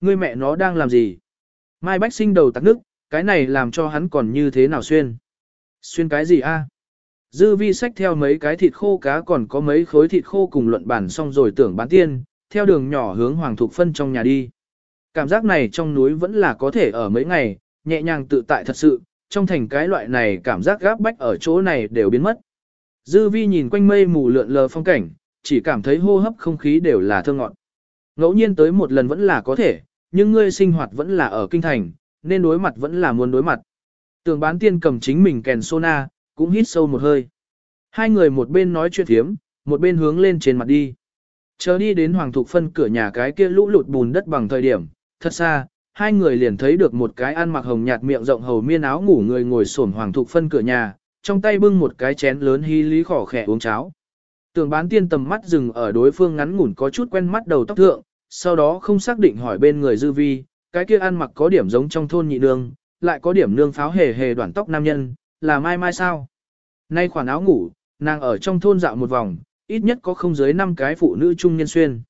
Ngươi mẹ nó đang làm gì? Mai Bách sinh đầu tắc nước, cái này làm cho hắn còn như thế nào xuyên? Xuyên cái gì a? Dư vi sách theo mấy cái thịt khô cá còn có mấy khối thịt khô cùng luận bản xong rồi tưởng bán tiên, theo đường nhỏ hướng Hoàng Thục Phân trong nhà đi. Cảm giác này trong núi vẫn là có thể ở mấy ngày, nhẹ nhàng tự tại thật sự, trong thành cái loại này cảm giác gáp bách ở chỗ này đều biến mất. Dư vi nhìn quanh mây mù lượn lờ phong cảnh, chỉ cảm thấy hô hấp không khí đều là thơ ngọt. Ngẫu nhiên tới một lần vẫn là có thể, nhưng ngươi sinh hoạt vẫn là ở kinh thành, nên đối mặt vẫn là muốn đối mặt. Tường bán tiên cầm chính mình kèn sona, cũng hít sâu một hơi. Hai người một bên nói chuyện thiếm, một bên hướng lên trên mặt đi. Chờ đi đến Hoàng Thục Phân cửa nhà cái kia lũ lụt bùn đất bằng thời điểm, thật xa, hai người liền thấy được một cái ăn mặc hồng nhạt miệng rộng hầu miên áo ngủ người ngồi xổm Hoàng Thục Phân cửa nhà, trong tay bưng một cái chén lớn hy lý khỏ khẽ uống cháo. Tường bán tiên tầm mắt dừng ở đối phương ngắn ngủn có chút quen mắt đầu tóc thượng, sau đó không xác định hỏi bên người dư vi, cái kia ăn mặc có điểm giống trong thôn nhị nương, lại có điểm nương pháo hề hề đoạn tóc nam nhân, là mai mai sao? Nay khoản áo ngủ, nàng ở trong thôn dạo một vòng, ít nhất có không dưới 5 cái phụ nữ trung niên xuyên.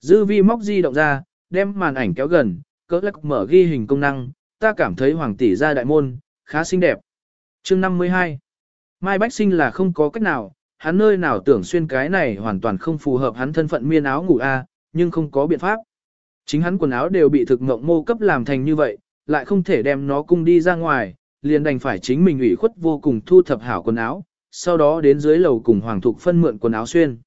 Dư vi móc di động ra, đem màn ảnh kéo gần, cỡ lắc mở ghi hình công năng, ta cảm thấy hoàng tỷ ra đại môn, khá xinh đẹp. chương 52 Mai Bách Sinh là không có cách nào, hắn nơi nào tưởng xuyên cái này hoàn toàn không phù hợp hắn thân phận miên áo ngủ a, nhưng không có biện pháp. Chính hắn quần áo đều bị thực ngộng mô cấp làm thành như vậy, lại không thể đem nó cung đi ra ngoài, liền đành phải chính mình ủy khuất vô cùng thu thập hảo quần áo, sau đó đến dưới lầu cùng Hoàng Thục Phân mượn quần áo xuyên.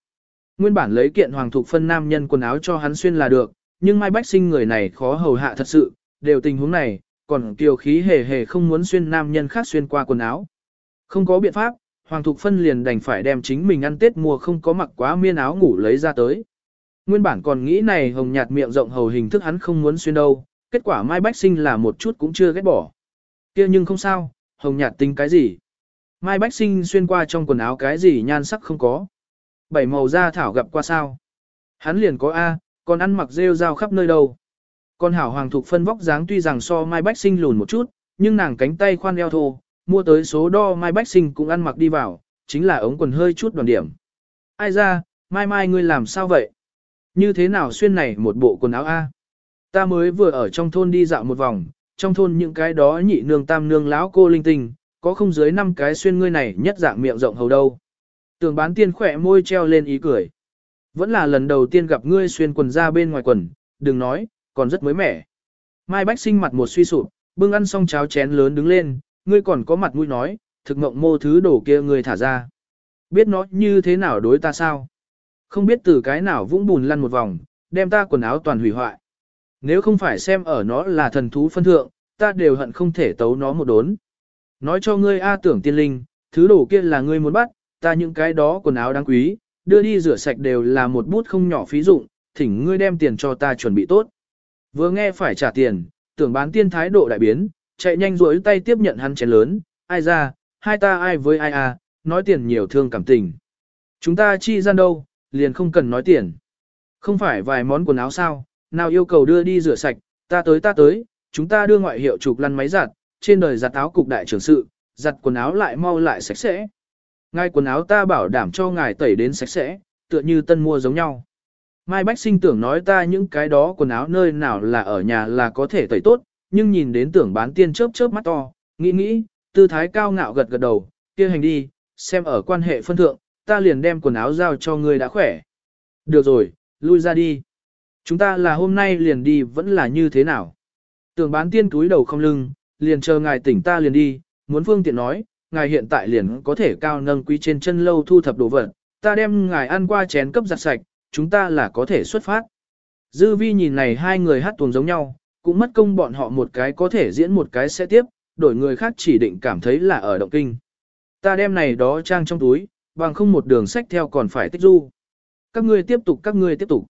Nguyên bản lấy kiện Hoàng Thục Phân nam nhân quần áo cho hắn xuyên là được, nhưng Mai Bách Sinh người này khó hầu hạ thật sự, đều tình huống này, còn kiều khí hề hề không muốn xuyên nam nhân khác xuyên qua quần áo. Không có biện pháp, Hoàng Thục Phân liền đành phải đem chính mình ăn Tết mùa không có mặc quá miên áo ngủ lấy ra tới. Nguyên bản còn nghĩ này hồng nhạt miệng rộng hầu hình thức hắn không muốn xuyên đâu, kết quả Mai Bách Sinh là một chút cũng chưa ghét bỏ. kia nhưng không sao, hồng nhạt tính cái gì. Mai Bách Sinh xuyên qua trong quần áo cái gì nhan sắc không có. Bảy màu da thảo gặp qua sao. Hắn liền có A, còn ăn mặc rêu rao khắp nơi đâu. Con hảo hoàng thục phân vóc dáng tuy rằng so Mai Bách Sinh lùn một chút, nhưng nàng cánh tay khoan eo thô, mua tới số đo Mai Bách Sinh cũng ăn mặc đi vào, chính là ống quần hơi chút đoàn điểm. Ai ra, Mai Mai ngươi làm sao vậy? Như thế nào xuyên này một bộ quần áo A? Ta mới vừa ở trong thôn đi dạo một vòng, trong thôn những cái đó nhị nương tam nương lão cô linh tinh, có không dưới năm cái xuyên ngươi này nhất dạng miệng rộng hầu đâu. Tường bán tiên khỏe môi treo lên ý cười. Vẫn là lần đầu tiên gặp ngươi xuyên quần ra bên ngoài quần, đừng nói, còn rất mới mẻ. Mai Bách sinh mặt một suy sụp, bưng ăn xong cháo chén lớn đứng lên, ngươi còn có mặt mũi nói, thực mộng mô thứ đổ kia ngươi thả ra. Biết nó như thế nào đối ta sao? Không biết từ cái nào vũng bùn lăn một vòng, đem ta quần áo toàn hủy hoại. Nếu không phải xem ở nó là thần thú phân thượng, ta đều hận không thể tấu nó một đốn. Nói cho ngươi A tưởng tiên linh, thứ đồ kia là ngươi muốn bắt, ta những cái đó quần áo đáng quý, đưa đi rửa sạch đều là một bút không nhỏ phí dụng, thỉnh ngươi đem tiền cho ta chuẩn bị tốt. Vừa nghe phải trả tiền, tưởng bán tiên thái độ đại biến, chạy nhanh rối tay tiếp nhận hắn chén lớn, ai ra, hai ta ai với ai à, nói tiền nhiều thương cảm tình. Chúng ta chi gian đâu, liền không cần nói tiền. Không phải vài món quần áo sao, nào yêu cầu đưa đi rửa sạch, ta tới ta tới, chúng ta đưa ngoại hiệu chụp lăn máy giặt, trên đời giặt áo cục đại trưởng sự, giặt quần áo lại mau lại sạch sẽ. Ngay quần áo ta bảo đảm cho ngài tẩy đến sạch sẽ, tựa như tân mua giống nhau. Mai Bách sinh tưởng nói ta những cái đó quần áo nơi nào là ở nhà là có thể tẩy tốt, nhưng nhìn đến tưởng bán tiên chớp chớp mắt to, nghĩ nghĩ, tư thái cao ngạo gật gật đầu, kia hành đi, xem ở quan hệ phân thượng, ta liền đem quần áo giao cho ngươi đã khỏe. Được rồi, lui ra đi. Chúng ta là hôm nay liền đi vẫn là như thế nào? Tưởng bán tiên túi đầu không lưng, liền chờ ngài tỉnh ta liền đi, muốn phương tiện nói, ngài hiện tại liền có thể cao nâng quý trên chân lâu thu thập đồ vật, ta đem ngài ăn qua chén cấp giặt sạch, chúng ta là có thể xuất phát. Dư vi nhìn này hai người hát tuồng giống nhau, cũng mất công bọn họ một cái có thể diễn một cái sẽ tiếp, đổi người khác chỉ định cảm thấy là ở động kinh. Ta đem này đó trang trong túi, bằng không một đường sách theo còn phải tích du. Các ngươi tiếp tục các ngươi tiếp tục.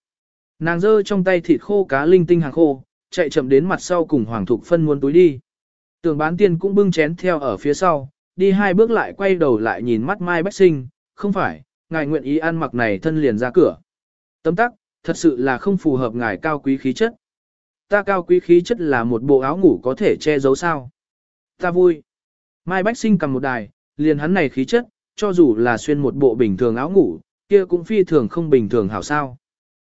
Nàng giơ trong tay thịt khô cá linh tinh hàng khô, chạy chậm đến mặt sau cùng Hoàng Thục phân muốn túi đi. Tường bán tiên cũng bưng chén theo ở phía sau, đi hai bước lại quay đầu lại nhìn mắt Mai Bách Sinh, không phải, ngài nguyện ý ăn mặc này thân liền ra cửa. Tấm tắc, thật sự là không phù hợp ngài cao quý khí chất. Ta cao quý khí chất là một bộ áo ngủ có thể che giấu sao. Ta vui. Mai Bách Sinh cầm một đài, liền hắn này khí chất, cho dù là xuyên một bộ bình thường áo ngủ, kia cũng phi thường không bình thường hảo sao.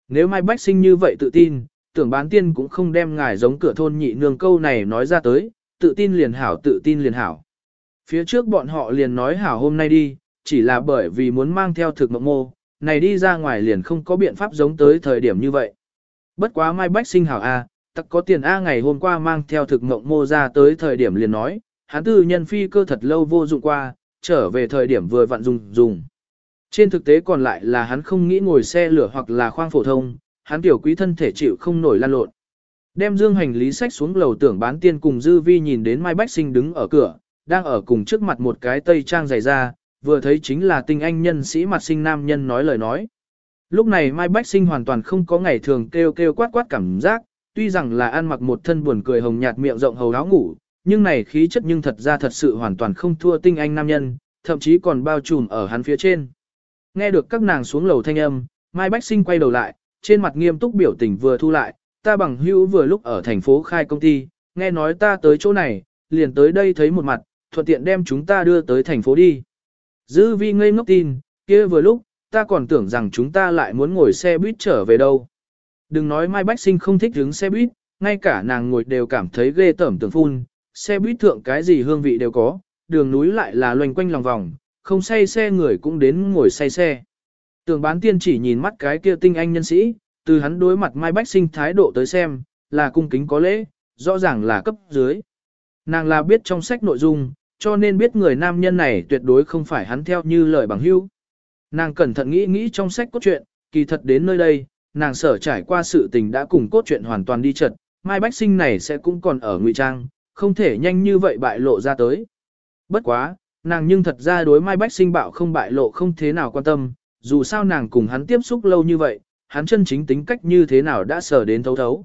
Nếu Mai Bách Sinh như vậy tự tin, tưởng bán tiên cũng không đem ngài giống cửa thôn nhị nương câu này nói ra tới, tự tin liền hảo tự tin liền hảo. Phía trước bọn họ liền nói hảo hôm nay đi, chỉ là bởi vì muốn mang theo thực mộng mô, này đi ra ngoài liền không có biện pháp giống tới thời điểm như vậy. Bất quá mai bách sinh hảo A, tắc có tiền A ngày hôm qua mang theo thực mộng mô ra tới thời điểm liền nói, hắn tư nhân phi cơ thật lâu vô dụng qua, trở về thời điểm vừa vặn dùng dùng. Trên thực tế còn lại là hắn không nghĩ ngồi xe lửa hoặc là khoang phổ thông, hắn tiểu quý thân thể chịu không nổi lan lộn. Đem dương hành lý sách xuống lầu tưởng bán tiên cùng dư vi nhìn đến Mai Bách Sinh đứng ở cửa, đang ở cùng trước mặt một cái tây trang dày ra, vừa thấy chính là tinh anh nhân sĩ mặt sinh nam nhân nói lời nói. Lúc này Mai Bách Sinh hoàn toàn không có ngày thường kêu kêu quát quát cảm giác, tuy rằng là ăn mặc một thân buồn cười hồng nhạt miệng rộng hầu áo ngủ, nhưng này khí chất nhưng thật ra thật sự hoàn toàn không thua tinh anh nam nhân, thậm chí còn bao trùm ở hắn phía trên. Nghe được các nàng xuống lầu thanh âm, Mai Bách Sinh quay đầu lại, trên mặt nghiêm túc biểu tình vừa thu lại, ta bằng hữu vừa lúc ở thành phố khai công ty, nghe nói ta tới chỗ này, liền tới đây thấy một mặt, thuận tiện đem chúng ta đưa tới thành phố đi. Dư vi ngây ngốc tin, kia vừa lúc, ta còn tưởng rằng chúng ta lại muốn ngồi xe buýt trở về đâu. Đừng nói Mai Bách Sinh không thích đứng xe buýt, ngay cả nàng ngồi đều cảm thấy ghê tởm tưởng phun, xe buýt thượng cái gì hương vị đều có, đường núi lại là loanh quanh lòng vòng, không say xe người cũng đến ngồi say xe. Tưởng bán tiên chỉ nhìn mắt cái kia tinh anh nhân sĩ, từ hắn đối mặt Mai Bách Sinh thái độ tới xem, là cung kính có lễ, rõ ràng là cấp dưới. Nàng là biết trong sách nội dung, cho nên biết người nam nhân này tuyệt đối không phải hắn theo như lời bằng hữu. Nàng cẩn thận nghĩ nghĩ trong sách cốt truyện, kỳ thật đến nơi đây, nàng sở trải qua sự tình đã cùng cốt truyện hoàn toàn đi chật, Mai Bách Sinh này sẽ cũng còn ở ngụy trang, không thể nhanh như vậy bại lộ ra tới. Bất quá, nàng nhưng thật ra đối Mai Bách Sinh bạo không bại lộ không thế nào quan tâm, dù sao nàng cùng hắn tiếp xúc lâu như vậy, hắn chân chính tính cách như thế nào đã sở đến thấu thấu.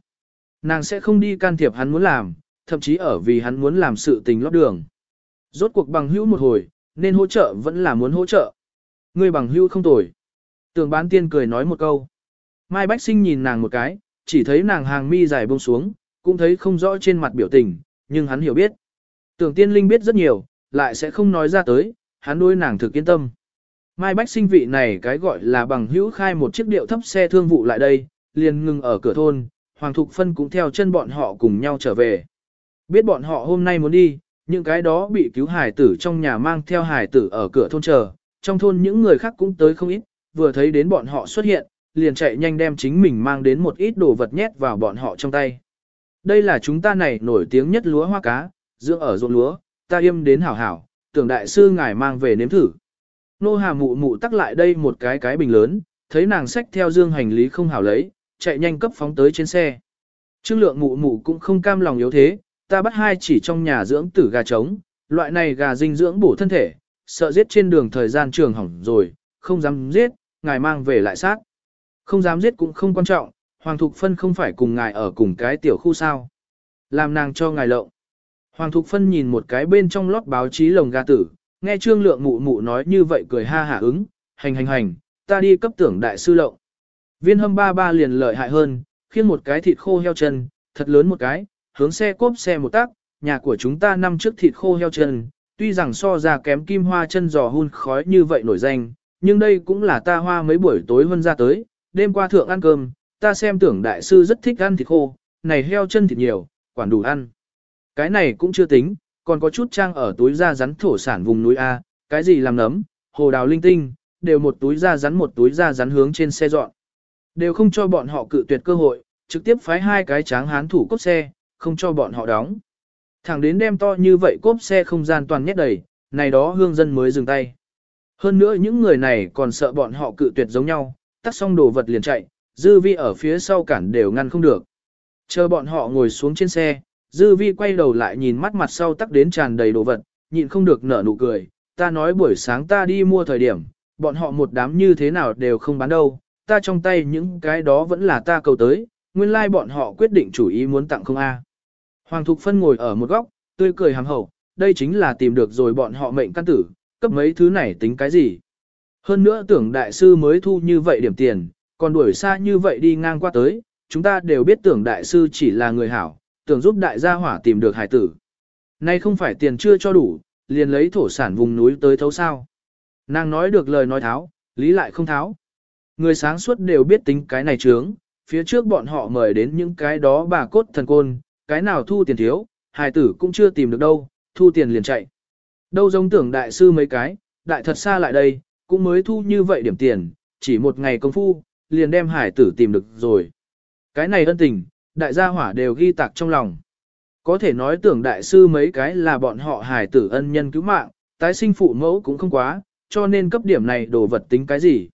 Nàng sẽ không đi can thiệp hắn muốn làm, thậm chí ở vì hắn muốn làm sự tình lót đường. Rốt cuộc bằng hữu một hồi, nên hỗ trợ vẫn là muốn hỗ trợ. Người bằng hữu không tồi. Tường bán tiên cười nói một câu. Mai Bách Sinh nhìn nàng một cái, chỉ thấy nàng hàng mi dài buông xuống, cũng thấy không rõ trên mặt biểu tình, nhưng hắn hiểu biết. Tưởng tiên linh biết rất nhiều, lại sẽ không nói ra tới, hắn đối nàng thực yên tâm. Mai Bách sinh vị này cái gọi là bằng hữu khai một chiếc điệu thấp xe thương vụ lại đây, liền ngừng ở cửa thôn, Hoàng Thục Phân cũng theo chân bọn họ cùng nhau trở về. Biết bọn họ hôm nay muốn đi, những cái đó bị cứu hải tử trong nhà mang theo hải tử ở cửa thôn chờ, trong thôn những người khác cũng tới không ít, vừa thấy đến bọn họ xuất hiện, liền chạy nhanh đem chính mình mang đến một ít đồ vật nhét vào bọn họ trong tay. Đây là chúng ta này nổi tiếng nhất lúa hoa cá, dưỡng ở ruộng lúa, ta im đến hảo hảo, tưởng đại sư ngài mang về nếm thử. Nô hà mụ mụ tắc lại đây một cái cái bình lớn, thấy nàng xách theo dương hành lý không hảo lấy, chạy nhanh cấp phóng tới trên xe. Trương lượng mụ mụ cũng không cam lòng yếu thế, ta bắt hai chỉ trong nhà dưỡng tử gà trống, loại này gà dinh dưỡng bổ thân thể, sợ giết trên đường thời gian trường hỏng rồi, không dám giết, ngài mang về lại sát. Không dám giết cũng không quan trọng, Hoàng Thục Phân không phải cùng ngài ở cùng cái tiểu khu sao. Làm nàng cho ngài lộng. Hoàng Thục Phân nhìn một cái bên trong lót báo chí lồng gà tử, nghe Trương Lượng mụ mụ nói như vậy cười ha hả ứng, hành hành hành, ta đi cấp tưởng đại sư lộng. Viên hâm ba ba liền lợi hại hơn, khiên một cái thịt khô heo chân, thật lớn một cái, hướng xe cốp xe một tác, nhà của chúng ta năm trước thịt khô heo chân, tuy rằng so ra kém kim hoa chân giò hun khói như vậy nổi danh, nhưng đây cũng là ta hoa mấy buổi tối hơn ra tới, đêm qua thượng ăn cơm, ta xem tưởng đại sư rất thích ăn thịt khô, này heo chân thịt nhiều, quản đủ ăn. Cái này cũng chưa tính, còn có chút trang ở túi da rắn thổ sản vùng núi A, cái gì làm nấm, hồ đào linh tinh, đều một túi da rắn một túi da rắn hướng trên xe dọn. Đều không cho bọn họ cự tuyệt cơ hội, trực tiếp phái hai cái tráng hán thủ cốp xe, không cho bọn họ đóng. Thẳng đến đem to như vậy cốp xe không gian toàn nhét đầy, này đó hương dân mới dừng tay. Hơn nữa những người này còn sợ bọn họ cự tuyệt giống nhau, tắt xong đồ vật liền chạy, dư vi ở phía sau cản đều ngăn không được. Chờ bọn họ ngồi xuống trên xe, dư vi quay đầu lại nhìn mắt mặt sau tắc đến tràn đầy đồ vật, nhịn không được nở nụ cười, ta nói buổi sáng ta đi mua thời điểm, bọn họ một đám như thế nào đều không bán đâu, ta trong tay những cái đó vẫn là ta cầu tới, nguyên lai like bọn họ quyết định chủ ý muốn tặng không a. Hoàng Thục Phân ngồi ở một góc, tươi cười hàm hậu, đây chính là tìm được rồi bọn họ mệnh căn tử, cấp mấy thứ này tính cái gì. Hơn nữa tưởng đại sư mới thu như vậy điểm tiền, còn đuổi xa như vậy đi ngang qua tới, chúng ta đều biết tưởng đại sư chỉ là người hảo, tưởng giúp đại gia hỏa tìm được hải tử. Nay không phải tiền chưa cho đủ, liền lấy thổ sản vùng núi tới thấu sao. Nàng nói được lời nói tháo, lý lại không tháo. Người sáng suốt đều biết tính cái này trướng, phía trước bọn họ mời đến những cái đó bà cốt thần côn, cái nào thu tiền thiếu, hài tử cũng chưa tìm được đâu, thu tiền liền chạy. Đâu giống tưởng đại sư mấy cái, đại thật xa lại đây, cũng mới thu như vậy điểm tiền, chỉ một ngày công phu, liền đem hải tử tìm được rồi. Cái này ân tình, đại gia hỏa đều ghi tạc trong lòng. Có thể nói tưởng đại sư mấy cái là bọn họ hải tử ân nhân cứu mạng, tái sinh phụ mẫu cũng không quá, cho nên cấp điểm này đồ vật tính cái gì.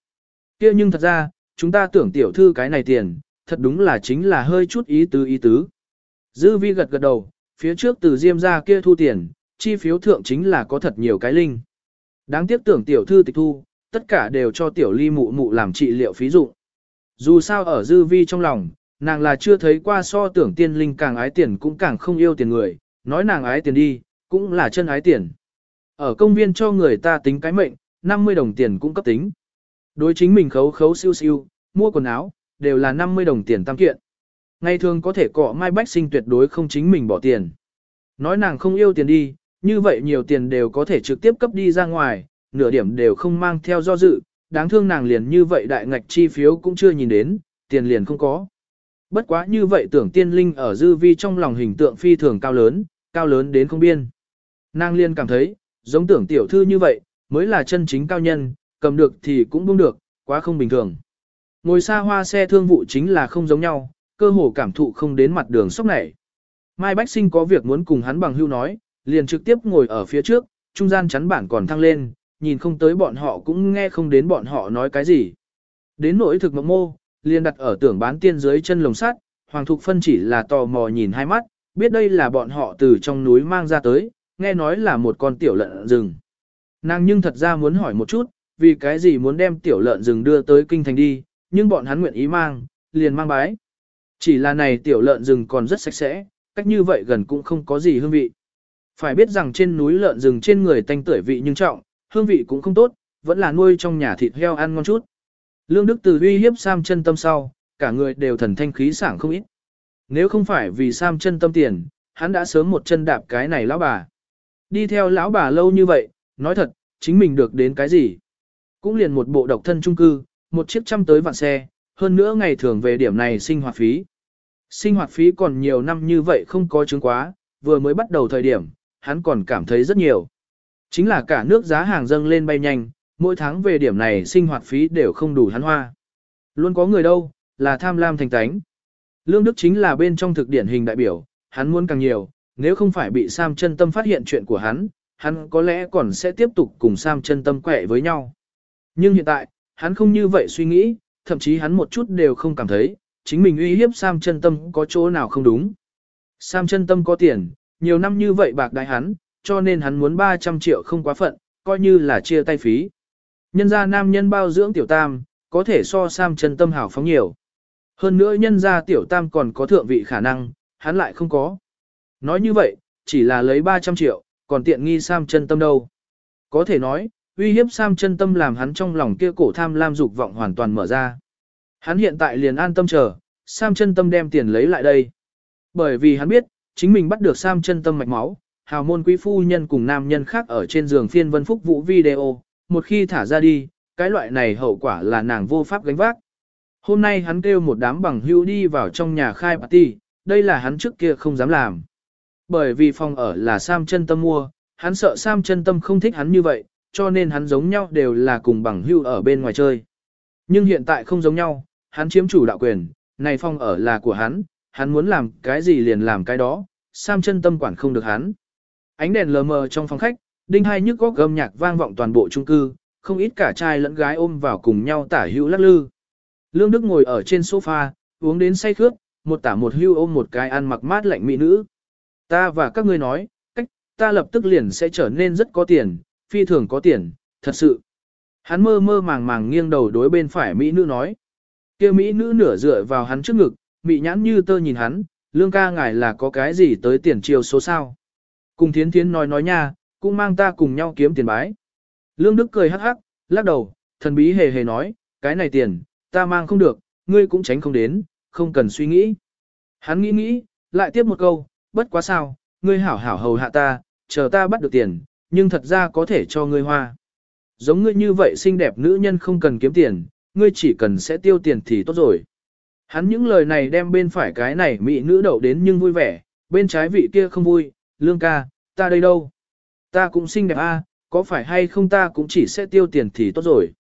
kia nhưng thật ra, chúng ta tưởng tiểu thư cái này tiền, thật đúng là chính là hơi chút ý tứ ý tứ. Dư vi gật gật đầu, phía trước từ diêm ra kia thu tiền, chi phiếu thượng chính là có thật nhiều cái linh. Đáng tiếc tưởng tiểu thư tịch thu, tất cả đều cho tiểu ly mụ mụ làm trị liệu phí dụng. Dù sao ở dư vi trong lòng, nàng là chưa thấy qua so tưởng tiên linh càng ái tiền cũng càng không yêu tiền người, nói nàng ái tiền đi, cũng là chân ái tiền. Ở công viên cho người ta tính cái mệnh, 50 đồng tiền cũng cấp tính. Đối chính mình khấu khấu siêu siêu, mua quần áo, đều là 50 đồng tiền tam kiện. Ngày thường có thể cọ mai bách sinh tuyệt đối không chính mình bỏ tiền. Nói nàng không yêu tiền đi, như vậy nhiều tiền đều có thể trực tiếp cấp đi ra ngoài, nửa điểm đều không mang theo do dự, đáng thương nàng liền như vậy đại ngạch chi phiếu cũng chưa nhìn đến, tiền liền không có. Bất quá như vậy tưởng tiên linh ở dư vi trong lòng hình tượng phi thường cao lớn, cao lớn đến không biên. Nàng liền cảm thấy, giống tưởng tiểu thư như vậy, mới là chân chính cao nhân, cầm được thì cũng buông được, quá không bình thường. Ngồi xa hoa xe thương vụ chính là không giống nhau, cơ hồ cảm thụ không đến mặt đường sốc này. Mai Bách Sinh có việc muốn cùng hắn bằng hưu nói, liền trực tiếp ngồi ở phía trước, trung gian chắn bản còn thăng lên, nhìn không tới bọn họ cũng nghe không đến bọn họ nói cái gì. Đến nỗi thực mộng mô, liền đặt ở tưởng bán tiên dưới chân lồng sắt, Hoàng Thục Phân chỉ là tò mò nhìn hai mắt, biết đây là bọn họ từ trong núi mang ra tới, nghe nói là một con tiểu lợn rừng. Nàng nhưng thật ra muốn hỏi một chút, vì cái gì muốn đem tiểu lợn rừng đưa tới kinh thành đi, nhưng bọn hắn nguyện ý mang, liền mang bái. Chỉ là này tiểu lợn rừng còn rất sạch sẽ, cách như vậy gần cũng không có gì hương vị. Phải biết rằng trên núi lợn rừng trên người tanh tưởi vị nhưng trọng, hương vị cũng không tốt, vẫn là nuôi trong nhà thịt heo ăn ngon chút. Lương Đức Từ uy hiếp Sam chân tâm sau, cả người đều thần thanh khí sảng không ít. Nếu không phải vì Sam chân tâm tiền, hắn đã sớm một chân đạp cái này lão bà. Đi theo lão bà lâu như vậy, nói thật, chính mình được đến cái gì? Cũng liền một bộ độc thân trung cư, một chiếc trăm tới vạn xe, hơn nữa ngày thường về điểm này sinh hoạt phí. Sinh hoạt phí còn nhiều năm như vậy không có chứng quá, vừa mới bắt đầu thời điểm, hắn còn cảm thấy rất nhiều. Chính là cả nước giá hàng dâng lên bay nhanh, mỗi tháng về điểm này sinh hoạt phí đều không đủ hắn hoa. Luôn có người đâu, là tham lam thành tánh. Lương Đức chính là bên trong thực điển hình đại biểu, hắn muốn càng nhiều, nếu không phải bị Sam chân tâm phát hiện chuyện của hắn, hắn có lẽ còn sẽ tiếp tục cùng Sam chân tâm quẹ với nhau. Nhưng hiện tại, hắn không như vậy suy nghĩ, thậm chí hắn một chút đều không cảm thấy, chính mình uy hiếp Sam chân tâm có chỗ nào không đúng. Sam chân tâm có tiền, nhiều năm như vậy bạc đại hắn, cho nên hắn muốn 300 triệu không quá phận, coi như là chia tay phí. Nhân gia nam nhân bao dưỡng tiểu tam, có thể so Sam chân tâm hảo phóng nhiều. Hơn nữa nhân gia tiểu tam còn có thượng vị khả năng, hắn lại không có. Nói như vậy, chỉ là lấy 300 triệu, còn tiện nghi Sam chân tâm đâu. Có thể nói, uy hiếp Sam chân tâm làm hắn trong lòng kia cổ tham lam dục vọng hoàn toàn mở ra. Hắn hiện tại liền an tâm chờ, Sam chân tâm đem tiền lấy lại đây. Bởi vì hắn biết, chính mình bắt được Sam chân tâm mạch máu, hào môn quý phu nhân cùng nam nhân khác ở trên giường phiên vân phúc vũ video, một khi thả ra đi, cái loại này hậu quả là nàng vô pháp gánh vác. Hôm nay hắn kêu một đám bằng hữu đi vào trong nhà khai party, đây là hắn trước kia không dám làm. Bởi vì phòng ở là Sam chân tâm mua, hắn sợ Sam chân tâm không thích hắn như vậy, cho nên hắn giống nhau đều là cùng bằng hữu ở bên ngoài chơi. Nhưng hiện tại không giống nhau, hắn chiếm chủ đạo quyền, này phòng ở là của hắn, hắn muốn làm cái gì liền làm cái đó, Sam chân tâm quản không được hắn. Ánh đèn lờ mờ trong phòng khách, đinh hai nhức góc gầm nhạc vang vọng toàn bộ trung cư, không ít cả trai lẫn gái ôm vào cùng nhau tả hữu lắc lư. Lương Đức ngồi ở trên sofa, uống đến say khướt, một tả một hưu ôm một cái ăn mặc mát lạnh mỹ nữ. Ta và các ngươi nói, cách, ta lập tức liền sẽ trở nên rất có tiền, phi thường có tiền, thật sự. Hắn mơ mơ màng màng nghiêng đầu đối bên phải mỹ nữ nói. kia mỹ nữ nửa dựa vào hắn trước ngực, mỹ nhãn như tơ nhìn hắn, lương ca ngài là có cái gì tới tiền chiêu số sao. Cùng thiến thiến nói nói nha, cũng mang ta cùng nhau kiếm tiền bái. Lương Đức cười hắc hắc, lắc đầu, thần bí hề hề nói, cái này tiền, ta mang không được, ngươi cũng tránh không đến, không cần suy nghĩ. Hắn nghĩ nghĩ, lại tiếp một câu, bất quá sao, ngươi hảo hảo hầu hạ ta, chờ ta bắt được tiền, nhưng thật ra có thể cho ngươi hoa. Giống ngươi như vậy xinh đẹp nữ nhân không cần kiếm tiền, ngươi chỉ cần sẽ tiêu tiền thì tốt rồi. Hắn những lời này đem bên phải cái này mỹ nữ đậu đến nhưng vui vẻ, bên trái vị kia không vui, lương ca, ta đây đâu? Ta cũng xinh đẹp a, có phải hay không ta cũng chỉ sẽ tiêu tiền thì tốt rồi.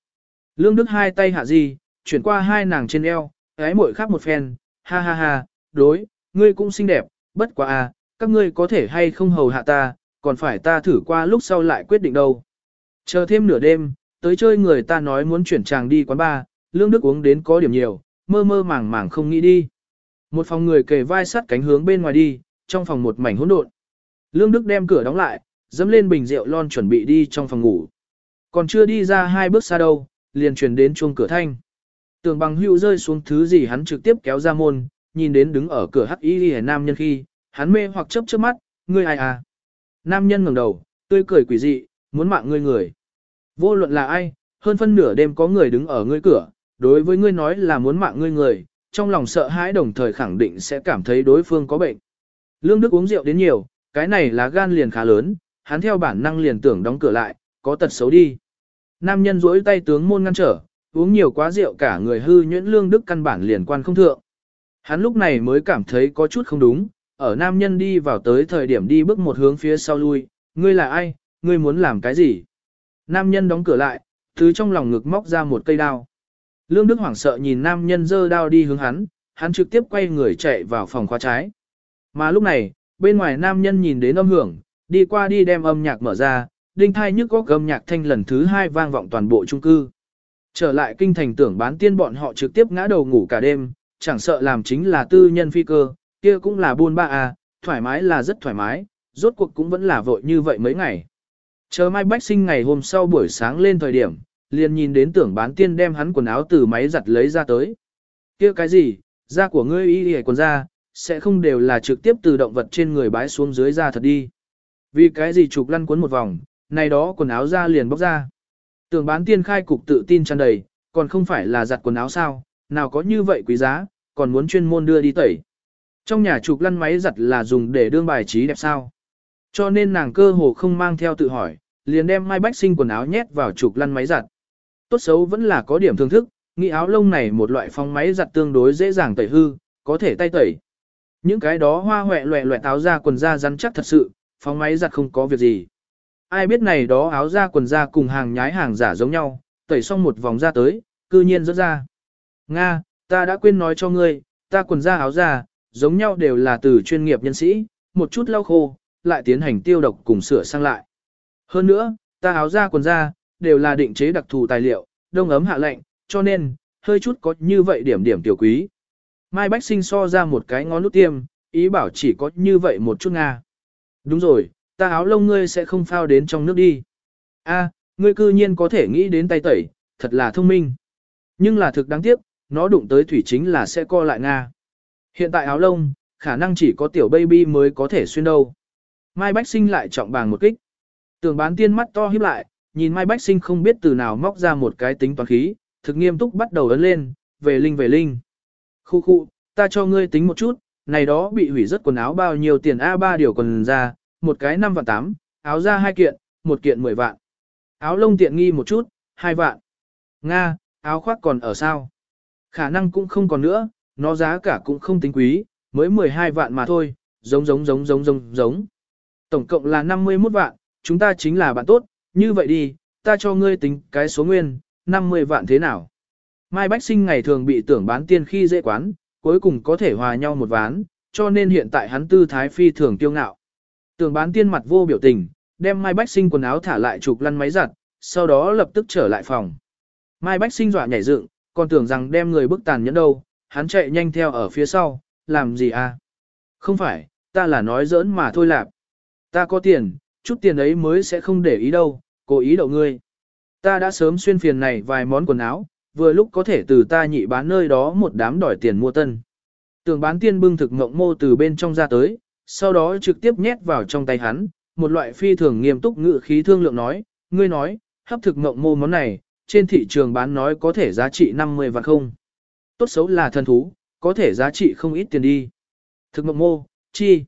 Lương Đức hai tay hạ gì, chuyển qua hai nàng trên eo, ái mội khác một phen, ha ha ha, đối, ngươi cũng xinh đẹp, bất quá a, các ngươi có thể hay không hầu hạ ta, còn phải ta thử qua lúc sau lại quyết định đâu. Chờ thêm nửa đêm, tới chơi người ta nói muốn chuyển chàng đi quán bar, Lương Đức uống đến có điểm nhiều, mơ mơ màng màng không nghĩ đi. Một phòng người kề vai sát cánh hướng bên ngoài đi, trong phòng một mảnh hỗn độn. Lương Đức đem cửa đóng lại, dẫm lên bình rượu lon chuẩn bị đi trong phòng ngủ. Còn chưa đi ra hai bước xa đâu, liền truyền đến chuông cửa thanh. Tường bằng hữu rơi xuống thứ gì hắn trực tiếp kéo ra môn, nhìn đến đứng ở cửa hắc y ghi nam nhân khi, hắn mê hoặc chớp chớp mắt, ngươi ai à? Nam nhân ngẩng đầu, tươi cười quỷ dị, muốn mạng ngươi người. Vô luận là ai, hơn phân nửa đêm có người đứng ở ngươi cửa, đối với ngươi nói là muốn mạng ngươi người, trong lòng sợ hãi đồng thời khẳng định sẽ cảm thấy đối phương có bệnh. Lương Đức uống rượu đến nhiều, cái này là gan liền khá lớn, hắn theo bản năng liền tưởng đóng cửa lại, có tật xấu đi. Nam nhân duỗi tay tướng môn ngăn trở, uống nhiều quá rượu cả người hư nhuyễn Lương Đức căn bản liền quan không thượng. Hắn lúc này mới cảm thấy có chút không đúng, ở nam nhân đi vào tới thời điểm đi bước một hướng phía sau lui, ngươi là ai, ngươi muốn làm cái gì? Nam nhân đóng cửa lại, thứ trong lòng ngực móc ra một cây đao. Lương Đức hoảng sợ nhìn nam nhân giơ đao đi hướng hắn, hắn trực tiếp quay người chạy vào phòng khóa trái. Mà lúc này, bên ngoài nam nhân nhìn đến âm hưởng, đi qua đi đem âm nhạc mở ra, đinh thai nhức góc âm nhạc thanh lần thứ hai vang vọng toàn bộ trung cư. Trở lại kinh thành tưởng bán tiên bọn họ trực tiếp ngã đầu ngủ cả đêm, chẳng sợ làm chính là tư nhân phi cơ, kia cũng là buôn ba à, thoải mái là rất thoải mái, rốt cuộc cũng vẫn là vội như vậy mấy ngày. Chờ mai bách sinh ngày hôm sau buổi sáng lên thời điểm, liền nhìn đến tưởng bán tiên đem hắn quần áo từ máy giặt lấy ra tới. kia cái gì, da của ngươi y y quần da, sẽ không đều là trực tiếp từ động vật trên người bái xuống dưới ra thật đi. Vì cái gì chụp lăn cuốn một vòng, này đó quần áo ra liền bóc ra. Tưởng bán tiên khai cục tự tin tràn đầy, còn không phải là giặt quần áo sao, nào có như vậy quý giá, còn muốn chuyên môn đưa đi tẩy. Trong nhà chụp lăn máy giặt là dùng để đương bài trí đẹp sao. Cho nên nàng cơ hồ không mang theo tự hỏi, liền đem Mai Bách Sinh quần áo nhét vào chụp lăn máy giặt. Tốt xấu vẫn là có điểm thưởng thức, nghĩ áo lông này một loại phong máy giặt tương đối dễ dàng tẩy hư, có thể tay tẩy. Những cái đó hoa hoẹ loẹ loẹ táo ra quần da rắn chắc thật sự, phong máy giặt không có việc gì. Ai biết này đó áo da quần da cùng hàng nhái hàng giả giống nhau, tẩy xong một vòng ra tới, cư nhiên rớt ra. Nga, ta đã quên nói cho ngươi, ta quần da áo da, giống nhau đều là từ chuyên nghiệp nhân sĩ, một chút lau khô, lại tiến hành tiêu độc cùng sửa sang lại. Hơn nữa, ta áo da quần da, đều là định chế đặc thù tài liệu, đông ấm hạ lạnh, cho nên, hơi chút có như vậy điểm điểm tiểu quý. Mai Bách Sinh so ra một cái ngón nút tiêm, ý bảo chỉ có như vậy một chút Nga. Đúng rồi, ta áo lông ngươi sẽ không phao đến trong nước đi. A, ngươi cư nhiên có thể nghĩ đến tay tẩy, thật là thông minh. Nhưng là thực đáng tiếc, nó đụng tới thủy chính là sẽ co lại Nga. Hiện tại áo lông, khả năng chỉ có tiểu baby mới có thể xuyên đâu. Mai Bách Sinh lại trọng bàng một kích. Tường bán tiên mắt to híp lại, nhìn Mai Bách Sinh không biết từ nào móc ra một cái tính toán khí, thực nghiêm túc bắt đầu ấn lên, về linh về linh. Khu khu, ta cho ngươi tính một chút, này đó bị hủy rất quần áo bao nhiêu tiền A3 điều quần ra, một cái 5 vạn 8, áo ra hai kiện, một kiện 10 vạn. Áo lông tiện nghi một chút, 2 vạn. Nga, áo khoác còn ở sao? Khả năng cũng không còn nữa, nó giá cả cũng không tính quý, mới 12 vạn mà thôi, giống giống giống giống giống giống. Tổng cộng là 51 vạn, chúng ta chính là bạn tốt, như vậy đi, ta cho ngươi tính cái số nguyên, 50 vạn thế nào. Mai Bách Sinh ngày thường bị tưởng bán tiên khi dễ quán, cuối cùng có thể hòa nhau một ván, cho nên hiện tại hắn tư thái phi thường tiêu ngạo. Tưởng bán tiên mặt vô biểu tình, đem Mai Bách Sinh quần áo thả lại chụp lăn máy giặt, sau đó lập tức trở lại phòng. Mai Bách Sinh dọa nhảy dựng, còn tưởng rằng đem người bức tàn nhẫn đâu, hắn chạy nhanh theo ở phía sau, làm gì à? Không phải, ta là nói giỡn mà thôi lạp. Ta có tiền, chút tiền ấy mới sẽ không để ý đâu, cố ý đậu ngươi. Ta đã sớm xuyên phiền này vài món quần áo, vừa lúc có thể từ ta nhị bán nơi đó một đám đòi tiền mua tân. Tưởng bán tiên bưng thực ngộng mô từ bên trong ra tới, sau đó trực tiếp nhét vào trong tay hắn, một loại phi thường nghiêm túc ngự khí thương lượng nói, ngươi nói, hấp thực ngộng mô món này, trên thị trường bán nói có thể giá trị 50 vạn không. Tốt xấu là thần thú, có thể giá trị không ít tiền đi. Thực ngộng mô, chi?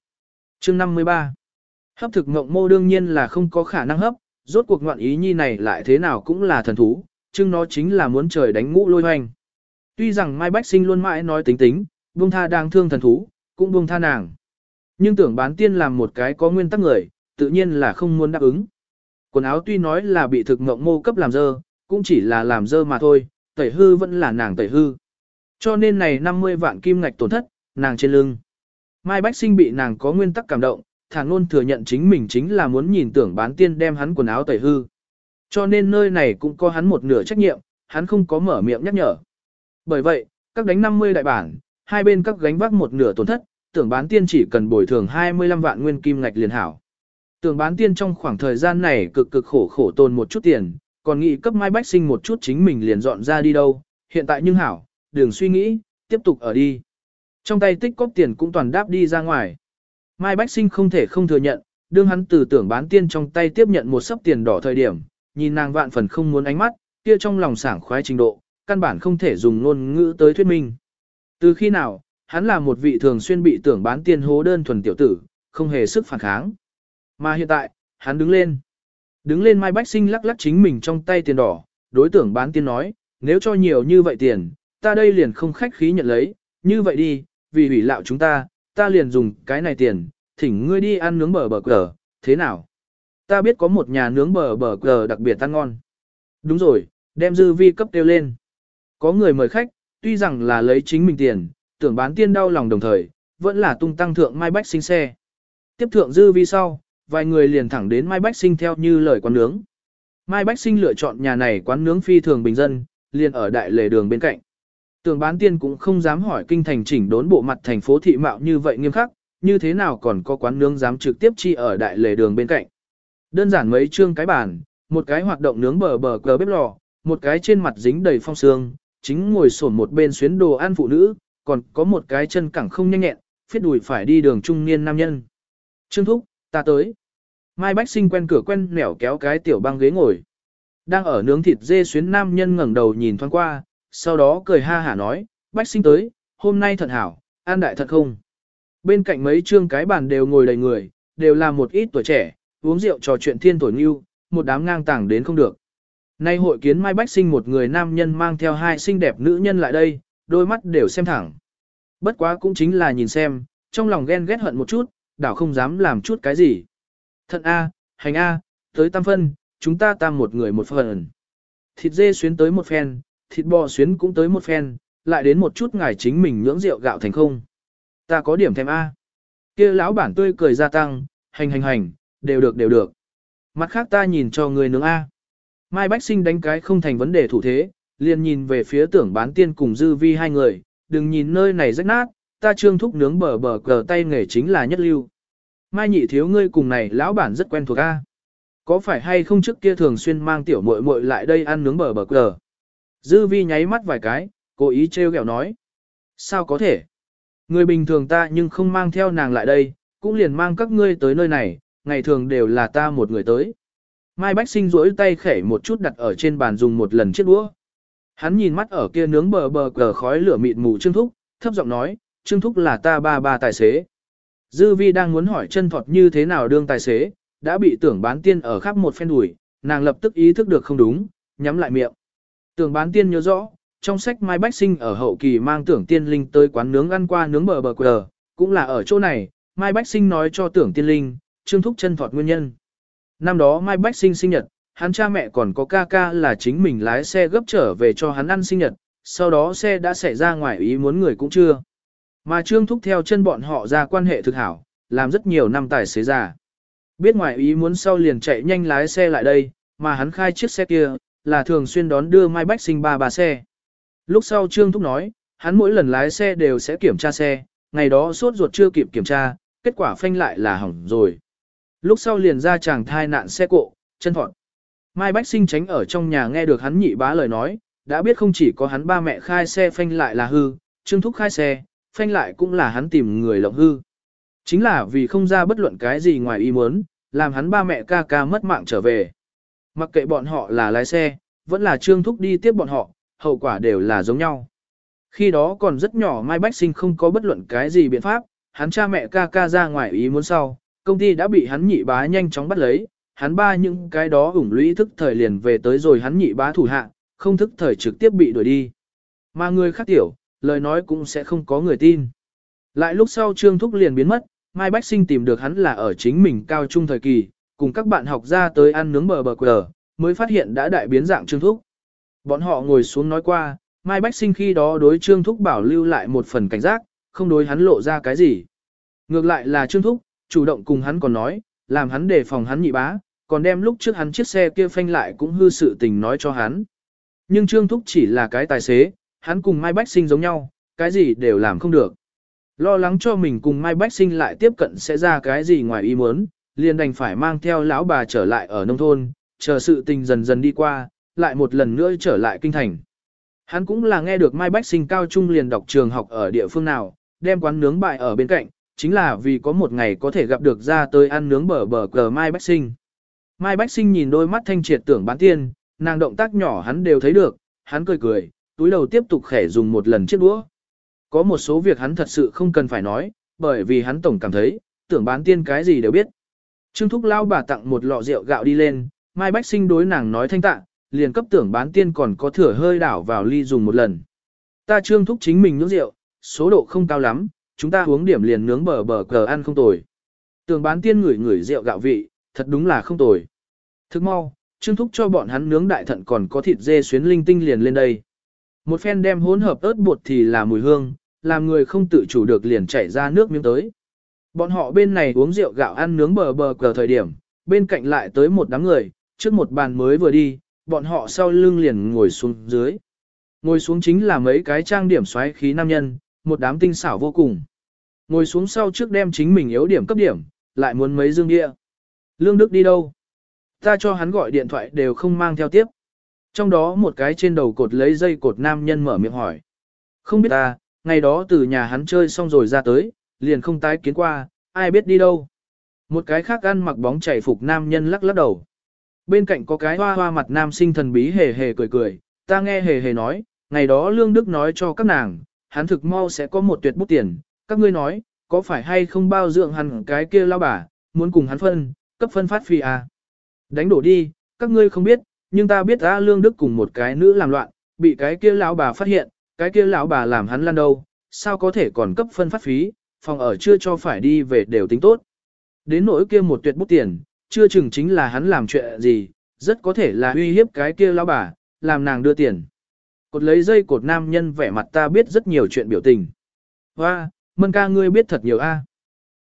Chương 53 Hấp thực ngộng mô đương nhiên là không có khả năng hấp, rốt cuộc ngoạn ý nhi này lại thế nào cũng là thần thú, chưng nó chính là muốn trời đánh ngũ lôi hoành. Tuy rằng Mai Bách Sinh luôn mãi nói tính tính, buông tha đang thương thần thú, cũng buông tha nàng. Nhưng tưởng bán tiên làm một cái có nguyên tắc người, tự nhiên là không muốn đáp ứng. Quần áo tuy nói là bị thực ngộng mô cấp làm dơ, cũng chỉ là làm dơ mà thôi, tẩy hư vẫn là nàng tẩy hư. Cho nên này 50 vạn kim ngạch tổn thất, nàng trên lưng. Mai Bách Sinh bị nàng có nguyên tắc cảm động, thản luôn thừa nhận chính mình chính là muốn nhìn tưởng bán tiên đem hắn quần áo tẩy hư. Cho nên nơi này cũng có hắn một nửa trách nhiệm, hắn không có mở miệng nhắc nhở. Bởi vậy, các đánh 50 đại bản, hai bên các gánh vác một nửa tổn thất, tưởng bán tiên chỉ cần bồi thường 25 vạn nguyên kim ngạch liền hảo. Tưởng bán tiên trong khoảng thời gian này cực cực khổ khổ tồn một chút tiền, còn nghĩ cấp Mai Bách Sinh một chút chính mình liền dọn ra đi đâu, hiện tại nhưng hảo, đừng suy nghĩ, tiếp tục ở đi. Trong tay tích cóp tiền cũng toàn đáp đi ra ngoài. Mai Bách Sinh không thể không thừa nhận, đương hắn từ tưởng bán tiên trong tay tiếp nhận một sấp tiền đỏ thời điểm, nhìn nàng vạn phần không muốn ánh mắt, kia trong lòng sảng khoái trình độ, căn bản không thể dùng ngôn ngữ tới thuyết minh. Từ khi nào, hắn là một vị thường xuyên bị tưởng bán tiền hố đơn thuần tiểu tử, không hề sức phản kháng. Mà hiện tại, hắn đứng lên. Đứng lên Mai Bách Sinh lắc lắc chính mình trong tay tiền đỏ, đối tưởng bán tiền nói, nếu cho nhiều như vậy tiền, ta đây liền không khách khí nhận lấy, như vậy đi, vì hủy lạo chúng ta, ta liền dùng cái này tiền, thỉnh ngươi đi ăn nướng bờ bờ cờ, thế nào? Ta biết có một nhà nướng bờ bờ cờ đặc biệt ăn ngon. Đúng rồi, đem dư vi cấp tiêu lên. Có người mời khách, tuy rằng là lấy chính mình tiền, tưởng bán tiên đau lòng đồng thời, vẫn là tung tăng thượng Mai Bách sinh xe. Tiếp thượng dư vi sau, vài người liền thẳng đến Mai Bách sinh theo như lời quán nướng. Mai Bách sinh lựa chọn nhà này quán nướng phi thường bình dân, liền ở đại lề đường bên cạnh. Tưởng bán tiên cũng không dám hỏi kinh thành chỉnh đốn bộ mặt thành phố thị mạo như vậy nghiêm khắc, như thế nào còn có quán nướng dám trực tiếp chi ở đại lề đường bên cạnh. Đơn giản mấy chương cái bàn, một cái hoạt động nướng bờ bờ cờ bếp lò, một cái trên mặt dính đầy phong sương, chính ngồi sổn một bên xuyến đồ ăn phụ nữ, còn có một cái chân cẳng không nhanh nhẹn, phiết đùi phải đi đường trung niên nam nhân. Trương Thúc, ta tới. Mai Bách Sinh quen cửa quen nẻo kéo cái tiểu băng ghế ngồi. Đang ở nướng thịt dê xuyến nam nhân ngẩng đầu nhìn thoáng qua, sau đó cười ha hả nói, Bách Sinh tới, hôm nay thật hảo, an đại thật không. Bên cạnh mấy trương cái bàn đều ngồi đầy người, đều là một ít tuổi trẻ, uống rượu trò chuyện thiên tổn nghiêu, một đám ngang tàng đến không được. Nay hội kiến Mai Bách Sinh một người nam nhân mang theo hai xinh đẹp nữ nhân lại đây, đôi mắt đều xem thẳng. Bất quá cũng chính là nhìn xem, trong lòng ghen ghét hận một chút, đảo không dám làm chút cái gì. Thận A, hành A, tới tam phân, chúng ta tam một người một phần. Thịt dê xuyến tới một phen, thịt bò xuyến cũng tới một phen, lại đến một chút ngài chính mình nhưỡng rượu gạo thành không. Ta có điểm thèm A. kia lão bản tươi cười gia tăng, hành hành hành, đều được đều được. Mặt khác ta nhìn cho người nướng A. Mai Bách Sinh đánh cái không thành vấn đề thủ thế, liền nhìn về phía tưởng bán tiên cùng dư vi hai người, đừng nhìn nơi này rách nát, ta trương thúc nướng bờ bờ cờ tay nghề chính là nhất lưu. Mai nhị thiếu ngươi cùng này lão bản rất quen thuộc a. Có phải hay không trước kia thường xuyên mang tiểu muội muội lại đây ăn nướng bờ bờ cờ? Dư vi nháy mắt vài cái, cố ý treo gẹo nói. Sao có thể? Người bình thường ta nhưng không mang theo nàng lại đây, cũng liền mang các ngươi tới nơi này, ngày thường đều là ta một người tới. Mai Bách Sinh duỗi tay khẽ một chút đặt ở trên bàn dùng một lần chiếc đũa. Hắn nhìn mắt ở kia nướng bờ bờ cờ khói lửa mịt mù Trương Thúc, thấp giọng nói, Trương Thúc là ta ba ba tài xế. Dư vi đang muốn hỏi chân thọt như thế nào đương tài xế, đã bị tưởng bán tiên ở khắp một phen đuổi, nàng lập tức ý thức được không đúng, nhắm lại miệng. Tưởng bán tiên nhớ rõ, trong sách Mai Bách Sinh ở hậu kỳ mang tưởng tiên linh tới quán nướng ăn qua nướng bờ bờ cờ, cũng là ở chỗ này, Mai Bách Sinh nói cho tưởng tiên linh, Trương Thúc chân thọt nguyên nhân. Năm đó Mai Bách Sinh sinh nhật, hắn cha mẹ còn có ca ca là chính mình lái xe gấp trở về cho hắn ăn sinh nhật, sau đó xe đã xảy ra ngoài ý muốn người cũng chưa. Mà Trương Thúc theo chân bọn họ ra quan hệ thực hảo, làm rất nhiều năm tài xế già. Biết ngoài ý muốn sau liền chạy nhanh lái xe lại đây, mà hắn khai chiếc xe kia, là thường xuyên đón đưa Mai Bách Sinh ba bà xe. Lúc sau Trương Thúc nói, hắn mỗi lần lái xe đều sẽ kiểm tra xe, ngày đó sốt ruột chưa kịp kiểm tra, kết quả phanh lại là hỏng rồi. Lúc sau liền ra chàng thai nạn xe cộ, chân thọn. Mai Bách Sinh tránh ở trong nhà nghe được hắn nhị bá lời nói, đã biết không chỉ có hắn ba mẹ khai xe phanh lại là hư, Trương Thúc khai xe, phanh lại cũng là hắn tìm người lộng hư. Chính là vì không ra bất luận cái gì ngoài ý muốn, làm hắn ba mẹ ca ca mất mạng trở về. Mặc kệ bọn họ là lái xe, vẫn là Trương Thúc đi tiếp bọn họ, hậu quả đều là giống nhau. Khi đó còn rất nhỏ Mai Bách Sinh không có bất luận cái gì biện pháp, hắn cha mẹ ca ca ra ngoài ý muốn sau, công ty đã bị hắn nhị bá nhanh chóng bắt lấy, hắn ba những cái đó ủng lũy thức thời liền về tới rồi hắn nhị bá thủ hạ, không thức thời trực tiếp bị đuổi đi. Mà người khác tiểu, lời nói cũng sẽ không có người tin. Lại lúc sau Trương Thúc liền biến mất, Mai Bách Sinh tìm được hắn là ở chính mình cao trung thời kỳ, cùng các bạn học ra tới ăn nướng bờ bờ quờ, mới phát hiện đã đại biến dạng Trương Thúc. Bọn họ ngồi xuống nói qua, Mai Bách Sinh khi đó đối Trương Thúc bảo lưu lại một phần cảnh giác, không đối hắn lộ ra cái gì. Ngược lại là Trương Thúc, chủ động cùng hắn còn nói, làm hắn đề phòng hắn nhị bá, còn đem lúc trước hắn chiếc xe kia phanh lại cũng hư sự tình nói cho hắn. Nhưng Trương Thúc chỉ là cái tài xế, hắn cùng Mai Bách Sinh giống nhau, cái gì đều làm không được. Lo lắng cho mình cùng Mai Bách Sinh lại tiếp cận sẽ ra cái gì ngoài ý muốn, liền đành phải mang theo lão bà trở lại ở nông thôn, chờ sự tình dần dần đi qua, lại một lần nữa trở lại kinh thành. Hắn cũng là nghe được Mai Bách Sinh cao trung liền đọc trường học ở địa phương nào, đem quán nướng bại ở bên cạnh, chính là vì có một ngày có thể gặp được ra tới ăn nướng bờ bờ cờ Mai Bách Sinh. Mai Bách Sinh nhìn đôi mắt thanh triệt tưởng bán tiên, nàng động tác nhỏ hắn đều thấy được, hắn cười cười, túi đầu tiếp tục khẻ dùng một lần chiếc đũa. Có một số việc hắn thật sự không cần phải nói, bởi vì hắn tổng cảm thấy, tưởng bán tiên cái gì đều biết. Trương Thúc lao bà tặng một lọ rượu gạo đi lên, Mai Bách Sinh đối nàng nói thanh tạ, liền cấp tưởng bán tiên còn có thừa hơi đảo vào ly dùng một lần. Ta Trương Thúc chính mình nướng rượu, số độ không cao lắm, chúng ta uống điểm liền nướng bờ bờ cờ ăn không tồi. tường bán tiên ngửi ngửi rượu gạo vị, thật đúng là không tồi. Thức mau, Trương Thúc cho bọn hắn nướng đại thận còn có thịt dê xuyến linh tinh liền lên đây. Một phen đem hỗn hợp ớt bột thì là mùi hương, làm người không tự chủ được liền chảy ra nước miếng tới. Bọn họ bên này uống rượu gạo ăn nướng bờ bờ cờ thời điểm, bên cạnh lại tới một đám người, trước một bàn mới vừa đi, bọn họ sau lưng liền ngồi xuống dưới. Ngồi xuống chính là mấy cái trang điểm xoáy khí nam nhân, một đám tinh xảo vô cùng. Ngồi xuống sau trước đem chính mình yếu điểm cấp điểm, lại muốn mấy dương địa. Lương Đức đi đâu? Ta cho hắn gọi điện thoại đều không mang theo tiếp. Trong đó một cái trên đầu cột lấy dây cột nam nhân mở miệng hỏi. Không biết ta, ngày đó từ nhà hắn chơi xong rồi ra tới, liền không tái kiến qua, ai biết đi đâu. Một cái khác ăn mặc bóng chảy phục nam nhân lắc lắc đầu. Bên cạnh có cái hoa hoa mặt nam sinh thần bí hề hề cười cười, ta nghe hề hề nói, ngày đó Lương Đức nói cho các nàng, hắn thực mau sẽ có một tuyệt bút tiền, các ngươi nói, có phải hay không bao dưỡng hắn cái kia lao bà, muốn cùng hắn phân, cấp phân phát phi à. Đánh đổ đi, các ngươi không biết, nhưng ta biết A Lương Đức cùng một cái nữ làm loạn, bị cái kia lão bà phát hiện, cái kia lão bà làm hắn lăn đâu, sao có thể còn cấp phân phát phí, phòng ở chưa cho phải đi về đều tính tốt. Đến nỗi kia một tuyệt bút tiền, chưa chừng chính là hắn làm chuyện gì, rất có thể là uy hiếp cái kia lão bà, làm nàng đưa tiền. Cột lấy dây cột nam nhân vẻ mặt ta biết rất nhiều chuyện biểu tình. Hoa, mân ca ngươi biết thật nhiều a.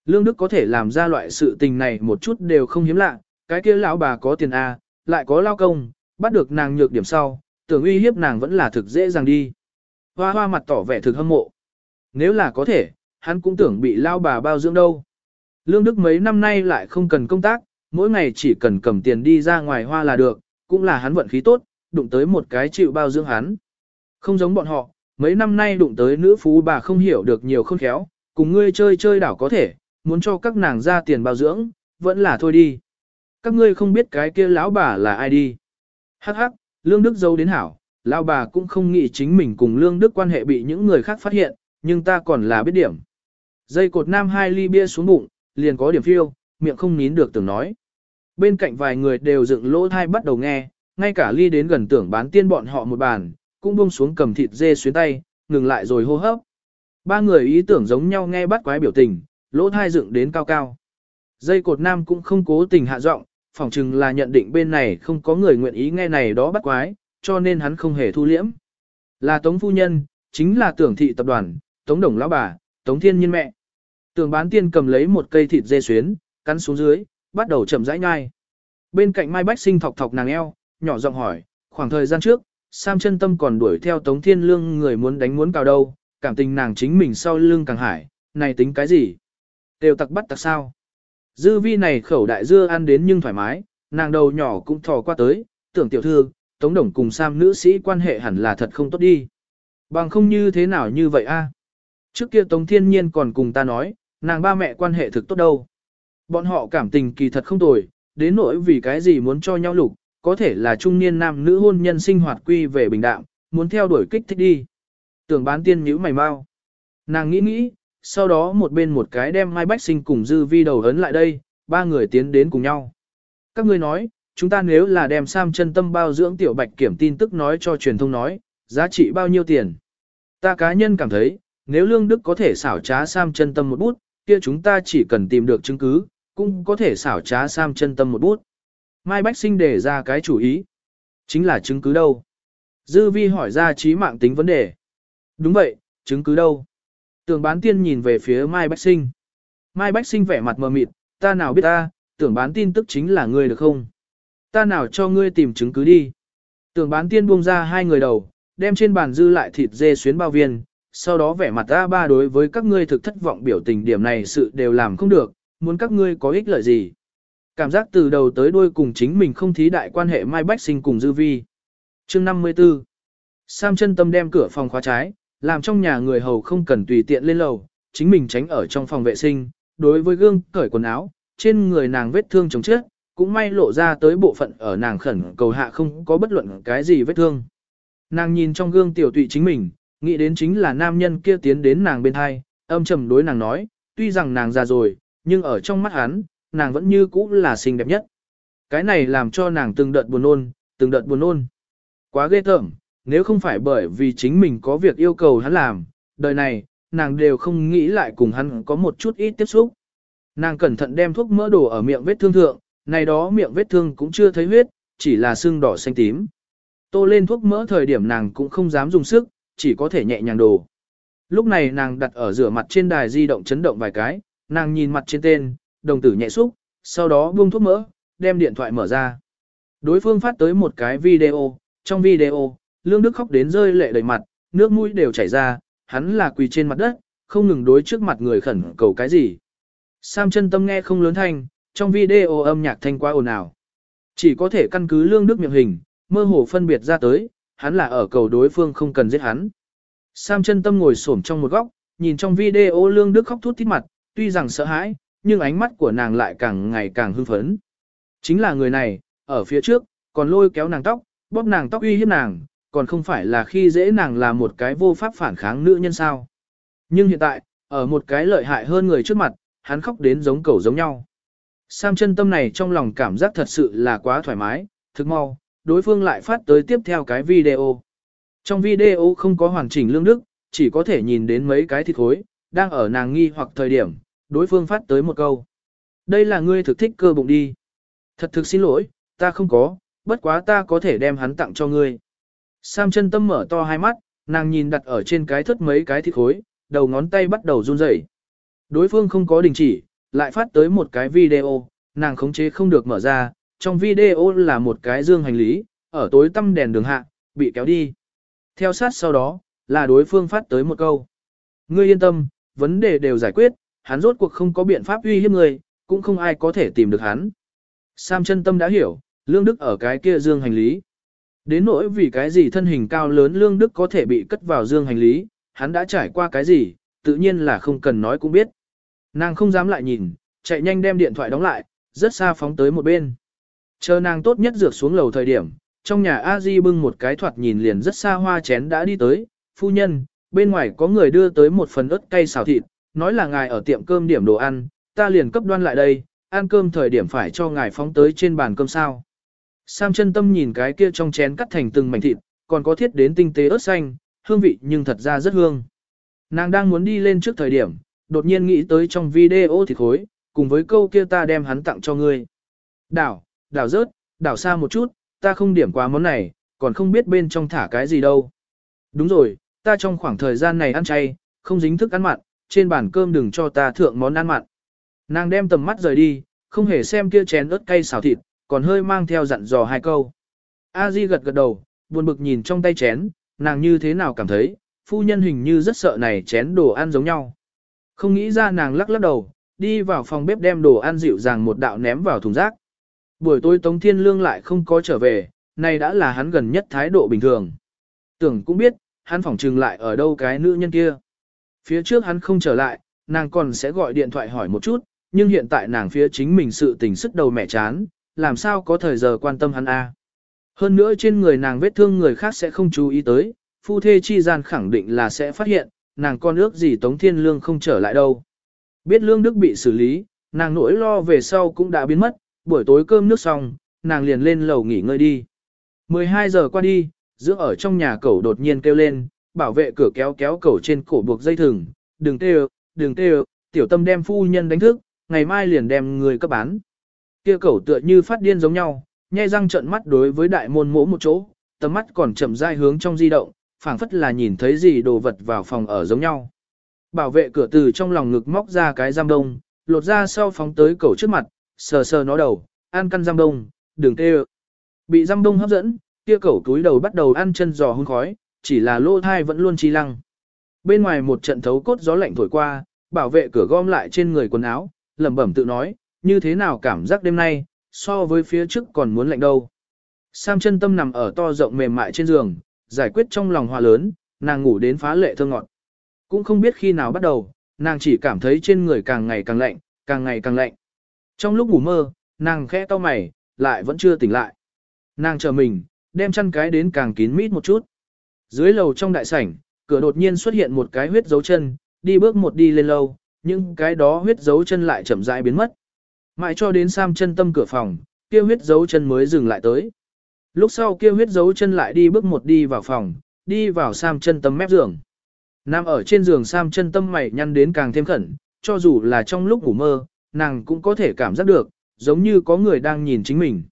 Lương Đức có thể làm ra loại sự tình này một chút đều không hiếm lạ, cái kia lão bà có tiền a, lại có lao công, bắt được nàng nhược điểm sau, tưởng uy hiếp nàng vẫn là thực dễ dàng đi. Hoa hoa mặt tỏ vẻ thực hâm mộ. Nếu là có thể, hắn cũng tưởng bị lao bà bao dưỡng đâu. Lương Đức mấy năm nay lại không cần công tác, mỗi ngày chỉ cần cầm tiền đi ra ngoài hoa là được, cũng là hắn vận khí tốt, đụng tới một cái chịu bao dưỡng hắn. Không giống bọn họ, mấy năm nay đụng tới nữ phú bà không hiểu được nhiều khôn khéo, cùng ngươi chơi chơi đảo có thể, muốn cho các nàng ra tiền bao dưỡng, vẫn là thôi đi. Các ngươi không biết cái kia lão bà là ai đi. Hắc hắc, Lương Đức giấu đến hảo, lão bà cũng không nghĩ chính mình cùng Lương Đức quan hệ bị những người khác phát hiện, nhưng ta còn là biết điểm. Dây cột nam hai ly bia xuống bụng, liền có điểm phiêu, miệng không nín được tưởng nói. Bên cạnh vài người đều dựng lỗ thai bắt đầu nghe, ngay cả ly đến gần tưởng bán tiên bọn họ một bàn, cũng buông xuống cầm thịt dê xuyến tay, ngừng lại rồi hô hấp. Ba người ý tưởng giống nhau nghe bắt quái biểu tình, lỗ thai dựng đến cao cao. Dây cột nam cũng không cố tình hạ giọng, phỏng chừng là nhận định bên này không có người nguyện ý nghe này đó bắt quái, cho nên hắn không hề thu liễm. Là Tống Phu Nhân, chính là tưởng thị tập đoàn, Tống Đồng Lão Bà, Tống Thiên Nhiên mẹ. Tưởng bán tiên cầm lấy một cây thịt dê xuyến, cắn xuống dưới, bắt đầu chậm rãi nhai. Bên cạnh Mai Bách Sinh thọc thọc nàng eo, nhỏ giọng hỏi, khoảng thời gian trước, Sam chân tâm còn đuổi theo Tống Thiên Lương người muốn đánh muốn cào đâu, cảm tình nàng chính mình sau lưng càng hải, này tính cái gì? Đều tặc bắt tặc sao? Dư vi này khẩu đại dưa ăn đến nhưng thoải mái, nàng đầu nhỏ cũng thò qua tới, tưởng tiểu thư, Tống Đồng cùng Sam nữ sĩ quan hệ hẳn là thật không tốt đi. Bằng không như thế nào như vậy a? À? Trước kia Tống Thiên Nhiên còn cùng ta nói, nàng ba mẹ quan hệ thực tốt đâu. Bọn họ cảm tình kỳ thật không tồi, đến nỗi vì cái gì muốn cho nhau lục, có thể là trung niên nam nữ hôn nhân sinh hoạt quy về bình đạm, muốn theo đuổi kích thích đi. Tưởng bán tiên nhíu mày mau. Nàng nghĩ nghĩ, sau đó một bên một cái đem Mai Bách Sinh cùng Dư Vi đầu ấn lại đây, ba người tiến đến cùng nhau. Các ngươi nói, chúng ta nếu là đem Sam chân tâm bao dưỡng tiểu bạch kiểm tin tức nói cho truyền thông nói, giá trị bao nhiêu tiền? Ta cá nhân cảm thấy, nếu Lương Đức có thể xảo trá Sam chân tâm một bút, kia chúng ta chỉ cần tìm được chứng cứ, cũng có thể xảo trá Sam chân tâm một bút. Mai Bách Sinh đề ra cái chủ ý. Chính là chứng cứ đâu? Dư vi hỏi ra trí mạng tính vấn đề. Đúng vậy, chứng cứ đâu? Tưởng bán tiên nhìn về phía Mai Bách Sinh. Mai Bách Sinh vẻ mặt mờ mịt, ta nào biết ta, tưởng bán tin tức chính là ngươi được không? Ta nào cho ngươi tìm chứng cứ đi. Tưởng bán tiên buông ra hai người đầu, đem trên bàn dư lại thịt dê xuyến bao viên, sau đó vẻ mặt ta ba đối với các ngươi thực thất vọng biểu tình điểm này sự đều làm không được, muốn các ngươi có ích lợi gì. Cảm giác từ đầu tới đuôi cùng chính mình không thí đại quan hệ Mai Bách Sinh cùng Dư Vi. Chương 54 Sam chân tâm đem cửa phòng khóa trái, làm trong nhà người hầu không cần tùy tiện lên lầu, chính mình tránh ở trong phòng vệ sinh, đối với gương cởi quần áo, trên người nàng vết thương chống chết, cũng may lộ ra tới bộ phận ở nàng khẩn cầu hạ không có bất luận cái gì vết thương. Nàng nhìn trong gương tiểu tụy chính mình, nghĩ đến chính là nam nhân kia tiến đến nàng bên hai, âm trầm đối nàng nói, tuy rằng nàng già rồi, nhưng ở trong mắt hắn, nàng vẫn như cũ là xinh đẹp nhất. Cái này làm cho nàng từng đợt buồn ôn, từng đợt buồn ôn. Quá ghê tởm, nếu không phải bởi vì chính mình có việc yêu cầu hắn làm, đời này, nàng đều không nghĩ lại cùng hắn có một chút ít tiếp xúc. Nàng cẩn thận đem thuốc mỡ đổ ở miệng vết thương thượng, này đó miệng vết thương cũng chưa thấy huyết, chỉ là sưng đỏ xanh tím. Tô lên thuốc mỡ thời điểm nàng cũng không dám dùng sức, chỉ có thể nhẹ nhàng đổ. Lúc này nàng đặt ở rửa mặt trên đài di động chấn động vài cái, nàng nhìn mặt trên tên, đồng tử nhẹ xúc, sau đó buông thuốc mỡ, đem điện thoại mở ra. Đối phương phát tới một cái video, trong video, Lương Đức khóc đến rơi lệ đầy mặt, nước mũi đều chảy ra, hắn là quỳ trên mặt đất, không ngừng đối trước mặt người khẩn cầu cái gì. Sam chân tâm nghe không lớn thanh, trong video âm nhạc thanh quá ồn ào. Chỉ có thể căn cứ Lương Đức miệng hình, mơ hồ phân biệt ra tới, hắn là ở cầu đối phương không cần giết hắn. Sam chân tâm ngồi xổm trong một góc, nhìn trong video Lương Đức khóc thút thít mặt, tuy rằng sợ hãi, nhưng ánh mắt của nàng lại càng ngày càng hưng phấn. Chính là người này, ở phía trước, còn lôi kéo nàng tóc, bóp nàng tóc uy hiếp nàng, còn không phải là khi dễ nàng là một cái vô pháp phản kháng nữ nhân sao. Nhưng hiện tại, ở một cái lợi hại hơn người trước mặt, hắn khóc đến giống cẩu giống nhau. Sam chân tâm này trong lòng cảm giác thật sự là quá thoải mái, thực mau, đối phương lại phát tới tiếp theo cái video. Trong video không có hoàn chỉnh lương đức, chỉ có thể nhìn đến mấy cái thịt khối, đang ở nàng nghi hoặc thời điểm, đối phương phát tới một câu. Đây là ngươi thực thích cơ bụng đi. Thật thực xin lỗi, ta không có, bất quá ta có thể đem hắn tặng cho ngươi. Sam chân tâm mở to hai mắt, nàng nhìn đặt ở trên cái thất mấy cái thịt khối, đầu ngón tay bắt đầu run rẩy. Đối phương không có đình chỉ, lại phát tới một cái video, nàng khống chế không được mở ra, trong video là một cái dương hành lý, ở tối tăm đèn đường hạ, bị kéo đi. Theo sát sau đó, là đối phương phát tới một câu. Ngươi yên tâm, vấn đề đều giải quyết, hắn rốt cuộc không có biện pháp uy hiếp người, cũng không ai có thể tìm được hắn. Sam chân tâm đã hiểu, Lương Đức ở cái kia dương hành lý. Đến nỗi vì cái gì thân hình cao lớn Lương Đức có thể bị cất vào dương hành lý, hắn đã trải qua cái gì, tự nhiên là không cần nói cũng biết. Nàng không dám lại nhìn, chạy nhanh đem điện thoại đóng lại, rất xa phóng tới một bên. Chờ nàng tốt nhất dược xuống lầu thời điểm, trong nhà a di bưng một cái thoạt nhìn liền rất xa hoa chén đã đi tới, phu nhân, bên ngoài có người đưa tới một phần ớt cay xào thịt, nói là ngài ở tiệm cơm điểm đồ ăn, ta liền cấp đoan lại đây, ăn cơm thời điểm phải cho ngài phóng tới trên bàn cơm sao. Sam chân tâm nhìn cái kia trong chén cắt thành từng mảnh thịt, còn có thiết đến tinh tế ớt xanh, hương vị nhưng thật ra rất hương. Nàng đang muốn đi lên trước thời điểm, đột nhiên nghĩ tới trong video thịt khối, cùng với câu kia ta đem hắn tặng cho ngươi. Đảo, đảo rớt, đảo xa một chút, ta không điểm quá món này, còn không biết bên trong thả cái gì đâu. Đúng rồi, ta trong khoảng thời gian này ăn chay, không dính thức ăn mặn, trên bàn cơm đừng cho ta thượng món ăn mặn. Nàng đem tầm mắt rời đi, không hề xem kia chén ớt cay xào thịt, còn hơi mang theo dặn dò hai câu. A Di gật gật đầu, buồn bực nhìn trong tay chén, nàng như thế nào cảm thấy, phu nhân hình như rất sợ này chén đồ ăn giống nhau. Không nghĩ ra nàng lắc lắc đầu, đi vào phòng bếp đem đồ ăn dịu dàng một đạo ném vào thùng rác. Buổi tối Tống Thiên Lương lại không có trở về, này đã là hắn gần nhất thái độ bình thường. Tưởng cũng biết, hắn phỏng trừng lại ở đâu cái nữ nhân kia. Phía trước hắn không trở lại, nàng còn sẽ gọi điện thoại hỏi một chút, nhưng hiện tại nàng phía chính mình sự tình sức đầu mẹ chán, làm sao có thời giờ quan tâm hắn a? Hơn nữa trên người nàng vết thương người khác sẽ không chú ý tới, phu thê chi gian khẳng định là sẽ phát hiện, nàng con ước gì Tống Thiên Lương không trở lại đâu. Biết Lương Đức bị xử lý, nàng nỗi lo về sau cũng đã biến mất, buổi tối cơm nước xong, nàng liền lên lầu nghỉ ngơi đi. 12 giờ qua đi, giữa ở trong nhà cậu đột nhiên kêu lên, bảo vệ cửa kéo kéo cổ trên cổ buộc dây thừng, đừng tê đừng tê tiểu tâm đem phu nhân đánh thức, ngày mai liền đem người cấp bán. Kia cổ tựa như phát điên giống nhau, nhai răng trợn mắt đối với đại môn mỗ một chỗ, tầm mắt còn chậm rãi hướng trong di động, phảng phất là nhìn thấy gì đồ vật vào phòng ở giống nhau. Bảo vệ cửa từ trong lòng ngực móc ra cái giam đông, lột ra sau phóng tới cổ trước mặt, sờ sờ nó đầu, ăn căn giam đông, đừng tê Bị giam đông hấp dẫn, kia cẩu túi đầu bắt đầu ăn chân giò hun khói, chỉ là lô thai vẫn luôn chi lăng. Bên ngoài một trận thấu cốt gió lạnh thổi qua, bảo vệ cửa gom lại trên người quần áo, lẩm bẩm tự nói, như thế nào cảm giác đêm nay, so với phía trước còn muốn lạnh đâu. Sam chân tâm nằm ở to rộng mềm mại trên giường, giải quyết trong lòng hòa lớn, nàng ngủ đến phá lệ thơ ngọt. Cũng không biết khi nào bắt đầu, nàng chỉ cảm thấy trên người càng ngày càng lạnh, càng ngày càng lạnh. Trong lúc ngủ mơ, nàng khẽ to mày, lại vẫn chưa tỉnh lại. Nàng chờ mình, đem chăn cái đến càng kín mít một chút. Dưới lầu trong đại sảnh, cửa đột nhiên xuất hiện một cái huyết dấu chân, đi bước một đi lên lâu, nhưng cái đó huyết dấu chân lại chậm rãi biến mất. Mãi cho đến Sam chân tâm cửa phòng, kia huyết dấu chân mới dừng lại tới. Lúc sau kia huyết dấu chân lại đi bước một đi vào phòng, đi vào Sam chân tâm mép giường. Nam ở trên giường Sam chân tâm mày nhăn đến càng thêm khẩn, cho dù là trong lúc ngủ mơ, nàng cũng có thể cảm giác được, giống như có người đang nhìn chính mình.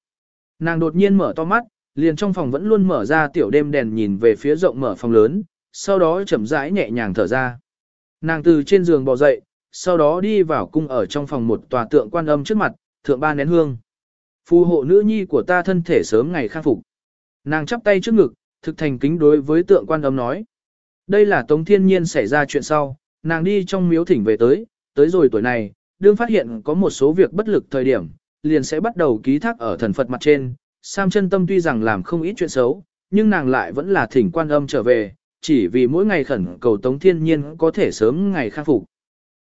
Nàng đột nhiên mở to mắt, liền trong phòng vẫn luôn mở ra tiểu đêm đèn nhìn về phía rộng mở phòng lớn, sau đó chậm rãi nhẹ nhàng thở ra. Nàng từ trên giường bò dậy, sau đó đi vào cung ở trong phòng một tòa tượng quan âm trước mặt, thượng ba nén hương. Phù hộ nữ nhi của ta thân thể sớm ngày khang phục. Nàng chắp tay trước ngực, thực thành kính đối với tượng quan âm nói. Đây là Tống Thiên Nhiên xảy ra chuyện sau, nàng đi trong miếu thỉnh về tới, tới rồi tuổi này, đương phát hiện có một số việc bất lực thời điểm, liền sẽ bắt đầu ký thác ở thần Phật mặt trên. Sam chân tâm tuy rằng làm không ít chuyện xấu, nhưng nàng lại vẫn là thỉnh quan âm trở về, chỉ vì mỗi ngày khẩn cầu Tống Thiên Nhiên có thể sớm ngày khắc phục.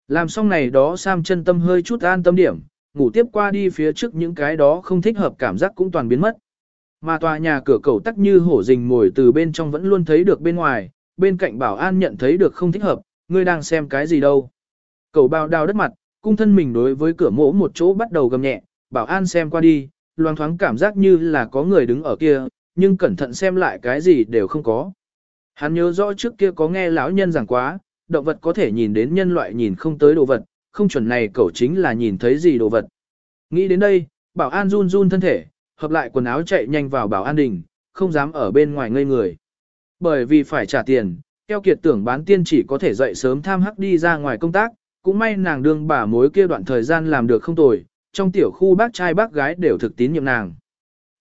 Làm xong này đó Sam chân tâm hơi chút an tâm điểm, ngủ tiếp qua đi phía trước những cái đó không thích hợp cảm giác cũng toàn biến mất. Mà tòa nhà cửa cầu tắc như hổ rình ngồi từ bên trong vẫn luôn thấy được bên ngoài, bên cạnh bảo an nhận thấy được không thích hợp, ngươi đang xem cái gì đâu. Cầu bao đào đất mặt, cung thân mình đối với cửa mỗ một chỗ bắt đầu gầm nhẹ, bảo an xem qua đi, loang thoáng cảm giác như là có người đứng ở kia, nhưng cẩn thận xem lại cái gì đều không có. Hắn nhớ rõ trước kia có nghe lão nhân giảng quá, động vật có thể nhìn đến nhân loại nhìn không tới đồ vật, không chuẩn này cậu chính là nhìn thấy gì đồ vật. Nghĩ đến đây, bảo an run run thân thể, hợp lại quần áo chạy nhanh vào bảo an đình, không dám ở bên ngoài ngây người. Bởi vì phải trả tiền, keo kiệt tưởng bán tiên chỉ có thể dậy sớm tham hắc đi ra ngoài công tác, cũng may nàng đương bà mối kia đoạn thời gian làm được không tồi, trong tiểu khu bác trai bác gái đều thực tín nhiệm nàng.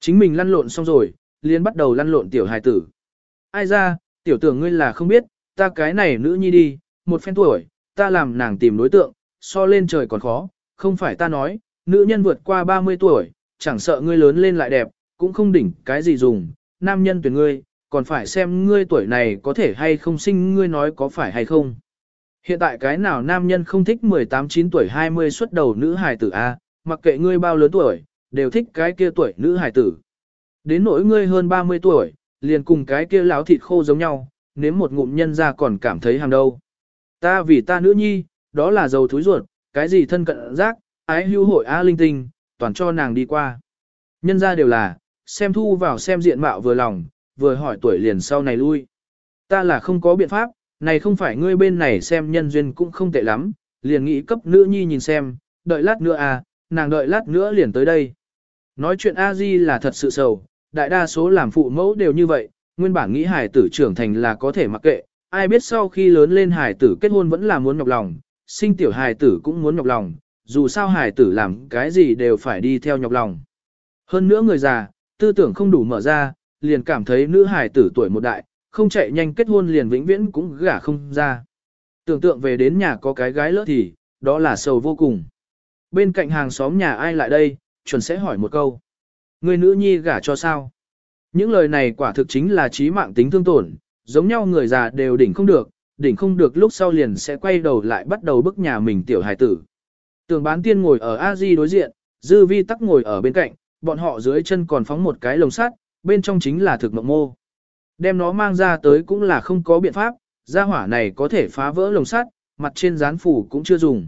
Chính mình lăn lộn xong rồi, liền bắt đầu lăn lộn tiểu hài tử. Ai ra, tiểu tưởng ngươi là không biết, ta cái này nữ nhi đi, một phen tuổi, ta làm nàng tìm đối tượng, so lên trời còn khó, không phải ta nói, nữ nhân vượt qua 30 tuổi, chẳng sợ ngươi lớn lên lại đẹp, cũng không đỉnh cái gì dùng, nam nhân tuyển ngươi, còn phải xem ngươi tuổi này có thể hay không sinh ngươi nói có phải hay không. Hiện tại cái nào nam nhân không thích 18-9 tuổi 20 xuất đầu nữ hài tử A, mặc kệ ngươi bao lớn tuổi, đều thích cái kia tuổi nữ hải tử. Đến nỗi ngươi hơn 30 tuổi, liền cùng cái kia láo thịt khô giống nhau, nếu một ngụm nhân ra còn cảm thấy hàng đâu. Ta vì ta nữ nhi, đó là dầu thúi ruột, cái gì thân cận giác, ái hưu hội A linh tinh, toàn cho nàng đi qua. Nhân ra đều là, xem thu vào xem diện mạo vừa lòng, vừa hỏi tuổi liền sau này lui. Ta là không có biện pháp, này không phải ngươi bên này xem nhân duyên cũng không tệ lắm, liền nghĩ cấp nữ nhi nhìn xem, đợi lát nữa à, nàng đợi lát nữa liền tới đây. Nói chuyện a di là thật sự sầu, đại đa số làm phụ mẫu đều như vậy, nguyên bản nghĩ hải tử trưởng thành là có thể mặc kệ, ai biết sau khi lớn lên hải tử kết hôn vẫn là muốn nhọc lòng, sinh tiểu hải tử cũng muốn nhọc lòng, dù sao hải tử làm cái gì đều phải đi theo nhọc lòng. Hơn nữa người già, tư tưởng không đủ mở ra, liền cảm thấy nữ hải tử tuổi một đại, không chạy nhanh kết hôn liền vĩnh viễn cũng gả không ra. Tưởng tượng về đến nhà có cái gái lỡ thì, đó là sầu vô cùng. Bên cạnh hàng xóm nhà ai lại đây, chuẩn sẽ hỏi một câu. Người nữ nhi gả cho sao? Những lời này quả thực chính là trí mạng tính thương tổn, giống nhau người già đều đỉnh không được, đỉnh không được lúc sau liền sẽ quay đầu lại bắt đầu bức nhà mình tiểu hài tử. Tường bán tiên ngồi ở a di đối diện, dư vi tắc ngồi ở bên cạnh, bọn họ dưới chân còn phóng một cái lồng sắt, bên trong chính là thực mộng mô. Đem nó mang ra tới cũng là không có biện pháp, gia hỏa này có thể phá vỡ lồng sắt, mặt trên dán phủ cũng chưa dùng.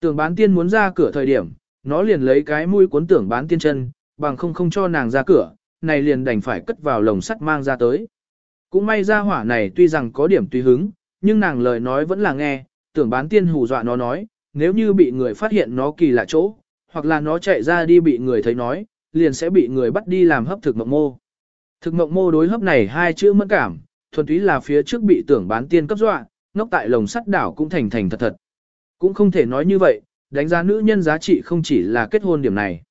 Tưởng bán tiên muốn ra cửa thời điểm, nó liền lấy cái mũi cuốn tưởng bán tiên chân, bằng không không cho nàng ra cửa, này liền đành phải cất vào lồng sắt mang ra tới. Cũng may ra hỏa này tuy rằng có điểm tùy hứng, nhưng nàng lời nói vẫn là nghe, tưởng bán tiên hù dọa nó nói, nếu như bị người phát hiện nó kỳ lạ chỗ, hoặc là nó chạy ra đi bị người thấy nói, liền sẽ bị người bắt đi làm hấp thực mộng mô. Thực mộng mô đối hấp này hai chữ mẫn cảm, thuần túy là phía trước bị tưởng bán tiên cấp dọa, ngốc tại lồng sắt đảo cũng thành thành thật thật. Cũng không thể nói như vậy, đánh giá nữ nhân giá trị không chỉ là kết hôn điểm này.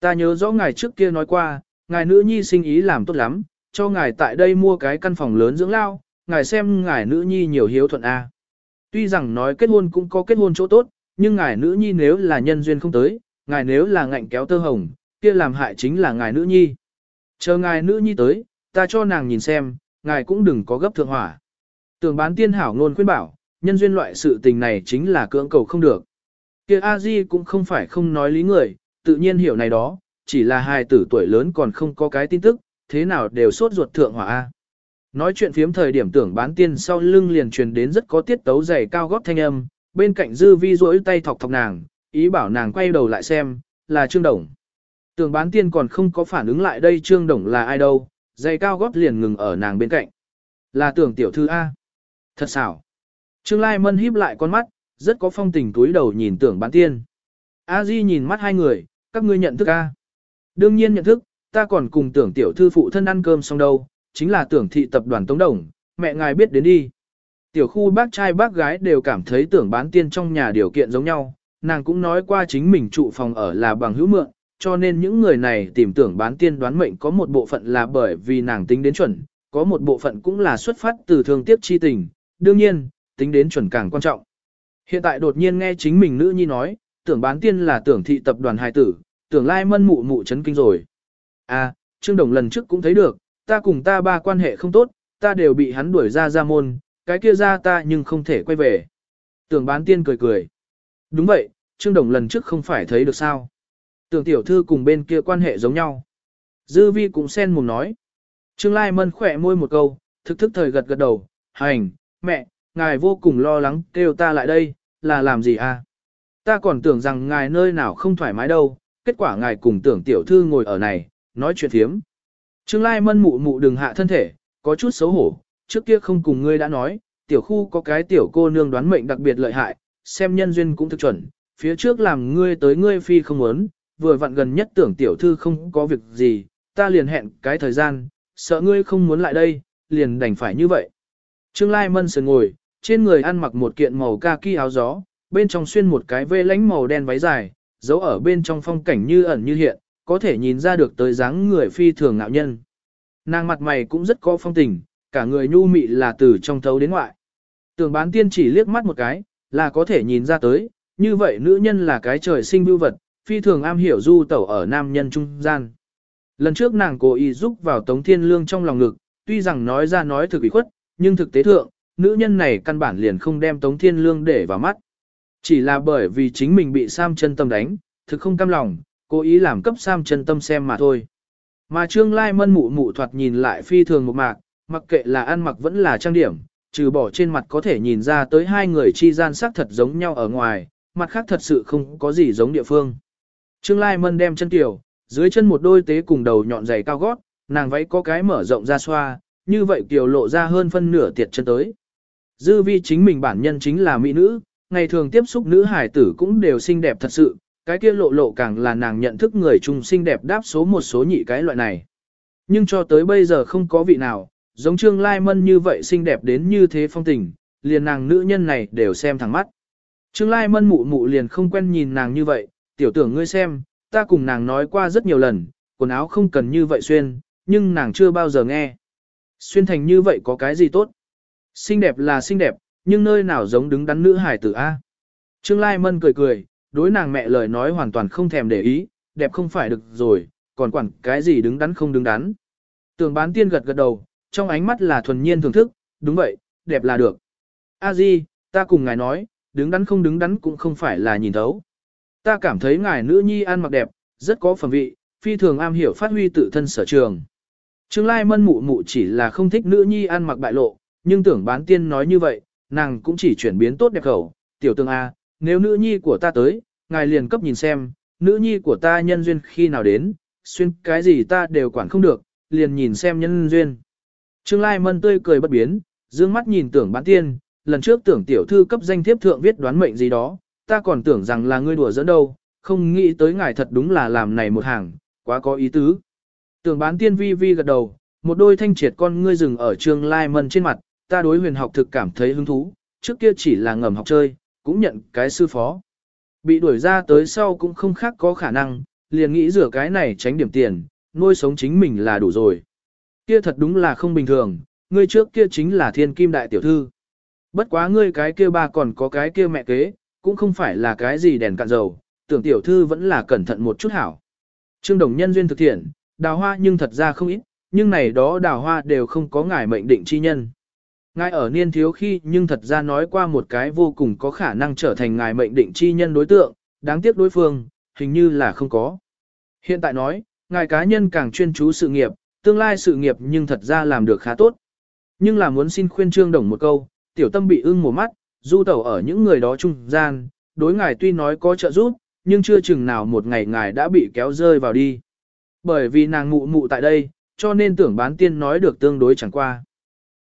Ta nhớ rõ ngài trước kia nói qua, ngài nữ nhi sinh ý làm tốt lắm, cho ngài tại đây mua cái căn phòng lớn dưỡng lao, ngài xem ngài nữ nhi nhiều hiếu thuận A. Tuy rằng nói kết hôn cũng có kết hôn chỗ tốt, nhưng ngài nữ nhi nếu là nhân duyên không tới, ngài nếu là ngạnh kéo tơ hồng, kia làm hại chính là ngài nữ nhi. Chờ ngài nữ nhi tới, ta cho nàng nhìn xem, ngài cũng đừng có gấp thượng hỏa. Tưởng bán tiên hảo ngôn khuyên bảo, nhân duyên loại sự tình này chính là cưỡng cầu không được. Kia a di cũng không phải không nói lý người, tự nhiên hiểu này đó, chỉ là hài tử tuổi lớn còn không có cái tin tức, thế nào đều sốt ruột thượng hỏa a. Nói chuyện phiếm thời điểm tưởng bán tiên sau lưng liền truyền đến rất có tiết tấu dày cao gót thanh âm, bên cạnh dư vi rỗi tay thọc thọc nàng, ý bảo nàng quay đầu lại xem, là Trương Đồng. Tưởng bán tiên còn không có phản ứng lại đây Trương Đồng là ai đâu, dày cao gót liền ngừng ở nàng bên cạnh. Là tưởng tiểu thư A. Thật xảo. Trương Lai Mân híp lại con mắt, rất có phong tình túi đầu nhìn tưởng bán tiên. A Di nhìn mắt hai người, các ngươi nhận thức A. Đương nhiên nhận thức, ta còn cùng tưởng tiểu thư phụ thân ăn cơm xong đâu, chính là tưởng thị tập đoàn Tống Đồng, mẹ ngài biết đến đi. Tiểu khu bác trai bác gái đều cảm thấy tưởng bán tiên trong nhà điều kiện giống nhau, nàng cũng nói qua chính mình trụ phòng ở là bằng hữu mượn, cho nên những người này tìm tưởng bán tiên đoán mệnh có một bộ phận là bởi vì nàng tính đến chuẩn, có một bộ phận cũng là xuất phát từ thương tiếc chi tình, đương nhiên, tính đến chuẩn càng quan trọng. Hiện tại đột nhiên nghe chính mình nữ nhi nói, tưởng bán tiên là tưởng thị tập đoàn hài tử, tưởng lai mân mụ mụ chấn kinh rồi. À, Trương Đồng lần trước cũng thấy được, ta cùng ta ba quan hệ không tốt, ta đều bị hắn đuổi ra ra môn, cái kia ra ta nhưng không thể quay về. Tưởng bán tiên cười cười. Đúng vậy, Trương Đồng lần trước không phải thấy được sao. Tưởng tiểu thư cùng bên kia quan hệ giống nhau. Dư vi cũng sen mồm nói. Trương Lai Mân khỏe môi một câu, thực thức thời gật gật đầu, hành, mẹ, ngài vô cùng lo lắng kêu ta lại đây, là làm gì à? Ta còn tưởng rằng ngài nơi nào không thoải mái đâu, kết quả ngài cùng tưởng tiểu thư ngồi ở này, nói chuyện thiếm. Trương Lai Mân mụ mụ đừng hạ thân thể, có chút xấu hổ, trước kia không cùng ngươi đã nói, tiểu khu có cái tiểu cô nương đoán mệnh đặc biệt lợi hại, xem nhân duyên cũng thực chuẩn, phía trước làm ngươi tới ngươi phi không muốn, vừa vặn gần nhất tưởng tiểu thư không có việc gì, ta liền hẹn cái thời gian, sợ ngươi không muốn lại đây, liền đành phải như vậy. Trương Lai Mân sườn ngồi, trên người ăn mặc một kiện màu kaki áo gió, bên trong xuyên một cái vê lánh màu đen váy dài, giấu ở bên trong phong cảnh như ẩn như hiện, có thể nhìn ra được tới dáng người phi thường ngạo nhân. Nàng mặt mày cũng rất có phong tình, cả người nhu mị là từ trong thấu đến ngoại. Tưởng bán tiên chỉ liếc mắt một cái, là có thể nhìn ra tới, như vậy nữ nhân là cái trời sinh bưu vật, phi thường am hiểu du tẩu ở nam nhân trung gian. Lần trước nàng cố ý giúp vào Tống Thiên Lương trong lòng ngực, tuy rằng nói ra nói thực ủy khuất, nhưng thực tế thượng, nữ nhân này căn bản liền không đem Tống Thiên Lương để vào mắt. Chỉ là bởi vì chính mình bị Sam chân tâm đánh, thực không cam lòng, cố ý làm cấp Sam chân tâm xem mà thôi. Mà Trương Lai Mân mụ mụ thoạt nhìn lại phi thường một mạc, mặc kệ là ăn mặc vẫn là trang điểm, trừ bỏ trên mặt có thể nhìn ra tới hai người chi gian sắc thật giống nhau ở ngoài, mặt khác thật sự không có gì giống địa phương. Trương Lai Mân đem chân tiểu, dưới chân một đôi tế cùng đầu nhọn dày cao gót, nàng váy có cái mở rộng ra xoa, như vậy kiều lộ ra hơn phân nửa tiệt chân tới. Dư vi chính mình bản nhân chính là mỹ nữ, ngày thường tiếp xúc nữ hải tử cũng đều xinh đẹp thật sự, cái kia lộ lộ càng là nàng nhận thức người chung xinh đẹp đáp số một số nhị cái loại này. Nhưng cho tới bây giờ không có vị nào, giống Trương Lai Mân như vậy xinh đẹp đến như thế phong tình, liền nàng nữ nhân này đều xem thẳng mắt. Trương Lai Mân mụ mụ liền không quen nhìn nàng như vậy, tiểu tưởng ngươi xem, ta cùng nàng nói qua rất nhiều lần, quần áo không cần như vậy xuyên, nhưng nàng chưa bao giờ nghe. Xuyên thành như vậy có cái gì tốt? Xinh đẹp là xinh đẹp, nhưng nơi nào giống đứng đắn nữ hải tử A. Trương Lai Mân cười cười, đối nàng mẹ lời nói hoàn toàn không thèm để ý, đẹp không phải được rồi, còn quản cái gì đứng đắn không đứng đắn. Tường bán tiên gật gật đầu, trong ánh mắt là thuần nhiên thưởng thức, đúng vậy, đẹp là được. A Di, ta cùng ngài nói, đứng đắn không đứng đắn cũng không phải là nhìn thấu. Ta cảm thấy ngài nữ nhi ăn mặc đẹp, rất có phẩm vị, phi thường am hiểu phát huy tự thân sở trường. Trương Lai Mân mụ mụ chỉ là không thích nữ nhi ăn mặc bại lộ, nhưng tưởng bán tiên nói như vậy, nàng cũng chỉ chuyển biến tốt đẹp khẩu, tiểu tương A, nếu nữ nhi của ta tới, ngài liền cấp nhìn xem, nữ nhi của ta nhân duyên khi nào đến, xuyên cái gì ta đều quản không được, liền nhìn xem nhân duyên. Trương Lai Mân tươi cười bất biến, dương mắt nhìn tưởng bán tiên, lần trước tưởng tiểu thư cấp danh thiếp thượng viết đoán mệnh gì đó, ta còn tưởng rằng là ngươi đùa dẫn đâu, không nghĩ tới ngài thật đúng là làm này một hàng, quá có ý tứ. Tưởng bán tiên vi vi gật đầu, một đôi thanh triệt con ngươi rừng ở Trương Lai Mân trên mặt, ta đối huyền học thực cảm thấy hứng thú, trước kia chỉ là ngầm học chơi, cũng nhận cái sư phó. Bị đuổi ra tới sau cũng không khác có khả năng, liền nghĩ rửa cái này tránh điểm tiền, nuôi sống chính mình là đủ rồi. Kia thật đúng là không bình thường, ngươi trước kia chính là thiên kim đại tiểu thư. Bất quá ngươi cái kia ba còn có cái kia mẹ kế, cũng không phải là cái gì đèn cạn dầu, tưởng tiểu thư vẫn là cẩn thận một chút hảo. Trương Đồng nhân duyên thực thiện, đào hoa nhưng thật ra không ít, nhưng này đó đào hoa đều không có ngài mệnh định chi nhân. Ngài ở niên thiếu khi nhưng thật ra nói qua một cái vô cùng có khả năng trở thành ngài mệnh định chi nhân đối tượng, đáng tiếc đối phương, hình như là không có. Hiện tại nói, ngài cá nhân càng chuyên chú sự nghiệp, tương lai sự nghiệp nhưng thật ra làm được khá tốt. Nhưng là muốn xin khuyên trương đồng một câu, tiểu tâm bị ưng một mắt, du tẩu ở những người đó trung gian, đối ngài tuy nói có trợ giúp, nhưng chưa chừng nào một ngày ngài đã bị kéo rơi vào đi. Bởi vì nàng mụ mụ tại đây, cho nên tưởng bán tiên nói được tương đối chẳng qua.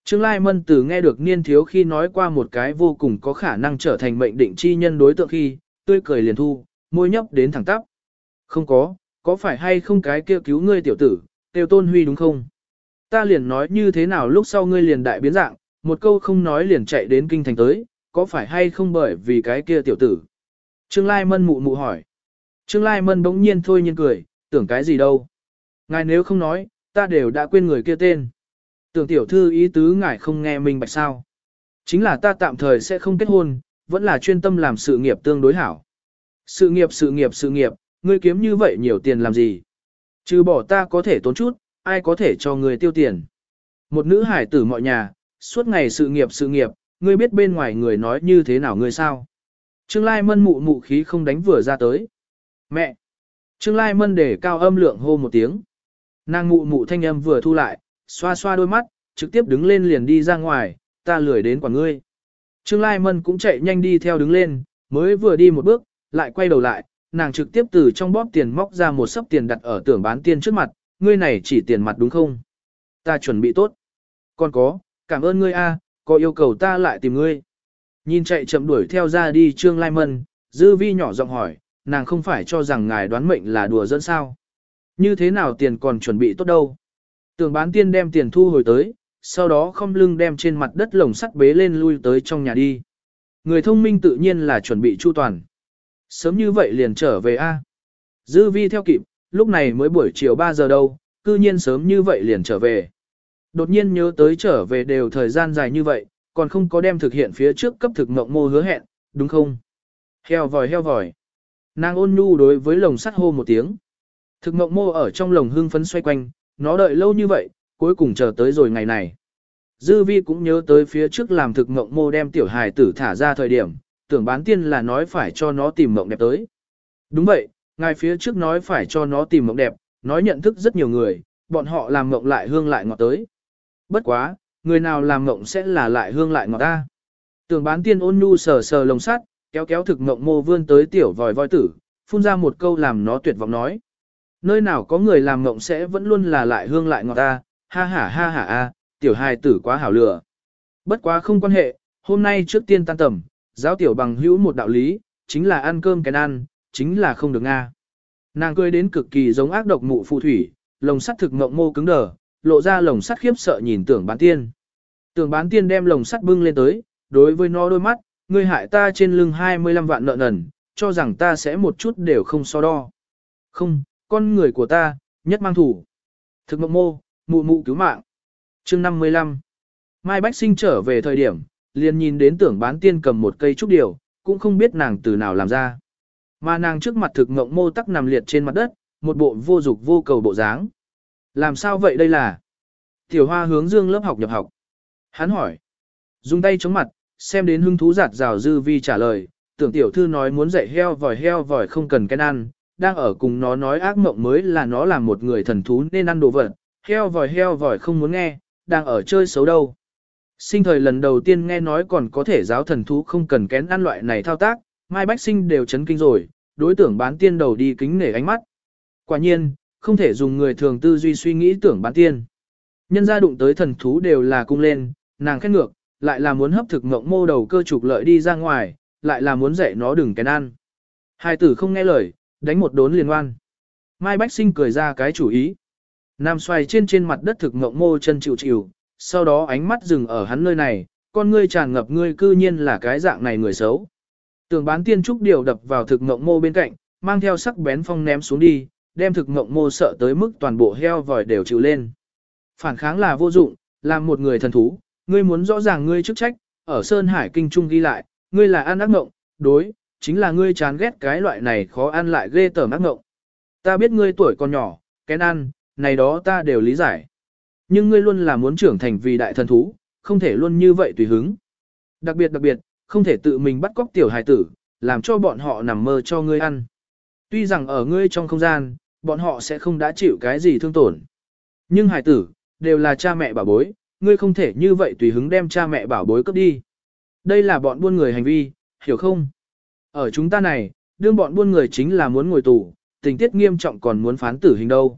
Trương Lai Mân từ nghe được niên thiếu khi nói qua một cái vô cùng có khả năng trở thành mệnh định chi nhân đối tượng khi, tươi cười liền thu, môi nhấp đến thẳng tắp. Không có, có phải hay không cái kia cứu ngươi tiểu tử, tiêu tôn huy đúng không? Ta liền nói như thế nào lúc sau ngươi liền đại biến dạng, một câu không nói liền chạy đến kinh thành tới, có phải hay không bởi vì cái kia tiểu tử? Trương Lai Mân mụ mụ hỏi. Trương Lai Mân bỗng nhiên thôi nhiên cười, tưởng cái gì đâu. Ngài nếu không nói, ta đều đã quên người kia tên. Tưởng tiểu thư ý tứ ngài không nghe mình bạch sao. Chính là ta tạm thời sẽ không kết hôn, vẫn là chuyên tâm làm sự nghiệp tương đối hảo. Sự nghiệp sự nghiệp sự nghiệp, ngươi kiếm như vậy nhiều tiền làm gì? Trừ bỏ ta có thể tốn chút, ai có thể cho người tiêu tiền? Một nữ hải tử mọi nhà, suốt ngày sự nghiệp sự nghiệp, ngươi biết bên ngoài người nói như thế nào ngươi sao? Trương Lai Mân mụ mụ khí không đánh vừa ra tới. Mẹ! Trương Lai Mân để cao âm lượng hô một tiếng. Nàng mụ mụ thanh âm vừa thu lại, xoa xoa đôi mắt, trực tiếp đứng lên liền đi ra ngoài, ta lười đến quả ngươi. Trương Lai Mân cũng chạy nhanh đi theo đứng lên, mới vừa đi một bước, lại quay đầu lại, nàng trực tiếp từ trong bóp tiền móc ra một sấp tiền đặt ở tưởng bán tiên trước mặt, ngươi này chỉ tiền mặt đúng không? Ta chuẩn bị tốt. Còn có, cảm ơn ngươi a, có yêu cầu ta lại tìm ngươi. Nhìn chạy chậm đuổi theo ra đi Trương Lai Mân, Dư Vi nhỏ giọng hỏi, nàng không phải cho rằng ngài đoán mệnh là đùa dẫn sao? Như thế nào tiền còn chuẩn bị tốt đâu? Tưởng bán tiên đem tiền thu hồi tới, sau đó không lưng đem trên mặt đất lồng sắt bế lên lui tới trong nhà đi. Người thông minh tự nhiên là chuẩn bị chu toàn. Sớm như vậy liền trở về A. Dư vi theo kịp, lúc này mới buổi chiều 3 giờ đâu, cư nhiên sớm như vậy liền trở về. Đột nhiên nhớ tới trở về đều thời gian dài như vậy, còn không có đem thực hiện phía trước cấp thực mộng mô hứa hẹn, đúng không? Heo vòi heo vòi. Nàng ôn nhu đối với lồng sắt hô một tiếng. Thực mộng mô ở trong lồng hương phấn xoay quanh, nó đợi lâu như vậy, cuối cùng chờ tới rồi ngày này. Dư vi cũng nhớ tới phía trước làm thực mộng mô đem tiểu hài tử thả ra thời điểm, tưởng bán tiên là nói phải cho nó tìm mộng đẹp tới. Đúng vậy, ngài phía trước nói phải cho nó tìm mộng đẹp, nói nhận thức rất nhiều người, bọn họ làm mộng lại hương lại ngọt tới. Bất quá, người nào làm mộng sẽ là lại hương lại ngọt ta. Tưởng bán tiên ôn nhu sờ sờ lồng sắt, kéo kéo thực mộng mô vươn tới tiểu vòi voi tử, phun ra một câu làm nó tuyệt vọng nói. Nơi nào có người làm ngộng sẽ vẫn luôn là lại hương lại ngọt ta, ha ha ha ha a, tiểu hài tử quá hảo lửa. Bất quá không quan hệ, hôm nay trước tiên tan tầm, giáo tiểu bằng hữu một đạo lý, chính là ăn cơm cái ăn, chính là không được nga. Nàng cười đến cực kỳ giống ác độc mụ phù thủy, lồng sắt thực mộng mô cứng đờ, lộ ra lồng sắt khiếp sợ nhìn tưởng bán tiên. Tưởng bán tiên đem lồng sắt bưng lên tới, đối với nó đôi mắt, ngươi hại ta trên lưng 25 vạn nợ nần, cho rằng ta sẽ một chút đều không so đo. Không, con người của ta, nhất mang thủ. Thực mộng mô, mụ mụ cứu mạng. chương 55. Mai Bách Sinh trở về thời điểm, liền nhìn đến tưởng bán tiên cầm một cây trúc điều, cũng không biết nàng từ nào làm ra. Mà nàng trước mặt thực mộng mô tắc nằm liệt trên mặt đất, một bộ vô dục vô cầu bộ dáng. Làm sao vậy đây là? Tiểu hoa hướng dương lớp học nhập học. Hắn hỏi. Dùng tay chống mặt, xem đến hưng thú giạt rào dư vi trả lời, tưởng tiểu thư nói muốn dạy heo vòi heo vòi không cần cái ăn, đang ở cùng nó nói ác mộng mới là nó là một người thần thú nên ăn đồ vật, heo vòi heo vòi không muốn nghe, đang ở chơi xấu đâu. Sinh thời lần đầu tiên nghe nói còn có thể giáo thần thú không cần kén ăn loại này thao tác, Mai Bách Sinh đều chấn kinh rồi, đối tưởng bán tiên đầu đi kính nể ánh mắt. Quả nhiên, không thể dùng người thường tư duy suy nghĩ tưởng bán tiên. Nhân gia đụng tới thần thú đều là cung lên, nàng khét ngược, lại là muốn hấp thực mộng mô đầu cơ trục lợi đi ra ngoài, lại là muốn dạy nó đừng kén ăn. Hai tử không nghe lời, đánh một đốn liền oan. Mai Bách Sinh cười ra cái chủ ý. Nam xoay trên trên mặt đất thực ngộng mô chân chịu chịu, sau đó ánh mắt dừng ở hắn nơi này, con ngươi tràn ngập ngươi cư nhiên là cái dạng này người xấu. Tường bán tiên trúc điều đập vào thực ngộng mô bên cạnh, mang theo sắc bén phong ném xuống đi, đem thực ngộng mô sợ tới mức toàn bộ heo vòi đều chịu lên. Phản kháng là vô dụng, làm một người thần thú, ngươi muốn rõ ràng ngươi chức trách, ở Sơn Hải Kinh Trung ghi lại, ngươi là ăn ác ngộng, đối, chính là ngươi chán ghét cái loại này khó ăn lại ghê tởm ác ngộng. Ta biết ngươi tuổi còn nhỏ, kén ăn, này đó ta đều lý giải. Nhưng ngươi luôn là muốn trưởng thành vì đại thần thú, không thể luôn như vậy tùy hứng. Đặc biệt đặc biệt, không thể tự mình bắt cóc tiểu hài tử, làm cho bọn họ nằm mơ cho ngươi ăn. Tuy rằng ở ngươi trong không gian, bọn họ sẽ không đã chịu cái gì thương tổn. Nhưng hài tử, đều là cha mẹ bảo bối, ngươi không thể như vậy tùy hứng đem cha mẹ bảo bối cấp đi. Đây là bọn buôn người hành vi, hiểu không? Ở chúng ta này, đương bọn buôn người chính là muốn ngồi tù, tình tiết nghiêm trọng còn muốn phán tử hình đâu.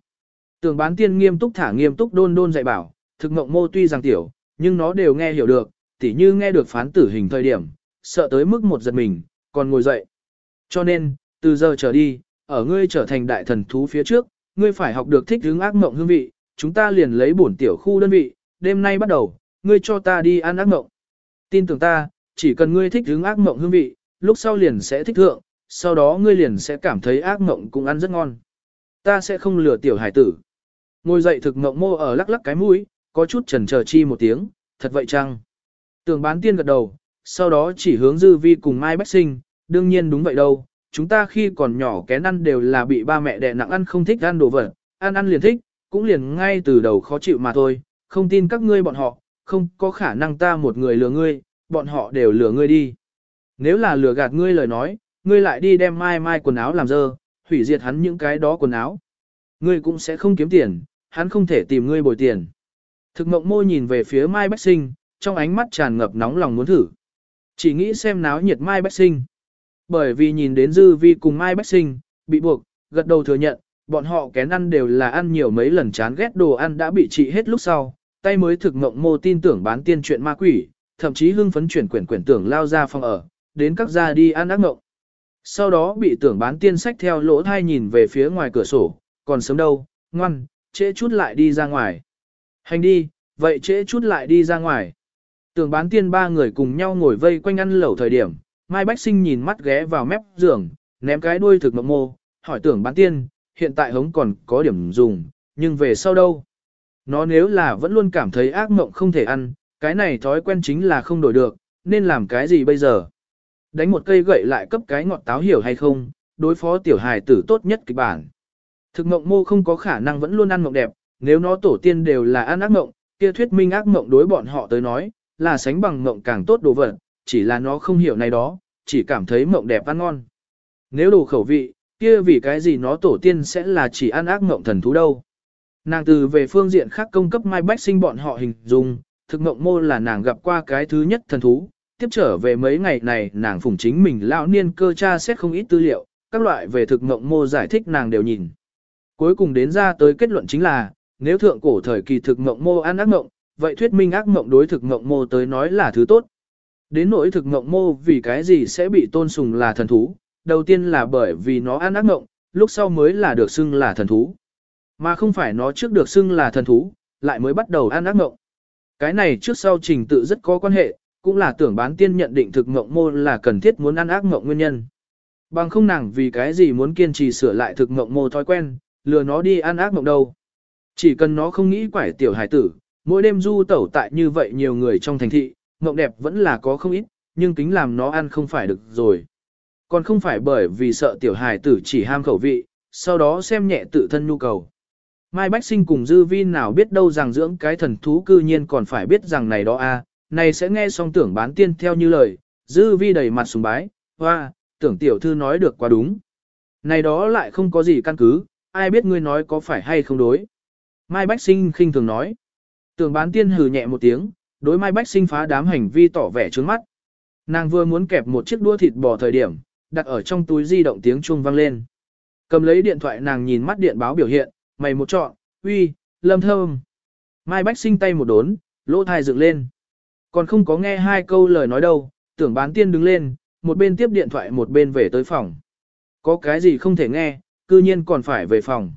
Tường bán tiên nghiêm túc thả nghiêm túc đôn đôn dạy bảo, thực ngộng mô tuy rằng tiểu, nhưng nó đều nghe hiểu được, tỉ như nghe được phán tử hình thời điểm, sợ tới mức một giật mình, còn ngồi dậy. Cho nên, từ giờ trở đi, ở ngươi trở thành đại thần thú phía trước, ngươi phải học được thích hướng ác mộng hương vị, chúng ta liền lấy bổn tiểu khu đơn vị, đêm nay bắt đầu, ngươi cho ta đi ăn ác mộng. Tin tưởng ta, chỉ cần ngươi thích hướng ác mộng hương vị, lúc sau liền sẽ thích thượng, sau đó ngươi liền sẽ cảm thấy ác mộng cũng ăn rất ngon. Ta sẽ không lừa tiểu hải tử. Ngồi dậy thực mộng mô ở lắc lắc cái mũi, có chút chần chờ chi một tiếng, thật vậy chăng? Tưởng bán tiên gật đầu, sau đó chỉ hướng dư vi cùng Mai Bách Sinh, đương nhiên đúng vậy đâu, chúng ta khi còn nhỏ kén ăn đều là bị ba mẹ đẻ nặng ăn không thích ăn đồ vật, ăn ăn liền thích, cũng liền ngay từ đầu khó chịu mà thôi, không tin các ngươi bọn họ, không có khả năng ta một người lừa ngươi, bọn họ đều lừa ngươi đi. Nếu là lừa gạt ngươi lời nói, ngươi lại đi đem mai mai quần áo làm dơ, hủy diệt hắn những cái đó quần áo. Ngươi cũng sẽ không kiếm tiền, hắn không thể tìm ngươi bồi tiền. Thực mộng môi nhìn về phía Mai Bách Sinh, trong ánh mắt tràn ngập nóng lòng muốn thử. Chỉ nghĩ xem náo nhiệt Mai Bách Sinh. Bởi vì nhìn đến Dư Vi cùng Mai Bách Sinh, bị buộc, gật đầu thừa nhận, bọn họ kén ăn đều là ăn nhiều mấy lần chán ghét đồ ăn đã bị trị hết lúc sau, tay mới thực mộng mô tin tưởng bán tiên chuyện ma quỷ, thậm chí hưng phấn chuyển quyển quyển tưởng lao ra phòng ở, đến các gia đi ăn ác ngộng. Sau đó bị tưởng bán tiên sách theo lỗ thai nhìn về phía ngoài cửa sổ, còn sớm đâu, ngoan, trễ chút lại đi ra ngoài. Hành đi, vậy trễ chút lại đi ra ngoài. Tưởng bán tiên ba người cùng nhau ngồi vây quanh ăn lẩu thời điểm, Mai Bách Sinh nhìn mắt ghé vào mép giường, ném cái đuôi thực mộng mô, hỏi tưởng bán tiên, hiện tại hống còn có điểm dùng, nhưng về sau đâu? Nó nếu là vẫn luôn cảm thấy ác mộng không thể ăn, cái này thói quen chính là không đổi được, nên làm cái gì bây giờ? Đánh một cây gậy lại cấp cái ngọt táo hiểu hay không, đối phó tiểu hài tử tốt nhất kịch bản. Thực mộng mô không có khả năng vẫn luôn ăn mộng đẹp, nếu nó tổ tiên đều là ăn ác mộng, kia thuyết minh ác mộng đối bọn họ tới nói, là sánh bằng mộng càng tốt đồ vật, chỉ là nó không hiểu này đó, chỉ cảm thấy mộng đẹp ăn ngon. Nếu đồ khẩu vị, kia vì cái gì nó tổ tiên sẽ là chỉ ăn ác mộng thần thú đâu. Nàng từ về phương diện khác công cấp Mai Bách sinh bọn họ hình dung, thực mộng mô là nàng gặp qua cái thứ nhất thần thú, tiếp trở về mấy ngày này nàng phụng chính mình lão niên cơ tra xét không ít tư liệu, các loại về thực mộng mô giải thích nàng đều nhìn. Cuối cùng đến ra tới kết luận chính là, nếu thượng cổ thời kỳ thực mộng mô ăn ác mộng, vậy thuyết minh ác mộng đối thực mộng mô tới nói là thứ tốt. Đến nỗi thực mộng mô vì cái gì sẽ bị tôn sùng là thần thú, đầu tiên là bởi vì nó ăn ác mộng, lúc sau mới là được xưng là thần thú. Mà không phải nó trước được xưng là thần thú, lại mới bắt đầu ăn ác mộng. Cái này trước sau trình tự rất có quan hệ, cũng là tưởng bán tiên nhận định thực mộng mô là cần thiết muốn ăn ác mộng nguyên nhân. Bằng không nàng vì cái gì muốn kiên trì sửa lại thực mộng mô thói quen, lừa nó đi ăn ác mộng đâu. Chỉ cần nó không nghĩ quải tiểu hải tử, mỗi đêm du tẩu tại như vậy nhiều người trong thành thị, mộng đẹp vẫn là có không ít, nhưng kính làm nó ăn không phải được rồi. Còn không phải bởi vì sợ tiểu hải tử chỉ ham khẩu vị, sau đó xem nhẹ tự thân nhu cầu. Mai Bách Sinh cùng Dư Vi nào biết đâu rằng dưỡng cái thần thú cư nhiên còn phải biết rằng này đó a, này sẽ nghe xong tưởng bán tiên theo như lời, Dư Vi đầy mặt sùng bái, hoa, tưởng tiểu thư nói được quá đúng. Này đó lại không có gì căn cứ, ai biết ngươi nói có phải hay không đối. Mai Bách Sinh khinh thường nói. Tưởng bán tiên hừ nhẹ một tiếng, đối Mai Bách Sinh phá đám hành vi tỏ vẻ trướng mắt. Nàng vừa muốn kẹp một chiếc đua thịt bò thời điểm, đặt ở trong túi di động tiếng chuông vang lên. Cầm lấy điện thoại nàng nhìn mắt điện báo biểu hiện, mày một trọn, uy, lâm thơm. Mai Bách sinh tay một đốn, lỗ thai dựng lên. Còn không có nghe hai câu lời nói đâu, tưởng bán tiên đứng lên, một bên tiếp điện thoại một bên về tới phòng. Có cái gì không thể nghe, cư nhiên còn phải về phòng.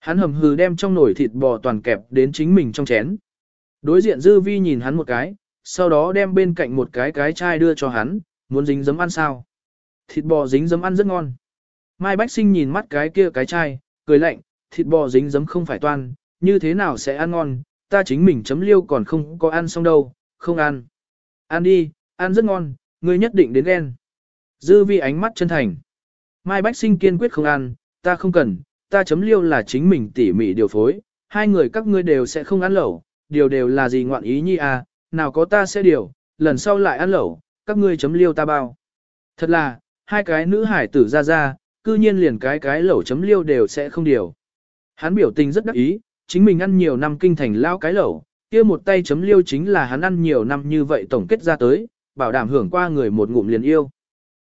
Hắn hầm hừ đem trong nồi thịt bò toàn kẹp đến chính mình trong chén. Đối diện dư vi nhìn hắn một cái, sau đó đem bên cạnh một cái cái chai đưa cho hắn, muốn dính giấm ăn sao. Thịt bò dính giấm ăn rất ngon. Mai Bách Sinh nhìn mắt cái kia cái chai, cười lạnh, thịt bò dính giấm không phải toan, như thế nào sẽ ăn ngon, ta chính mình chấm liêu còn không có ăn xong đâu, không ăn. Ăn đi, ăn rất ngon, ngươi nhất định đến ghen. Dư vi ánh mắt chân thành. Mai Bách Sinh kiên quyết không ăn, ta không cần, ta chấm liêu là chính mình tỉ mỉ điều phối, hai người các ngươi đều sẽ không ăn lẩu, điều đều là gì ngoạn ý nhi à, nào có ta sẽ điều, lần sau lại ăn lẩu, các ngươi chấm liêu ta bao. Thật là, hai cái nữ hải tử ra ra, cư nhiên liền cái cái lẩu chấm liêu đều sẽ không điều. Hắn biểu tình rất đắc ý, chính mình ăn nhiều năm kinh thành lao cái lẩu, kia một tay chấm liêu chính là hắn ăn nhiều năm như vậy tổng kết ra tới, bảo đảm hưởng qua người một ngụm liền yêu.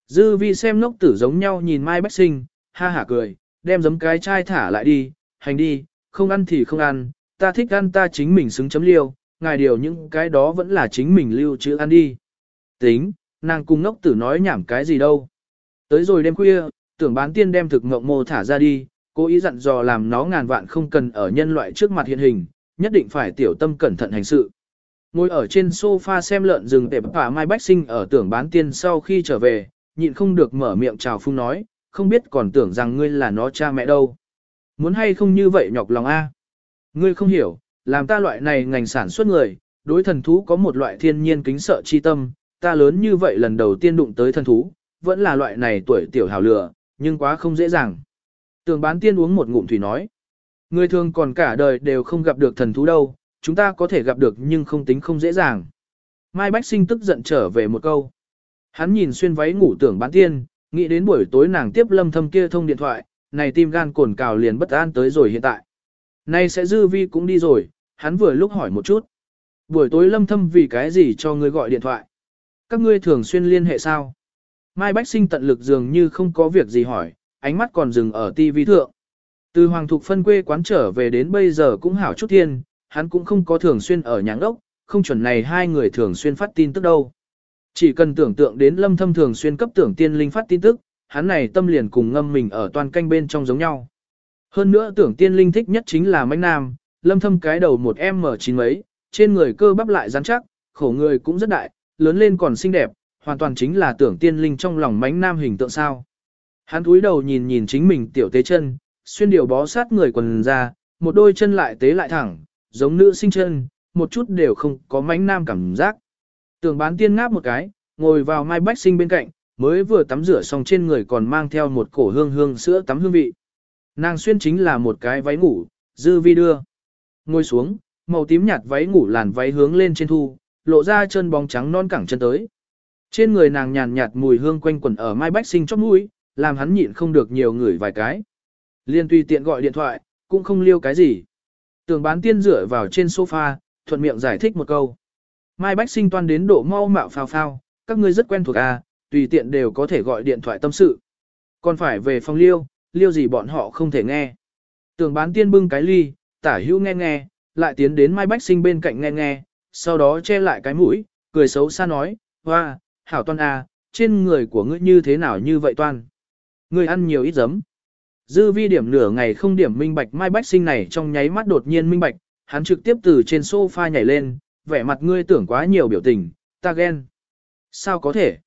Dư vi xem ngốc tử giống nhau nhìn Mai Bách Sinh, ha hả cười, đem giấm cái chai thả lại đi, hành đi, không ăn thì không ăn, ta thích ăn ta chính mình xứng chấm liêu, ngài điều những cái đó vẫn là chính mình lưu trữ ăn đi. Tính, nàng cùng ngốc tử nói nhảm cái gì đâu. Tới rồi đêm khuya, tưởng bán tiên đem thực ngộng mô thả ra đi, cố ý dặn dò làm nó ngàn vạn không cần ở nhân loại trước mặt hiện hình, nhất định phải tiểu tâm cẩn thận hành sự. Ngồi ở trên sofa xem lợn rừng tệp và Mai Bách Sinh ở tưởng bán tiên sau khi trở về, nhịn không được mở miệng chào phung nói, không biết còn tưởng rằng ngươi là nó cha mẹ đâu. Muốn hay không như vậy nhọc lòng a? Ngươi không hiểu, làm ta loại này ngành sản xuất người, đối thần thú có một loại thiên nhiên kính sợ chi tâm, ta lớn như vậy lần đầu tiên đụng tới thần thú, vẫn là loại này tuổi tiểu hào lửa, nhưng quá không dễ dàng. Tường bán tiên uống một ngụm thủy nói. Người thường còn cả đời đều không gặp được thần thú đâu, chúng ta có thể gặp được nhưng không tính không dễ dàng. Mai Bách Sinh tức giận trở về một câu. Hắn nhìn xuyên váy ngủ tưởng bán tiên, nghĩ đến buổi tối nàng tiếp lâm thâm kia thông điện thoại, này tim gan cồn cào liền bất an tới rồi hiện tại. Nay sẽ dư vi cũng đi rồi, hắn vừa lúc hỏi một chút. Buổi tối lâm thâm vì cái gì cho ngươi gọi điện thoại? Các ngươi thường xuyên liên hệ sao? Mai Bách Sinh tận lực dường như không có việc gì hỏi, ánh mắt còn dừng ở TV thượng. Từ Hoàng Thục phân quê quán trở về đến bây giờ cũng hảo chút thiên, hắn cũng không có thường xuyên ở nhà ốc, không chuẩn này hai người thường xuyên phát tin tức đâu. Chỉ cần tưởng tượng đến lâm thâm thường xuyên cấp tưởng tiên linh phát tin tức, hắn này tâm liền cùng ngâm mình ở toàn canh bên trong giống nhau. Hơn nữa tưởng tiên linh thích nhất chính là mánh nam, lâm thâm cái đầu một em mở chín mấy, trên người cơ bắp lại rắn chắc, khổ người cũng rất đại, lớn lên còn xinh đẹp, hoàn toàn chính là tưởng tiên linh trong lòng mánh nam hình tượng sao. Hắn cúi đầu nhìn nhìn chính mình tiểu tế chân, xuyên điều bó sát người quần ra, một đôi chân lại tế lại thẳng, giống nữ sinh chân, một chút đều không có mánh nam cảm giác. Tưởng bán tiên ngáp một cái, ngồi vào mai bách sinh bên cạnh, mới vừa tắm rửa xong trên người còn mang theo một cổ hương hương sữa tắm hương vị. Nàng xuyên chính là một cái váy ngủ, dư vi đưa. Ngồi xuống, màu tím nhạt váy ngủ làn váy hướng lên trên thu, lộ ra chân bóng trắng non cẳng chân tới. Trên người nàng nhàn nhạt mùi hương quanh quẩn ở mai bách sinh chóp mũi, làm hắn nhịn không được nhiều người vài cái. Liên tùy tiện gọi điện thoại, cũng không liêu cái gì. Tường bán tiên dựa vào trên sofa, thuận miệng giải thích một câu. Mai bách sinh toan đến độ mau mạo phao phao, các ngươi rất quen thuộc à, tùy tiện đều có thể gọi điện thoại tâm sự. Còn phải về phòng liêu, liêu gì bọn họ không thể nghe. Tường bán tiên bưng cái ly, tả hữu nghe nghe, lại tiến đến Mai Bách Sinh bên cạnh nghe nghe, sau đó che lại cái mũi, cười xấu xa nói, hoa, hảo toan à, trên người của ngươi như thế nào như vậy toan. Ngươi ăn nhiều ít giấm. Dư vi điểm nửa ngày không điểm minh bạch Mai Bách Sinh này trong nháy mắt đột nhiên minh bạch, hắn trực tiếp từ trên sofa nhảy lên, vẻ mặt ngươi tưởng quá nhiều biểu tình, ta ghen. Sao có thể?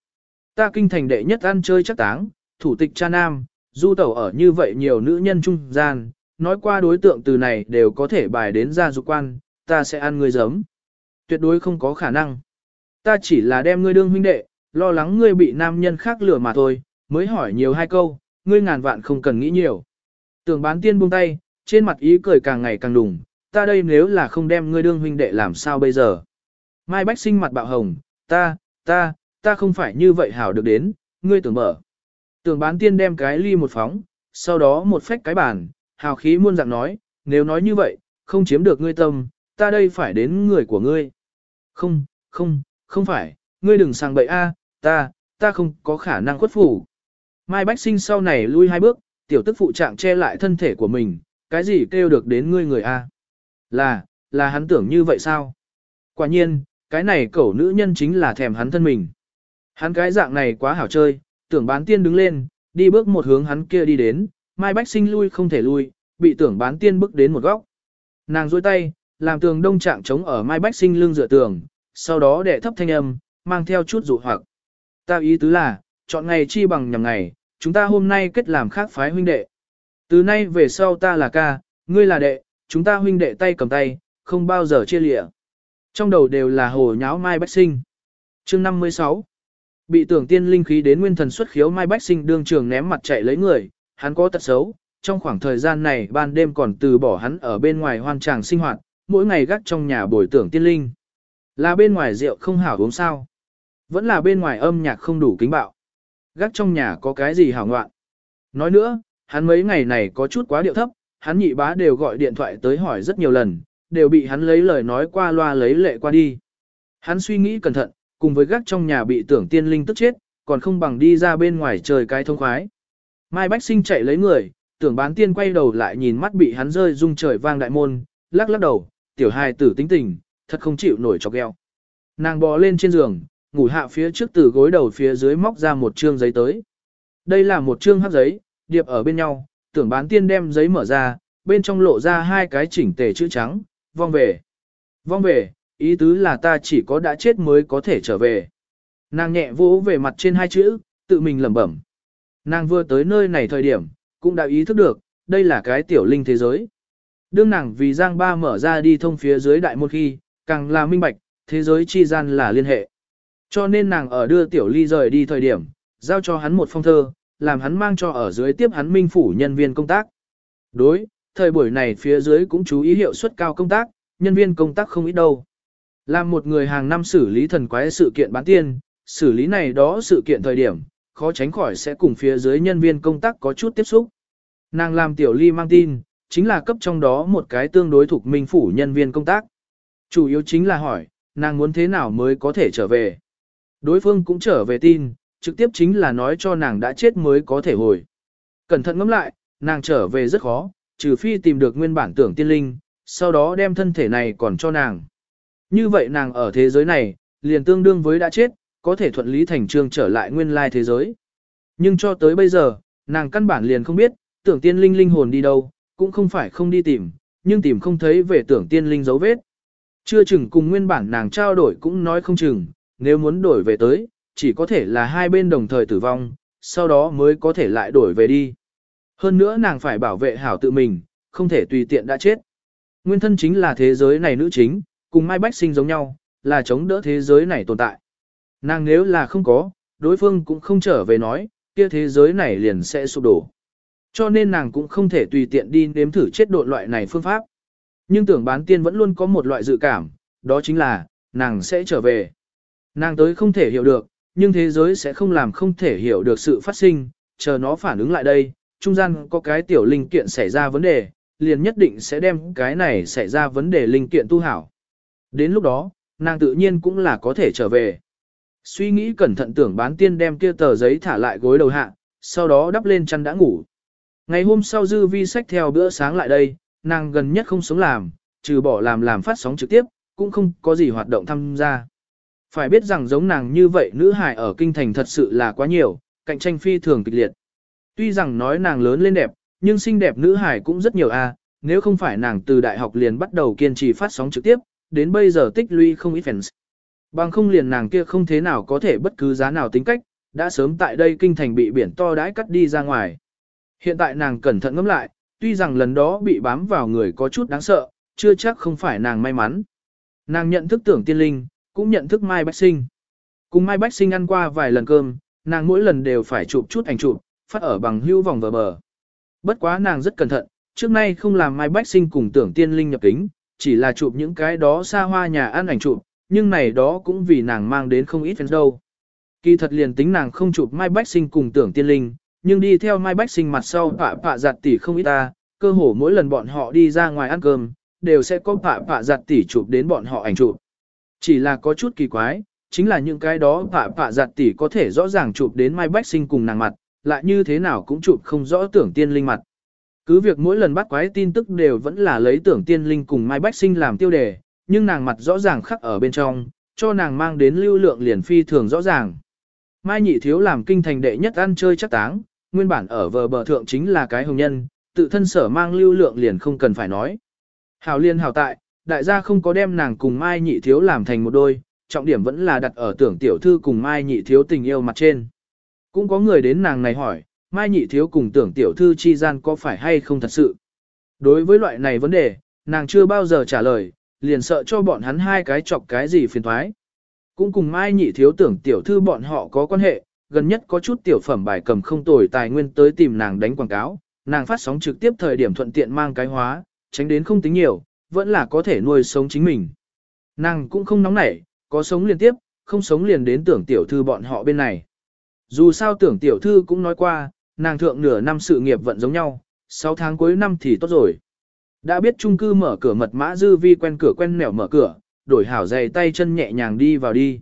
Ta kinh thành đệ nhất ăn chơi chắc táng, thủ tịch cha nam, du tẩu ở như vậy nhiều nữ nhân trung gian, nói qua đối tượng từ này đều có thể bài đến ra dục quan, ta sẽ ăn ngươi giấm. Tuyệt đối không có khả năng. Ta chỉ là đem ngươi đương huynh đệ, lo lắng ngươi bị nam nhân khác lừa mà thôi, mới hỏi nhiều hai câu, ngươi ngàn vạn không cần nghĩ nhiều. Tưởng bán tiên buông tay, trên mặt ý cười càng ngày càng đùng, ta đây nếu là không đem ngươi đương huynh đệ làm sao bây giờ. Mai Bách sinh mặt bạo hồng, ta, ta, ta không phải như vậy hảo được đến, ngươi tưởng mở. Tưởng bán tiên đem cái ly một phóng, sau đó một phách cái bàn, hào khí muôn dạng nói, nếu nói như vậy, không chiếm được ngươi tâm, ta đây phải đến người của ngươi. Không, không, không phải, ngươi đừng sang bậy a, ta, ta không có khả năng khuất phủ. Mai Bách Sinh sau này lui hai bước, tiểu tức phụ trạng che lại thân thể của mình, cái gì kêu được đến ngươi người a? Là, là hắn tưởng như vậy sao? Quả nhiên, cái này cẩu nữ nhân chính là thèm hắn thân mình. Hắn cái dạng này quá hảo chơi, tưởng bán tiên đứng lên, đi bước một hướng hắn kia đi đến, Mai Bách Sinh lui không thể lui, bị tưởng bán tiên bước đến một góc. Nàng duỗi tay, làm tường đông trạng chống ở Mai Bách Sinh lưng dựa tường, sau đó đệ thấp thanh âm, mang theo chút dụ hoặc. Ta ý tứ là, chọn ngày chi bằng nhằm ngày, chúng ta hôm nay kết làm khác phái huynh đệ. Từ nay về sau ta là ca, ngươi là đệ, chúng ta huynh đệ tay cầm tay, không bao giờ chia lịa. Trong đầu đều là hồ nháo Mai Bách Sinh. chương 56 Bị tưởng tiên linh khí đến nguyên thần xuất khiếu Mai Bách Sinh đương trường ném mặt chạy lấy người, hắn có tật xấu, trong khoảng thời gian này ban đêm còn từ bỏ hắn ở bên ngoài hoan tràng sinh hoạt, mỗi ngày gác trong nhà bồi tưởng tiên linh. Là bên ngoài rượu không hảo uống sao? Vẫn là bên ngoài âm nhạc không đủ kính bạo. Gác trong nhà có cái gì hảo ngoạn? Nói nữa, hắn mấy ngày này có chút quá điệu thấp, hắn nhị bá đều gọi điện thoại tới hỏi rất nhiều lần, đều bị hắn lấy lời nói qua loa lấy lệ qua đi. Hắn suy nghĩ cẩn thận, cùng với gác trong nhà bị tưởng tiên linh tức chết, còn không bằng đi ra bên ngoài trời cái thông khoái. Mai Bách Sinh chạy lấy người, tưởng bán tiên quay đầu lại nhìn mắt bị hắn rơi rung trời vang đại môn, lắc lắc đầu, tiểu hài tử tính tình, thật không chịu nổi chọc gheo. Nàng bò lên trên giường, ngủ hạ phía trước từ gối đầu phía dưới móc ra một trương giấy tới. Đây là một trương hắc giấy, điệp ở bên nhau, tưởng bán tiên đem giấy mở ra, bên trong lộ ra hai cái chỉnh tề chữ trắng, vong về. Vong về, ý tứ là ta chỉ có đã chết mới có thể trở về. Nàng nhẹ vỗ về mặt trên hai chữ, tự mình lẩm bẩm. Nàng vừa tới nơi này thời điểm, cũng đã ý thức được, đây là cái tiểu linh thế giới. Đương nàng vì Giang Ba mở ra đi thông phía dưới đại môn khi, càng là minh bạch, thế giới chi gian là liên hệ. Cho nên nàng ở đưa tiểu ly rời đi thời điểm, giao cho hắn một phong thơ, làm hắn mang cho ở dưới tiếp hắn minh phủ nhân viên công tác. Đối, thời buổi này phía dưới cũng chú ý hiệu suất cao công tác, nhân viên công tác không ít đâu. Làm một người hàng năm xử lý thần quái sự kiện bán tiên, xử lý này đó sự kiện thời điểm, khó tránh khỏi sẽ cùng phía dưới nhân viên công tác có chút tiếp xúc. Nàng làm tiểu ly mang tin, chính là cấp trong đó một cái tương đối thuộc minh phủ nhân viên công tác. Chủ yếu chính là hỏi, nàng muốn thế nào mới có thể trở về. Đối phương cũng trở về tin, trực tiếp chính là nói cho nàng đã chết mới có thể hồi. Cẩn thận ngẫm lại, nàng trở về rất khó, trừ phi tìm được nguyên bản tưởng tiên linh, sau đó đem thân thể này còn cho nàng. Như vậy nàng ở thế giới này, liền tương đương với đã chết, có thể thuận lý thành trương trở lại nguyên lai thế giới. Nhưng cho tới bây giờ, nàng căn bản liền không biết, tưởng tiên linh linh hồn đi đâu, cũng không phải không đi tìm, nhưng tìm không thấy về tưởng tiên linh dấu vết. Chưa chừng cùng nguyên bản nàng trao đổi cũng nói không chừng, nếu muốn đổi về tới, chỉ có thể là hai bên đồng thời tử vong, sau đó mới có thể lại đổi về đi. Hơn nữa nàng phải bảo vệ hảo tự mình, không thể tùy tiện đã chết. Nguyên thân chính là thế giới này nữ chính, cùng Mai Bách sinh giống nhau, là chống đỡ thế giới này tồn tại. Nàng nếu là không có, đối phương cũng không trở về nói, kia thế giới này liền sẽ sụp đổ. Cho nên nàng cũng không thể tùy tiện đi nếm thử chết độn loại này phương pháp. Nhưng tưởng bán tiên vẫn luôn có một loại dự cảm, đó chính là, nàng sẽ trở về. Nàng tới không thể hiểu được, nhưng thế giới sẽ không làm không thể hiểu được sự phát sinh, chờ nó phản ứng lại đây, trung gian có cái tiểu linh kiện xảy ra vấn đề, liền nhất định sẽ đem cái này xảy ra vấn đề linh kiện tu hảo. Đến lúc đó, nàng tự nhiên cũng là có thể trở về. Suy nghĩ cẩn thận tưởng bán tiên đem kia tờ giấy thả lại gối đầu hạ, sau đó đắp lên chăn đã ngủ. Ngày hôm sau dư vi sách theo bữa sáng lại đây, nàng gần nhất không sống làm, trừ bỏ làm làm phát sóng trực tiếp, cũng không có gì hoạt động tham gia. Phải biết rằng giống nàng như vậy nữ hài ở kinh thành thật sự là quá nhiều, cạnh tranh phi thường kịch liệt. Tuy rằng nói nàng lớn lên đẹp, nhưng xinh đẹp nữ hài cũng rất nhiều a. nếu không phải nàng từ đại học liền bắt đầu kiên trì phát sóng trực tiếp, đến bây giờ tích lũy không ít fans. Bằng không liền nàng kia không thế nào có thể bất cứ giá nào tính cách, đã sớm tại đây kinh thành bị biển to đãi cắt đi ra ngoài. Hiện tại nàng cẩn thận ngẫm lại, tuy rằng lần đó bị bám vào người có chút đáng sợ, chưa chắc không phải nàng may mắn. Nàng nhận thức tưởng tiên linh, cũng nhận thức Mai Bách Sinh. Cùng Mai Bách Sinh ăn qua vài lần cơm, nàng mỗi lần đều phải chụp chút ảnh chụp, phát ở bằng hữu vòng vờ bờ. Bất quá nàng rất cẩn thận, trước nay không làm Mai Bách Sinh cùng tưởng tiên linh nhập kính, chỉ là chụp những cái đó xa hoa nhà ăn ảnh chụp, nhưng này đó cũng vì nàng mang đến không ít fans đâu. Kỳ thật liền tính nàng không chụp Mai Bách Sinh cùng tưởng tiên linh, nhưng đi theo Mai Bách Sinh mặt sau pạ pạ giặt tỷ không ít ta, cơ hồ mỗi lần bọn họ đi ra ngoài ăn cơm, đều sẽ có pạ pạ giặt tỷ chụp đến bọn họ ảnh chụp. Chỉ là có chút kỳ quái, chính là những cái đó phạ phạ giặt tỷ có thể rõ ràng chụp đến Mai Bách Sinh cùng nàng mặt, lại như thế nào cũng chụp không rõ tưởng tiên linh mặt. Cứ việc mỗi lần bắt quái tin tức đều vẫn là lấy tưởng tiên linh cùng Mai Bách Sinh làm tiêu đề, nhưng nàng mặt rõ ràng khắc ở bên trong, cho nàng mang đến lưu lượng liền phi thường rõ ràng. Mai nhị thiếu làm kinh thành đệ nhất ăn chơi chắc táng, nguyên bản ở vờ bờ thượng chính là cái hồng nhân, tự thân sở mang lưu lượng liền không cần phải nói. Hào liên hào tại, đại gia không có đem nàng cùng Mai nhị thiếu làm thành một đôi, trọng điểm vẫn là đặt ở tưởng tiểu thư cùng Mai nhị thiếu tình yêu mặt trên. Cũng có người đến nàng này hỏi, Mai nhị thiếu cùng tưởng tiểu thư chi gian có phải hay không thật sự. Đối với loại này vấn đề, nàng chưa bao giờ trả lời, liền sợ cho bọn hắn hai cái chọc cái gì phiền thoái. Cũng cùng Mai nhị thiếu tưởng tiểu thư bọn họ có quan hệ, gần nhất có chút tiểu phẩm bài cầm không tồi tài nguyên tới tìm nàng đánh quảng cáo, nàng phát sóng trực tiếp thời điểm thuận tiện mang cái hóa, tránh đến không tính nhiều, vẫn là có thể nuôi sống chính mình. Nàng cũng không nóng nảy, có sống liên tiếp, không sống liền đến tưởng tiểu thư bọn họ bên này. Dù sao tưởng tiểu thư cũng nói qua, nàng thượng nửa năm sự nghiệp vẫn giống nhau, 6 tháng cuối năm thì tốt rồi. Đã biết chung cư mở cửa mật mã dư vi quen cửa quen nẻo mở cửa, đổi hảo giày tay chân nhẹ nhàng đi vào đi.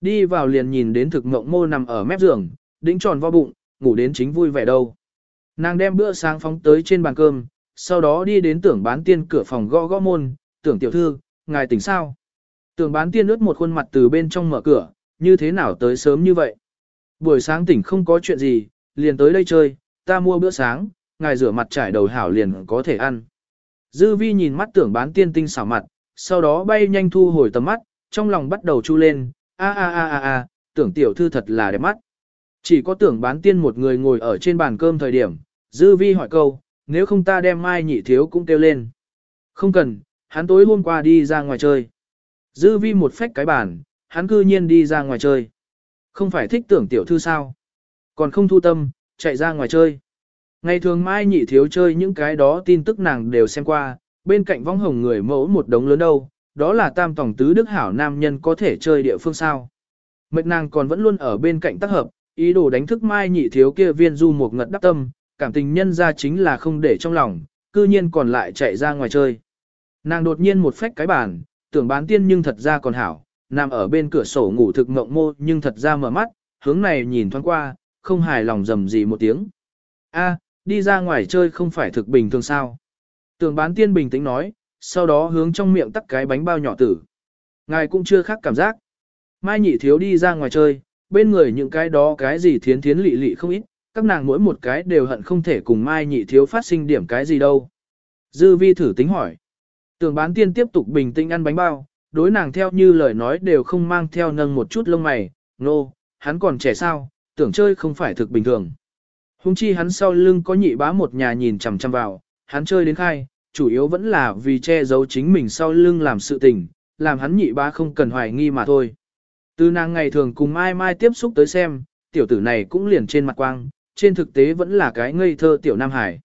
Đi vào liền nhìn đến thực mộng mô nằm ở mép giường, đĩnh tròn vo bụng, ngủ đến chính vui vẻ đâu. Nàng đem bữa sáng phóng tới trên bàn cơm, sau đó đi đến tưởng bán tiên cửa phòng gõ gõ môn, tưởng tiểu thư, ngài tỉnh sao? Tưởng bán tiên ướt một khuôn mặt từ bên trong mở cửa, như thế nào tới sớm như vậy? Buổi sáng tỉnh không có chuyện gì, liền tới đây chơi, ta mua bữa sáng, ngài rửa mặt trải đầu hảo liền có thể ăn. Dư vi nhìn mắt tưởng bán tiên tinh xảo mặt, sau đó bay nhanh thu hồi tầm mắt, trong lòng bắt đầu chu lên, a a a a a, tưởng tiểu thư thật là đẹp mắt. Chỉ có tưởng bán tiên một người ngồi ở trên bàn cơm thời điểm, dư vi hỏi câu, nếu không ta đem mai nhị thiếu cũng kêu lên. Không cần, hắn tối hôm qua đi ra ngoài chơi. Dư vi một phách cái bản hắn cư nhiên đi ra ngoài chơi. Không phải thích tưởng tiểu thư sao? Còn không thu tâm, chạy ra ngoài chơi. Ngày thường mai nhị thiếu chơi những cái đó tin tức nàng đều xem qua, bên cạnh vong hồng người mẫu một đống lớn đâu, đó là tam tổng tứ đức hảo nam nhân có thể chơi địa phương sao. Mệt nàng còn vẫn luôn ở bên cạnh tác hợp, ý đồ đánh thức mai nhị thiếu kia viên du một ngật đắc tâm, cảm tình nhân ra chính là không để trong lòng, cư nhiên còn lại chạy ra ngoài chơi. Nàng đột nhiên một phách cái bàn, tưởng bán tiên nhưng thật ra còn hảo, nằm ở bên cửa sổ ngủ thực mộng mô nhưng thật ra mở mắt, hướng này nhìn thoáng qua, không hài lòng dầm gì một tiếng. A, đi ra ngoài chơi không phải thực bình thường sao. Tưởng bán tiên bình tĩnh nói, sau đó hướng trong miệng tắt cái bánh bao nhỏ tử. Ngài cũng chưa khác cảm giác. Mai nhị thiếu đi ra ngoài chơi, bên người những cái đó cái gì thiến thiến lị lị không ít, các nàng mỗi một cái đều hận không thể cùng Mai nhị thiếu phát sinh điểm cái gì đâu. Dư vi thử tính hỏi. Tưởng bán tiên tiếp tục bình tĩnh ăn bánh bao, đối nàng theo như lời nói đều không mang theo nâng một chút lông mày, nô, no, hắn còn trẻ sao, tưởng chơi không phải thực bình thường. Hùng chi hắn sau lưng có nhị bá một nhà nhìn chằm chằm vào, hắn chơi đến khai, chủ yếu vẫn là vì che giấu chính mình sau lưng làm sự tình, làm hắn nhị bá không cần hoài nghi mà thôi. Từ nàng ngày thường cùng mai mai tiếp xúc tới xem, tiểu tử này cũng liền trên mặt quang, trên thực tế vẫn là cái ngây thơ tiểu Nam Hải.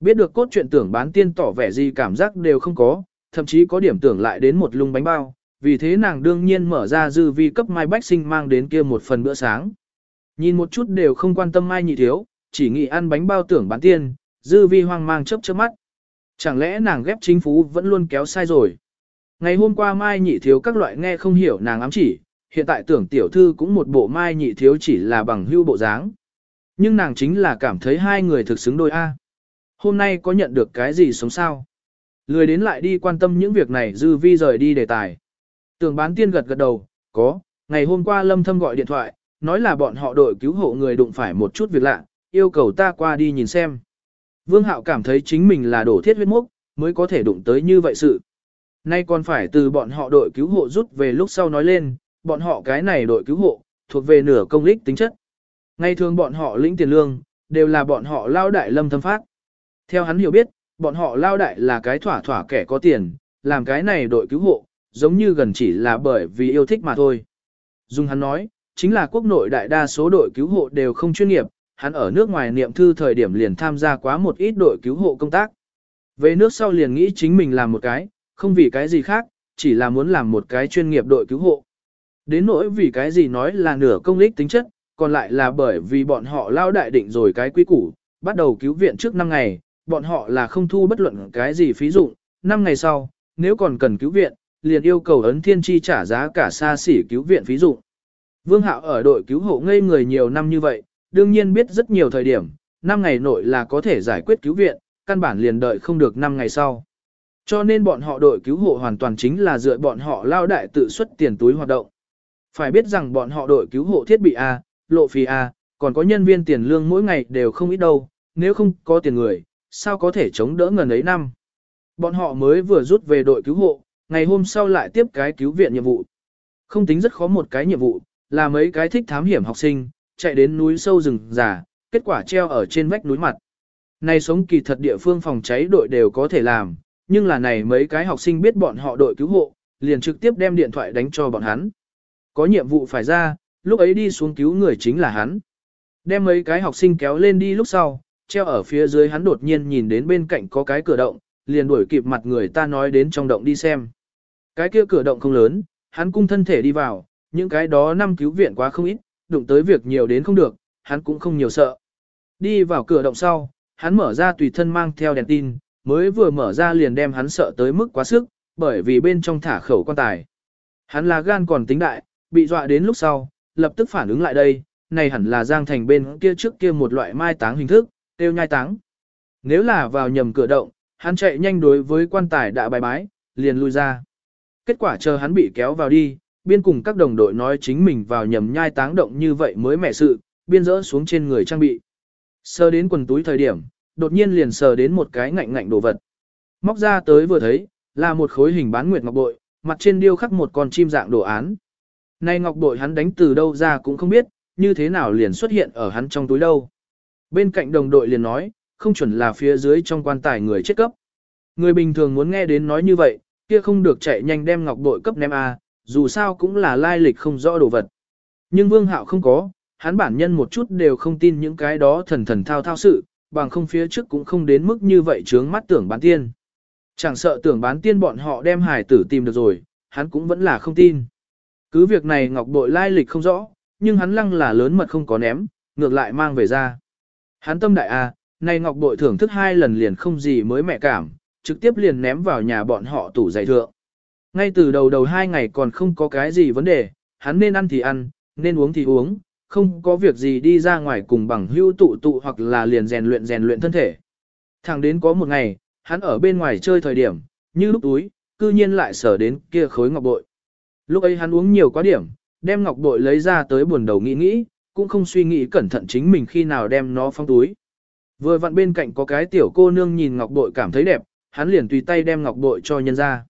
Biết được cốt truyện tưởng bán tiên tỏ vẻ gì cảm giác đều không có, thậm chí có điểm tưởng lại đến một lung bánh bao, vì thế nàng đương nhiên mở ra dư vi cấp Mai Bách Sinh mang đến kia một phần bữa sáng. Nhìn một chút đều không quan tâm Mai nhị thiếu, chỉ nghĩ ăn bánh bao tưởng bán tiên, dư vi hoang mang chớp chớp mắt. Chẳng lẽ nàng ghép chính phú vẫn luôn kéo sai rồi. Ngày hôm qua Mai nhị thiếu các loại nghe không hiểu nàng ám chỉ, hiện tại tưởng tiểu thư cũng một bộ Mai nhị thiếu chỉ là bằng hưu bộ dáng. Nhưng nàng chính là cảm thấy hai người thực xứng đôi A. Hôm nay có nhận được cái gì sống sao? Lười đến lại đi quan tâm những việc này dư vi rời đi đề tài. Tưởng bán tiên gật gật đầu, có, ngày hôm qua lâm thâm gọi điện thoại, nói là bọn họ đội cứu hộ người đụng phải một chút việc lạ, yêu cầu ta qua đi nhìn xem. Vương Hạo cảm thấy chính mình là đổ thiết huyết mốc, mới có thể đụng tới như vậy sự. Nay còn phải từ bọn họ đội cứu hộ rút về lúc sau nói lên, bọn họ cái này đội cứu hộ, thuộc về nửa công lích tính chất. Ngày thường bọn họ lĩnh tiền lương, đều là bọn họ lao đại lâm thâm phát. Theo hắn hiểu biết, bọn họ lao đại là cái thỏa thỏa kẻ có tiền, làm cái này đội cứu hộ, giống như gần chỉ là bởi vì yêu thích mà thôi. Dung hắn nói, chính là quốc nội đại đa số đội cứu hộ đều không chuyên nghiệp, hắn ở nước ngoài niệm thư thời điểm liền tham gia quá một ít đội cứu hộ công tác. Về nước sau liền nghĩ chính mình làm một cái, không vì cái gì khác, chỉ là muốn làm một cái chuyên nghiệp đội cứu hộ. Đến nỗi vì cái gì nói là nửa công lích tính chất, còn lại là bởi vì bọn họ lao đại định rồi cái quy củ, bắt đầu cứu viện trước 5 ngày, bọn họ là không thu bất luận cái gì phí dụng, 5 ngày sau, nếu còn cần cứu viện, liền yêu cầu ấn thiên chi trả giá cả xa xỉ cứu viện phí dụng. Vương Hạo ở đội cứu hộ ngây người nhiều năm như vậy, đương nhiên biết rất nhiều thời điểm, 5 ngày nội là có thể giải quyết cứu viện, căn bản liền đợi không được 5 ngày sau. Cho nên bọn họ đội cứu hộ hoàn toàn chính là dựa bọn họ lao đại tự xuất tiền túi hoạt động. Phải biết rằng bọn họ đội cứu hộ thiết bị A, lộ phí à? còn có nhân viên tiền lương mỗi ngày đều không ít đâu, nếu không có tiền người, sao có thể chống đỡ ngần ấy năm. Bọn họ mới vừa rút về đội cứu hộ, ngày hôm sau lại tiếp cái cứu viện nhiệm vụ. Không tính rất khó một cái nhiệm vụ, là mấy cái thích thám hiểm học sinh, chạy đến núi sâu rừng già, kết quả treo ở trên vách núi mặt. Này sống kỳ thật địa phương phòng cháy đội đều có thể làm, nhưng là này mấy cái học sinh biết bọn họ đội cứu hộ, liền trực tiếp đem điện thoại đánh cho bọn hắn. Có nhiệm vụ phải ra, lúc ấy đi xuống cứu người chính là hắn. Đem mấy cái học sinh kéo lên đi lúc sau, treo ở phía dưới hắn đột nhiên nhìn đến bên cạnh có cái cửa động, liền đuổi kịp mặt người ta nói đến trong động đi xem. Cái kia cửa động không lớn, hắn cung thân thể đi vào, những cái đó năm cứu viện quá không ít, đụng tới việc nhiều đến không được, hắn cũng không nhiều sợ. Đi vào cửa động sau, hắn mở ra tùy thân mang theo đèn tin, mới vừa mở ra liền đem hắn sợ tới mức quá sức, bởi vì bên trong thả khẩu quan tài. Hắn là gan còn tính đại, bị dọa đến lúc sau, lập tức phản ứng lại đây, này hẳn là giang thành bên kia trước kia một loại mai táng hình thức, tiêu nhai táng. Nếu là vào nhầm cửa động, hắn chạy nhanh đối với quan tài đã bài bái, liền lui ra. Kết quả chờ hắn bị kéo vào đi, biên cùng các đồng đội nói chính mình vào nhầm nhai táng động như vậy mới mẹ sự, biên rỡ xuống trên người trang bị. Sờ đến quần túi thời điểm, đột nhiên liền sờ đến một cái ngạnh ngạnh đồ vật. Móc ra tới vừa thấy, là một khối hình bán nguyệt ngọc bội, mặt trên điêu khắc một con chim dạng đồ án. Nay ngọc bội hắn đánh từ đâu ra cũng không biết, như thế nào liền xuất hiện ở hắn trong túi đâu. Bên cạnh đồng đội liền nói, không chuẩn là phía dưới trong quan tài người chết cấp. Người bình thường muốn nghe đến nói như vậy, kia không được chạy nhanh đem ngọc bội cấp ném a, dù sao cũng là lai lịch không rõ đồ vật. Nhưng Vương Hạo không có, hắn bản nhân một chút đều không tin những cái đó thần thần thao thao sự, bằng không phía trước cũng không đến mức như vậy trướng mắt tưởng bán tiên. Chẳng sợ tưởng bán tiên bọn họ đem hải tử tìm được rồi, hắn cũng vẫn là không tin. Cứ việc này ngọc bội lai lịch không rõ, nhưng hắn lăng là lớn mật không có ném, ngược lại mang về ra. Hắn tâm đại a, à, này ngọc bội thưởng thức hai lần liền không gì mới mẹ cảm, trực tiếp liền ném vào nhà bọn họ tủ giày thượng. Ngay từ đầu đầu hai ngày còn không có cái gì vấn đề, hắn nên ăn thì ăn, nên uống thì uống, không có việc gì đi ra ngoài cùng bằng hưu tụ tụ hoặc là liền rèn luyện rèn luyện thân thể. Thẳng đến có một ngày, hắn ở bên ngoài chơi thời điểm, như lúc túi, cư nhiên lại sở đến kia khối ngọc bội. Lúc ấy hắn uống nhiều quá điểm, đem ngọc bội lấy ra tới buồn đầu nghĩ nghĩ, cũng không suy nghĩ cẩn thận chính mình khi nào đem nó phong túi. Vừa vặn bên cạnh có cái tiểu cô nương nhìn ngọc bội cảm thấy đẹp, hắn liền tùy tay đem ngọc bội cho nhân ra.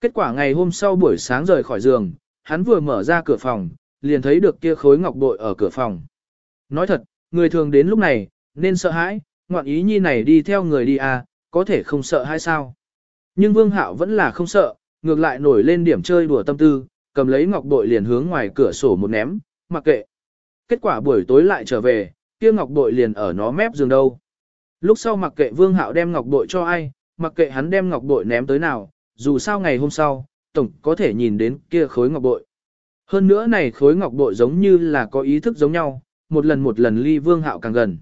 Kết quả ngày hôm sau buổi sáng rời khỏi giường, hắn vừa mở ra cửa phòng, liền thấy được kia khối ngọc bội ở cửa phòng. Nói thật, người thường đến lúc này, nên sợ hãi, ngoạn ý nhi này đi theo người đi à, có thể không sợ hay sao. Nhưng Vương Hạo vẫn là không sợ, ngược lại nổi lên điểm chơi đùa tâm tư, cầm lấy ngọc bội liền hướng ngoài cửa sổ một ném, mặc kệ. Kết quả buổi tối lại trở về, kia ngọc bội liền ở nó mép giường đâu. Lúc sau mặc kệ Vương Hạo đem ngọc bội cho ai, mặc kệ hắn đem ngọc bội ném tới nào, dù sao ngày hôm sau, tổng có thể nhìn đến kia khối ngọc bội. Hơn nữa này khối ngọc bội giống như là có ý thức giống nhau, một lần một lần ly Vương Hạo càng gần.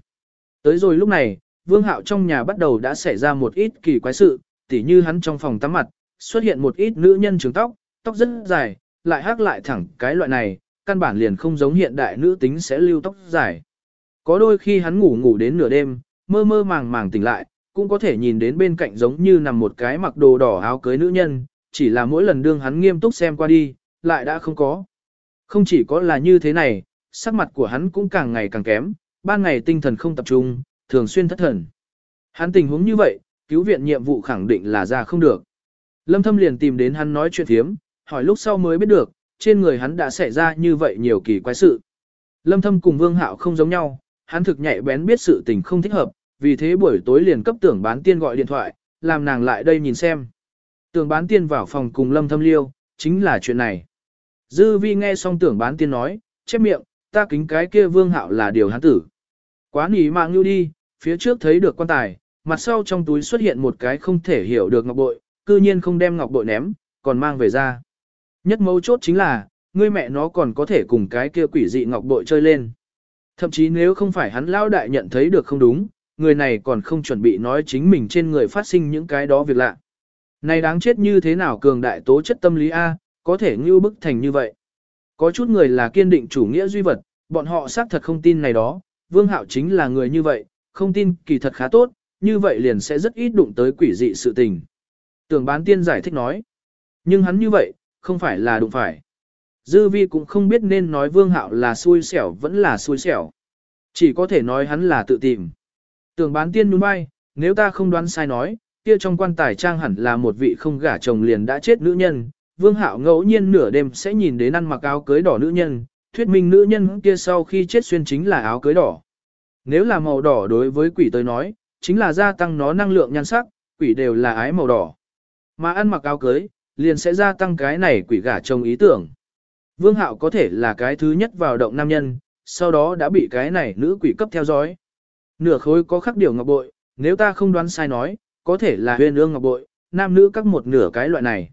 Tới rồi lúc này, Vương Hạo trong nhà bắt đầu đã xảy ra một ít kỳ quái sự, tỉ như hắn trong phòng tắm mặt, xuất hiện một ít nữ nhân trường tóc, tóc rất dài, lại hát lại thẳng cái loại này, căn bản liền không giống hiện đại nữ tính sẽ lưu tóc dài. Có đôi khi hắn ngủ ngủ đến nửa đêm, mơ mơ màng màng tỉnh lại, cũng có thể nhìn đến bên cạnh giống như nằm một cái mặc đồ đỏ áo cưới nữ nhân, chỉ là mỗi lần đương hắn nghiêm túc xem qua đi, lại đã không có. Không chỉ có là như thế này, sắc mặt của hắn cũng càng ngày càng kém, ban ngày tinh thần không tập trung, thường xuyên thất thần. Hắn tình huống như vậy, cứu viện nhiệm vụ khẳng định là ra không được. Lâm Thâm liền tìm đến hắn nói chuyện thiếm, hỏi lúc sau mới biết được, trên người hắn đã xảy ra như vậy nhiều kỳ quái sự. Lâm Thâm cùng Vương Hạo không giống nhau, hắn thực nhạy bén biết sự tình không thích hợp, vì thế buổi tối liền cấp tưởng bán tiên gọi điện thoại, làm nàng lại đây nhìn xem. Tưởng bán tiên vào phòng cùng Lâm Thâm liêu, chính là chuyện này. Dư vi nghe xong tưởng bán tiên nói, chép miệng, ta kính cái kia Vương Hạo là điều hắn tử. Quá nỉ mạng như đi, phía trước thấy được quan tài, mặt sau trong túi xuất hiện một cái không thể hiểu được ngọc bội, cư nhiên không đem ngọc bội ném, còn mang về ra. Nhất mấu chốt chính là, ngươi mẹ nó còn có thể cùng cái kia quỷ dị ngọc bội chơi lên. Thậm chí nếu không phải hắn lao đại nhận thấy được không đúng, người này còn không chuẩn bị nói chính mình trên người phát sinh những cái đó việc lạ. Này đáng chết như thế nào cường đại tố chất tâm lý A, có thể ngưu bức thành như vậy. Có chút người là kiên định chủ nghĩa duy vật, bọn họ xác thật không tin này đó, vương hạo chính là người như vậy, không tin kỳ thật khá tốt, như vậy liền sẽ rất ít đụng tới quỷ dị sự tình. Tưởng bán tiên giải thích nói. Nhưng hắn như vậy, không phải là đụng phải. Dư vi cũng không biết nên nói vương hạo là xui xẻo vẫn là xui xẻo. Chỉ có thể nói hắn là tự tìm. Tưởng bán tiên nhún bay, nếu ta không đoán sai nói, kia trong quan tài trang hẳn là một vị không gả chồng liền đã chết nữ nhân. Vương hạo ngẫu nhiên nửa đêm sẽ nhìn đến ăn mặc áo cưới đỏ nữ nhân, thuyết minh nữ nhân kia sau khi chết xuyên chính là áo cưới đỏ. Nếu là màu đỏ đối với quỷ tới nói, chính là gia tăng nó năng lượng nhan sắc, quỷ đều là ái màu đỏ. Mà ăn mặc áo cưới, liền sẽ gia tăng cái này quỷ gả chồng ý tưởng. Vương Hạo có thể là cái thứ nhất vào động nam nhân, sau đó đã bị cái này nữ quỷ cấp theo dõi. Nửa khối có khắc điều ngọc bội, nếu ta không đoán sai nói, có thể là huyền ương ngọc bội, nam nữ các một nửa cái loại này.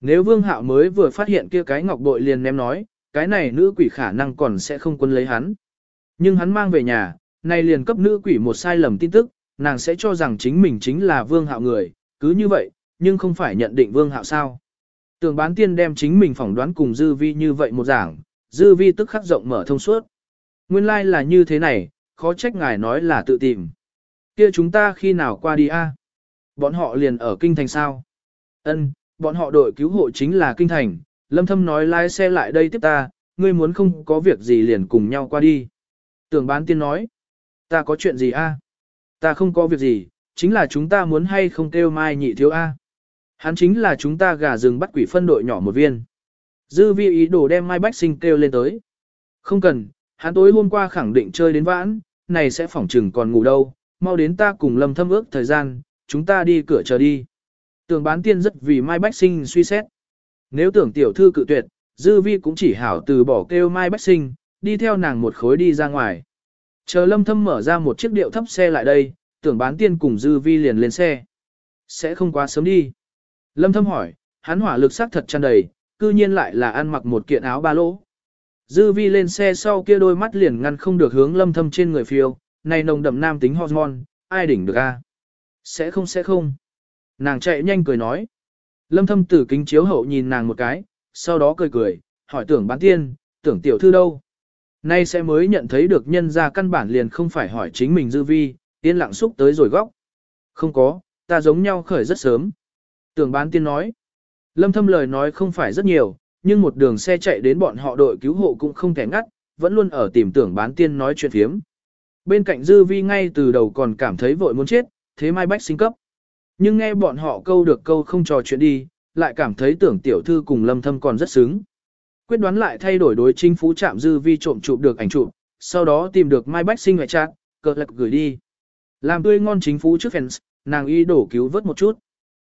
Nếu Vương Hạo mới vừa phát hiện kia cái ngọc bội liền ném nói, cái này nữ quỷ khả năng còn sẽ không quân lấy hắn. Nhưng hắn mang về nhà, này liền cấp nữ quỷ một sai lầm tin tức, nàng sẽ cho rằng chính mình chính là Vương Hạo người, cứ như vậy, nhưng không phải nhận định Vương Hạo sao. Tường bán tiên đem chính mình phỏng đoán cùng Dư Vi như vậy một giảng, Dư Vi tức khắc rộng mở thông suốt. Nguyên lai like là như thế này, khó trách ngài nói là tự tìm. Kia chúng ta khi nào qua đi a? Bọn họ liền ở kinh thành sao? Ân, bọn họ đội cứu hộ chính là kinh thành, Lâm Thâm nói lái xe lại đây tiếp ta, ngươi muốn không có việc gì liền cùng nhau qua đi. Tưởng bán tiên nói, ta có chuyện gì a? Ta không có việc gì, chính là chúng ta muốn hay không kêu mai nhị thiếu a. Hắn chính là chúng ta gà rừng bắt quỷ phân đội nhỏ một viên. Dư vi ý đồ đem mai bách sinh kêu lên tới. Không cần, hắn tối hôm qua khẳng định chơi đến vãn, này sẽ phỏng chừng còn ngủ đâu, mau đến ta cùng lâm thâm ước thời gian, chúng ta đi cửa chờ đi. Tưởng bán tiên rất vì mai bách sinh suy xét. Nếu tưởng tiểu thư cự tuyệt, dư vi cũng chỉ hảo từ bỏ kêu mai bách sinh, đi theo nàng một khối đi ra ngoài. Chờ lâm thâm mở ra một chiếc điệu thấp xe lại đây, tưởng bán tiên cùng dư vi liền lên xe. Sẽ không quá sớm đi. Lâm thâm hỏi, hắn hỏa lực sắc thật tràn đầy, cư nhiên lại là ăn mặc một kiện áo ba lỗ. Dư vi lên xe sau kia đôi mắt liền ngăn không được hướng lâm thâm trên người phiêu, này nồng đậm nam tính hormone, ai đỉnh được a? Sẽ không sẽ không. Nàng chạy nhanh cười nói. Lâm thâm tử kính chiếu hậu nhìn nàng một cái, sau đó cười cười, hỏi tưởng bán tiên, tưởng tiểu thư đâu. Nay sẽ mới nhận thấy được nhân ra căn bản liền không phải hỏi chính mình dư vi, yên lặng xúc tới rồi góc. Không có, ta giống nhau khởi rất sớm. Tưởng bán tiên nói. Lâm thâm lời nói không phải rất nhiều, nhưng một đường xe chạy đến bọn họ đội cứu hộ cũng không thể ngắt, vẫn luôn ở tìm tưởng bán tiên nói chuyện phiếm. Bên cạnh dư vi ngay từ đầu còn cảm thấy vội muốn chết, thế mai bách sinh cấp. Nhưng nghe bọn họ câu được câu không trò chuyện đi, lại cảm thấy tưởng tiểu thư cùng lâm thâm còn rất sướng. Quyết đoán lại thay đổi đối chính phú chạm dư vi trộm chụp được ảnh chụp, sau đó tìm được mai bách sinh ngoại trạng, cờ lạc gửi đi. Làm tươi ngon chính phú trước fans, nàng y đổ cứu vớt một chút.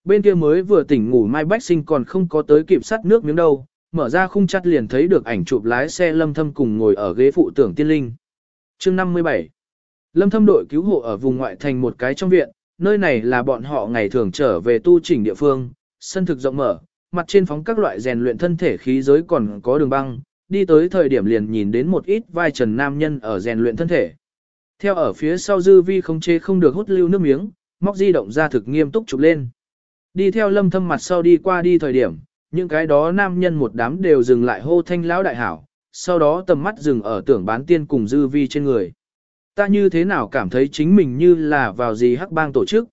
Bên kia mới vừa tỉnh ngủ Mai Bách Sinh còn không có tới kịp sắt nước miếng đâu, mở ra khung chặt liền thấy được ảnh chụp lái xe Lâm Thâm cùng ngồi ở ghế phụ tưởng tiên linh. Chương 57 Lâm Thâm đội cứu hộ ở vùng ngoại thành một cái trong viện, nơi này là bọn họ ngày thường trở về tu chỉnh địa phương, sân thực rộng mở, mặt trên phóng các loại rèn luyện thân thể khí giới còn có đường băng, đi tới thời điểm liền nhìn đến một ít vai trần nam nhân ở rèn luyện thân thể. Theo ở phía sau dư vi không chê không được hút lưu nước miếng, móc di động ra thực nghiêm túc chụp lên. Đi theo lâm thâm mặt sau đi qua đi thời điểm, những cái đó nam nhân một đám đều dừng lại hô thanh lão đại hảo, sau đó tầm mắt dừng ở tưởng bán tiên cùng dư vi trên người. Ta như thế nào cảm thấy chính mình như là vào gì hắc bang tổ chức.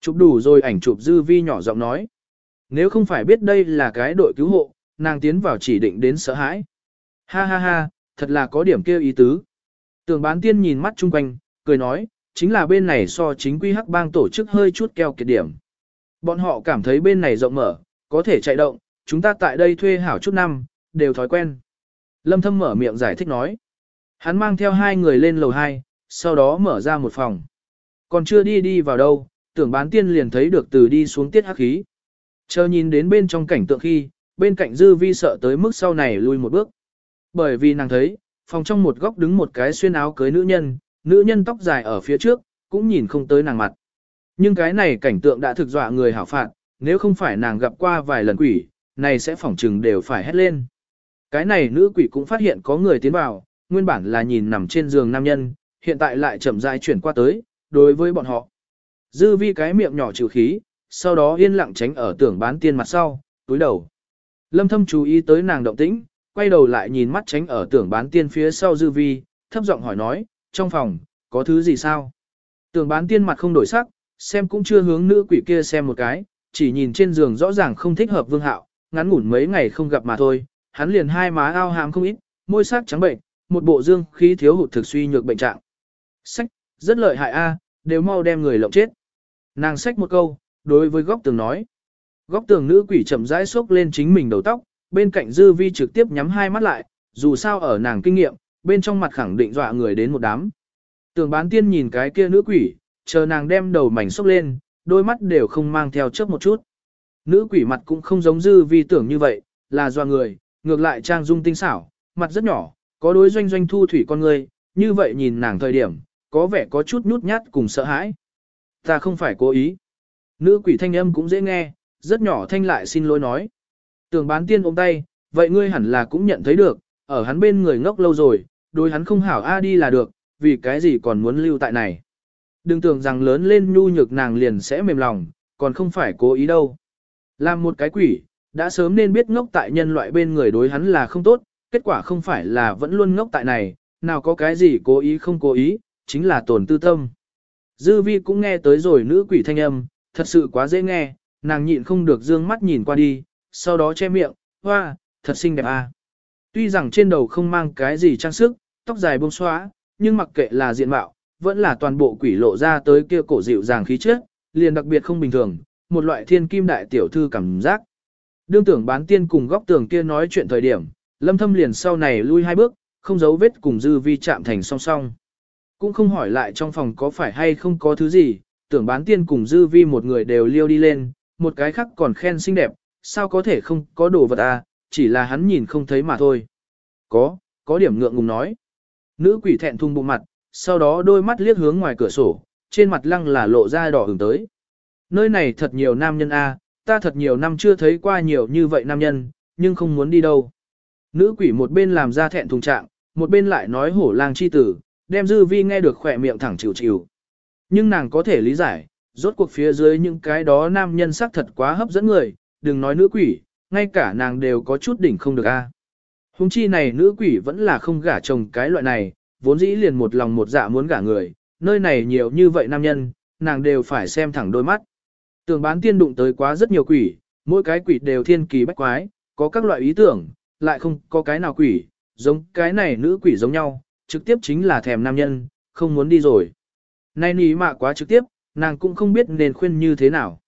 Chụp đủ rồi ảnh chụp dư vi nhỏ giọng nói. Nếu không phải biết đây là cái đội cứu hộ, nàng tiến vào chỉ định đến sợ hãi. Ha ha ha, thật là có điểm kêu ý tứ. Tưởng bán tiên nhìn mắt chung quanh, cười nói, chính là bên này so chính quy hắc bang tổ chức hơi chút keo kiệt điểm. Bọn họ cảm thấy bên này rộng mở, có thể chạy động, chúng ta tại đây thuê hảo chút năm, đều thói quen. Lâm Thâm mở miệng giải thích nói. Hắn mang theo hai người lên lầu 2, sau đó mở ra một phòng. Còn chưa đi đi vào đâu, tưởng bán tiên liền thấy được từ đi xuống tiết hắc khí. Chờ nhìn đến bên trong cảnh tượng khi, bên cạnh dư vi sợ tới mức sau này lui một bước. Bởi vì nàng thấy, phòng trong một góc đứng một cái xuyên áo cưới nữ nhân, nữ nhân tóc dài ở phía trước, cũng nhìn không tới nàng mặt. Nhưng cái này cảnh tượng đã thực dọa người hảo phạt, nếu không phải nàng gặp qua vài lần quỷ, này sẽ phỏng trừng đều phải hét lên. Cái này nữ quỷ cũng phát hiện có người tiến vào, nguyên bản là nhìn nằm trên giường nam nhân, hiện tại lại chậm rãi chuyển qua tới, đối với bọn họ. Dư vi cái miệng nhỏ trừ khí, sau đó yên lặng tránh ở tưởng bán tiên mặt sau, túi đầu. Lâm thâm chú ý tới nàng động tĩnh, quay đầu lại nhìn mắt tránh ở tưởng bán tiên phía sau dư vi, thấp giọng hỏi nói, trong phòng, có thứ gì sao? Tưởng bán tiên mặt không đổi sắc, xem cũng chưa hướng nữ quỷ kia xem một cái, chỉ nhìn trên giường rõ ràng không thích hợp vương hạo, ngắn ngủn mấy ngày không gặp mà thôi, hắn liền hai má ao hàm không ít, môi sắc trắng bệnh, một bộ dương khí thiếu hụt thực suy nhược bệnh trạng. Sách, rất lợi hại a, đều mau đem người lộng chết. Nàng sách một câu, đối với góc tường nói. Góc tường nữ quỷ chậm rãi xốc lên chính mình đầu tóc, bên cạnh dư vi trực tiếp nhắm hai mắt lại, dù sao ở nàng kinh nghiệm, bên trong mặt khẳng định dọa người đến một đám. Tường bán tiên nhìn cái kia nữ quỷ, chờ nàng đem đầu mảnh xốc lên, đôi mắt đều không mang theo chớp một chút. Nữ quỷ mặt cũng không giống dư vi tưởng như vậy, là do người, ngược lại trang dung tinh xảo, mặt rất nhỏ, có đối doanh doanh thu thủy con người, như vậy nhìn nàng thời điểm, có vẻ có chút nhút nhát cùng sợ hãi. Ta không phải cố ý. Nữ quỷ thanh âm cũng dễ nghe, rất nhỏ thanh lại xin lỗi nói. Tưởng bán tiên ôm tay, vậy ngươi hẳn là cũng nhận thấy được, ở hắn bên người ngốc lâu rồi, đối hắn không hảo a đi là được, vì cái gì còn muốn lưu tại này. Đừng tưởng rằng lớn lên nhu nhược nàng liền sẽ mềm lòng, còn không phải cố ý đâu. Làm một cái quỷ, đã sớm nên biết ngốc tại nhân loại bên người đối hắn là không tốt, kết quả không phải là vẫn luôn ngốc tại này, nào có cái gì cố ý không cố ý, chính là tổn tư tâm. Dư vi cũng nghe tới rồi nữ quỷ thanh âm, thật sự quá dễ nghe, nàng nhịn không được dương mắt nhìn qua đi, sau đó che miệng, hoa, thật xinh đẹp à. Tuy rằng trên đầu không mang cái gì trang sức, tóc dài bông xóa, nhưng mặc kệ là diện mạo, vẫn là toàn bộ quỷ lộ ra tới kia cổ dịu dàng khí chất, liền đặc biệt không bình thường, một loại thiên kim đại tiểu thư cảm giác. Đương tưởng bán tiên cùng góc tường kia nói chuyện thời điểm, lâm thâm liền sau này lui hai bước, không giấu vết cùng dư vi chạm thành song song. Cũng không hỏi lại trong phòng có phải hay không có thứ gì, tưởng bán tiên cùng dư vi một người đều liêu đi lên, một cái khác còn khen xinh đẹp, sao có thể không có đồ vật à, chỉ là hắn nhìn không thấy mà thôi. Có, có điểm ngượng ngùng nói. Nữ quỷ thẹn thùng bụng mặt, sau đó đôi mắt liếc hướng ngoài cửa sổ, trên mặt lăng là lộ ra đỏ hứng tới. Nơi này thật nhiều nam nhân a, ta thật nhiều năm chưa thấy qua nhiều như vậy nam nhân, nhưng không muốn đi đâu. Nữ quỷ một bên làm ra thẹn thùng trạng, một bên lại nói hổ lang chi tử, đem dư vi nghe được khỏe miệng thẳng chịu chịu. Nhưng nàng có thể lý giải, rốt cuộc phía dưới những cái đó nam nhân sắc thật quá hấp dẫn người, đừng nói nữ quỷ, ngay cả nàng đều có chút đỉnh không được a. Hùng chi này nữ quỷ vẫn là không gả chồng cái loại này, vốn dĩ liền một lòng một dạ muốn gả người, nơi này nhiều như vậy nam nhân, nàng đều phải xem thẳng đôi mắt. Tường bán tiên đụng tới quá rất nhiều quỷ, mỗi cái quỷ đều thiên kỳ bách quái, có các loại ý tưởng, lại không có cái nào quỷ, giống cái này nữ quỷ giống nhau, trực tiếp chính là thèm nam nhân, không muốn đi rồi. Nay ní mạ quá trực tiếp, nàng cũng không biết nên khuyên như thế nào.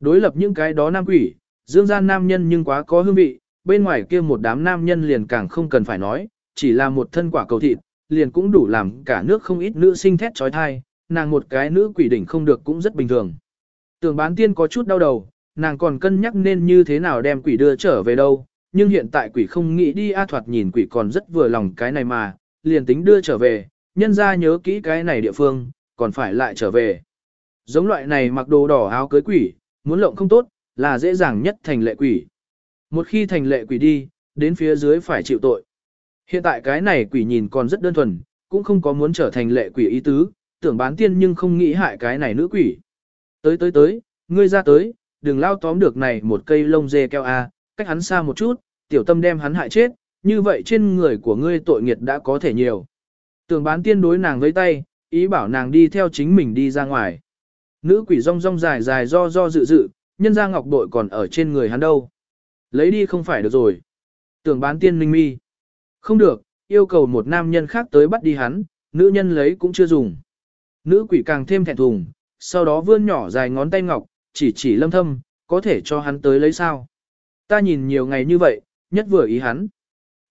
Đối lập những cái đó nam quỷ, dương gian nam nhân nhưng quá có hương vị, bên ngoài kia một đám nam nhân liền càng không cần phải nói, chỉ là một thân quả cầu thịt, liền cũng đủ làm cả nước không ít nữ sinh thét trói thai, nàng một cái nữ quỷ đỉnh không được cũng rất bình thường. Tưởng bán tiên có chút đau đầu, nàng còn cân nhắc nên như thế nào đem quỷ đưa trở về đâu, nhưng hiện tại quỷ không nghĩ đi a thoạt nhìn quỷ còn rất vừa lòng cái này mà, liền tính đưa trở về, nhân ra nhớ kỹ cái này địa phương, còn phải lại trở về. Giống loại này mặc đồ đỏ áo cưới quỷ, muốn lộng không tốt, là dễ dàng nhất thành lệ quỷ. Một khi thành lệ quỷ đi, đến phía dưới phải chịu tội. Hiện tại cái này quỷ nhìn còn rất đơn thuần, cũng không có muốn trở thành lệ quỷ ý tứ, tưởng bán tiên nhưng không nghĩ hại cái này nữ quỷ. Tới tới tới, ngươi ra tới, đừng lao tóm được này một cây lông dê keo a, cách hắn xa một chút, tiểu tâm đem hắn hại chết, như vậy trên người của ngươi tội nghiệt đã có thể nhiều. Tưởng bán tiên đối nàng với tay, ý bảo nàng đi theo chính mình đi ra ngoài. Nữ quỷ rong rong dài dài do do dự dự, nhân ra ngọc bội còn ở trên người hắn đâu. Lấy đi không phải được rồi. Tưởng bán tiên minh mi. Không được, yêu cầu một nam nhân khác tới bắt đi hắn, nữ nhân lấy cũng chưa dùng. Nữ quỷ càng thêm thẹn thùng, sau đó vươn nhỏ dài ngón tay ngọc, chỉ chỉ lâm thâm, có thể cho hắn tới lấy sao. Ta nhìn nhiều ngày như vậy, nhất vừa ý hắn.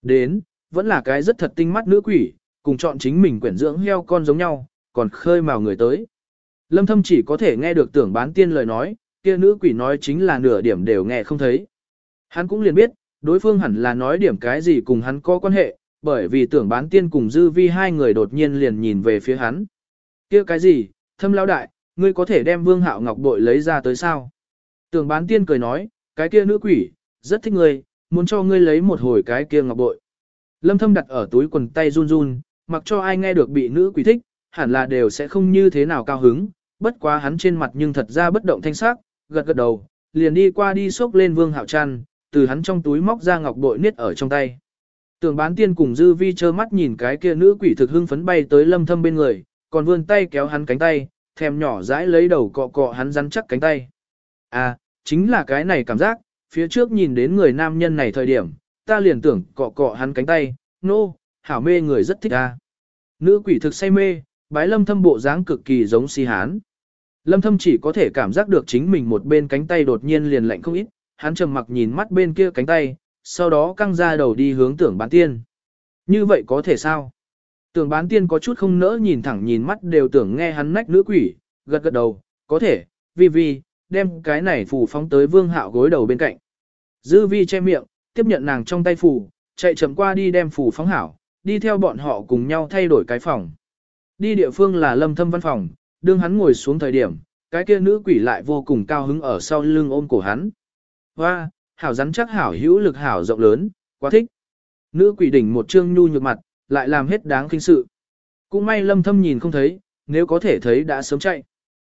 Đến, vẫn là cái rất thật tinh mắt nữ quỷ, cùng chọn chính mình quyển dưỡng heo con giống nhau, còn khơi mào người tới. Lâm thâm chỉ có thể nghe được tưởng bán tiên lời nói, kia nữ quỷ nói chính là nửa điểm đều nghe không thấy. Hắn cũng liền biết, đối phương hẳn là nói điểm cái gì cùng hắn có quan hệ, bởi vì tưởng bán tiên cùng dư vi hai người đột nhiên liền nhìn về phía hắn. kia cái gì, thâm lão đại, ngươi có thể đem vương hạo ngọc bội lấy ra tới sao? Tưởng bán tiên cười nói, cái kia nữ quỷ, rất thích ngươi, muốn cho ngươi lấy một hồi cái kia ngọc bội. Lâm thâm đặt ở túi quần tay run run, mặc cho ai nghe được bị nữ quỷ thích, hẳn là đều sẽ không như thế nào cao hứng, bất quá hắn trên mặt nhưng thật ra bất động thanh sắc, gật gật đầu, liền đi qua đi xốc lên vương hạo chăn, từ hắn trong túi móc ra ngọc bội niết ở trong tay. Tưởng bán tiên cùng dư vi trơ mắt nhìn cái kia nữ quỷ thực hưng phấn bay tới lâm thâm bên người, còn vươn tay kéo hắn cánh tay, thèm nhỏ dãi lấy đầu cọ cọ hắn rắn chắc cánh tay. À, chính là cái này cảm giác, phía trước nhìn đến người nam nhân này thời điểm, ta liền tưởng cọ cọ hắn cánh tay, nô, no, hảo mê người rất thích ta. Nữ quỷ thực say mê, bái lâm thâm bộ dáng cực kỳ giống si hán. Lâm thâm chỉ có thể cảm giác được chính mình một bên cánh tay đột nhiên liền lạnh không ít, hắn trầm mặc nhìn mắt bên kia cánh tay, sau đó căng ra đầu đi hướng tưởng bán tiên. Như vậy có thể sao? Tưởng bán tiên có chút không nỡ nhìn thẳng nhìn mắt đều tưởng nghe hắn nách nữ quỷ, gật gật đầu, có thể, vì vì, đem cái này phù phóng tới vương hạo gối đầu bên cạnh. Dư vi che miệng, tiếp nhận nàng trong tay phù, chạy chậm qua đi đem phù phóng hảo, đi theo bọn họ cùng nhau thay đổi cái phòng. Đi địa phương là lâm thâm văn phòng, đương hắn ngồi xuống thời điểm, cái kia nữ quỷ lại vô cùng cao hứng ở sau lưng ôm cổ hắn. Hoa, hảo rắn chắc hảo hữu lực hảo rộng lớn, quá thích. Nữ quỷ đỉnh một trương nhu nhược mặt, lại làm hết đáng kinh sự. Cũng may lâm thâm nhìn không thấy, nếu có thể thấy đã sớm chạy.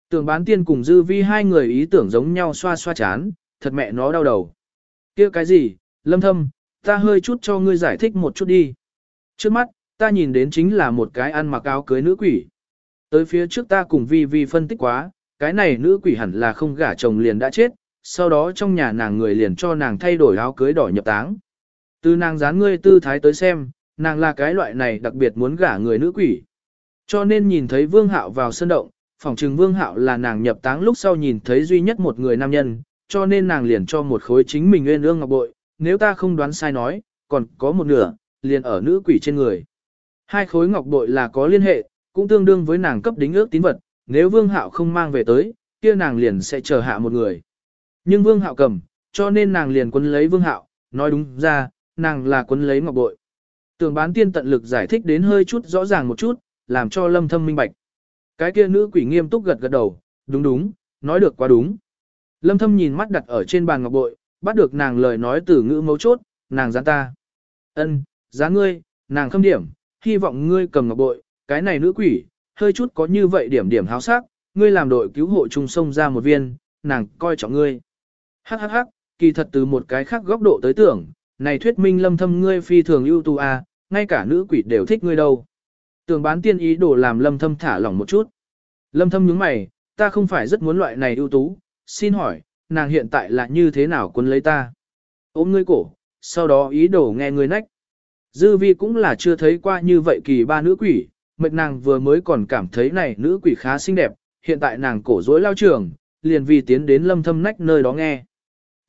Tưởng bán tiên cùng dư vi hai người ý tưởng giống nhau xoa xoa chán, thật mẹ nó đau đầu. kia cái gì, lâm thâm, ta hơi chút cho ngươi giải thích một chút đi. Trước mắt, ta nhìn đến chính là một cái ăn mặc áo cưới nữ quỷ. Tới phía trước ta cùng vi vi phân tích quá, cái này nữ quỷ hẳn là không gả chồng liền đã chết, sau đó trong nhà nàng người liền cho nàng thay đổi áo cưới đỏ nhập táng. Từ nàng dán ngươi tư thái tới xem, nàng là cái loại này đặc biệt muốn gả người nữ quỷ. Cho nên nhìn thấy vương hạo vào sân động, phỏng trừng vương hạo là nàng nhập táng lúc sau nhìn thấy duy nhất một người nam nhân, cho nên nàng liền cho một khối chính mình nguyên ương ngọc bội, nếu ta không đoán sai nói, còn có một nửa, liền ở nữ quỷ trên người. Hai khối ngọc bội là có liên hệ, cũng tương đương với nàng cấp đính ước tín vật, nếu vương hạo không mang về tới, kia nàng liền sẽ chờ hạ một người. Nhưng vương hạo cầm, cho nên nàng liền quân lấy vương hạo, nói đúng ra, nàng là quân lấy ngọc bội. Tường bán tiên tận lực giải thích đến hơi chút rõ ràng một chút, làm cho lâm thâm minh bạch. Cái kia nữ quỷ nghiêm túc gật gật đầu, đúng đúng, nói được quá đúng. Lâm thâm nhìn mắt đặt ở trên bàn ngọc bội, bắt được nàng lời nói từ ngữ mấu chốt, nàng gián ta. ân, giá ngươi, nàng khâm điểm, hy vọng ngươi cầm ngọc bội, cái này nữ quỷ, hơi chút có như vậy điểm điểm háo sắc, ngươi làm đội cứu hộ trung sông ra một viên, nàng coi trọng ngươi. Hắc hắc hắc, kỳ thật từ một cái khác góc độ tới tưởng, này thuyết minh lâm thâm ngươi phi thường ưu tú a, à, ngay cả nữ quỷ đều thích ngươi đâu. Tưởng bán tiên ý đồ làm lâm thâm thả lỏng một chút. Lâm thâm nhướng mày, ta không phải rất muốn loại này ưu tú, xin hỏi, nàng hiện tại là như thế nào quân lấy ta? Ôm ngươi cổ, sau đó ý đồ nghe ngươi nách. Dư vi cũng là chưa thấy qua như vậy kỳ ba nữ quỷ, mệt nàng vừa mới còn cảm thấy này nữ quỷ khá xinh đẹp, hiện tại nàng cổ rối lao trường, liền vì tiến đến lâm thâm nách nơi đó nghe.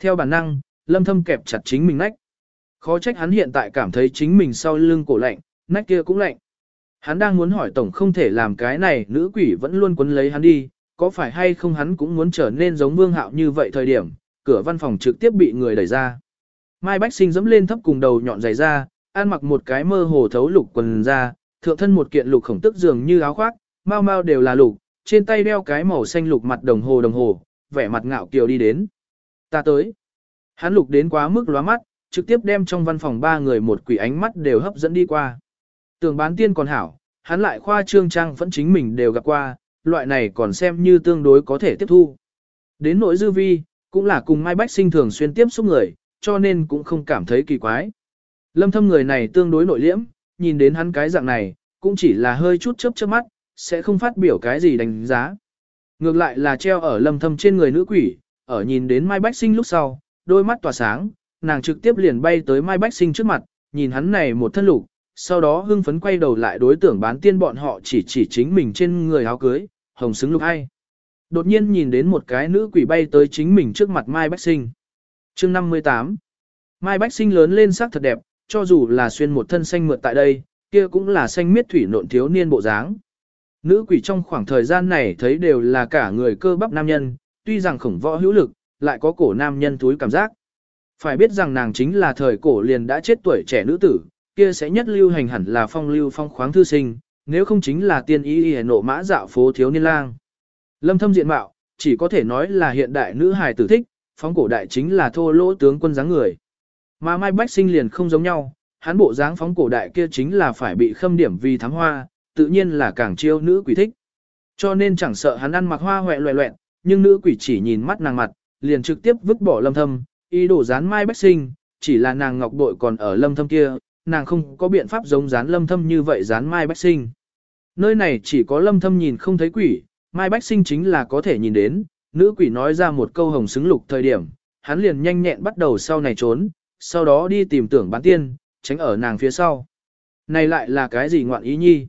Theo bản năng, lâm thâm kẹp chặt chính mình nách. Khó trách hắn hiện tại cảm thấy chính mình sau lưng cổ lạnh, nách kia cũng lạnh. Hắn đang muốn hỏi tổng không thể làm cái này nữ quỷ vẫn luôn quấn lấy hắn đi, có phải hay không hắn cũng muốn trở nên giống vương hạo như vậy thời điểm, cửa văn phòng trực tiếp bị người đẩy ra. Mai Bách Sinh dẫm lên thấp cùng đầu nhọn dày ra, ăn mặc một cái mơ hồ thấu lục quần ra, thượng thân một kiện lục khổng tức dường như áo khoác, mau mau đều là lục, trên tay đeo cái màu xanh lục mặt đồng hồ đồng hồ, vẻ mặt ngạo kiều đi đến. Ta tới. Hắn lục đến quá mức lóa mắt, trực tiếp đem trong văn phòng ba người một quỷ ánh mắt đều hấp dẫn đi qua. Tường bán tiên còn hảo, hắn lại khoa trương trang vẫn chính mình đều gặp qua, loại này còn xem như tương đối có thể tiếp thu. Đến nỗi dư vi, cũng là cùng Mai Bách sinh thường xuyên tiếp xúc người, cho nên cũng không cảm thấy kỳ quái. Lâm thâm người này tương đối nội liễm, nhìn đến hắn cái dạng này, cũng chỉ là hơi chút chớp chớp mắt, sẽ không phát biểu cái gì đánh giá. Ngược lại là treo ở lâm thâm trên người nữ quỷ, ở nhìn đến Mai Bách Sinh lúc sau, đôi mắt tỏa sáng, nàng trực tiếp liền bay tới Mai Bách Sinh trước mặt, nhìn hắn này một thân lục, sau đó hưng phấn quay đầu lại đối tưởng bán tiên bọn họ chỉ chỉ chính mình trên người áo cưới, hồng xứng lục hay. Đột nhiên nhìn đến một cái nữ quỷ bay tới chính mình trước mặt Mai Bách Sinh. chương 58 Mai Bách Sinh lớn lên sắc thật đẹp, cho dù là xuyên một thân xanh mượt tại đây, kia cũng là xanh miết thủy nộn thiếu niên bộ dáng. Nữ quỷ trong khoảng thời gian này thấy đều là cả người cơ bắp nam nhân, tuy rằng khổng võ hữu lực, lại có cổ nam nhân túi cảm giác. Phải biết rằng nàng chính là thời cổ liền đã chết tuổi trẻ nữ tử, kia sẽ nhất lưu hành hẳn là phong lưu phong khoáng thư sinh, nếu không chính là tiên ý y nộ mã dạo phố thiếu niên lang. Lâm thâm diện mạo, chỉ có thể nói là hiện đại nữ hài tử thích, phong cổ đại chính là thô lỗ tướng quân dáng người. Mà Mai Bách Sinh liền không giống nhau, hắn bộ dáng phóng cổ đại kia chính là phải bị khâm điểm vì thám hoa, tự nhiên là càng chiêu nữ quỷ thích. Cho nên chẳng sợ hắn ăn mặc hoa hoẹ loẹ loẹn, nhưng nữ quỷ chỉ nhìn mắt nàng mặt, liền trực tiếp vứt bỏ lâm thâm, ý đồ dán Mai Bách Sinh, chỉ là nàng ngọc bội còn ở lâm thâm kia, nàng không có biện pháp giống dán lâm thâm như vậy dán Mai Bách Sinh. Nơi này chỉ có lâm thâm nhìn không thấy quỷ, Mai Bách Sinh chính là có thể nhìn đến, nữ quỷ nói ra một câu hồng xứng lục thời điểm, hắn liền nhanh nhẹn bắt đầu sau này trốn, sau đó đi tìm tưởng bán tiên, tránh ở nàng phía sau. Này lại là cái gì ngoạn ý nhi?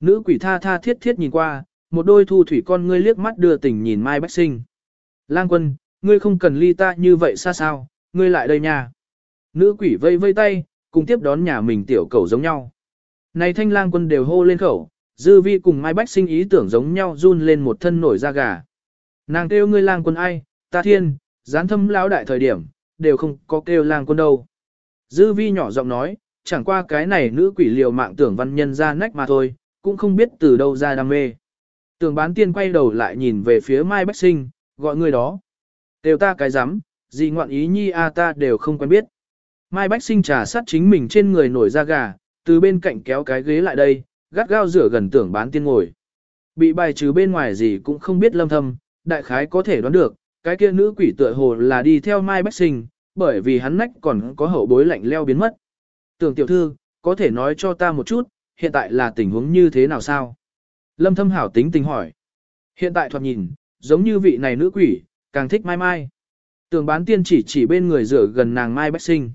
Nữ quỷ tha tha thiết thiết nhìn qua, một đôi thu thủy con ngươi liếc mắt đưa tình nhìn Mai Bách Sinh. Lang quân, ngươi không cần ly ta như vậy xa sao, ngươi lại đây nha. Nữ quỷ vây vây tay, cùng tiếp đón nhà mình tiểu cầu giống nhau. Này thanh lang quân đều hô lên khẩu, dư vi cùng Mai Bách Sinh ý tưởng giống nhau run lên một thân nổi da gà. Nàng kêu ngươi lang quân ai, ta thiên, gián thâm lão đại thời điểm, đều không có kêu lang quân đâu. Dư vi nhỏ giọng nói, chẳng qua cái này nữ quỷ liều mạng tưởng văn nhân ra nách mà thôi, cũng không biết từ đâu ra đam mê. Tường bán tiên quay đầu lại nhìn về phía Mai Bách Sinh, gọi người đó. Đều ta cái rắm gì ngoạn ý nhi a ta đều không quen biết. Mai Bách Sinh trà sát chính mình trên người nổi da gà, từ bên cạnh kéo cái ghế lại đây, gắt gao rửa gần tưởng bán tiên ngồi. Bị bài trừ bên ngoài gì cũng không biết lâm thâm, đại khái có thể đoán được, cái kia nữ quỷ tựa hồ là đi theo Mai Bách Sinh, bởi vì hắn nách còn có hậu bối lạnh leo biến mất. Tưởng tiểu thư, có thể nói cho ta một chút, hiện tại là tình huống như thế nào sao? Lâm thâm hảo tính tình hỏi. Hiện tại thoạt nhìn, giống như vị này nữ quỷ, càng thích Mai Mai. Tưởng bán tiên chỉ chỉ bên người rửa gần nàng Mai Bách Sinh.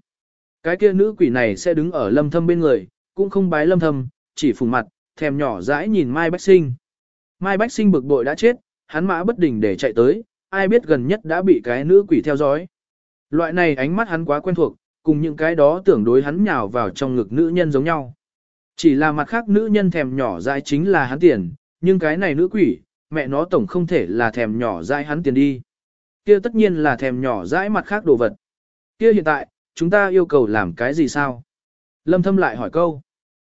Cái kia nữ quỷ này sẽ đứng ở lâm thâm bên người, cũng không bái lâm thâm, chỉ phùng mặt, thèm nhỏ dãi nhìn Mai Bách Sinh. Mai Bách Sinh bực bội đã chết, hắn mã bất đình để chạy tới, ai biết gần nhất đã bị cái nữ quỷ theo dõi. Loại này ánh mắt hắn quá quen thuộc, cùng những cái đó tưởng đối hắn nhào vào trong ngực nữ nhân giống nhau. Chỉ là mặt khác nữ nhân thèm nhỏ dãi chính là hắn tiền, nhưng cái này nữ quỷ, mẹ nó tổng không thể là thèm nhỏ dãi hắn tiền đi. Kia tất nhiên là thèm nhỏ dãi mặt khác đồ vật. Kia hiện tại, chúng ta yêu cầu làm cái gì sao? Lâm thâm lại hỏi câu.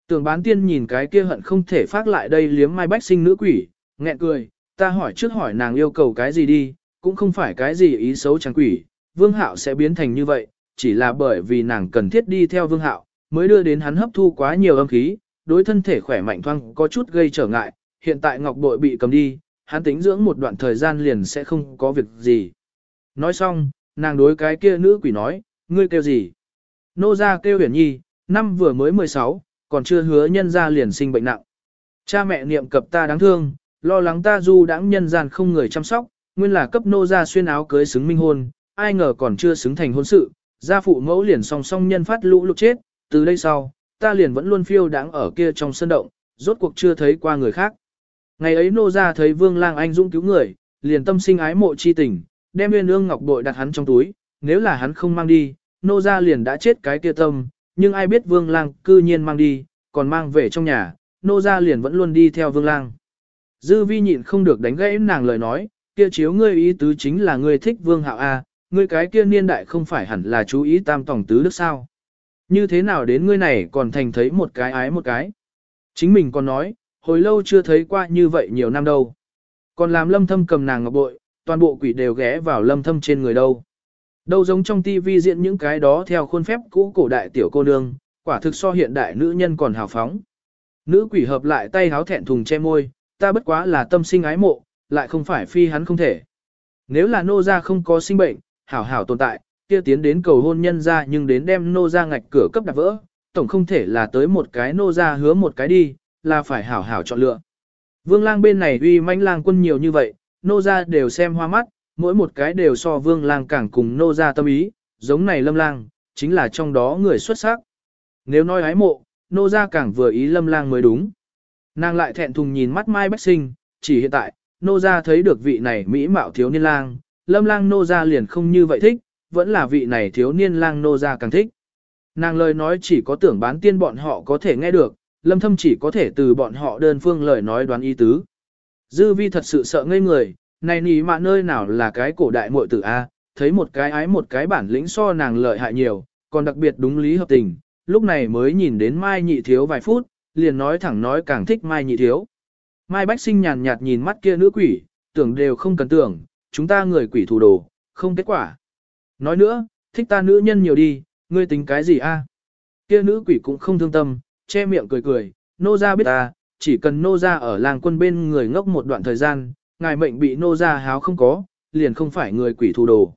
Tưởng bán tiên nhìn cái kia hận không thể phát lại đây liếm mai bách sinh nữ quỷ, nghẹn cười, ta hỏi trước hỏi nàng yêu cầu cái gì đi, cũng không phải cái gì ý xấu chẳng quỷ, vương hạo sẽ biến thành như vậy, chỉ là bởi vì nàng cần thiết đi theo vương hạo, mới đưa đến hắn hấp thu quá nhiều âm khí, đối thân thể khỏe mạnh thoang có chút gây trở ngại, hiện tại ngọc bội bị cầm đi, hắn tính dưỡng một đoạn thời gian liền sẽ không có việc gì. Nói xong, nàng đối cái kia nữ quỷ nói, ngươi kêu gì? Nô ra kêu huyền nhi, năm vừa mới 16, còn chưa hứa nhân ra liền sinh bệnh nặng. Cha mẹ niệm cập ta đáng thương, lo lắng ta du đãng nhân gian không người chăm sóc, nguyên là cấp nô ra xuyên áo cưới xứng minh hôn, ai ngờ còn chưa xứng thành hôn sự, gia phụ mẫu liền song song nhân phát lũ lục chết, từ đây sau, ta liền vẫn luôn phiêu đáng ở kia trong sân động, rốt cuộc chưa thấy qua người khác. Ngày ấy nô ra thấy vương lang anh dũng cứu người, liền tâm sinh ái mộ chi tình, đem nguyên ương ngọc bội đặt hắn trong túi, nếu là hắn không mang đi, nô ra liền đã chết cái kia tâm, nhưng ai biết vương lang cư nhiên mang đi, còn mang về trong nhà, nô ra liền vẫn luôn đi theo vương lang. Dư vi nhịn không được đánh gãy nàng lời nói, kia chiếu ngươi ý tứ chính là ngươi thích vương hạo A, ngươi cái kia niên đại không phải hẳn là chú ý tam tổng tứ đức sao. Như thế nào đến ngươi này còn thành thấy một cái ái một cái. Chính mình còn nói, hồi lâu chưa thấy qua như vậy nhiều năm đâu. Còn làm lâm thâm cầm nàng ngọc bội, toàn bộ quỷ đều ghé vào lâm thâm trên người đâu. Đâu giống trong tivi diễn những cái đó theo khuôn phép cũ cổ đại tiểu cô nương, quả thực so hiện đại nữ nhân còn hào phóng. Nữ quỷ hợp lại tay háo thẹn thùng che môi, ta bất quá là tâm sinh ái mộ, lại không phải phi hắn không thể. Nếu là nô gia không có sinh bệnh, hảo hảo tồn tại, kia tiến đến cầu hôn nhân ra nhưng đến đem nô gia ngạch cửa cấp đạp vỡ, tổng không thể là tới một cái nô gia hứa một cái đi, là phải hảo hảo chọn lựa. Vương lang bên này uy mãnh lang quân nhiều như vậy, nô gia đều xem hoa mắt, mỗi một cái đều so vương lang càng cùng nô gia tâm ý, giống này lâm lang, chính là trong đó người xuất sắc. Nếu nói ái mộ, nô gia càng vừa ý lâm lang mới đúng. Nàng lại thẹn thùng nhìn mắt Mai Bách Sinh, chỉ hiện tại, nô gia thấy được vị này mỹ mạo thiếu niên lang, lâm lang nô gia liền không như vậy thích, vẫn là vị này thiếu niên lang nô gia càng thích. Nàng lời nói chỉ có tưởng bán tiên bọn họ có thể nghe được, lâm thâm chỉ có thể từ bọn họ đơn phương lời nói đoán ý tứ. Dư vi thật sự sợ ngây người, này nì mạ nơi nào là cái cổ đại muội tử A, thấy một cái ái một cái bản lĩnh so nàng lợi hại nhiều, còn đặc biệt đúng lý hợp tình, lúc này mới nhìn đến Mai Nhị Thiếu vài phút, liền nói thẳng nói càng thích Mai Nhị Thiếu. Mai Bách Sinh nhàn nhạt nhìn mắt kia nữ quỷ, tưởng đều không cần tưởng, chúng ta người quỷ thủ đồ, không kết quả. Nói nữa, thích ta nữ nhân nhiều đi, ngươi tính cái gì a? Kia nữ quỷ cũng không thương tâm, che miệng cười cười, nô gia biết ta, chỉ cần nô gia ở làng quân bên người ngốc một đoạn thời gian, ngài mệnh bị nô gia háo không có, liền không phải người quỷ thủ đồ.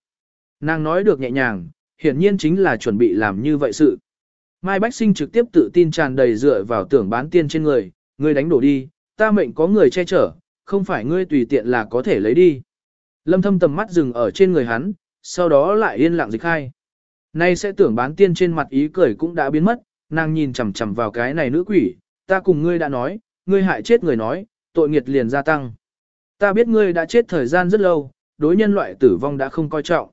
Nàng nói được nhẹ nhàng, hiển nhiên chính là chuẩn bị làm như vậy sự. Mai Bách Sinh trực tiếp tự tin tràn đầy dựa vào tưởng bán tiên trên người, ngươi đánh đổ đi, ta mệnh có người che chở, không phải ngươi tùy tiện là có thể lấy đi. Lâm thâm tầm mắt dừng ở trên người hắn, sau đó lại yên lặng dịch khai. Nay sẽ tưởng bán tiên trên mặt ý cười cũng đã biến mất, nàng nhìn chằm chằm vào cái này nữ quỷ, ta cùng ngươi đã nói, ngươi hại chết người nói, tội nghiệt liền gia tăng. Ta biết ngươi đã chết thời gian rất lâu, đối nhân loại tử vong đã không coi trọng.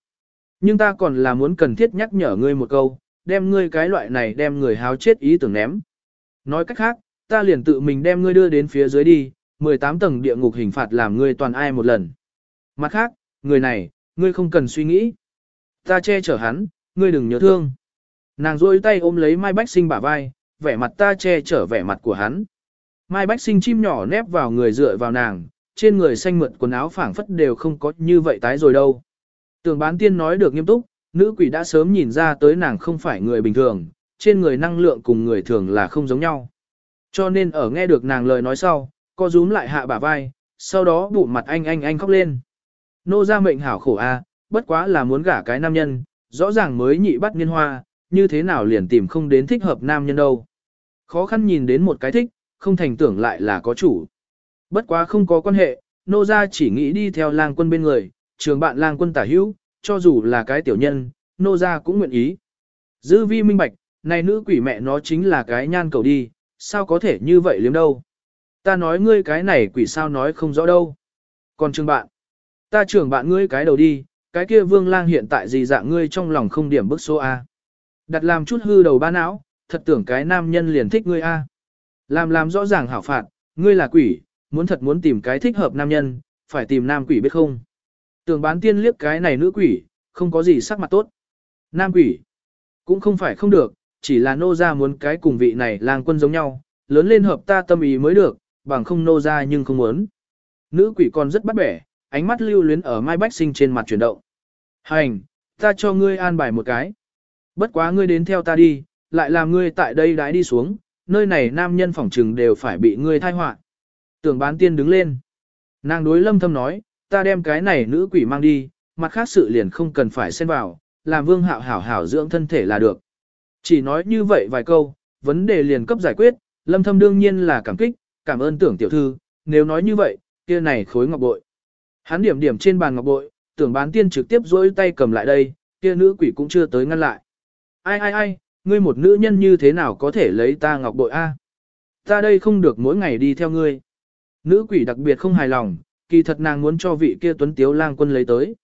Nhưng ta còn là muốn cần thiết nhắc nhở ngươi một câu, đem ngươi cái loại này đem người háo chết ý tưởng ném. Nói cách khác, ta liền tự mình đem ngươi đưa đến phía dưới đi, 18 tầng địa ngục hình phạt làm ngươi toàn ai một lần. Mặt khác, người này, ngươi không cần suy nghĩ. Ta che chở hắn, ngươi đừng nhớ thương. Nàng rôi tay ôm lấy Mai Bách Sinh bả vai, vẻ mặt ta che chở vẻ mặt của hắn. Mai Bách Sinh chim nhỏ nép vào người dựa vào nàng, trên người xanh mượt quần áo phảng phất đều không có như vậy tái rồi đâu. Tường bán tiên nói được nghiêm túc, nữ quỷ đã sớm nhìn ra tới nàng không phải người bình thường, trên người năng lượng cùng người thường là không giống nhau. Cho nên ở nghe được nàng lời nói sau, co rúm lại hạ bả vai, sau đó bụng mặt anh anh anh khóc lên. Nô gia mệnh hảo khổ a, bất quá là muốn gả cái nam nhân, rõ ràng mới nhị bắt niên hoa, như thế nào liền tìm không đến thích hợp nam nhân đâu. Khó khăn nhìn đến một cái thích, không thành tưởng lại là có chủ. Bất quá không có quan hệ, nô gia chỉ nghĩ đi theo lang quân bên người, trường bạn lang quân tả hữu, cho dù là cái tiểu nhân, nô gia cũng nguyện ý. Dư vi minh bạch, này nữ quỷ mẹ nó chính là cái nhan cầu đi, sao có thể như vậy liếm đâu. Ta nói ngươi cái này quỷ sao nói không rõ đâu. Còn trường bạn, ta trưởng bạn ngươi cái đầu đi, cái kia vương lang hiện tại gì dạng ngươi trong lòng không điểm bức số A. Đặt làm chút hư đầu ba não, thật tưởng cái nam nhân liền thích ngươi A. Làm làm rõ ràng hảo phạt, ngươi là quỷ, muốn thật muốn tìm cái thích hợp nam nhân, phải tìm nam quỷ biết không. Tưởng bán tiên liếc cái này nữ quỷ, không có gì sắc mặt tốt. Nam quỷ, cũng không phải không được, chỉ là nô ra muốn cái cùng vị này lang quân giống nhau, lớn lên hợp ta tâm ý mới được, bằng không nô ra nhưng không muốn. Nữ quỷ còn rất bắt bẻ, ánh mắt lưu luyến ở Mai Bách Sinh trên mặt chuyển động. Hành, ta cho ngươi an bài một cái. Bất quá ngươi đến theo ta đi, lại làm ngươi tại đây đái đi xuống, nơi này nam nhân phỏng trừng đều phải bị ngươi thai họa. Tưởng bán tiên đứng lên. Nàng đối lâm thâm nói, ta đem cái này nữ quỷ mang đi, mặt khác sự liền không cần phải xen vào, làm vương hạo hảo hảo dưỡng thân thể là được. Chỉ nói như vậy vài câu, vấn đề liền cấp giải quyết, lâm thâm đương nhiên là cảm kích, cảm ơn tưởng tiểu thư, nếu nói như vậy, kia này khối ngọc bội. Hắn điểm điểm trên bàn ngọc bội, tưởng bán tiên trực tiếp dỗi tay cầm lại đây, kia nữ quỷ cũng chưa tới ngăn lại. Ai ai ai, ngươi một nữ nhân như thế nào có thể lấy ta ngọc bội a? Ta đây không được mỗi ngày đi theo ngươi. Nữ quỷ đặc biệt không hài lòng, kỳ thật nàng muốn cho vị kia tuấn tiếu lang quân lấy tới.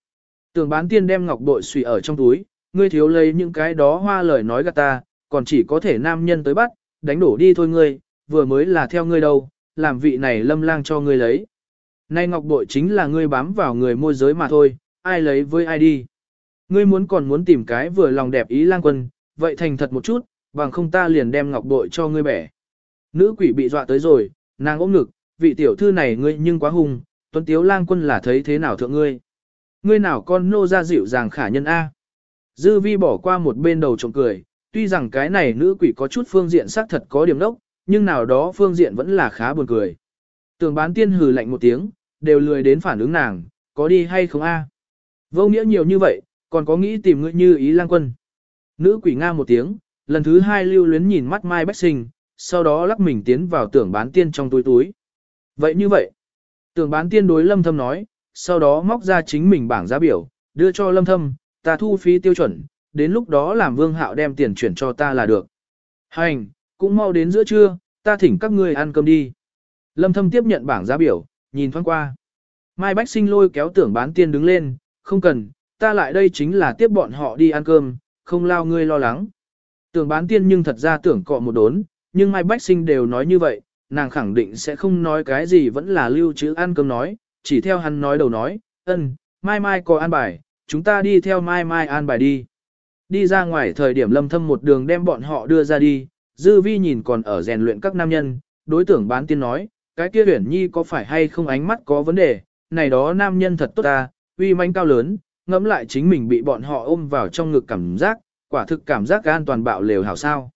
Tưởng bán tiên đem ngọc bội xùy ở trong túi, ngươi thiếu lấy những cái đó hoa lời nói gạt ta, còn chỉ có thể nam nhân tới bắt, đánh đổ đi thôi ngươi, vừa mới là theo ngươi đâu, làm vị này lâm lang cho ngươi lấy. Nay ngọc bội chính là ngươi bám vào người môi giới mà thôi, ai lấy với ai đi. Ngươi muốn còn muốn tìm cái vừa lòng đẹp ý lang quân, vậy thành thật một chút, bằng không ta liền đem ngọc bội cho ngươi bẻ. Nữ quỷ bị dọa tới rồi, nàng ôm ngực, vị tiểu thư này ngươi nhưng quá hung, tuấn tiếu lang quân là thấy thế nào thượng ngươi. Ngươi nào con nô ra dịu dàng khả nhân A. Dư vi bỏ qua một bên đầu trộm cười, tuy rằng cái này nữ quỷ có chút phương diện xác thật có điểm đốc, nhưng nào đó phương diện vẫn là khá buồn cười. Tưởng bán tiên hừ lạnh một tiếng, đều lười đến phản ứng nàng, có đi hay không a? Vô nghĩa nhiều như vậy, còn có nghĩ tìm ngươi như ý lang quân. Nữ quỷ nga một tiếng, lần thứ hai lưu luyến nhìn mắt Mai Bách Sinh, sau đó lắc mình tiến vào tưởng bán tiên trong túi túi. Vậy như vậy, tưởng bán tiên đối lâm thâm nói, sau đó móc ra chính mình bảng giá biểu, đưa cho lâm thâm, ta thu phí tiêu chuẩn, đến lúc đó làm vương hạo đem tiền chuyển cho ta là được. Hành, cũng mau đến giữa trưa, ta thỉnh các ngươi ăn cơm đi. Lâm thâm tiếp nhận bảng giá biểu, nhìn thoáng qua. Mai Bách Sinh lôi kéo tưởng bán tiên đứng lên, không cần, ta lại đây chính là tiếp bọn họ đi ăn cơm, không lao ngươi lo lắng. Tưởng bán tiên nhưng thật ra tưởng cọ một đốn, nhưng Mai Bách Sinh đều nói như vậy, nàng khẳng định sẽ không nói cái gì vẫn là lưu trữ ăn cơm nói, chỉ theo hắn nói đầu nói, ân, mai mai có an bài, chúng ta đi theo mai mai an bài đi. Đi ra ngoài thời điểm lâm thâm một đường đem bọn họ đưa ra đi, dư vi nhìn còn ở rèn luyện các nam nhân, đối tưởng bán tiên nói, cái kia huyển nhi có phải hay không ánh mắt có vấn đề, này đó nam nhân thật tốt ta, uy manh cao lớn, ngẫm lại chính mình bị bọn họ ôm vào trong ngực cảm giác, quả thực cảm giác an toàn bạo lều hảo sao.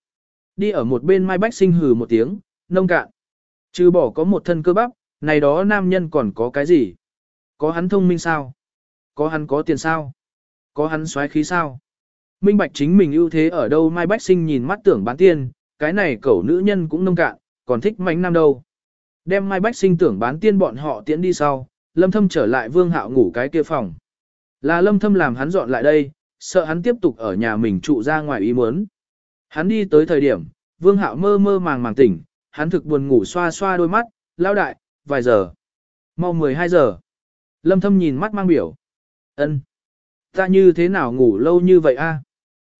Đi ở một bên Mai Bách sinh hừ một tiếng, nông cạn. Trừ bỏ có một thân cơ bắp, này đó nam nhân còn có cái gì? Có hắn thông minh sao? Có hắn có tiền sao? Có hắn xoáy khí sao? Minh bạch chính mình ưu thế ở đâu Mai Bách sinh nhìn mắt tưởng bán tiền, cái này cẩu nữ nhân cũng nông cạn, còn thích mánh nam đâu. Đem Mai Bách sinh tưởng bán tiên bọn họ tiễn đi sau, Lâm Thâm trở lại Vương Hạo ngủ cái kia phòng. Là Lâm Thâm làm hắn dọn lại đây, sợ hắn tiếp tục ở nhà mình trụ ra ngoài ý muốn. Hắn đi tới thời điểm, Vương Hạo mơ mơ màng màng tỉnh, hắn thực buồn ngủ xoa xoa đôi mắt, lao đại, vài giờ. Mau 12 giờ. Lâm Thâm nhìn mắt mang biểu. ân Ta như thế nào ngủ lâu như vậy a?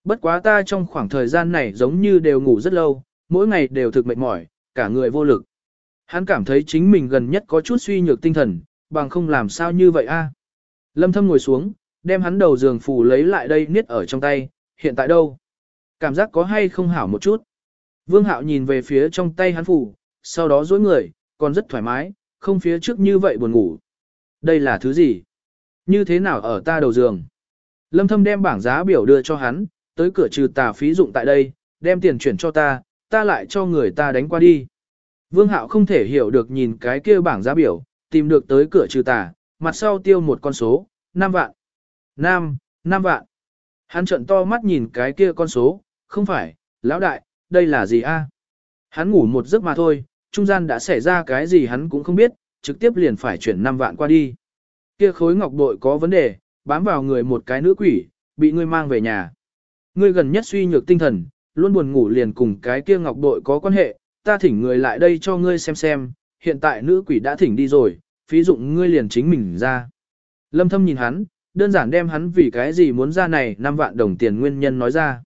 Bất quá ta trong khoảng thời gian này giống như đều ngủ rất lâu, mỗi ngày đều thực mệt mỏi, cả người vô lực. Hắn cảm thấy chính mình gần nhất có chút suy nhược tinh thần, bằng không làm sao như vậy a? Lâm Thâm ngồi xuống, đem hắn đầu giường phủ lấy lại đây niết ở trong tay, hiện tại đâu? Cảm giác có hay không hảo một chút? Vương Hạo nhìn về phía trong tay hắn phủ, sau đó dối người, còn rất thoải mái, không phía trước như vậy buồn ngủ. Đây là thứ gì? Như thế nào ở ta đầu giường? Lâm Thâm đem bảng giá biểu đưa cho hắn, tới cửa trừ tà phí dụng tại đây, đem tiền chuyển cho ta, ta lại cho người ta đánh qua đi. Vương Hạo không thể hiểu được nhìn cái kia bảng giá biểu, tìm được tới cửa trừ tà, mặt sau tiêu một con số, 5 vạn. Nam, 5 vạn. Hắn trợn to mắt nhìn cái kia con số, không phải, lão đại, đây là gì a? Hắn ngủ một giấc mà thôi, trung gian đã xảy ra cái gì hắn cũng không biết, trực tiếp liền phải chuyển 5 vạn qua đi. Kia khối ngọc bội có vấn đề, bám vào người một cái nữ quỷ, bị ngươi mang về nhà. Ngươi gần nhất suy nhược tinh thần, luôn buồn ngủ liền cùng cái kia ngọc bội có quan hệ, ta thỉnh người lại đây cho ngươi xem xem, hiện tại nữ quỷ đã thỉnh đi rồi, phí dụng ngươi liền chính mình ra. Lâm thâm nhìn hắn, đơn giản đem hắn vì cái gì muốn ra này 5 vạn đồng tiền nguyên nhân nói ra.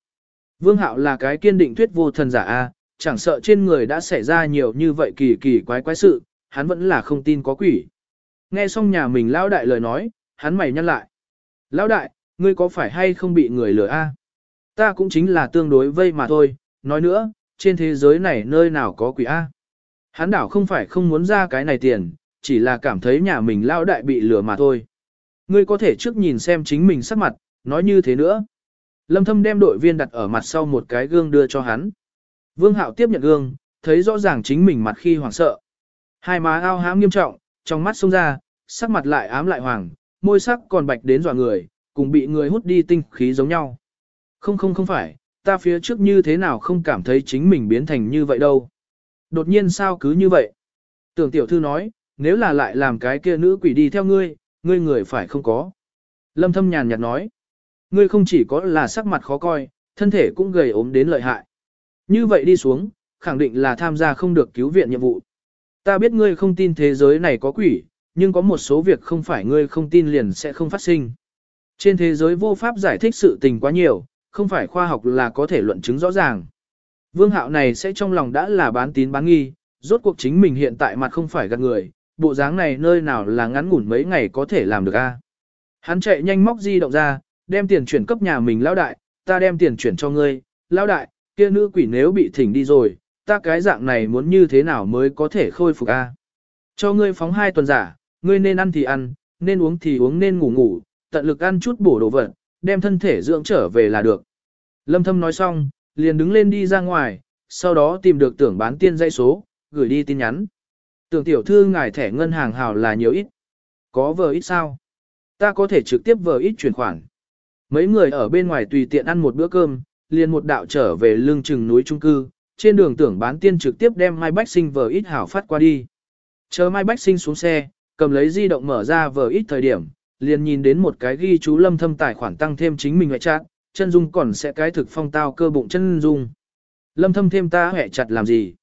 Vương Hạo là cái kiên định thuyết vô thần giả a, chẳng sợ trên người đã xảy ra nhiều như vậy kỳ kỳ quái quái sự, hắn vẫn là không tin có quỷ. Nghe xong nhà mình lão đại lời nói, hắn mày nhăn lại. Lão đại, ngươi có phải hay không bị người lừa a? Ta cũng chính là tương đối vây mà thôi, nói nữa, trên thế giới này nơi nào có quỷ a? Hắn đảo không phải không muốn ra cái này tiền, chỉ là cảm thấy nhà mình lão đại bị lừa mà thôi. Ngươi có thể trước nhìn xem chính mình sắc mặt, nói như thế nữa. Lâm thâm đem đội viên đặt ở mặt sau một cái gương đưa cho hắn. Vương Hạo tiếp nhận gương, thấy rõ ràng chính mình mặt khi hoảng sợ. Hai má ao hám nghiêm trọng, trong mắt sông ra, sắc mặt lại ám lại hoàng, môi sắc còn bạch đến dọa người, cùng bị người hút đi tinh khí giống nhau. Không không không phải, ta phía trước như thế nào không cảm thấy chính mình biến thành như vậy đâu. Đột nhiên sao cứ như vậy? Tưởng tiểu thư nói, nếu là lại làm cái kia nữ quỷ đi theo ngươi, ngươi người phải không có. Lâm thâm nhàn nhạt nói, ngươi không chỉ có là sắc mặt khó coi, thân thể cũng gầy ốm đến lợi hại. Như vậy đi xuống, khẳng định là tham gia không được cứu viện nhiệm vụ. Ta biết ngươi không tin thế giới này có quỷ, nhưng có một số việc không phải ngươi không tin liền sẽ không phát sinh. Trên thế giới vô pháp giải thích sự tình quá nhiều, không phải khoa học là có thể luận chứng rõ ràng. Vương hạo này sẽ trong lòng đã là bán tín bán nghi, rốt cuộc chính mình hiện tại mặt không phải gạt người, bộ dáng này nơi nào là ngắn ngủn mấy ngày có thể làm được a? Hắn chạy nhanh móc di động ra, đem tiền chuyển cấp nhà mình lão đại, ta đem tiền chuyển cho ngươi, lão đại, kia nữ quỷ nếu bị thỉnh đi rồi, ta cái dạng này muốn như thế nào mới có thể khôi phục a? Cho ngươi phóng hai tuần giả, ngươi nên ăn thì ăn, nên uống thì uống nên ngủ ngủ, tận lực ăn chút bổ đồ vật, đem thân thể dưỡng trở về là được. Lâm Thâm nói xong, liền đứng lên đi ra ngoài, sau đó tìm được tưởng bán tiên dây số, gửi đi tin nhắn. Tưởng tiểu thư ngài thẻ ngân hàng hào là nhiều ít. Có vờ ít sao? Ta có thể trực tiếp vờ ít chuyển khoản. Mấy người ở bên ngoài tùy tiện ăn một bữa cơm, liền một đạo trở về lương chừng núi trung cư, trên đường tưởng bán tiên trực tiếp đem Mai Bách Sinh vờ ít hảo phát qua đi. Chờ Mai Bách Sinh xuống xe, cầm lấy di động mở ra vờ ít thời điểm, liền nhìn đến một cái ghi chú lâm thâm tài khoản tăng thêm chính mình ngoại trạng, chân dung còn sẽ cái thực phong tao cơ bụng chân dung. Lâm thâm thêm ta hẹ chặt làm gì?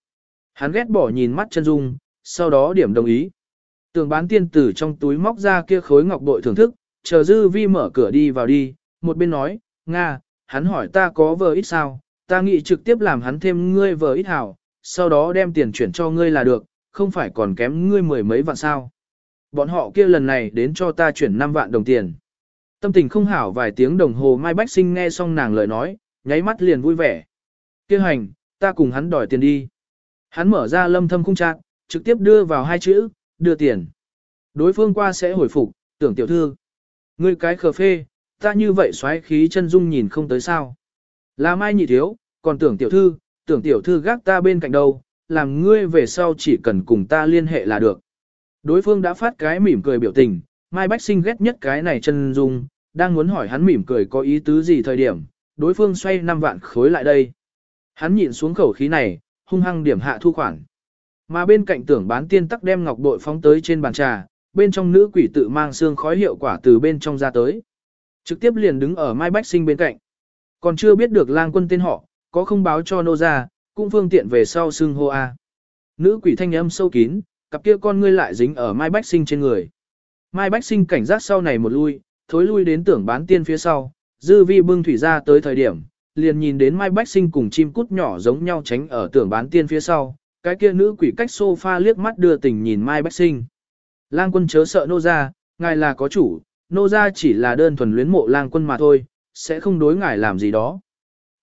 Hắn ghét bỏ nhìn mắt chân dung, sau đó điểm đồng ý. Tường bán tiên tử trong túi móc ra kia khối ngọc bội thưởng thức, chờ dư vi mở cửa đi vào đi, một bên nói, Nga, hắn hỏi ta có vợ ít sao, ta nghĩ trực tiếp làm hắn thêm ngươi vợ ít hảo, sau đó đem tiền chuyển cho ngươi là được, không phải còn kém ngươi mười mấy vạn sao. Bọn họ kia lần này đến cho ta chuyển 5 vạn đồng tiền. Tâm tình không hảo vài tiếng đồng hồ Mai Bách Sinh nghe xong nàng lời nói, nháy mắt liền vui vẻ. Kêu hành, ta cùng hắn đòi tiền đi. Hắn mở ra lâm thâm khung trạng, trực tiếp đưa vào hai chữ, đưa tiền. Đối phương qua sẽ hồi phục, tưởng tiểu thư. Ngươi cái khờ phê, ta như vậy xoáy khí chân dung nhìn không tới sao. Là mai nhị thiếu, còn tưởng tiểu thư, tưởng tiểu thư gác ta bên cạnh đâu, làm ngươi về sau chỉ cần cùng ta liên hệ là được. Đối phương đã phát cái mỉm cười biểu tình, Mai Bách Sinh ghét nhất cái này chân dung, đang muốn hỏi hắn mỉm cười có ý tứ gì thời điểm, đối phương xoay 5 vạn khối lại đây. Hắn nhịn xuống khẩu khí này, hung hăng điểm hạ thu khoản. Mà bên cạnh tưởng bán tiên tắc đem ngọc bội phóng tới trên bàn trà, bên trong nữ quỷ tự mang xương khói hiệu quả từ bên trong ra tới. Trực tiếp liền đứng ở Mai Bách Sinh bên cạnh. Còn chưa biết được lang quân tên họ, có không báo cho nô ra, cũng phương tiện về sau xương hô A. Nữ quỷ thanh âm sâu kín, cặp kia con ngươi lại dính ở Mai Bách Sinh trên người. Mai Bách Sinh cảnh giác sau này một lui, thối lui đến tưởng bán tiên phía sau, dư vi bưng thủy ra tới thời điểm, liền nhìn đến Mai Bách Sinh cùng chim cút nhỏ giống nhau tránh ở tưởng bán tiên phía sau, cái kia nữ quỷ cách sofa liếc mắt đưa tình nhìn Mai Bách Sinh. Lang quân chớ sợ nô ra, ngài là có chủ, nô ra chỉ là đơn thuần luyến mộ lang quân mà thôi, sẽ không đối ngài làm gì đó.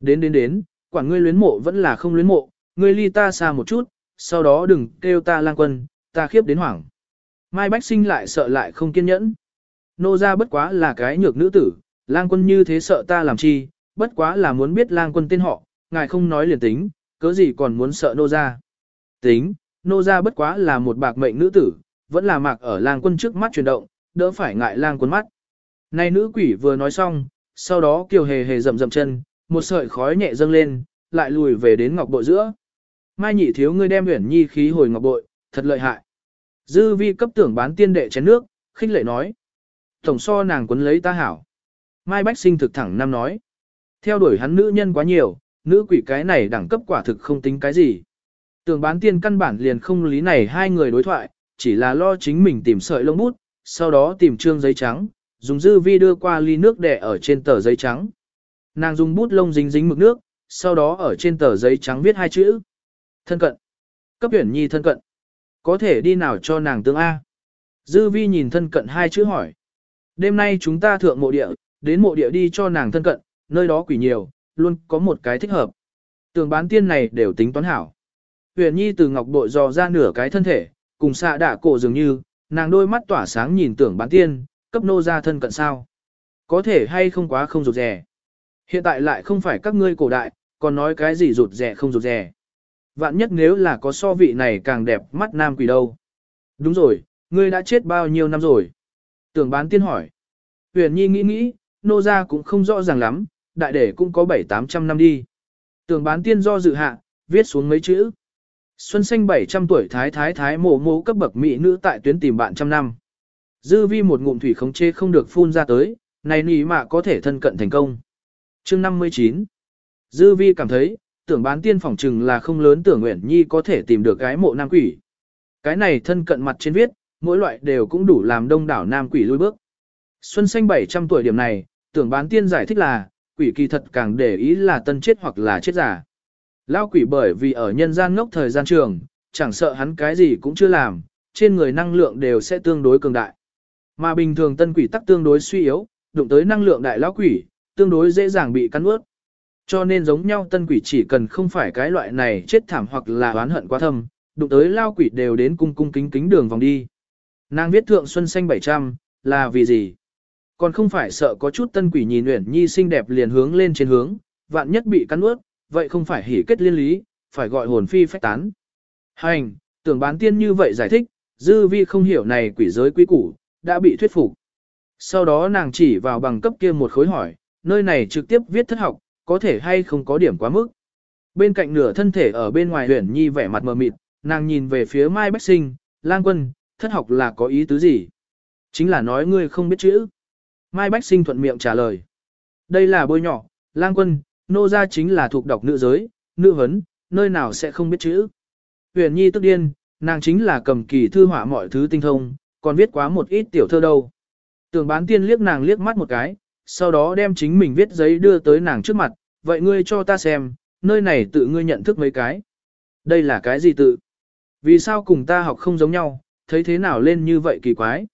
Đến đến đến, quản ngươi luyến mộ vẫn là không luyến mộ, ngươi ly ta xa một chút, sau đó đừng kêu ta lang quân, ta khiếp đến hoảng. Mai Bách Sinh lại sợ lại không kiên nhẫn. Nô ra bất quá là cái nhược nữ tử, lang quân như thế sợ ta làm chi, bất quá là muốn biết lang quân tên họ, ngài không nói liền tính, cớ gì còn muốn sợ nô ra. Tính, nô ra bất quá là một bạc mệnh nữ tử, vẫn là mạc ở lang quân trước mắt chuyển động, đỡ phải ngại lang quân mắt. Này nữ quỷ vừa nói xong, sau đó kiều hề hề rậm rậm chân, một sợi khói nhẹ dâng lên, lại lùi về đến ngọc bội giữa. Mai nhị thiếu ngươi đem huyển nhi khí hồi ngọc bội, thật lợi hại. Dư vi cấp tưởng bán tiên đệ chén nước, khinh lệ nói. Tổng so nàng quấn lấy ta hảo. Mai bách sinh thực thẳng năm nói. Theo đuổi hắn nữ nhân quá nhiều, nữ quỷ cái này đẳng cấp quả thực không tính cái gì. Tưởng bán tiên căn bản liền không lý này hai người đối thoại, chỉ là lo chính mình tìm sợi lông bút, sau đó tìm trương giấy trắng, dùng dư vi đưa qua ly nước để ở trên tờ giấy trắng. Nàng dùng bút lông dính dính mực nước, sau đó ở trên tờ giấy trắng viết hai chữ. Thân cận. Cấp huyển nhi thân cận. Có thể đi nào cho nàng tương A. Dư vi nhìn thân cận hai chữ hỏi. Đêm nay chúng ta thượng mộ địa, đến mộ địa đi cho nàng thân cận, nơi đó quỷ nhiều, luôn có một cái thích hợp. Tường bán tiên này đều tính toán hảo. Huyền nhi từ ngọc bội dò ra nửa cái thân thể, cùng xạ đạ cổ dường như, nàng đôi mắt tỏa sáng nhìn tưởng bán tiên, cấp nô ra thân cận sao. Có thể hay không quá không rụt rè. Hiện tại lại không phải các ngươi cổ đại, còn nói cái gì rụt rè không rụt rè. Vạn nhất nếu là có so vị này càng đẹp mắt nam quỷ đâu. Đúng rồi, ngươi đã chết bao nhiêu năm rồi? Tưởng bán tiên hỏi. Huyền Nhi nghĩ nghĩ, nô ra cũng không rõ ràng lắm, đại để cũng có bảy tám trăm năm đi. Tưởng bán tiên do dự hạ, viết xuống mấy chữ. Xuân xanh 700 tuổi thái thái thái mộ mộ cấp bậc mỹ nữ tại tuyến tìm bạn trăm năm. Dư vi một ngụm thủy khống chê không được phun ra tới, này nỉ mạ có thể thân cận thành công. chương 59 Dư vi cảm thấy, tưởng bán tiên phỏng trừng là không lớn tưởng nguyện nhi có thể tìm được gái mộ nam quỷ. Cái này thân cận mặt trên viết, mỗi loại đều cũng đủ làm đông đảo nam quỷ lui bước. Xuân xanh 700 tuổi điểm này, tưởng bán tiên giải thích là, quỷ kỳ thật càng để ý là tân chết hoặc là chết giả. Lao quỷ bởi vì ở nhân gian ngốc thời gian trường, chẳng sợ hắn cái gì cũng chưa làm, trên người năng lượng đều sẽ tương đối cường đại. Mà bình thường tân quỷ tắc tương đối suy yếu, đụng tới năng lượng đại lão quỷ, tương đối dễ dàng bị cắn ướt. Cho nên giống nhau tân quỷ chỉ cần không phải cái loại này chết thảm hoặc là oán hận quá thâm, đụng tới lao quỷ đều đến cung cung kính kính đường vòng đi. Nàng viết thượng xuân xanh 700, là vì gì? Còn không phải sợ có chút tân quỷ nhìn Uyển Nhi xinh đẹp liền hướng lên trên hướng, vạn nhất bị cắn ướt, vậy không phải hỉ kết liên lý, phải gọi hồn phi phách tán. Hành, tưởng bán tiên như vậy giải thích, dư vi không hiểu này quỷ giới quý củ, đã bị thuyết phục. Sau đó nàng chỉ vào bằng cấp kia một khối hỏi, nơi này trực tiếp viết thất học, có thể hay không có điểm quá mức. Bên cạnh nửa thân thể ở bên ngoài huyền nhi vẻ mặt mờ mịt, nàng nhìn về phía Mai Bách Sinh, lang quân, thất học là có ý tứ gì? Chính là nói ngươi không biết chữ. Mai Bách Sinh thuận miệng trả lời. Đây là bôi nhỏ, lang quân, nô gia chính là thuộc đọc nữ giới, nữ vấn, nơi nào sẽ không biết chữ. Huyền Nhi tức điên, nàng chính là cầm kỳ thư họa mọi thứ tinh thông, còn viết quá một ít tiểu thơ đâu. Tưởng bán tiên liếc nàng liếc mắt một cái, sau đó đem chính mình viết giấy đưa tới nàng trước mặt, vậy ngươi cho ta xem, nơi này tự ngươi nhận thức mấy cái. Đây là cái gì tự? Vì sao cùng ta học không giống nhau, thấy thế nào lên như vậy kỳ quái?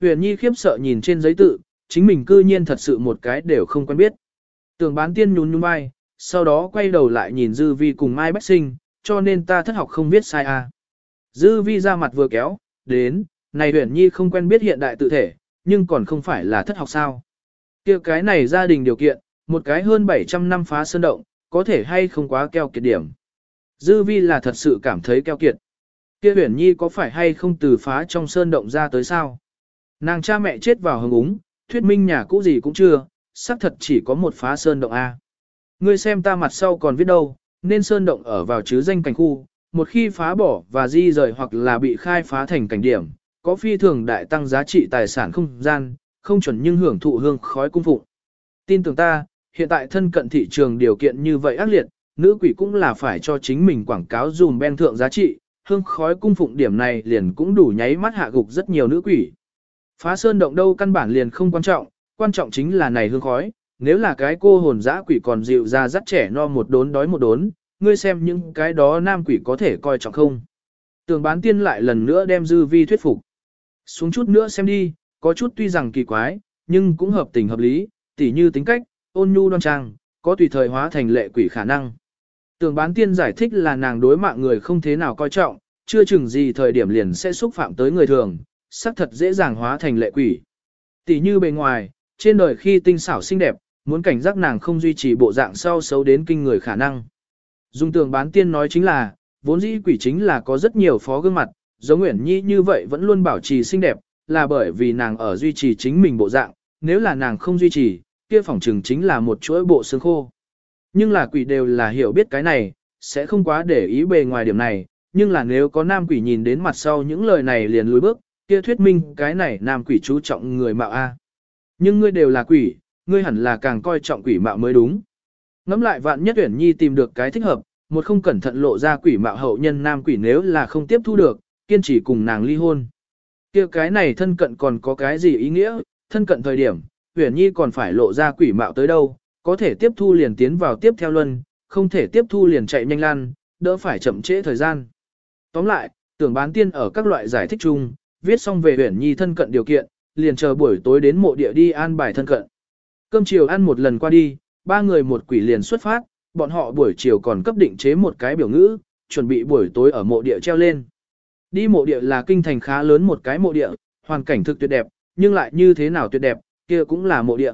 Huyền Nhi khiếp sợ nhìn trên giấy tự, chính mình cư nhiên thật sự một cái đều không quen biết. Tưởng bán tiên nhún nhún vai, sau đó quay đầu lại nhìn Dư Vi cùng Mai Bách Sinh, cho nên ta thất học không biết sai à. Dư Vi ra mặt vừa kéo, đến, này Huyền Nhi không quen biết hiện đại tự thể, nhưng còn không phải là thất học sao kia cái này gia đình điều kiện, một cái hơn 700 năm phá sơn động, có thể hay không quá keo kiệt điểm. Dư Vi là thật sự cảm thấy keo kiệt. Kia Huyền Nhi có phải hay không từ phá trong sơn động ra tới sao? Nàng cha mẹ chết vào hứng úng, thuyết minh nhà cũ gì cũng chưa, xác thật chỉ có một phá sơn động A. Ngươi xem ta mặt sau còn viết đâu, nên sơn động ở vào chứ danh cảnh khu, một khi phá bỏ và di rời hoặc là bị khai phá thành cảnh điểm, có phi thường đại tăng giá trị tài sản không gian, không chuẩn nhưng hưởng thụ hương khói cung phụng. Tin tưởng ta, hiện tại thân cận thị trường điều kiện như vậy ác liệt, nữ quỷ cũng là phải cho chính mình quảng cáo dùm ben thượng giá trị, hương khói cung phụng điểm này liền cũng đủ nháy mắt hạ gục rất nhiều nữ quỷ. Phá sơn động đâu căn bản liền không quan trọng, quan trọng chính là này hương khói, nếu là cái cô hồn dã quỷ còn dịu ra dắt trẻ no một đốn đói một đốn, ngươi xem những cái đó nam quỷ có thể coi trọng không. Tường bán tiên lại lần nữa đem dư vi thuyết phục. Xuống chút nữa xem đi, có chút tuy rằng kỳ quái, nhưng cũng hợp tình hợp lý, tỉ như tính cách, ôn nhu đoan trang, có tùy thời hóa thành lệ quỷ khả năng. Tường bán tiên giải thích là nàng đối mạng người không thế nào coi trọng, chưa chừng gì thời điểm liền sẽ xúc phạm tới người thường, sắc thật dễ dàng hóa thành lệ quỷ. Tỷ như bề ngoài, trên đời khi tinh xảo xinh đẹp, muốn cảnh giác nàng không duy trì bộ dạng sau xấu đến kinh người khả năng. Dung tường bán tiên nói chính là, vốn dĩ quỷ chính là có rất nhiều phó gương mặt, giống Nguyễn Nhi như vậy vẫn luôn bảo trì xinh đẹp, là bởi vì nàng ở duy trì chính mình bộ dạng, nếu là nàng không duy trì, kia phỏng trừng chính là một chuỗi bộ xương khô. Nhưng là quỷ đều là hiểu biết cái này, sẽ không quá để ý bề ngoài điểm này, nhưng là nếu có nam quỷ nhìn đến mặt sau những lời này liền lùi bước, kia thuyết minh cái này nam quỷ chú trọng người mạo A. Nhưng ngươi đều là quỷ, ngươi hẳn là càng coi trọng quỷ mạo mới đúng. Ngắm lại vạn nhất tuyển nhi tìm được cái thích hợp, một không cẩn thận lộ ra quỷ mạo hậu nhân nam quỷ nếu là không tiếp thu được, kiên trì cùng nàng ly hôn kia cái này thân cận còn có cái gì ý nghĩa, thân cận thời điểm, Huyền nhi còn phải lộ ra quỷ mạo tới đâu, có thể tiếp thu liền tiến vào tiếp theo luân, không thể tiếp thu liền chạy nhanh lan, đỡ phải chậm trễ thời gian. Tóm lại, tưởng bán tiên ở các loại giải thích chung, viết xong về Huyền nhi thân cận điều kiện, liền chờ buổi tối đến mộ địa đi an bài thân cận. Cơm chiều ăn một lần qua đi, ba người một quỷ liền xuất phát, bọn họ buổi chiều còn cấp định chế một cái biểu ngữ, chuẩn bị buổi tối ở mộ địa treo lên. Đi mộ địa là kinh thành khá lớn một cái mộ địa, hoàn cảnh thực tuyệt đẹp, nhưng lại như thế nào tuyệt đẹp, kia cũng là mộ địa.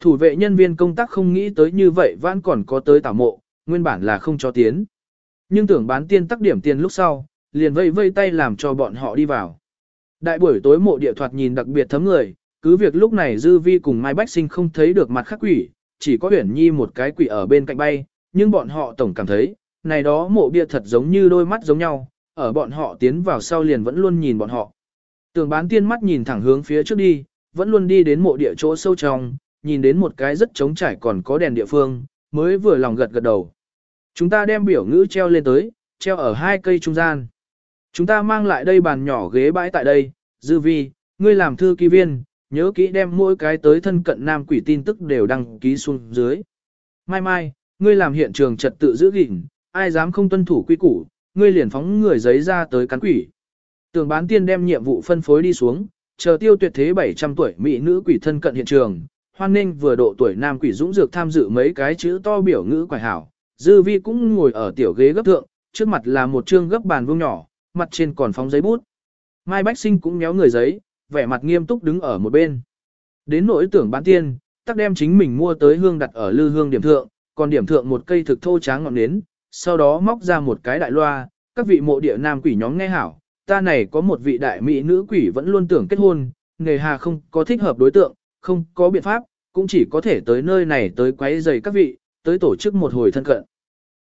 Thủ vệ nhân viên công tác không nghĩ tới như vậy vẫn còn có tới tảo mộ, nguyên bản là không cho tiến. Nhưng tưởng bán tiên tắc điểm tiền lúc sau, liền vây vây tay làm cho bọn họ đi vào. Đại buổi tối mộ địa thoạt nhìn đặc biệt thấm người, cứ việc lúc này Dư Vi cùng Mai Bách Sinh không thấy được mặt khắc quỷ, chỉ có Uyển Nhi một cái quỷ ở bên cạnh bay, nhưng bọn họ tổng cảm thấy, này đó mộ bia thật giống như đôi mắt giống nhau, ở bọn họ tiến vào sau liền vẫn luôn nhìn bọn họ. Tường bán tiên mắt nhìn thẳng hướng phía trước đi, vẫn luôn đi đến mộ địa chỗ sâu trong, nhìn đến một cái rất trống trải còn có đèn địa phương, mới vừa lòng gật gật đầu. Chúng ta đem biểu ngữ treo lên tới, treo ở hai cây trung gian. Chúng ta mang lại đây bàn nhỏ ghế bãi tại đây, dư vi, ngươi làm thư ký viên, nhớ kỹ đem mỗi cái tới thân cận nam quỷ tin tức đều đăng ký xuống dưới. Mai mai, ngươi làm hiện trường trật tự giữ gìn, ai dám không tuân thủ quy củ, ngươi liền phóng người giấy ra tới cắn quỷ. Tường bán tiên đem nhiệm vụ phân phối đi xuống, chờ tiêu tuyệt thế 700 tuổi mỹ nữ quỷ thân cận hiện trường, hoan ninh vừa độ tuổi nam quỷ dũng dược tham dự mấy cái chữ to biểu ngữ quải hảo. Dư vi cũng ngồi ở tiểu ghế gấp thượng, trước mặt là một trương gấp bàn vuông nhỏ, mặt trên còn phóng giấy bút. Mai Bách Sinh cũng méo người giấy, vẻ mặt nghiêm túc đứng ở một bên. Đến nỗi tưởng bán tiên, tắc đem chính mình mua tới hương đặt ở lư hương điểm thượng, còn điểm thượng một cây thực thô tráng ngọn nến, sau đó móc ra một cái đại loa, các vị mộ địa nam quỷ nhóm nghe hảo, ta này có một vị đại mỹ nữ quỷ vẫn luôn tưởng kết hôn, nghề hà không có thích hợp đối tượng, không có biện pháp, cũng chỉ có thể tới nơi này tới quấy rầy các vị, tới tổ chức một hồi thân cận.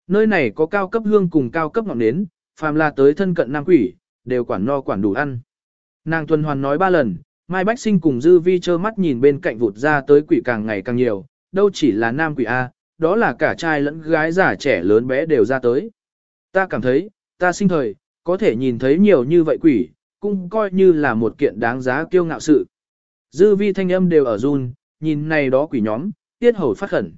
Nơi này có cao cấp hương cùng cao cấp ngọn nến, phàm là tới thân cận nam quỷ, đều quản no quản đủ ăn. Nàng tuần hoàn nói ba lần, Mai Bách Sinh cùng Dư Vi trơ mắt nhìn bên cạnh vụt ra tới quỷ càng ngày càng nhiều, đâu chỉ là nam quỷ A, đó là cả trai lẫn gái già trẻ lớn bé đều ra tới. Ta cảm thấy, ta sinh thời, có thể nhìn thấy nhiều như vậy quỷ, cũng coi như là một kiện đáng giá kiêu ngạo sự. Dư vi thanh âm đều ở run, nhìn này đó quỷ nhóm, tiết hầu phát khẩn.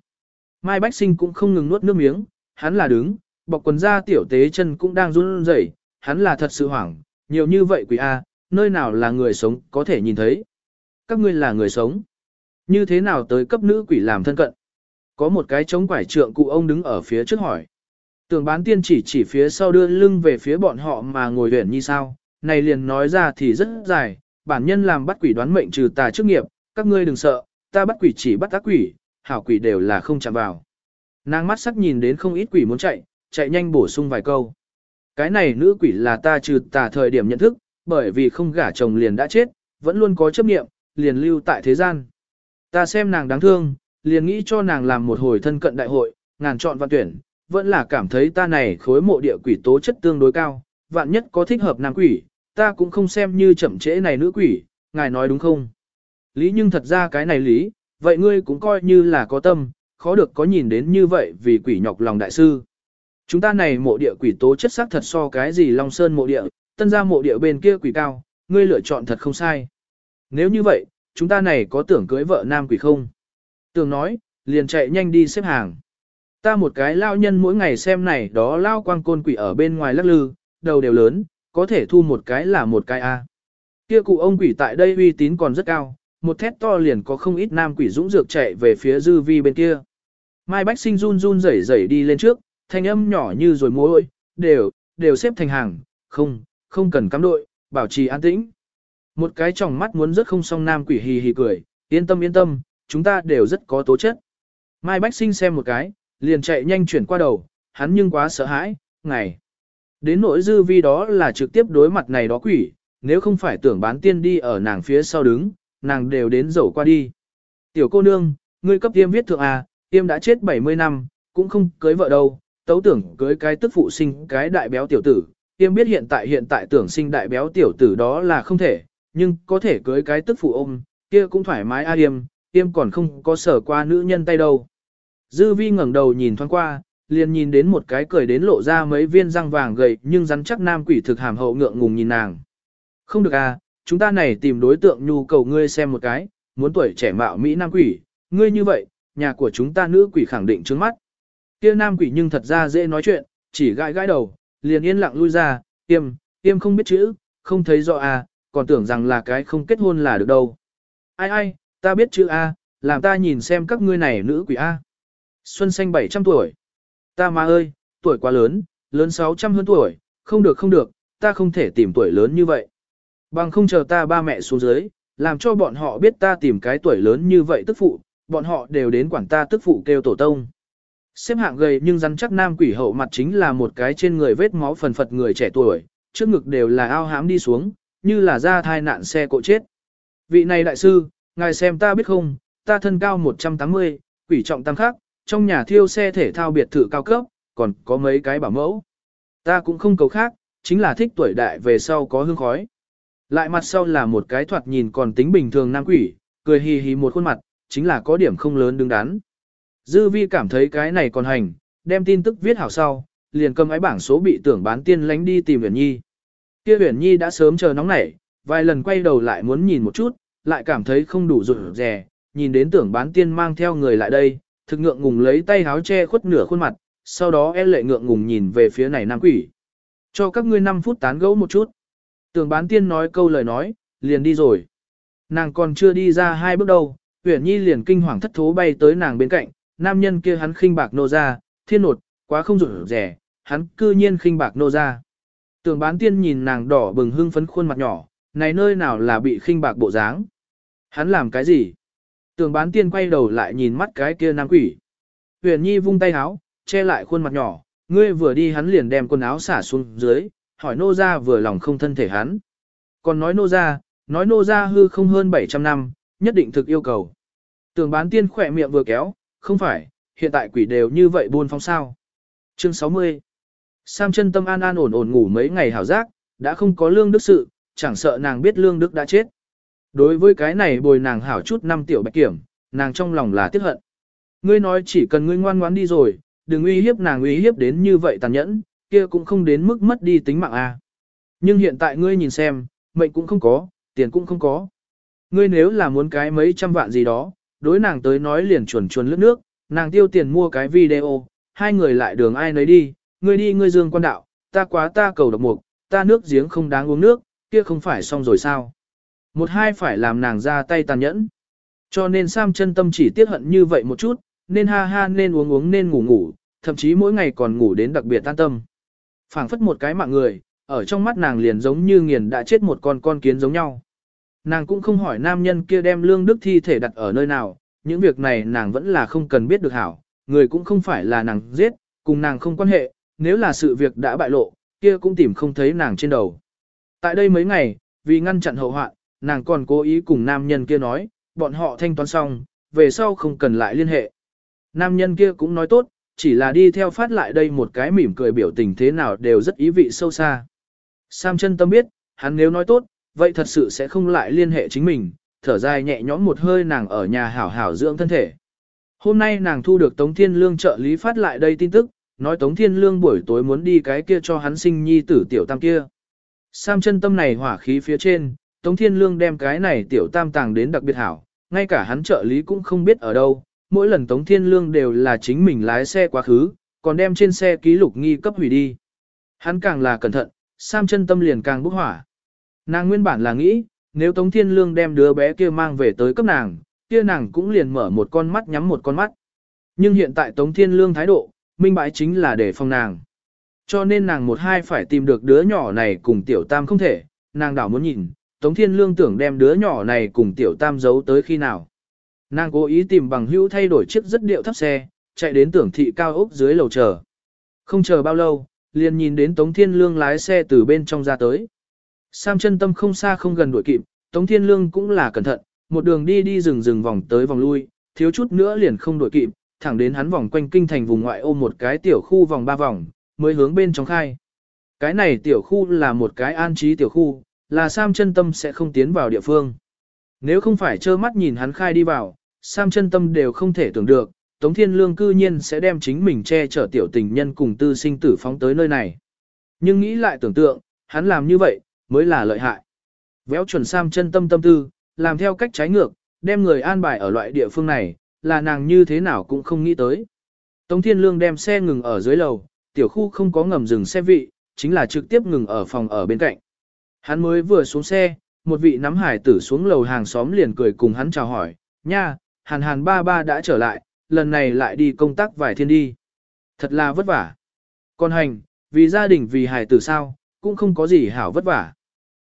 Mai Bách Sinh cũng không ngừng nuốt nước miếng, hắn là đứng, bọc quần da tiểu tế chân cũng đang run rẩy, hắn là thật sự hoảng, nhiều như vậy quỷ A, nơi nào là người sống có thể nhìn thấy. Các ngươi là người sống. Như thế nào tới cấp nữ quỷ làm thân cận? Có một cái trống quải trượng cụ ông đứng ở phía trước hỏi. Tưởng bán tiên chỉ chỉ phía sau đưa lưng về phía bọn họ mà ngồi huyển như sao, này liền nói ra thì rất dài, bản nhân làm bắt quỷ đoán mệnh trừ tà chức nghiệp, các ngươi đừng sợ, ta bắt quỷ chỉ bắt ác quỷ, hảo quỷ đều là không chạm vào. Nàng mắt sắc nhìn đến không ít quỷ muốn chạy, chạy nhanh bổ sung vài câu. Cái này nữ quỷ là ta trừ tà thời điểm nhận thức, bởi vì không gả chồng liền đã chết, vẫn luôn có chấp niệm, liền lưu tại thế gian. Ta xem nàng đáng thương, liền nghĩ cho nàng làm một hồi thân cận đại hội, ngàn chọn văn tuyển, vẫn là cảm thấy ta này khối mộ địa quỷ tố chất tương đối cao, vạn nhất có thích hợp nam quỷ, ta cũng không xem như chậm trễ này nữ quỷ, ngài nói đúng không? Lý nhưng thật ra cái này lý, vậy ngươi cũng coi như là có tâm, khó được có nhìn đến như vậy vì quỷ nhọc lòng đại sư. Chúng ta này mộ địa quỷ tố chất sắc thật so cái gì Long Sơn mộ địa, tân gia mộ địa bên kia quỷ cao, ngươi lựa chọn thật không sai. Nếu như vậy, chúng ta này có tưởng cưới vợ nam quỷ không? Tưởng nói, liền chạy nhanh đi xếp hàng. Ta một cái lao nhân mỗi ngày xem này đó lao quang côn quỷ ở bên ngoài lắc lư, đầu đều lớn, có thể thu một cái là một cái A. Kia cụ ông quỷ tại đây uy tín còn rất cao, một thét to liền có không ít nam quỷ dũng dược chạy về phía dư vi bên kia. Mai Bách Sinh run run rẩy rẩy đi lên trước, thanh âm nhỏ như rồi mối, đều, đều xếp thành hàng, không, không cần cắm đội, bảo trì an tĩnh. Một cái tròng mắt muốn rất không xong nam quỷ hì hì cười, yên tâm yên tâm, chúng ta đều rất có tố chất. Mai Bách Sinh xem một cái, liền chạy nhanh chuyển qua đầu, hắn nhưng quá sợ hãi, ngày. Đến nỗi dư vi đó là trực tiếp đối mặt này đó quỷ, nếu không phải tưởng bán tiên đi ở nàng phía sau đứng, nàng đều đến dẫu qua đi. Tiểu cô nương, ngươi cấp tiêm viết thượng à, tiêm đã chết 70 năm, cũng không cưới vợ đâu, tấu tưởng cưới cái tức phụ sinh cái đại béo tiểu tử. Tiêm biết hiện tại hiện tại tưởng sinh đại béo tiểu tử đó là không thể, nhưng có thể cưới cái tức phụ ôm, kia cũng thoải mái a à tiêm còn không có sở qua nữ nhân tay đâu. Dư vi ngẩng đầu nhìn thoáng qua, liền nhìn đến một cái cười đến lộ ra mấy viên răng vàng gầy nhưng rắn chắc nam quỷ thực hàm hậu ngượng ngùng nhìn nàng. Không được à, chúng ta này tìm đối tượng nhu cầu ngươi xem một cái, muốn tuổi trẻ mạo Mỹ nam quỷ, ngươi như vậy, nhà của chúng ta nữ quỷ khẳng định trước mắt. Kia nam quỷ nhưng thật ra dễ nói chuyện, chỉ gãi gãi đầu, liền yên lặng lui ra, tiêm, tiêm không biết chữ, không thấy rõ à, còn tưởng rằng là cái không kết hôn là được đâu. Ai ai, ta biết chữ A, làm ta nhìn xem các ngươi này nữ quỷ A. Xuân xanh 700 tuổi. Ta ma ơi, tuổi quá lớn, lớn 600 hơn tuổi, không được không được, ta không thể tìm tuổi lớn như vậy. Bằng không chờ ta ba mẹ xuống dưới, làm cho bọn họ biết ta tìm cái tuổi lớn như vậy tức phụ, bọn họ đều đến quản ta tức phụ kêu tổ tông. Xếp hạng gầy nhưng rắn chắc nam quỷ hậu mặt chính là một cái trên người vết máu phần phật người trẻ tuổi, trước ngực đều là ao hãm đi xuống, như là ra thai nạn xe cộ chết. Vị này đại sư, ngài xem ta biết không, ta thân cao 180, quỷ trọng tăng khắc, trong nhà thiêu xe thể thao biệt thự cao cấp, còn có mấy cái bảo mẫu. Ta cũng không cầu khác, chính là thích tuổi đại về sau có hương khói. Lại mặt sau là một cái thoạt nhìn còn tính bình thường nam quỷ, cười hì hì một khuôn mặt, chính là có điểm không lớn đứng đắn. Dư vi cảm thấy cái này còn hành, đem tin tức viết hảo sau, liền cầm ái bảng số bị tưởng bán tiên lánh đi tìm Uyển Nhi. Kia Uyển Nhi đã sớm chờ nóng nảy, vài lần quay đầu lại muốn nhìn một chút, lại cảm thấy không đủ rụt rè, nhìn đến tưởng bán tiên mang theo người lại đây, thực ngượng ngùng lấy tay háo che khuất nửa khuôn mặt, sau đó e lệ ngượng ngùng nhìn về phía này nam quỷ. Cho các ngươi 5 phút tán gẫu một chút. Tưởng bán tiên nói câu lời nói, liền đi rồi. Nàng còn chưa đi ra hai bước đâu, Huyền Nhi liền kinh hoàng thất thố bay tới nàng bên cạnh, nam nhân kia hắn khinh bạc nô ra, thiên nột, quá không rủi rẻ, hắn cư nhiên khinh bạc nô ra. Tưởng bán tiên nhìn nàng đỏ bừng hưng phấn khuôn mặt nhỏ, này nơi nào là bị khinh bạc bộ dáng. Hắn làm cái gì? tường bán tiên quay đầu lại nhìn mắt cái kia nam quỷ. Huyền Nhi vung tay áo, che lại khuôn mặt nhỏ, ngươi vừa đi hắn liền đem quần áo xả xuống dưới, hỏi nô ra vừa lòng không thân thể hắn. Còn nói nô ra, nói nô ra hư không hơn 700 năm, nhất định thực yêu cầu. tường bán tiên khỏe miệng vừa kéo, không phải, hiện tại quỷ đều như vậy buôn phong sao. Chương 60 Sam chân tâm an an ổn ổn ngủ mấy ngày hảo giác, đã không có lương đức sự, chẳng sợ nàng biết lương đức đã chết. Đối với cái này bồi nàng hảo chút năm tiểu bạch kiểm, nàng trong lòng là tiếc hận. Ngươi nói chỉ cần ngươi ngoan ngoãn đi rồi, đừng uy hiếp nàng uy hiếp đến như vậy tàn nhẫn, kia cũng không đến mức mất đi tính mạng a. À. Nhưng hiện tại ngươi nhìn xem, mệnh cũng không có, tiền cũng không có. Ngươi nếu là muốn cái mấy trăm vạn gì đó, đối nàng tới nói liền chuẩn chuẩn lướt nước, nàng tiêu tiền mua cái video, hai người lại đường ai nấy đi, ngươi đi ngươi dương quan đạo, ta quá ta cầu độc mục, ta nước giếng không đáng uống nước, kia không phải xong rồi sao. Một hai phải làm nàng ra tay tàn nhẫn. Cho nên Sam chân tâm chỉ tiếc hận như vậy một chút, nên ha ha nên uống uống nên ngủ ngủ, thậm chí mỗi ngày còn ngủ đến đặc biệt tan tâm. phảng phất một cái mạng người, ở trong mắt nàng liền giống như nghiền đã chết một con con kiến giống nhau. Nàng cũng không hỏi nam nhân kia đem lương đức thi thể đặt ở nơi nào, những việc này nàng vẫn là không cần biết được hảo, người cũng không phải là nàng giết, cùng nàng không quan hệ, nếu là sự việc đã bại lộ, kia cũng tìm không thấy nàng trên đầu. Tại đây mấy ngày, vì ngăn chặn hậu hoạn, nàng còn cố ý cùng nam nhân kia nói, bọn họ thanh toán xong, về sau không cần lại liên hệ. Nam nhân kia cũng nói tốt, chỉ là đi theo phát lại đây một cái mỉm cười biểu tình thế nào đều rất ý vị sâu xa. Sam chân tâm biết, hắn nếu nói tốt, vậy thật sự sẽ không lại liên hệ chính mình, thở dài nhẹ nhõm một hơi nàng ở nhà hảo hảo dưỡng thân thể. Hôm nay nàng thu được Tống Thiên Lương trợ lý phát lại đây tin tức, nói Tống Thiên Lương buổi tối muốn đi cái kia cho hắn sinh nhi tử tiểu tam kia. Sam chân tâm này hỏa khí phía trên, Tống Thiên Lương đem cái này tiểu tam tàng đến đặc biệt hảo, ngay cả hắn trợ lý cũng không biết ở đâu, mỗi lần Tống Thiên Lương đều là chính mình lái xe quá khứ, còn đem trên xe ký lục nghi cấp hủy đi. Hắn càng là cẩn thận, Sam chân tâm liền càng bốc hỏa. Nàng nguyên bản là nghĩ, nếu Tống Thiên Lương đem đứa bé kia mang về tới cấp nàng, kia nàng cũng liền mở một con mắt nhắm một con mắt. Nhưng hiện tại Tống Thiên Lương thái độ, minh bãi chính là để phòng nàng. Cho nên nàng một hai phải tìm được đứa nhỏ này cùng tiểu tam không thể, nàng đảo muốn nhìn, Tống Thiên Lương tưởng đem đứa nhỏ này cùng tiểu tam giấu tới khi nào. Nàng cố ý tìm bằng hữu thay đổi chiếc rất điệu thấp xe, chạy đến tưởng thị cao ốc dưới lầu chờ. Không chờ bao lâu, liền nhìn đến Tống Thiên Lương lái xe từ bên trong ra tới. Sam chân tâm không xa không gần đuổi kịp, Tống Thiên Lương cũng là cẩn thận, một đường đi đi rừng rừng vòng tới vòng lui, thiếu chút nữa liền không đuổi kịp, thẳng đến hắn vòng quanh kinh thành vùng ngoại ô một cái tiểu khu vòng ba vòng, mới hướng bên trong khai. Cái này tiểu khu là một cái an trí tiểu khu, là Sam chân tâm sẽ không tiến vào địa phương. Nếu không phải trơ mắt nhìn hắn khai đi vào, Sam chân tâm đều không thể tưởng được, Tống Thiên Lương cư nhiên sẽ đem chính mình che chở tiểu tình nhân cùng tư sinh tử phóng tới nơi này. Nhưng nghĩ lại tưởng tượng, hắn làm như vậy, mới là lợi hại. Véo chuẩn Sam chân tâm tâm tư, làm theo cách trái ngược, đem người an bài ở loại địa phương này, là nàng như thế nào cũng không nghĩ tới. Tống Thiên Lương đem xe ngừng ở dưới lầu, tiểu khu không có ngầm dừng xe vị, chính là trực tiếp ngừng ở phòng ở bên cạnh. Hắn mới vừa xuống xe, một vị nắm hải tử xuống lầu hàng xóm liền cười cùng hắn chào hỏi, nha, hàn hàn ba ba đã trở lại, lần này lại đi công tác vài thiên đi. Thật là vất vả. Còn hành, vì gia đình vì hải tử sao, cũng không có gì hảo vất vả.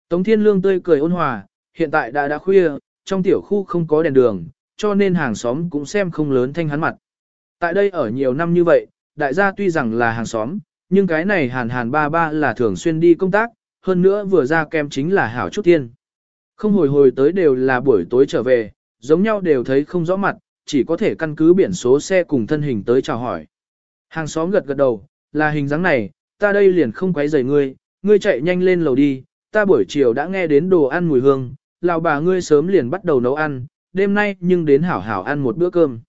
Tống Thiên Lương tươi cười ôn hòa, hiện tại đã đã khuya, trong tiểu khu không có đèn đường, cho nên hàng xóm cũng xem không lớn thanh hắn mặt. Tại đây ở nhiều năm như vậy, đại gia tuy rằng là hàng xóm, nhưng cái này hàn hàn ba ba là thường xuyên đi công tác, hơn nữa vừa ra kem chính là hảo chút tiên. Không hồi hồi tới đều là buổi tối trở về, giống nhau đều thấy không rõ mặt, chỉ có thể căn cứ biển số xe cùng thân hình tới chào hỏi. Hàng xóm gật gật đầu, là hình dáng này, ta đây liền không quấy rầy ngươi, ngươi chạy nhanh lên lầu đi, ta buổi chiều đã nghe đến đồ ăn mùi hương, lão bà ngươi sớm liền bắt đầu nấu ăn, đêm nay nhưng đến hảo hảo ăn một bữa cơm.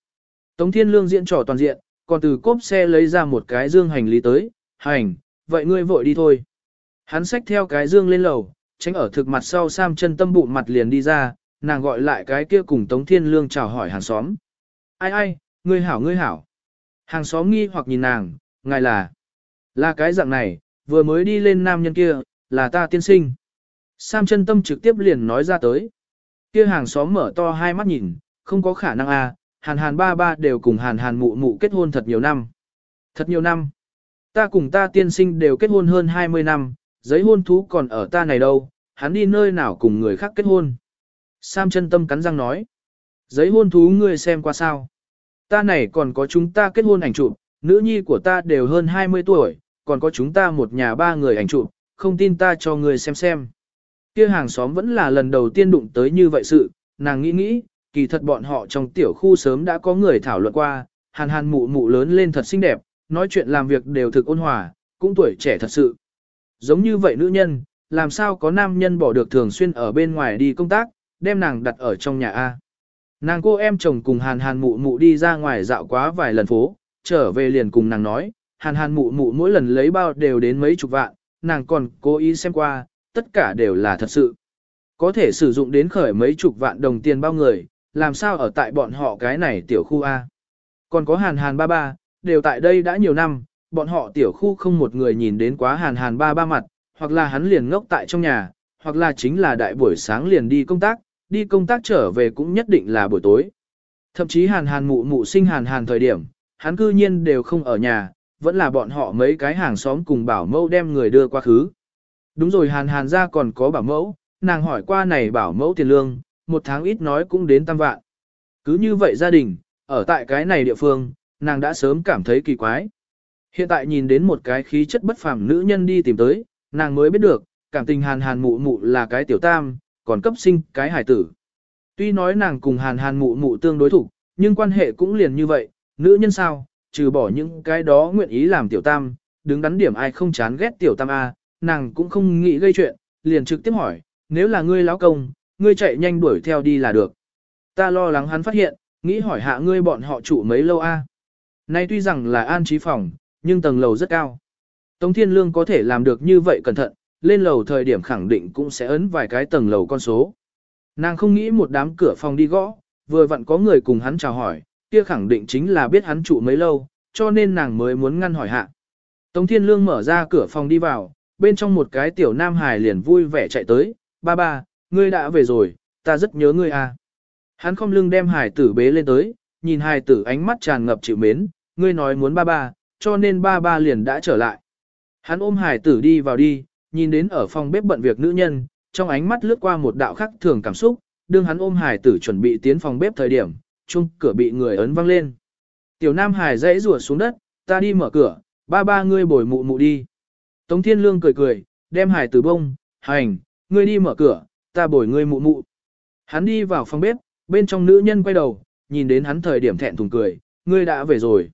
Tống Thiên Lương diễn trò toàn diện, còn từ cốp xe lấy ra một cái dương hành lý tới, hành, vậy ngươi vội đi thôi. Hắn xách theo cái dương lên lầu, tránh ở thực mặt sau Sam chân tâm bụng mặt liền đi ra, nàng gọi lại cái kia cùng Tống Thiên Lương chào hỏi hàng xóm. Ai ai, ngươi hảo ngươi hảo. Hàng xóm nghi hoặc nhìn nàng, ngài là, là cái dạng này, vừa mới đi lên nam nhân kia, là ta tiên sinh. Sam chân tâm trực tiếp liền nói ra tới. Kia hàng xóm mở to hai mắt nhìn, không có khả năng à, hàn hàn ba ba đều cùng hàn hàn mụ mụ kết hôn thật nhiều năm. Thật nhiều năm. Ta cùng ta tiên sinh đều kết hôn hơn 20 năm, giấy hôn thú còn ở ta này đâu, hắn đi nơi nào cùng người khác kết hôn. Sam chân tâm cắn răng nói. Giấy hôn thú ngươi xem qua sao. Ta này còn có chúng ta kết hôn ảnh chụp, nữ nhi của ta đều hơn 20 tuổi, còn có chúng ta một nhà ba người ảnh chụp, không tin ta cho người xem xem. Kia hàng xóm vẫn là lần đầu tiên đụng tới như vậy sự, nàng nghĩ nghĩ, kỳ thật bọn họ trong tiểu khu sớm đã có người thảo luận qua, hàn hàn mụ mụ lớn lên thật xinh đẹp, nói chuyện làm việc đều thực ôn hòa, cũng tuổi trẻ thật sự. Giống như vậy nữ nhân, làm sao có nam nhân bỏ được thường xuyên ở bên ngoài đi công tác, đem nàng đặt ở trong nhà A. Nàng cô em chồng cùng hàn hàn mụ mụ đi ra ngoài dạo quá vài lần phố, trở về liền cùng nàng nói, hàn hàn mụ mụ mỗi lần lấy bao đều đến mấy chục vạn, nàng còn cố ý xem qua, tất cả đều là thật sự. Có thể sử dụng đến khởi mấy chục vạn đồng tiền bao người, làm sao ở tại bọn họ cái này tiểu khu A. Còn có hàn hàn ba ba, đều tại đây đã nhiều năm, bọn họ tiểu khu không một người nhìn đến quá hàn hàn ba ba mặt, hoặc là hắn liền ngốc tại trong nhà, hoặc là chính là đại buổi sáng liền đi công tác, đi công tác trở về cũng nhất định là buổi tối. Thậm chí hàn hàn mụ mụ sinh hàn hàn thời điểm, hắn cư nhiên đều không ở nhà, vẫn là bọn họ mấy cái hàng xóm cùng bảo mẫu đem người đưa qua khứ. Đúng rồi hàn hàn ra còn có bảo mẫu, nàng hỏi qua này bảo mẫu tiền lương, một tháng ít nói cũng đến tam vạn. Cứ như vậy gia đình, ở tại cái này địa phương, nàng đã sớm cảm thấy kỳ quái. Hiện tại nhìn đến một cái khí chất bất phàm nữ nhân đi tìm tới, nàng mới biết được, cảm tình hàn hàn mụ mụ là cái tiểu tam, còn cấp sinh cái hải tử. Tuy nói nàng cùng hàn hàn mụ mụ tương đối thủ, nhưng quan hệ cũng liền như vậy, nữ nhân sao, trừ bỏ những cái đó nguyện ý làm tiểu tam, đứng đắn điểm ai không chán ghét tiểu tam A, nàng cũng không nghĩ gây chuyện, liền trực tiếp hỏi, nếu là ngươi lão công, ngươi chạy nhanh đuổi theo đi là được. Ta lo lắng hắn phát hiện, nghĩ hỏi hạ ngươi bọn họ trụ mấy lâu A. Nay tuy rằng là an trí phòng, nhưng tầng lầu rất cao. Tống Thiên Lương có thể làm được như vậy cẩn thận, lên lầu thời điểm khẳng định cũng sẽ ấn vài cái tầng lầu con số. Nàng không nghĩ một đám cửa phòng đi gõ, vừa vặn có người cùng hắn chào hỏi, kia khẳng định chính là biết hắn trụ mấy lâu, cho nên nàng mới muốn ngăn hỏi hạ. Tống Thiên Lương mở ra cửa phòng đi vào, bên trong một cái tiểu nam hài liền vui vẻ chạy tới, ba ba, ngươi đã về rồi, ta rất nhớ ngươi à. Hắn không lưng đem hài tử bế lên tới, nhìn hài tử ánh mắt tràn ngập chịu mến, ngươi nói muốn ba ba, cho nên ba ba liền đã trở lại. Hắn ôm hải tử đi vào đi, nhìn đến ở phòng bếp bận việc nữ nhân, trong ánh mắt lướt qua một đạo khắc thường cảm xúc, đương hắn ôm hải tử chuẩn bị tiến phòng bếp thời điểm, chung cửa bị người ấn văng lên. Tiểu Nam Hải dãy rùa xuống đất, ta đi mở cửa, ba ba ngươi bồi mụ mụ đi. Tống Thiên Lương cười cười, đem Hải tử bông, hành, ngươi đi mở cửa, ta bồi ngươi mụ mụ. Hắn đi vào phòng bếp, bên trong nữ nhân quay đầu, nhìn đến hắn thời điểm thẹn thùng cười, ngươi đã về rồi.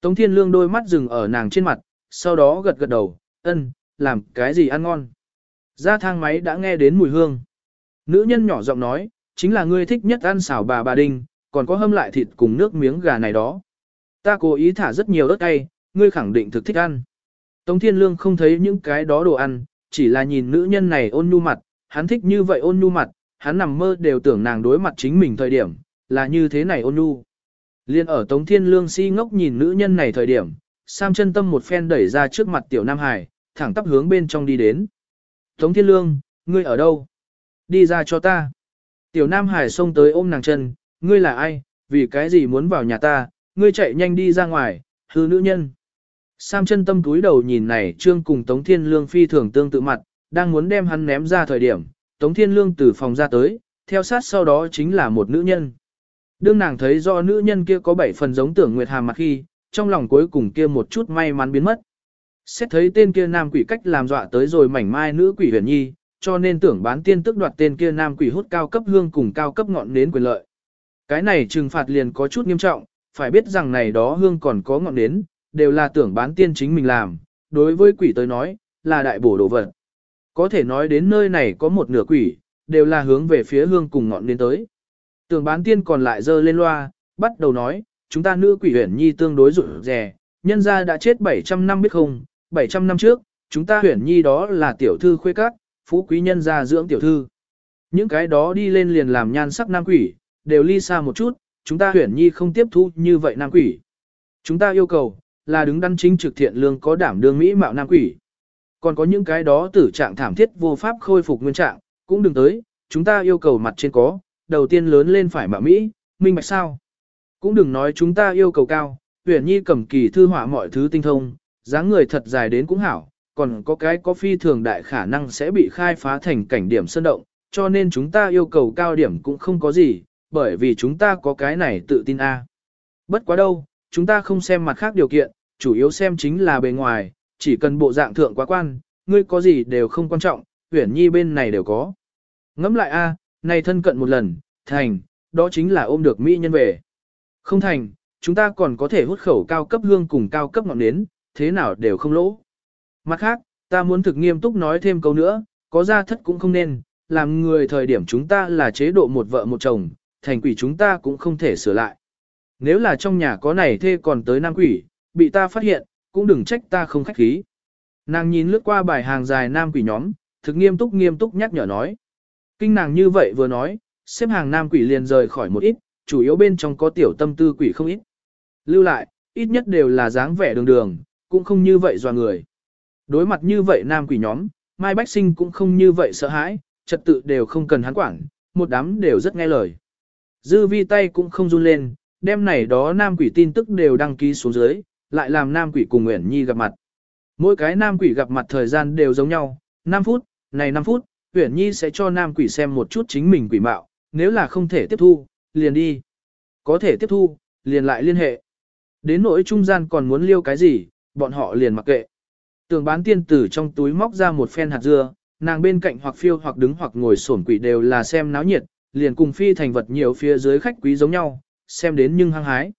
Tống Thiên Lương đôi mắt dừng ở nàng trên mặt, sau đó gật gật đầu, ân, làm cái gì ăn ngon. Ra thang máy đã nghe đến mùi hương. Nữ nhân nhỏ giọng nói, chính là ngươi thích nhất ăn xào bà bà đinh, còn có hâm lại thịt cùng nước miếng gà này đó. Ta cố ý thả rất nhiều ớt cay, ngươi khẳng định thực thích ăn. Tống Thiên Lương không thấy những cái đó đồ ăn, chỉ là nhìn nữ nhân này ôn nhu mặt, hắn thích như vậy ôn nhu mặt, hắn nằm mơ đều tưởng nàng đối mặt chính mình thời điểm, là như thế này ôn nhu. Liên ở Tống Thiên Lương si ngốc nhìn nữ nhân này thời điểm, Sam chân tâm một phen đẩy ra trước mặt tiểu Nam Hải, thẳng tắp hướng bên trong đi đến. Tống Thiên Lương, ngươi ở đâu? Đi ra cho ta. Tiểu Nam Hải xông tới ôm nàng chân, ngươi là ai, vì cái gì muốn vào nhà ta, ngươi chạy nhanh đi ra ngoài, hư nữ nhân. Sam chân tâm túi đầu nhìn này trương cùng Tống Thiên Lương phi thường tương tự mặt, đang muốn đem hắn ném ra thời điểm, Tống Thiên Lương từ phòng ra tới, theo sát sau đó chính là một nữ nhân. Đương nàng thấy do nữ nhân kia có bảy phần giống tưởng Nguyệt Hàm mặt khi, trong lòng cuối cùng kia một chút may mắn biến mất. Xét thấy tên kia nam quỷ cách làm dọa tới rồi mảnh mai nữ quỷ huyền nhi, cho nên tưởng bán tiên tức đoạt tên kia nam quỷ hút cao cấp hương cùng cao cấp ngọn nến quyền lợi. Cái này trừng phạt liền có chút nghiêm trọng, phải biết rằng này đó hương còn có ngọn nến, đều là tưởng bán tiên chính mình làm, đối với quỷ tới nói, là đại bổ đồ vật. Có thể nói đến nơi này có một nửa quỷ, đều là hướng về phía hương cùng ngọn nến tới. Tường bán tiên còn lại dơ lên loa, bắt đầu nói, chúng ta nữ quỷ huyền nhi tương đối rụt rè, nhân gia đã chết 700 năm biết không, 700 năm trước, chúng ta huyền nhi đó là tiểu thư khuê các, phú quý nhân gia dưỡng tiểu thư. Những cái đó đi lên liền làm nhan sắc nam quỷ, đều ly xa một chút, chúng ta huyền nhi không tiếp thu như vậy nam quỷ. Chúng ta yêu cầu, là đứng đắn chính trực thiện lương có đảm đương mỹ mạo nam quỷ. Còn có những cái đó tử trạng thảm thiết vô pháp khôi phục nguyên trạng, cũng đừng tới, chúng ta yêu cầu mặt trên có, đầu tiên lớn lên phải mạ mỹ, minh bạch sao. Cũng đừng nói chúng ta yêu cầu cao, huyền nhi cầm kỳ thư họa mọi thứ tinh thông, dáng người thật dài đến cũng hảo, còn có cái có phi thường đại khả năng sẽ bị khai phá thành cảnh điểm sơn động, cho nên chúng ta yêu cầu cao điểm cũng không có gì, bởi vì chúng ta có cái này tự tin a. Bất quá đâu, chúng ta không xem mặt khác điều kiện, chủ yếu xem chính là bề ngoài, chỉ cần bộ dạng thượng quá quan, ngươi có gì đều không quan trọng, Huyền nhi bên này đều có. Ngẫm lại a, này thân cận một lần, thành, đó chính là ôm được mỹ nhân về. Không thành, chúng ta còn có thể hút khẩu cao cấp hương cùng cao cấp ngọn nến, thế nào đều không lỗ. Mặt khác, ta muốn thực nghiêm túc nói thêm câu nữa, có ra thất cũng không nên, làm người thời điểm chúng ta là chế độ một vợ một chồng, thành quỷ chúng ta cũng không thể sửa lại. Nếu là trong nhà có này thê còn tới nam quỷ, bị ta phát hiện, cũng đừng trách ta không khách khí. Nàng nhìn lướt qua bài hàng dài nam quỷ nhóm, thực nghiêm túc nghiêm túc nhắc nhở nói. Kinh nàng như vậy vừa nói, xếp hàng nam quỷ liền rời khỏi một ít, chủ yếu bên trong có tiểu tâm tư quỷ không ít. Lưu lại, ít nhất đều là dáng vẻ đường đường, cũng không như vậy dò người. Đối mặt như vậy nam quỷ nhóm, Mai Bách Sinh cũng không như vậy sợ hãi, trật tự đều không cần hắn quản, một đám đều rất nghe lời. Dư vi tay cũng không run lên, đêm này đó nam quỷ tin tức đều đăng ký xuống dưới, lại làm nam quỷ cùng Nguyễn Nhi gặp mặt. Mỗi cái nam quỷ gặp mặt thời gian đều giống nhau, 5 phút, này 5 phút, Uyển Nhi sẽ cho nam quỷ xem một chút chính mình quỷ mạo, nếu là không thể tiếp thu, liền đi. Có thể tiếp thu, liền lại liên hệ. Đến nỗi trung gian còn muốn liêu cái gì, bọn họ liền mặc kệ. Tường bán tiên tử trong túi móc ra một phen hạt dưa, nàng bên cạnh hoặc phiêu hoặc đứng hoặc ngồi sổn quỷ đều là xem náo nhiệt, liền cùng phi thành vật nhiều phía dưới khách quý giống nhau, xem đến nhưng hăng hái.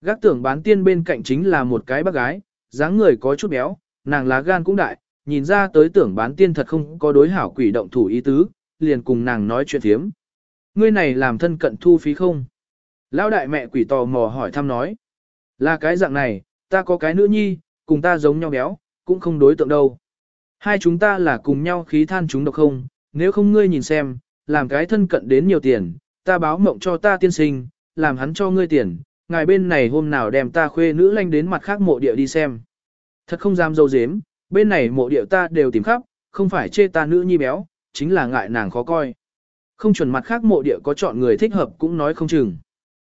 Gác tưởng bán tiên bên cạnh chính là một cái bác gái, dáng người có chút béo, nàng lá gan cũng đại, nhìn ra tới tưởng bán tiên thật không có đối hảo quỷ động thủ ý tứ, liền cùng nàng nói chuyện thiếm. Ngươi này làm thân cận thu phí không? Lão đại mẹ quỷ tò mò hỏi thăm nói. Là cái dạng này, ta có cái nữ nhi, cùng ta giống nhau béo, cũng không đối tượng đâu. Hai chúng ta là cùng nhau khí than chúng độc không, nếu không ngươi nhìn xem, làm cái thân cận đến nhiều tiền, ta báo mộng cho ta tiên sinh, làm hắn cho ngươi tiền, ngài bên này hôm nào đem ta khuê nữ lanh đến mặt khác mộ địa đi xem. Thật không dám dâu dếm, bên này mộ địa ta đều tìm khắp, không phải chê ta nữ nhi béo, chính là ngại nàng khó coi. Không chuẩn mặt khác mộ địa có chọn người thích hợp cũng nói không chừng.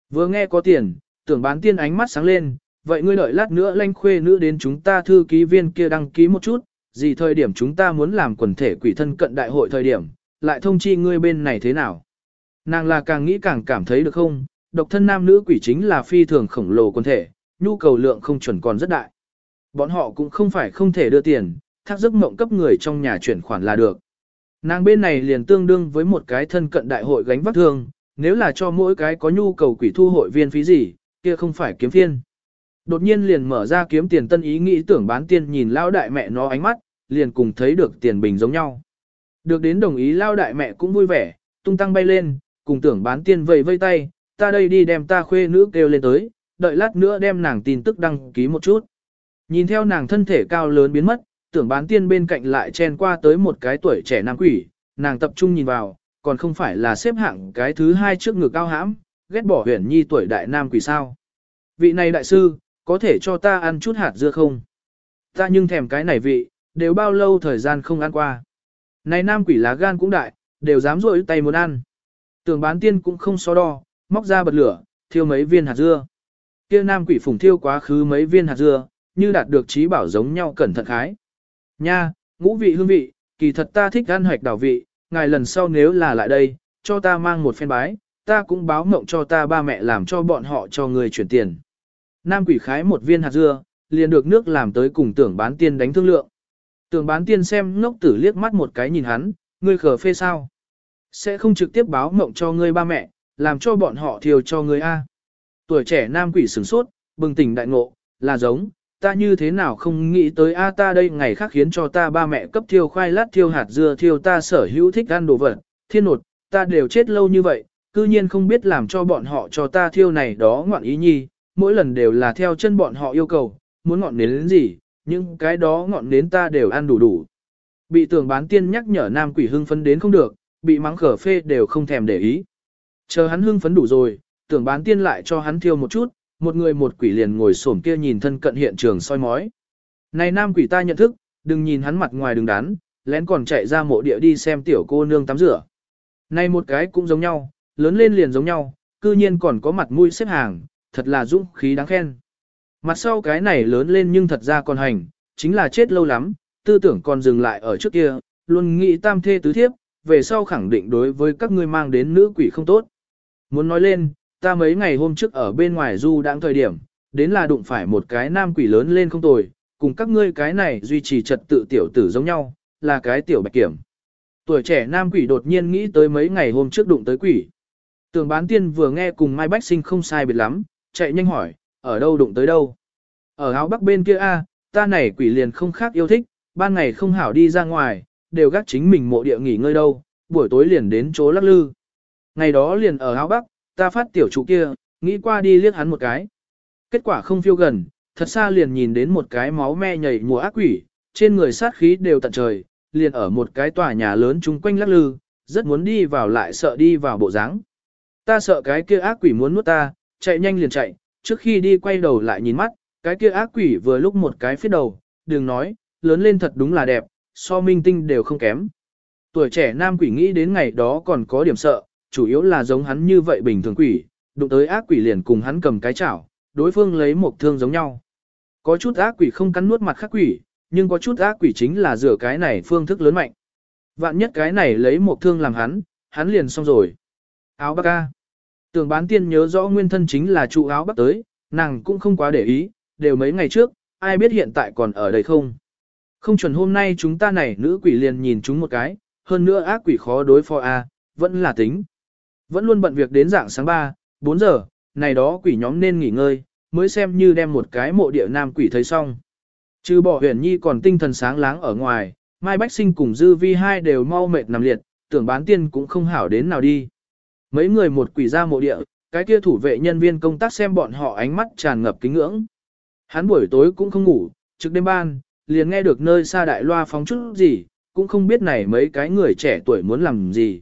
Vừa nghe có tiền, tưởng bán tiên ánh mắt sáng lên, vậy ngươi đợi lát nữa lanh khuê nữ đến chúng ta thư ký viên kia đăng ký một chút, gì thời điểm chúng ta muốn làm quần thể quỷ thân cận đại hội thời điểm, lại thông chi ngươi bên này thế nào. Nàng là càng nghĩ càng cảm thấy được không, độc thân nam nữ quỷ chính là phi thường khổng lồ quần thể, nhu cầu lượng không chuẩn còn rất đại. Bọn họ cũng không phải không thể đưa tiền, thác giấc mộng cấp người trong nhà chuyển khoản là được. Nàng bên này liền tương đương với một cái thân cận đại hội gánh vác thương, nếu là cho mỗi cái có nhu cầu quỷ thu hội viên phí gì, kia không phải kiếm phiên. Đột nhiên liền mở ra kiếm tiền tân ý nghĩ tưởng bán tiên nhìn lao đại mẹ nó ánh mắt, liền cùng thấy được tiền bình giống nhau. Được đến đồng ý lao đại mẹ cũng vui vẻ, tung tăng bay lên, cùng tưởng bán tiên vây vây tay, ta đây đi đem ta khuê nữ kêu lên tới, đợi lát nữa đem nàng tin tức đăng ký một chút. Nhìn theo nàng thân thể cao lớn biến mất, tưởng bán tiên bên cạnh lại chen qua tới một cái tuổi trẻ nam quỷ, nàng tập trung nhìn vào, còn không phải là xếp hạng cái thứ hai trước ngực cao hãm, ghét bỏ huyền nhi tuổi đại nam quỷ sao. Vị này đại sư, có thể cho ta ăn chút hạt dưa không? Ta nhưng thèm cái này vị, đều bao lâu thời gian không ăn qua. Này nam quỷ lá gan cũng đại, đều dám rội tay muốn ăn. Tưởng bán tiên cũng không so đo, móc ra bật lửa, thiêu mấy viên hạt dưa. Kia nam quỷ phủng thiêu quá khứ mấy viên hạt dưa, như đạt được trí bảo giống nhau cẩn thận khái. Nha, ngũ vị hương vị, kỳ thật ta thích ăn hoạch đảo vị, ngài lần sau nếu là lại đây, cho ta mang một phen bái, ta cũng báo mộng cho ta ba mẹ làm cho bọn họ cho người chuyển tiền. Nam quỷ khái một viên hạt dưa, liền được nước làm tới cùng tưởng bán tiên đánh thương lượng. Tưởng bán tiên xem ngốc tử liếc mắt một cái nhìn hắn, ngươi khờ phê sao? Sẽ không trực tiếp báo mộng cho ngươi ba mẹ, làm cho bọn họ thiều cho ngươi A. Tuổi trẻ nam quỷ sửng sốt, bừng tỉnh đại ngộ, là giống, ta như thế nào không nghĩ tới A ta đây ngày khác khiến cho ta ba mẹ cấp thiêu khoai lát thiêu hạt dưa thiêu ta sở hữu thích ăn đồ vật, thiên nột, ta đều chết lâu như vậy, cư nhiên không biết làm cho bọn họ cho ta thiêu này đó ngoạn ý nhi, mỗi lần đều là theo chân bọn họ yêu cầu, muốn ngọn nến đến gì, nhưng cái đó ngọn nến ta đều ăn đủ đủ. Bị tưởng bán tiên nhắc nhở nam quỷ hưng phấn đến không được, bị mắng khở phê đều không thèm để ý. Chờ hắn hưng phấn đủ rồi, tưởng bán tiên lại cho hắn thiêu một chút, một người một quỷ liền ngồi xổm kia nhìn thân cận hiện trường soi mói. Này nam quỷ ta nhận thức, đừng nhìn hắn mặt ngoài đừng đắn, lén còn chạy ra mộ địa đi xem tiểu cô nương tắm rửa. Này một cái cũng giống nhau, lớn lên liền giống nhau, cư nhiên còn có mặt mũi xếp hàng, thật là dũng khí đáng khen. Mặt sau cái này lớn lên nhưng thật ra còn hành, chính là chết lâu lắm, tư tưởng còn dừng lại ở trước kia, luôn nghĩ tam thê tứ thiếp, về sau khẳng định đối với các ngươi mang đến nữ quỷ không tốt. Muốn nói lên, ta mấy ngày hôm trước ở bên ngoài du đang thời điểm, đến là đụng phải một cái nam quỷ lớn lên không tồi, cùng các ngươi cái này duy trì trật tự tiểu tử giống nhau, là cái tiểu bạch kiểm. Tuổi trẻ nam quỷ đột nhiên nghĩ tới mấy ngày hôm trước đụng tới quỷ. Tường bán tiên vừa nghe cùng Mai Bách Sinh không sai biệt lắm, chạy nhanh hỏi, ở đâu đụng tới đâu. Ở áo bắc bên kia a, ta này quỷ liền không khác yêu thích, ban ngày không hảo đi ra ngoài, đều gác chính mình mộ địa nghỉ ngơi đâu, buổi tối liền đến chỗ lắc lư. Ngày đó liền ở áo bắc, ta phát tiểu chủ kia, nghĩ qua đi liếc hắn một cái. Kết quả không phiêu gần, thật xa liền nhìn đến một cái máu me nhảy mùa ác quỷ, trên người sát khí đều tận trời, liền ở một cái tòa nhà lớn chung quanh lắc lư, rất muốn đi vào lại sợ đi vào bộ dáng. Ta sợ cái kia ác quỷ muốn nuốt ta, chạy nhanh liền chạy, trước khi đi quay đầu lại nhìn mắt, cái kia ác quỷ vừa lúc một cái phía đầu, đừng nói, lớn lên thật đúng là đẹp, so minh tinh đều không kém. Tuổi trẻ nam quỷ nghĩ đến ngày đó còn có điểm sợ, chủ yếu là giống hắn như vậy bình thường quỷ, đụng tới ác quỷ liền cùng hắn cầm cái chảo, đối phương lấy một thương giống nhau. Có chút ác quỷ không cắn nuốt mặt khác quỷ, nhưng có chút ác quỷ chính là rửa cái này phương thức lớn mạnh. Vạn nhất cái này lấy một thương làm hắn, hắn liền xong rồi. Áo bác ca. Tưởng bán tiên nhớ rõ nguyên thân chính là trụ áo bác tới, nàng cũng không quá để ý, đều mấy ngày trước, ai biết hiện tại còn ở đây không. Không chuẩn hôm nay chúng ta này nữ quỷ liền nhìn chúng một cái, hơn nữa ác quỷ khó đối phó a, vẫn là tính. Vẫn luôn bận việc đến dạng sáng 3, 4 giờ, này đó quỷ nhóm nên nghỉ ngơi, mới xem như đem một cái mộ địa nam quỷ thấy xong. Trừ bỏ huyền nhi còn tinh thần sáng láng ở ngoài, Mai Bách Sinh cùng Dư Vi hai đều mau mệt nằm liệt, tưởng bán tiên cũng không hảo đến nào đi. Mấy người một quỷ ra mộ địa, cái kia thủ vệ nhân viên công tác xem bọn họ ánh mắt tràn ngập kính ngưỡng. Hắn buổi tối cũng không ngủ, trực đêm ban, liền nghe được nơi xa đại loa phóng chút gì, cũng không biết này mấy cái người trẻ tuổi muốn làm gì.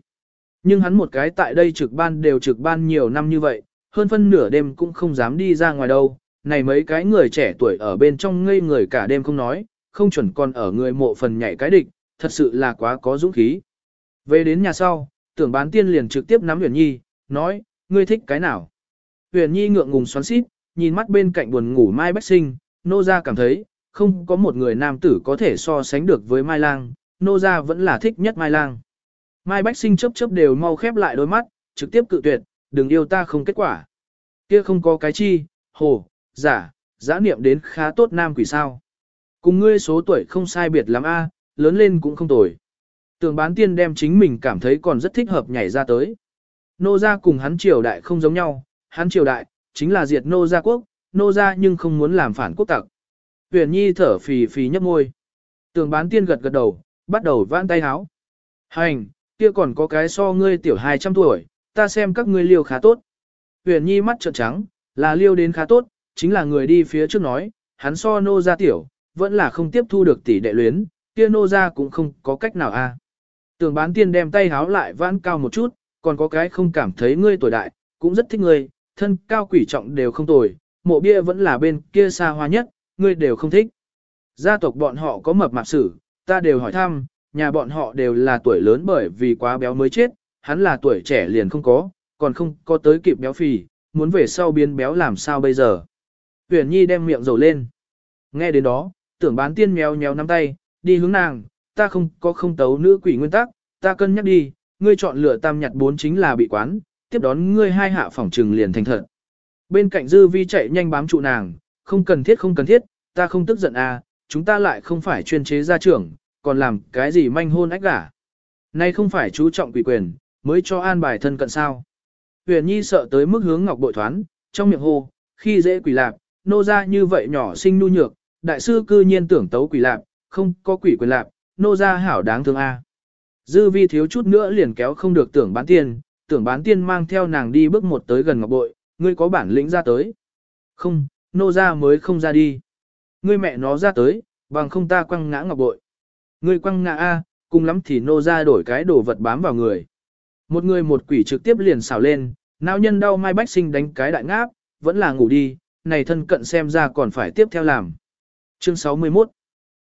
Nhưng hắn một cái tại đây trực ban đều trực ban nhiều năm như vậy, hơn phân nửa đêm cũng không dám đi ra ngoài đâu. Này mấy cái người trẻ tuổi ở bên trong ngây người cả đêm không nói, không chuẩn còn ở người mộ phần nhảy cái địch, thật sự là quá có dũng khí. Về đến nhà sau, tưởng bán tiên liền trực tiếp nắm Huyền Nhi, nói, ngươi thích cái nào? Huyền Nhi ngượng ngùng xoắn xít, nhìn mắt bên cạnh buồn ngủ Mai Bách Sinh, nô ra cảm thấy, không có một người nam tử có thể so sánh được với Mai Lang, nô ra vẫn là thích nhất Mai Lang. Mai Bách Sinh chớp chớp đều mau khép lại đôi mắt, trực tiếp cự tuyệt, đừng yêu ta không kết quả. Kia không có cái chi, hồ, giả, giã niệm đến khá tốt nam quỷ sao. Cùng ngươi số tuổi không sai biệt lắm a, lớn lên cũng không tồi. Tưởng bán tiên đem chính mình cảm thấy còn rất thích hợp nhảy ra tới. Nô gia cùng hắn triều đại không giống nhau, hắn triều đại, chính là diệt nô gia quốc, nô gia nhưng không muốn làm phản quốc tặc. Huyền Nhi thở phì phì nhấp môi. Tưởng bán tiên gật gật đầu, bắt đầu vãn tay háo. Hành, kia còn có cái so ngươi tiểu 200 tuổi, ta xem các ngươi liêu khá tốt. Huyền Nhi mắt trợn trắng, là liêu đến khá tốt, chính là người đi phía trước nói, hắn so nô gia tiểu, vẫn là không tiếp thu được tỷ đệ luyến, kia nô gia cũng không có cách nào a. Tưởng bán tiên đem tay háo lại vãn cao một chút, còn có cái không cảm thấy ngươi tuổi đại, cũng rất thích ngươi, thân cao quỷ trọng đều không tồi, mộ bia vẫn là bên kia xa hoa nhất, ngươi đều không thích. Gia tộc bọn họ có mập mạp sử, ta đều hỏi thăm, nhà bọn họ đều là tuổi lớn bởi vì quá béo mới chết, hắn là tuổi trẻ liền không có, còn không có tới kịp béo phì, muốn về sau biến béo làm sao bây giờ. Huyền Nhi đem miệng dầu lên. Nghe đến đó, tưởng bán tiên mèo nhéo nắm tay, đi hướng nàng, ta không có không tấu nữ quỷ nguyên tắc, ta cân nhắc đi, ngươi chọn lựa tam nhặt bốn chính là bị quán, tiếp đón ngươi hai hạ phỏng trừng liền thành thật. Bên cạnh dư vi chạy nhanh bám trụ nàng, không cần thiết không cần thiết, ta không tức giận à, chúng ta lại không phải chuyên chế gia trưởng, còn làm cái gì manh hôn ách gả. Nay không phải chú trọng quỷ quyền, mới cho an bài thân cận sao. Huyền Nhi sợ tới mức hướng ngọc bội thoán, trong miệng hô, khi dễ quỷ lạc, nô ra như vậy nhỏ sinh nu nhược, đại sư cư nhiên tưởng tấu quỷ lạc, không có quỷ quyền lạc, nô ra hảo đáng thương a. Dư vi thiếu chút nữa liền kéo không được tưởng bán tiên, tưởng bán tiên mang theo nàng đi bước một tới gần ngọc bội, ngươi có bản lĩnh ra tới. Không, nô ra mới không ra đi. Ngươi mẹ nó ra tới, bằng không ta quăng ngã ngọc bội. Ngươi quăng ngã A, cùng lắm thì nô ra đổi cái đồ vật bám vào người. Một người một quỷ trực tiếp liền xào lên, não nhân đau mai bách sinh đánh cái đại ngáp, vẫn là ngủ đi, này thân cận xem ra còn phải tiếp theo làm. Chương 61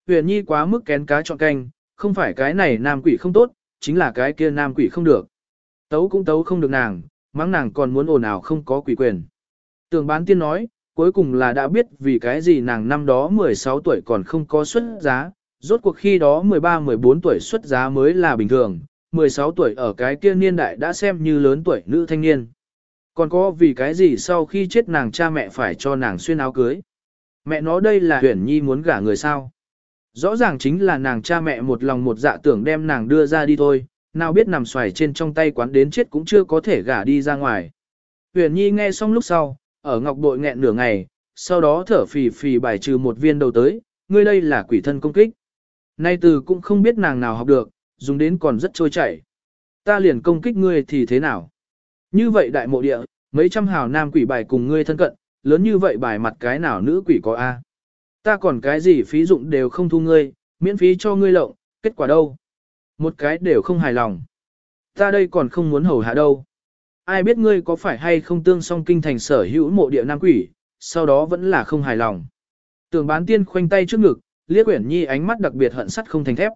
Huyền Nhi quá mức kén cá chọn canh, không phải cái này nam quỷ không tốt, chính là cái kia nam quỷ không được. Tấu cũng tấu không được nàng, mắng nàng còn muốn ồn ào không có quỷ quyền. Tường bán tiên nói, cuối cùng là đã biết vì cái gì nàng năm đó 16 tuổi còn không có xuất giá, rốt cuộc khi đó 13-14 tuổi xuất giá mới là bình thường, 16 tuổi ở cái kia niên đại đã xem như lớn tuổi nữ thanh niên. Còn có vì cái gì sau khi chết nàng cha mẹ phải cho nàng xuyên áo cưới. Mẹ nó đây là huyền nhi muốn gả người sao. Rõ ràng chính là nàng cha mẹ một lòng một dạ tưởng đem nàng đưa ra đi thôi, nào biết nằm xoài trên trong tay quán đến chết cũng chưa có thể gả đi ra ngoài. Huyền Nhi nghe xong lúc sau, ở ngọc bội nghẹn nửa ngày, sau đó thở phì phì bài trừ một viên đầu tới, ngươi đây là quỷ thân công kích. Nay từ cũng không biết nàng nào học được, dùng đến còn rất trôi chảy. Ta liền công kích ngươi thì thế nào? Như vậy đại mộ địa, mấy trăm hào nam quỷ bài cùng ngươi thân cận, lớn như vậy bài mặt cái nào nữ quỷ có A. Ta còn cái gì phí dụng đều không thu ngươi, miễn phí cho ngươi lộng, kết quả đâu? Một cái đều không hài lòng. Ta đây còn không muốn hầu hạ đâu. Ai biết ngươi có phải hay không tương song kinh thành sở hữu mộ địa nam quỷ, sau đó vẫn là không hài lòng. Tường bán tiên khoanh tay trước ngực, liếc Uyển Nhi ánh mắt đặc biệt hận sắt không thành thép.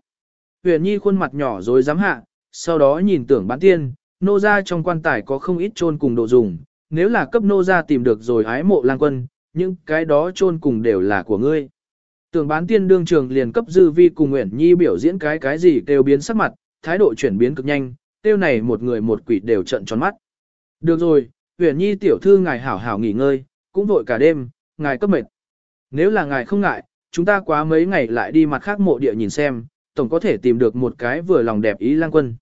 Uyển Nhi khuôn mặt nhỏ rồi dám hạ, sau đó nhìn tưởng bán tiên, nô gia trong quan tài có không ít chôn cùng đồ dùng, nếu là cấp nô gia tìm được rồi ái mộ lang quân, những cái đó chôn cùng đều là của ngươi. Tưởng bán tiên đương trường liền cấp dư vi cùng Uyển Nhi biểu diễn cái cái gì đều biến sắc mặt, thái độ chuyển biến cực nhanh, tiêu này một người một quỷ đều trận tròn mắt. Được rồi, Uyển Nhi tiểu thư ngài hảo hảo nghỉ ngơi, cũng vội cả đêm, ngài cấp mệt. Nếu là ngài không ngại, chúng ta quá mấy ngày lại đi mặt khác mộ địa nhìn xem, tổng có thể tìm được một cái vừa lòng đẹp ý lang quân.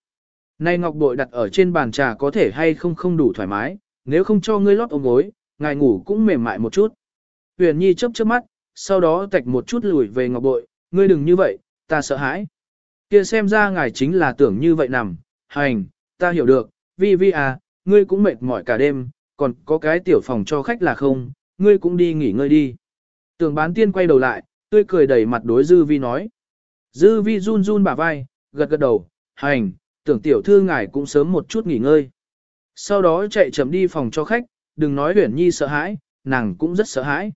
Nay ngọc bội đặt ở trên bàn trà có thể hay không không đủ thoải mái, nếu không cho ngươi lót ôm gối, ngài ngủ cũng mềm mại một chút. Huyền Nhi chớp chớp mắt, sau đó tạch một chút lùi về ngọc bội, ngươi đừng như vậy, ta sợ hãi. Kia xem ra ngài chính là tưởng như vậy nằm, hành, ta hiểu được, vi vi à, ngươi cũng mệt mỏi cả đêm, còn có cái tiểu phòng cho khách là không, ngươi cũng đi nghỉ ngơi đi. Tưởng bán tiên quay đầu lại, tươi cười đầy mặt đối dư vi nói. Dư vi run run bả vai, gật gật đầu, hành, tưởng tiểu thư ngài cũng sớm một chút nghỉ ngơi. Sau đó chạy chậm đi phòng cho khách, đừng nói huyển nhi sợ hãi, nàng cũng rất sợ hãi.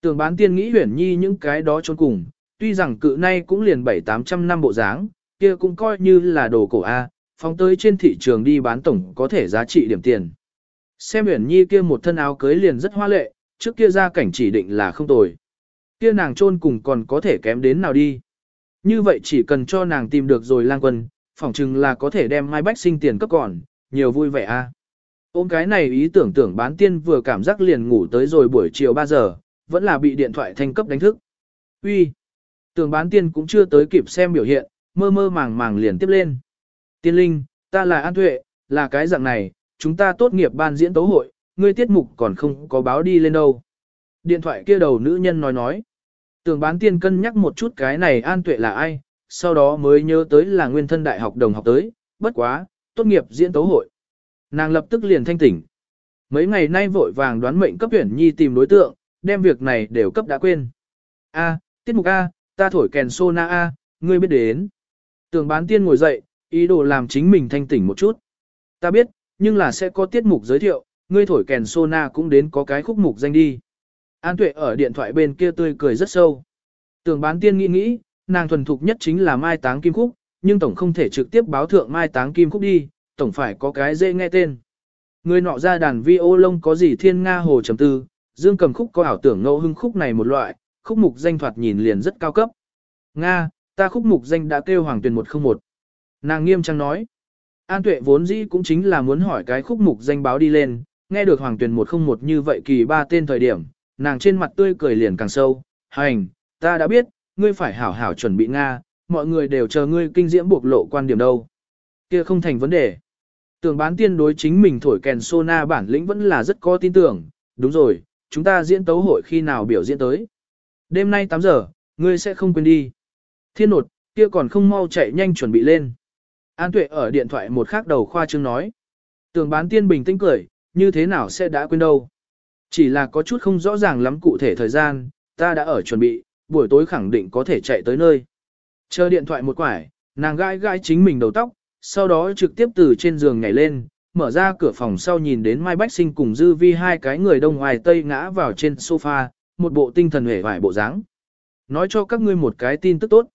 Tưởng bán tiên nghĩ huyển nhi những cái đó trốn cùng, tuy rằng cự nay cũng liền bảy tám trăm năm bộ dáng, kia cũng coi như là đồ cổ A, phóng tới trên thị trường đi bán tổng có thể giá trị điểm tiền. Xem huyển nhi kia một thân áo cưới liền rất hoa lệ, trước kia ra cảnh chỉ định là không tồi. Kia nàng trôn cùng còn có thể kém đến nào đi. Như vậy chỉ cần cho nàng tìm được rồi lang quân, phỏng chừng là có thể đem Mai Bách sinh tiền cấp còn, nhiều vui vẻ a. Ôm cái này ý tưởng tưởng bán tiên vừa cảm giác liền ngủ tới rồi buổi chiều 3 giờ, vẫn là bị điện thoại thanh cấp đánh thức. Uy, Tưởng bán tiên cũng chưa tới kịp xem biểu hiện, mơ mơ màng màng liền tiếp lên. Tiên linh, ta là An Tuệ, là cái dạng này, chúng ta tốt nghiệp ban diễn tấu hội, ngươi tiết mục còn không có báo đi lên đâu. Điện thoại kia đầu nữ nhân nói nói. Tưởng bán tiên cân nhắc một chút cái này An Tuệ là ai, sau đó mới nhớ tới là nguyên thân đại học đồng học tới, bất quá, tốt nghiệp diễn tấu hội. Nàng lập tức liền thanh tỉnh. Mấy ngày nay vội vàng đoán mệnh cấp tuyển nhi tìm đối tượng, đem việc này đều cấp đã quên. A, tiết mục A, ta thổi kèn sô na A, ngươi biết đến. Tưởng bán tiên ngồi dậy, ý đồ làm chính mình thanh tỉnh một chút. Ta biết, nhưng là sẽ có tiết mục giới thiệu, ngươi thổi kèn sô na cũng đến có cái khúc mục danh đi. An tuệ ở điện thoại bên kia tươi cười rất sâu. Tưởng bán tiên nghĩ nghĩ, nàng thuần thục nhất chính là mai táng kim khúc, nhưng tổng không thể trực tiếp báo thượng mai táng kim khúc đi, tổng phải có cái dễ nghe tên. Người nọ ra đàn vi ô lông có gì thiên nga hồ trầm tư, dương cầm khúc có ảo tưởng ngẫu hưng khúc này một loại, khúc mục danh thoạt nhìn liền rất cao cấp. Nga, ta khúc mục danh đã kêu hoàng tuyển 101. Nàng nghiêm trang nói. An tuệ vốn dĩ cũng chính là muốn hỏi cái khúc mục danh báo đi lên, nghe được hoàng tuyển 101 như vậy kỳ ba tên thời điểm, nàng trên mặt tươi cười liền càng sâu. Hành, ta đã biết, ngươi phải hảo hảo chuẩn bị Nga, mọi người đều chờ ngươi kinh diễm buộc lộ quan điểm đâu. Kia không thành vấn đề. Tưởng bán tiên đối chính mình thổi kèn sona bản lĩnh vẫn là rất có tin tưởng, đúng rồi, chúng ta diễn tấu hội khi nào biểu diễn tới. Đêm nay 8 giờ, ngươi sẽ không quên đi. Thiên nột, kia còn không mau chạy nhanh chuẩn bị lên. An tuệ ở điện thoại một khắc đầu khoa trương nói. Tưởng bán tiên bình tĩnh cười, như thế nào sẽ đã quên đâu. Chỉ là có chút không rõ ràng lắm cụ thể thời gian, ta đã ở chuẩn bị, buổi tối khẳng định có thể chạy tới nơi. Chờ điện thoại một quải, nàng gãi gãi chính mình đầu tóc, sau đó trực tiếp từ trên giường nhảy lên, mở ra cửa phòng sau nhìn đến Mai Bách Sinh cùng Dư Vi hai cái người đông ngoài tây ngã vào trên sofa, một bộ tinh thần hề vải bộ dáng. Nói cho các ngươi một cái tin tức tốt.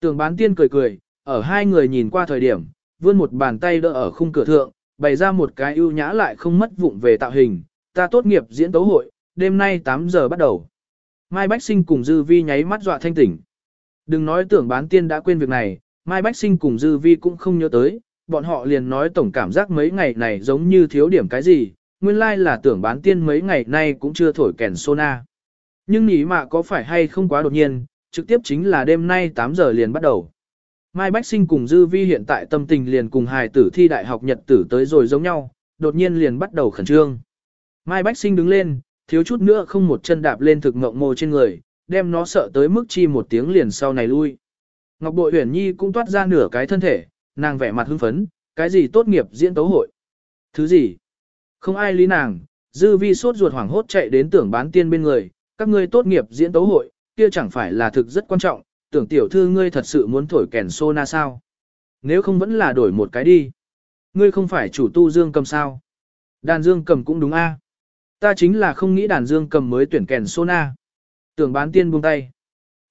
tường bán tiên cười cười, ở hai người nhìn qua thời điểm, vươn một bàn tay đỡ ở khung cửa thượng, bày ra một cái ưu nhã lại không mất vụng về tạo hình. Ta tốt nghiệp diễn tấu hội, đêm nay 8 giờ bắt đầu. Mai Bách Sinh cùng Dư Vi nháy mắt dọa thanh tỉnh. Đừng nói tưởng bán tiên đã quên việc này, Mai Bách Sinh cùng Dư Vi cũng không nhớ tới, bọn họ liền nói tổng cảm giác mấy ngày này giống như thiếu điểm cái gì, nguyên lai like là tưởng bán tiên mấy ngày nay cũng chưa thổi kèn sona. Nhưng nỉ mạ có phải hay không quá đột nhiên, trực tiếp chính là đêm nay 8 giờ liền bắt đầu. Mai Bách Sinh cùng Dư Vi hiện tại tâm tình liền cùng hài tử thi đại học nhật tử tới rồi giống nhau, đột nhiên liền bắt đầu khẩn trương. Mai Bách Sinh đứng lên, thiếu chút nữa không một chân đạp lên thực ngộng mồ trên người, đem nó sợ tới mức chi một tiếng liền sau này lui. Ngọc Bội Huyền Nhi cũng toát ra nửa cái thân thể, nàng vẻ mặt hưng phấn, cái gì tốt nghiệp diễn tấu hội. Thứ gì? Không ai lý nàng, dư vi sốt ruột hoảng hốt chạy đến tưởng bán tiên bên người, các ngươi tốt nghiệp diễn tấu hội, kia chẳng phải là thực rất quan trọng, tưởng tiểu thư ngươi thật sự muốn thổi kèn sô na sao. Nếu không vẫn là đổi một cái đi. Ngươi không phải chủ tu dương cầm sao. Đàn dương cầm cũng đúng a. Ta chính là không nghĩ đàn dương cầm mới tuyển kèn sô na. Tưởng bán tiên buông tay.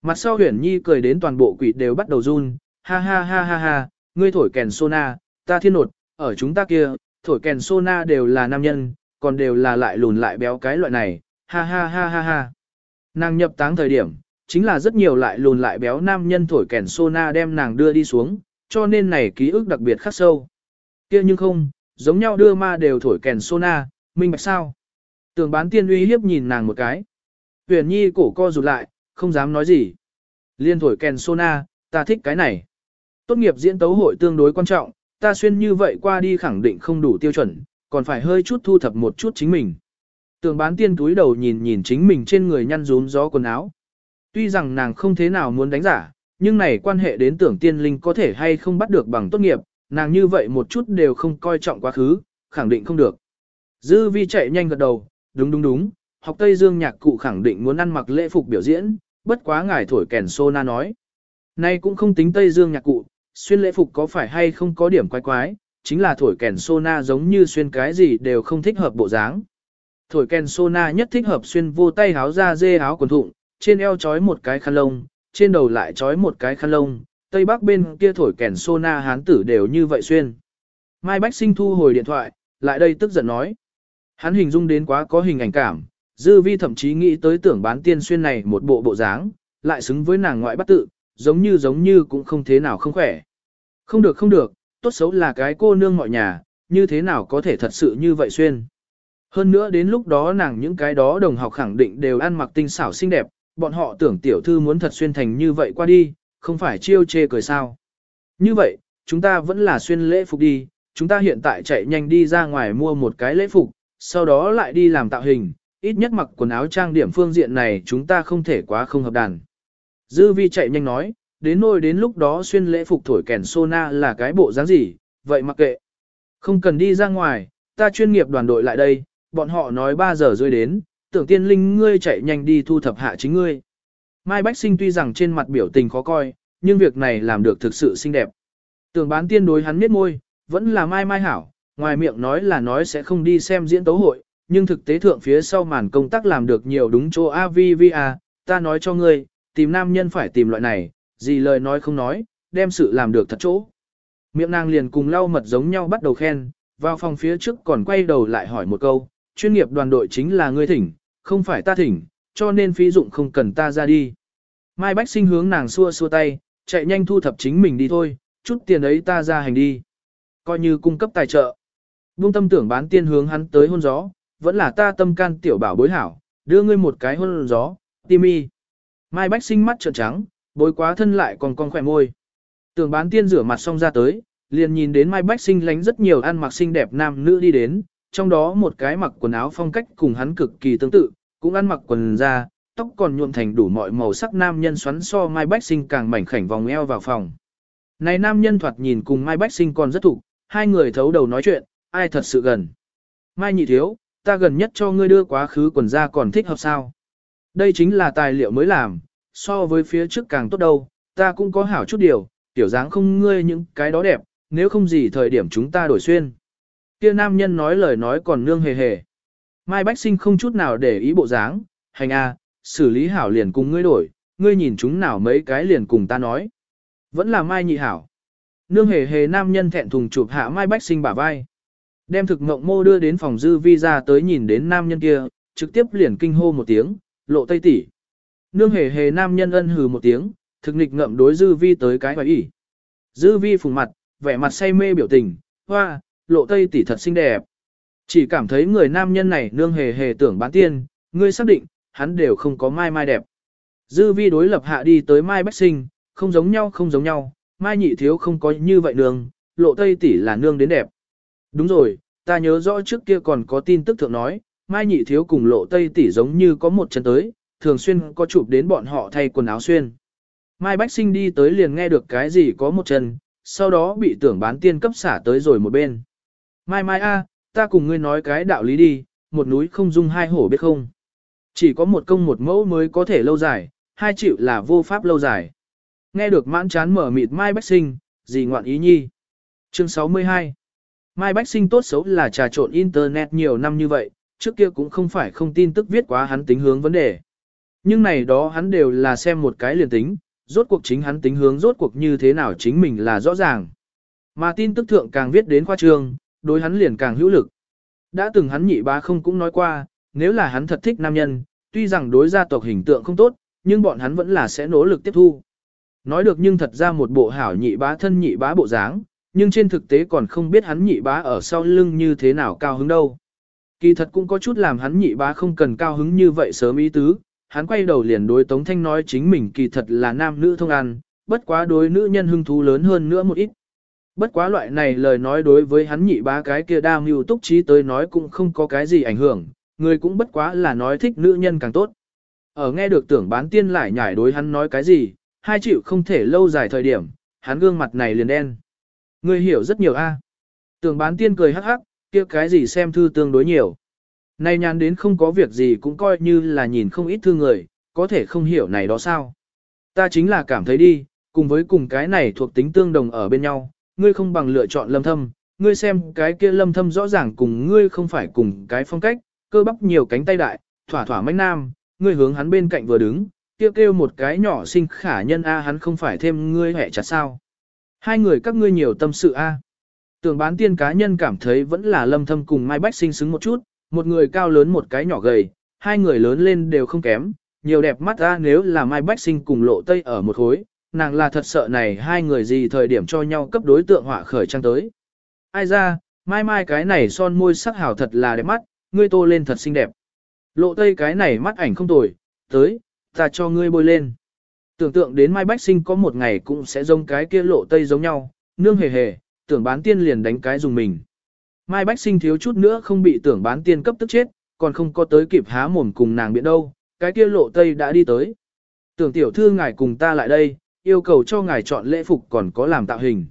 Mặt sau huyển nhi cười đến toàn bộ quỷ đều bắt đầu run, ha ha ha ha ha, ngươi thổi kèn sona, ta thiên nột, ở chúng ta kia, thổi kèn sona đều là nam nhân, còn đều là lại lùn lại béo cái loại này, ha ha ha ha ha. Nàng nhập táng thời điểm, chính là rất nhiều lại lùn lại béo nam nhân thổi kèn sona đem nàng đưa đi xuống, cho nên này ký ức đặc biệt khắc sâu. kia nhưng không, giống nhau đưa ma đều thổi kèn sona, minh bạch sao. Tường bán tiên uy hiếp nhìn nàng một cái. Huyền nhi cổ co rụt lại, không dám nói gì. Liên thổi kèn sona, ta thích cái này. Tốt nghiệp diễn tấu hội tương đối quan trọng, ta xuyên như vậy qua đi khẳng định không đủ tiêu chuẩn, còn phải hơi chút thu thập một chút chính mình. Tường bán tiên túi đầu nhìn nhìn chính mình trên người nhăn rúm gió quần áo. Tuy rằng nàng không thế nào muốn đánh giả, nhưng này quan hệ đến tưởng tiên linh có thể hay không bắt được bằng tốt nghiệp, nàng như vậy một chút đều không coi trọng quá khứ, khẳng định không được. Dư vi chạy nhanh gật đầu, đúng đúng đúng, học Tây Dương nhạc cụ khẳng định muốn ăn mặc lễ phục biểu diễn, bất quá ngài thổi kèn sô na nói. Nay cũng không tính Tây Dương nhạc cụ, xuyên lễ phục có phải hay không có điểm quái quái, chính là thổi kèn sô na giống như xuyên cái gì đều không thích hợp bộ dáng. Thổi kèn sô na nhất thích hợp xuyên vô tay áo da dê áo quần thụng, trên eo trói một cái khăn lông, trên đầu lại trói một cái khăn lông, tây bắc bên kia thổi kèn sô na hán tử đều như vậy xuyên. Mai Bách Sinh thu hồi điện thoại, lại đây tức giận nói. Hắn hình dung đến quá có hình ảnh cảm, dư vi thậm chí nghĩ tới tưởng bán tiên xuyên này một bộ bộ dáng, lại xứng với nàng ngoại bắt tự, giống như giống như cũng không thế nào không khỏe. Không được không được, tốt xấu là cái cô nương mọi nhà, như thế nào có thể thật sự như vậy xuyên. Hơn nữa đến lúc đó nàng những cái đó đồng học khẳng định đều ăn mặc tinh xảo xinh đẹp, bọn họ tưởng tiểu thư muốn thật xuyên thành như vậy qua đi, không phải chiêu chê cười sao. Như vậy, chúng ta vẫn là xuyên lễ phục đi, chúng ta hiện tại chạy nhanh đi ra ngoài mua một cái lễ phục, sau đó lại đi làm tạo hình, ít nhất mặc quần áo trang điểm phương diện này chúng ta không thể quá không hợp đàn. Dư vi chạy nhanh nói, đến nôi đến lúc đó xuyên lễ phục thổi kèn sona là cái bộ dáng gì, vậy mặc kệ. Không cần đi ra ngoài, ta chuyên nghiệp đoàn đội lại đây, bọn họ nói 3 giờ rơi đến, tưởng tiên linh ngươi chạy nhanh đi thu thập hạ chính ngươi. Mai Bách Sinh tuy rằng trên mặt biểu tình khó coi, nhưng việc này làm được thực sự xinh đẹp. Tưởng bán tiên đối hắn miết môi, vẫn là mai mai hảo, ngoài miệng nói là nói sẽ không đi xem diễn tấu hội, nhưng thực tế thượng phía sau màn công tác làm được nhiều đúng chỗ AVVA, ta nói cho ngươi, tìm nam nhân phải tìm loại này, gì lời nói không nói, đem sự làm được thật chỗ. Miệng nàng liền cùng lau mật giống nhau bắt đầu khen, vào phòng phía trước còn quay đầu lại hỏi một câu, chuyên nghiệp đoàn đội chính là ngươi thỉnh, không phải ta thỉnh, cho nên phí dụng không cần ta ra đi. Mai Bách sinh hướng nàng xua xua tay, chạy nhanh thu thập chính mình đi thôi, chút tiền ấy ta ra hành đi. Coi như cung cấp tài trợ. Buông tâm tưởng bán tiên hướng hắn tới hôn gió, vẫn là ta tâm can tiểu bảo bối hảo, đưa ngươi một cái hôn gió, Timmy. Mai Bách sinh mắt trợn trắng, bối quá thân lại còn con khỏe môi. Tưởng bán tiên rửa mặt xong ra tới, liền nhìn đến Mai Bách sinh lánh rất nhiều ăn mặc xinh đẹp nam nữ đi đến, trong đó một cái mặc quần áo phong cách cùng hắn cực kỳ tương tự, cũng ăn mặc quần da, tóc còn nhuộm thành đủ mọi màu sắc nam nhân xoắn so Mai Bách Sinh càng mảnh khảnh vòng eo vào phòng. Này nam nhân thoạt nhìn cùng Mai Bách Sinh còn rất thủ, hai người thấu đầu nói chuyện, ai thật sự gần. Mai nhị thiếu, ta gần nhất cho ngươi đưa quá khứ quần da còn thích hợp sao. Đây chính là tài liệu mới làm, so với phía trước càng tốt đâu, ta cũng có hảo chút điều, tiểu dáng không ngươi những cái đó đẹp, nếu không gì thời điểm chúng ta đổi xuyên. Kia nam nhân nói lời nói còn nương hề hề. Mai Bách Sinh không chút nào để ý bộ dáng, hành a, xử lý hảo liền cùng ngươi đổi, ngươi nhìn chúng nào mấy cái liền cùng ta nói. Vẫn là Mai nhị hảo. Nương hề hề nam nhân thẹn thùng chụp hạ Mai Bách Sinh bả vai. Đem thực mộng mô đưa đến phòng dư vi ra tới nhìn đến nam nhân kia, trực tiếp liền kinh hô một tiếng, lộ tây tỷ. Nương hề hề nam nhân ân hừ một tiếng, thực nghịch ngậm đối dư vi tới cái hoài ỉ. Dư vi phùng mặt, vẻ mặt say mê biểu tình, hoa, lộ tây tỷ thật xinh đẹp. Chỉ cảm thấy người nam nhân này nương hề hề tưởng bán tiên, ngươi xác định, hắn đều không có mai mai đẹp. Dư vi đối lập hạ đi tới mai bách sinh, không giống nhau không giống nhau, mai nhị thiếu không có như vậy nương, lộ tây tỷ là nương đến đẹp. Đúng rồi, ta nhớ rõ trước kia còn có tin tức thượng nói, mai nhị thiếu cùng lộ tây tỷ giống như có một chân tới, thường xuyên có chụp đến bọn họ thay quần áo xuyên. Mai bách sinh đi tới liền nghe được cái gì có một chân, sau đó bị tưởng bán tiên cấp xả tới rồi một bên. Mai mai a, ta cùng ngươi nói cái đạo lý đi, một núi không dung hai hổ biết không. Chỉ có một công một mẫu mới có thể lâu dài, hai chịu là vô pháp lâu dài. Nghe được mãn chán mở mịt Mai Bách Sinh, gì ngoạn ý nhi. Chương 62 Mai Bách Sinh tốt xấu là trà trộn Internet nhiều năm như vậy, trước kia cũng không phải không tin tức viết quá hắn tính hướng vấn đề. Nhưng này đó hắn đều là xem một cái liền tính, rốt cuộc chính hắn tính hướng rốt cuộc như thế nào chính mình là rõ ràng. Mà tin tức thượng càng viết đến khoa trương, đối hắn liền càng hữu lực. Đã từng hắn nhị bá không cũng nói qua, nếu là hắn thật thích nam nhân, tuy rằng đối gia tộc hình tượng không tốt, nhưng bọn hắn vẫn là sẽ nỗ lực tiếp thu. Nói được nhưng thật ra một bộ hảo nhị bá thân nhị bá bộ dáng, nhưng trên thực tế còn không biết hắn nhị bá ở sau lưng như thế nào cao hứng đâu. Kỳ thật cũng có chút làm hắn nhị bá không cần cao hứng như vậy sớm ý tứ, hắn quay đầu liền đối Tống Thanh nói chính mình kỳ thật là nam nữ thông ăn, bất quá đối nữ nhân hưng thú lớn hơn nữa một ít. Bất quá loại này lời nói đối với hắn nhị bá cái kia đa mưu túc trí tới nói cũng không có cái gì ảnh hưởng, người cũng bất quá là nói thích nữ nhân càng tốt. Ở nghe được tưởng bán tiên lại nhảy đối hắn nói cái gì, hai chịu không thể lâu dài thời điểm, hắn gương mặt này liền đen. Ngươi hiểu rất nhiều a. Tưởng bán tiên cười hắc hắc, kia cái gì xem thư tương đối nhiều. Nay nhàn đến không có việc gì cũng coi như là nhìn không ít thư người, có thể không hiểu này đó sao. Ta chính là cảm thấy đi, cùng với cùng cái này thuộc tính tương đồng ở bên nhau, ngươi không bằng lựa chọn lâm thâm, ngươi xem cái kia lâm thâm rõ ràng cùng ngươi không phải cùng cái phong cách, cơ bắp nhiều cánh tay đại, thỏa thỏa mãnh nam, ngươi hướng hắn bên cạnh vừa đứng, kêu kêu một cái nhỏ sinh khả nhân A hắn không phải thêm ngươi hẹ chặt sao. Hai người các ngươi nhiều tâm sự A. Tưởng bán tiên cá nhân cảm thấy vẫn là lâm thâm cùng Mai Bách sinh xứng một chút, một người cao lớn một cái nhỏ gầy, hai người lớn lên đều không kém, nhiều đẹp mắt ra nếu là Mai Bách sinh cùng lộ tây ở một khối, nàng là thật sợ này hai người gì thời điểm cho nhau cấp đối tượng họa khởi trang tới. Ai ra, mai mai cái này son môi sắc hảo thật là đẹp mắt, ngươi tô lên thật xinh đẹp. Lộ tây cái này mắt ảnh không tồi, tới, ta cho ngươi bôi lên. Tưởng tượng đến mai bách sinh có một ngày cũng sẽ giống cái kia lộ tây giống nhau, nương hề hề, tưởng bán tiên liền đánh cái dùng mình. Mai bách sinh thiếu chút nữa không bị tưởng bán tiên cấp tức chết, còn không có tới kịp há mồm cùng nàng biện đâu, cái kia lộ tây đã đi tới. Tưởng tiểu thư ngài cùng ta lại đây, yêu cầu cho ngài chọn lễ phục còn có làm tạo hình.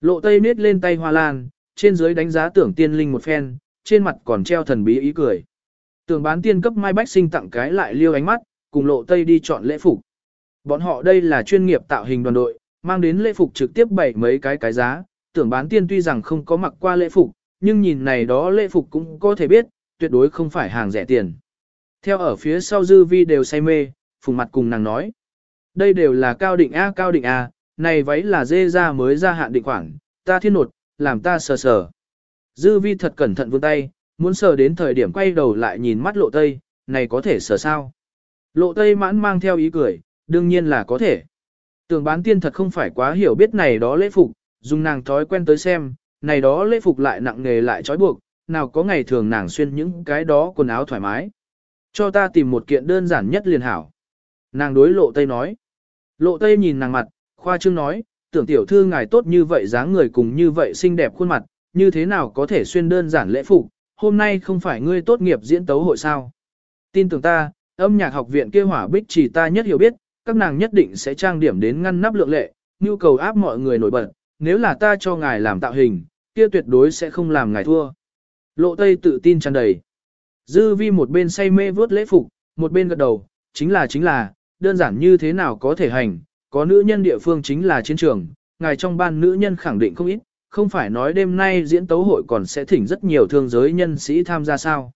Lộ tây miết lên tay hoa lan, trên dưới đánh giá tưởng tiên linh một phen, trên mặt còn treo thần bí ý cười. Tưởng bán tiên cấp Mai Bách Sinh tặng cái lại liêu ánh mắt, cùng lộ tây đi chọn lễ phục. Bọn họ đây là chuyên nghiệp tạo hình đoàn đội, mang đến lễ phục trực tiếp bảy mấy cái cái giá, tưởng bán tiên tuy rằng không có mặc qua lễ phục, nhưng nhìn này đó lễ phục cũng có thể biết, tuyệt đối không phải hàng rẻ tiền. Theo ở phía sau dư vi đều say mê, phùng mặt cùng nàng nói. Đây đều là cao định A cao định A, này váy là dê ra mới ra hạn định khoản, ta thiên nột, làm ta sờ sờ. Dư vi thật cẩn thận vươn tay, muốn sờ đến thời điểm quay đầu lại nhìn mắt lộ tây, này có thể sờ sao. Lộ tây mãn mang theo ý cười, đương nhiên là có thể. Tưởng bán tiên thật không phải quá hiểu biết này đó lễ phục, dùng nàng thói quen tới xem, này đó lễ phục lại nặng nghề lại trói buộc, nào có ngày thường nàng xuyên những cái đó quần áo thoải mái. Cho ta tìm một kiện đơn giản nhất liền hảo. Nàng đối lộ tây nói. Lộ tây nhìn nàng mặt, khoa trương nói, tưởng tiểu thư ngài tốt như vậy dáng người cùng như vậy xinh đẹp khuôn mặt, như thế nào có thể xuyên đơn giản lễ phục, hôm nay không phải ngươi tốt nghiệp diễn tấu hội sao. Tin tưởng ta, âm nhạc học viện kia hỏa bích chỉ ta nhất hiểu biết, các nàng nhất định sẽ trang điểm đến ngăn nắp lượng lệ, nhu cầu áp mọi người nổi bật, nếu là ta cho ngài làm tạo hình, kia tuyệt đối sẽ không làm ngài thua. Lộ Tây tự tin tràn đầy. Dư vi một bên say mê vớt lễ phục, một bên gật đầu, chính là chính là, đơn giản như thế nào có thể hành, có nữ nhân địa phương chính là chiến trường, ngài trong ban nữ nhân khẳng định không ít, không phải nói đêm nay diễn tấu hội còn sẽ thỉnh rất nhiều thương giới nhân sĩ tham gia sao.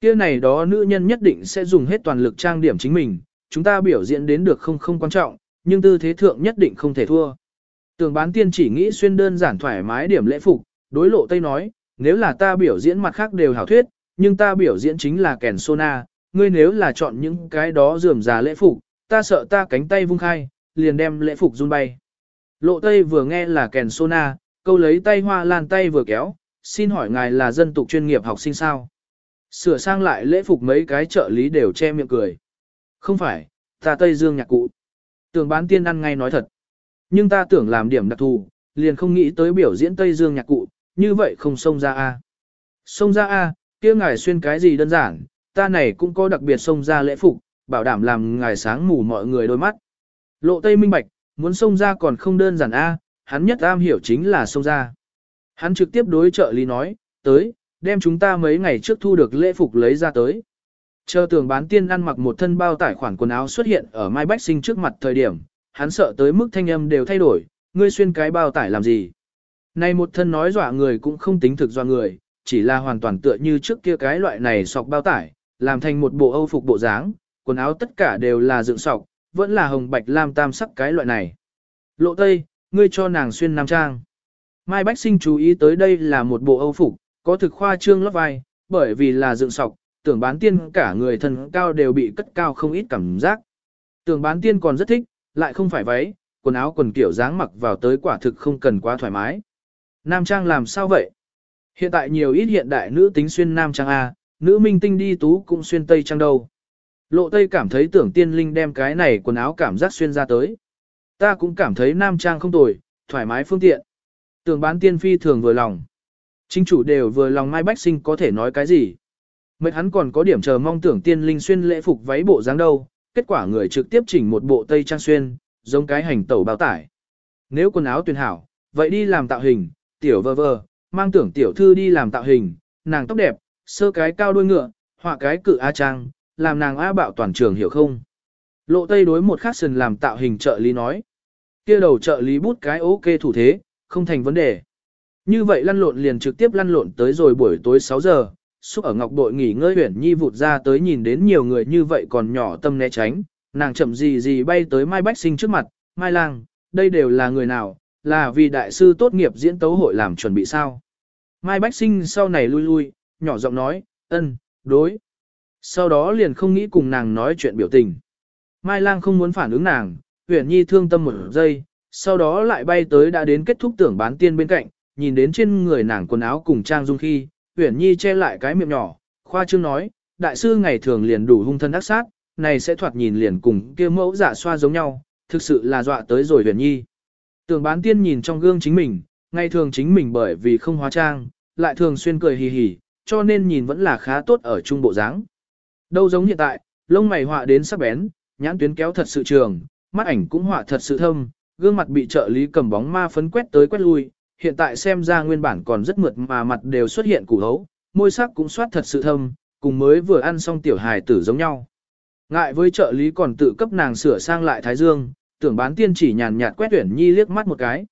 Kia này đó nữ nhân nhất định sẽ dùng hết toàn lực trang điểm chính mình, chúng ta biểu diễn đến được không không quan trọng, nhưng tư thế thượng nhất định không thể thua. Tường bán tiên chỉ nghĩ xuyên đơn giản thoải mái điểm lễ phục, đối lộ Tây nói, nếu là ta biểu diễn mặt khác đều hảo thuyết, nhưng ta biểu diễn chính là kèn sona, ngươi nếu là chọn những cái đó dườm già lễ phục, ta sợ ta cánh tay vung khai, liền đem lễ phục run bay. Lộ Tây vừa nghe là kèn sona, câu lấy tay hoa lan tay vừa kéo, xin hỏi ngài là dân tục chuyên nghiệp học sinh sao? Sửa sang lại lễ phục mấy cái trợ lý đều che miệng cười. Không phải, ta Tây Dương nhạc cụ. Tưởng bán tiên ăn ngay nói thật. Nhưng ta tưởng làm điểm đặc thù, liền không nghĩ tới biểu diễn Tây Dương nhạc cụ, như vậy không xông ra A. Xông ra A, kia ngài xuyên cái gì đơn giản, ta này cũng có đặc biệt xông ra lễ phục, bảo đảm làm ngài sáng mù mọi người đôi mắt. Lộ Tây minh bạch, muốn xông ra còn không đơn giản A, hắn nhất am hiểu chính là xông ra. Hắn trực tiếp đối trợ lý nói, tới, đem chúng ta mấy ngày trước thu được lễ phục lấy ra tới. Chờ tường bán tiên ăn mặc một thân bao tải khoản quần áo xuất hiện ở Mai Bách Sinh trước mặt thời điểm, hắn sợ tới mức thanh âm đều thay đổi, ngươi xuyên cái bao tải làm gì. Này một thân nói dọa người cũng không tính thực dọa người, chỉ là hoàn toàn tựa như trước kia cái loại này sọc bao tải, làm thành một bộ âu phục bộ dáng, quần áo tất cả đều là dựng sọc, vẫn là hồng bạch lam tam sắc cái loại này. Lộ Tây, ngươi cho nàng xuyên nam trang. Mai Bách Sinh chú ý tới đây là một bộ âu phục, có thực khoa trương lót vai, bởi vì là dựng sọc, tưởng bán tiên cả người thân cao đều bị cất cao không ít cảm giác. Tưởng bán tiên còn rất thích, lại không phải váy, quần áo quần kiểu dáng mặc vào tới quả thực không cần quá thoải mái. Nam trang làm sao vậy? Hiện tại nhiều ít hiện đại nữ tính xuyên nam trang A, nữ minh tinh đi tú cũng xuyên tây trang đâu. Lộ tây cảm thấy tưởng tiên linh đem cái này quần áo cảm giác xuyên ra tới. Ta cũng cảm thấy nam trang không tồi, thoải mái phương tiện. Tưởng bán tiên phi thường vừa lòng. Chính chủ đều vừa lòng Mai Bách Sinh có thể nói cái gì. Mệt hắn còn có điểm chờ mong tưởng tiên linh xuyên lễ phục váy bộ dáng đâu, kết quả người trực tiếp chỉnh một bộ tây trang xuyên, giống cái hành tẩu bao tải. Nếu quần áo tuyển hảo, vậy đi làm tạo hình, tiểu vơ vơ, mang tưởng tiểu thư đi làm tạo hình, nàng tóc đẹp, sơ cái cao đuôi ngựa, họa cái cự A trang, làm nàng A bạo toàn trường hiểu không. Lộ tây đối một khắc sần làm tạo hình trợ lý nói. kia đầu trợ lý bút cái ok thủ thế, không thành vấn đề. Như vậy lăn lộn liền trực tiếp lăn lộn tới rồi buổi tối 6 giờ, xúc ở ngọc bội nghỉ ngơi huyển nhi vụt ra tới nhìn đến nhiều người như vậy còn nhỏ tâm né tránh, nàng chậm gì gì bay tới Mai Bách Sinh trước mặt, Mai Lang, đây đều là người nào, là vì đại sư tốt nghiệp diễn tấu hội làm chuẩn bị sao. Mai Bách Sinh sau này lui lui, nhỏ giọng nói, ân, đối. Sau đó liền không nghĩ cùng nàng nói chuyện biểu tình. Mai Lang không muốn phản ứng nàng, huyển nhi thương tâm một giây, sau đó lại bay tới đã đến kết thúc tưởng bán tiên bên cạnh, nhìn đến trên người nàng quần áo cùng trang dung khi, Uyển nhi che lại cái miệng nhỏ, khoa trương nói, đại sư ngày thường liền đủ hung thân ác sát, này sẽ thoạt nhìn liền cùng kia mẫu giả xoa giống nhau, thực sự là dọa tới rồi Uyển nhi. Tưởng bán tiên nhìn trong gương chính mình, ngày thường chính mình bởi vì không hóa trang, lại thường xuyên cười hì hì, cho nên nhìn vẫn là khá tốt ở trung bộ dáng. Đâu giống hiện tại, lông mày họa đến sắc bén, nhãn tuyến kéo thật sự trường, mắt ảnh cũng họa thật sự thâm, gương mặt bị trợ lý cầm bóng ma phấn quét tới quét lui, hiện tại xem ra nguyên bản còn rất mượt mà mặt đều xuất hiện củ hấu, môi sắc cũng soát thật sự thâm, cùng mới vừa ăn xong tiểu hài tử giống nhau. Ngại với trợ lý còn tự cấp nàng sửa sang lại thái dương, tưởng bán tiên chỉ nhàn nhạt quét tuyển Nhi liếc mắt một cái.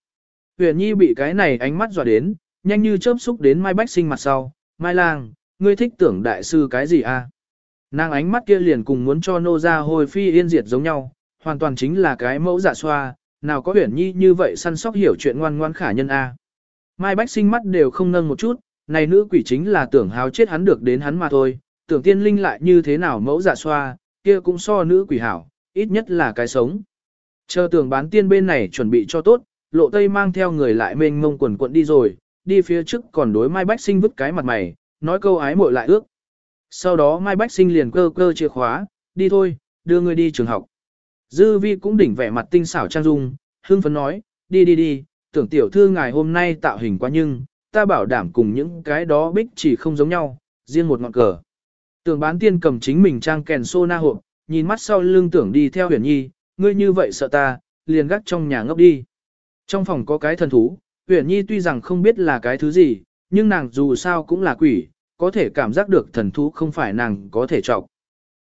tuyển Nhi bị cái này ánh mắt dọa đến, nhanh như chớp xúc đến Mai Bách Sinh mặt sau, "Mai Lang, ngươi thích tưởng đại sư cái gì a?" Nàng ánh mắt kia liền cùng muốn cho nô ra hồi phi yên diệt giống nhau, hoàn toàn chính là cái mẫu giả xoa, nào có huyển Nhi như vậy săn sóc hiểu chuyện ngoan ngoan khả nhân a. Mai Bách Sinh mắt đều không nâng một chút, này nữ quỷ chính là tưởng háo chết hắn được đến hắn mà thôi, tưởng tiên linh lại như thế nào mẫu giả xoa, kia cũng so nữ quỷ hảo, ít nhất là cái sống. Chờ tưởng bán tiên bên này chuẩn bị cho tốt, lộ tây mang theo người lại mênh mông quần quận đi rồi, đi phía trước còn đối Mai Bách Sinh vứt cái mặt mày, nói câu ái muội lại ước. Sau đó Mai Bách Sinh liền cơ cơ chìa khóa, đi thôi, đưa người đi trường học. Dư vi cũng đỉnh vẻ mặt tinh xảo trang dung, hương phấn nói, đi đi đi, tưởng tiểu thư ngài hôm nay tạo hình quá nhưng, ta bảo đảm cùng những cái đó bích chỉ không giống nhau, riêng một ngọn cờ. Tưởng bán tiên cầm chính mình trang kèn sô na hộp, nhìn mắt sau lưng tưởng đi theo huyền nhi, ngươi như vậy sợ ta, liền gắt trong nhà ngốc đi. Trong phòng có cái thần thú, huyền nhi tuy rằng không biết là cái thứ gì, nhưng nàng dù sao cũng là quỷ, có thể cảm giác được thần thú không phải nàng có thể trọng.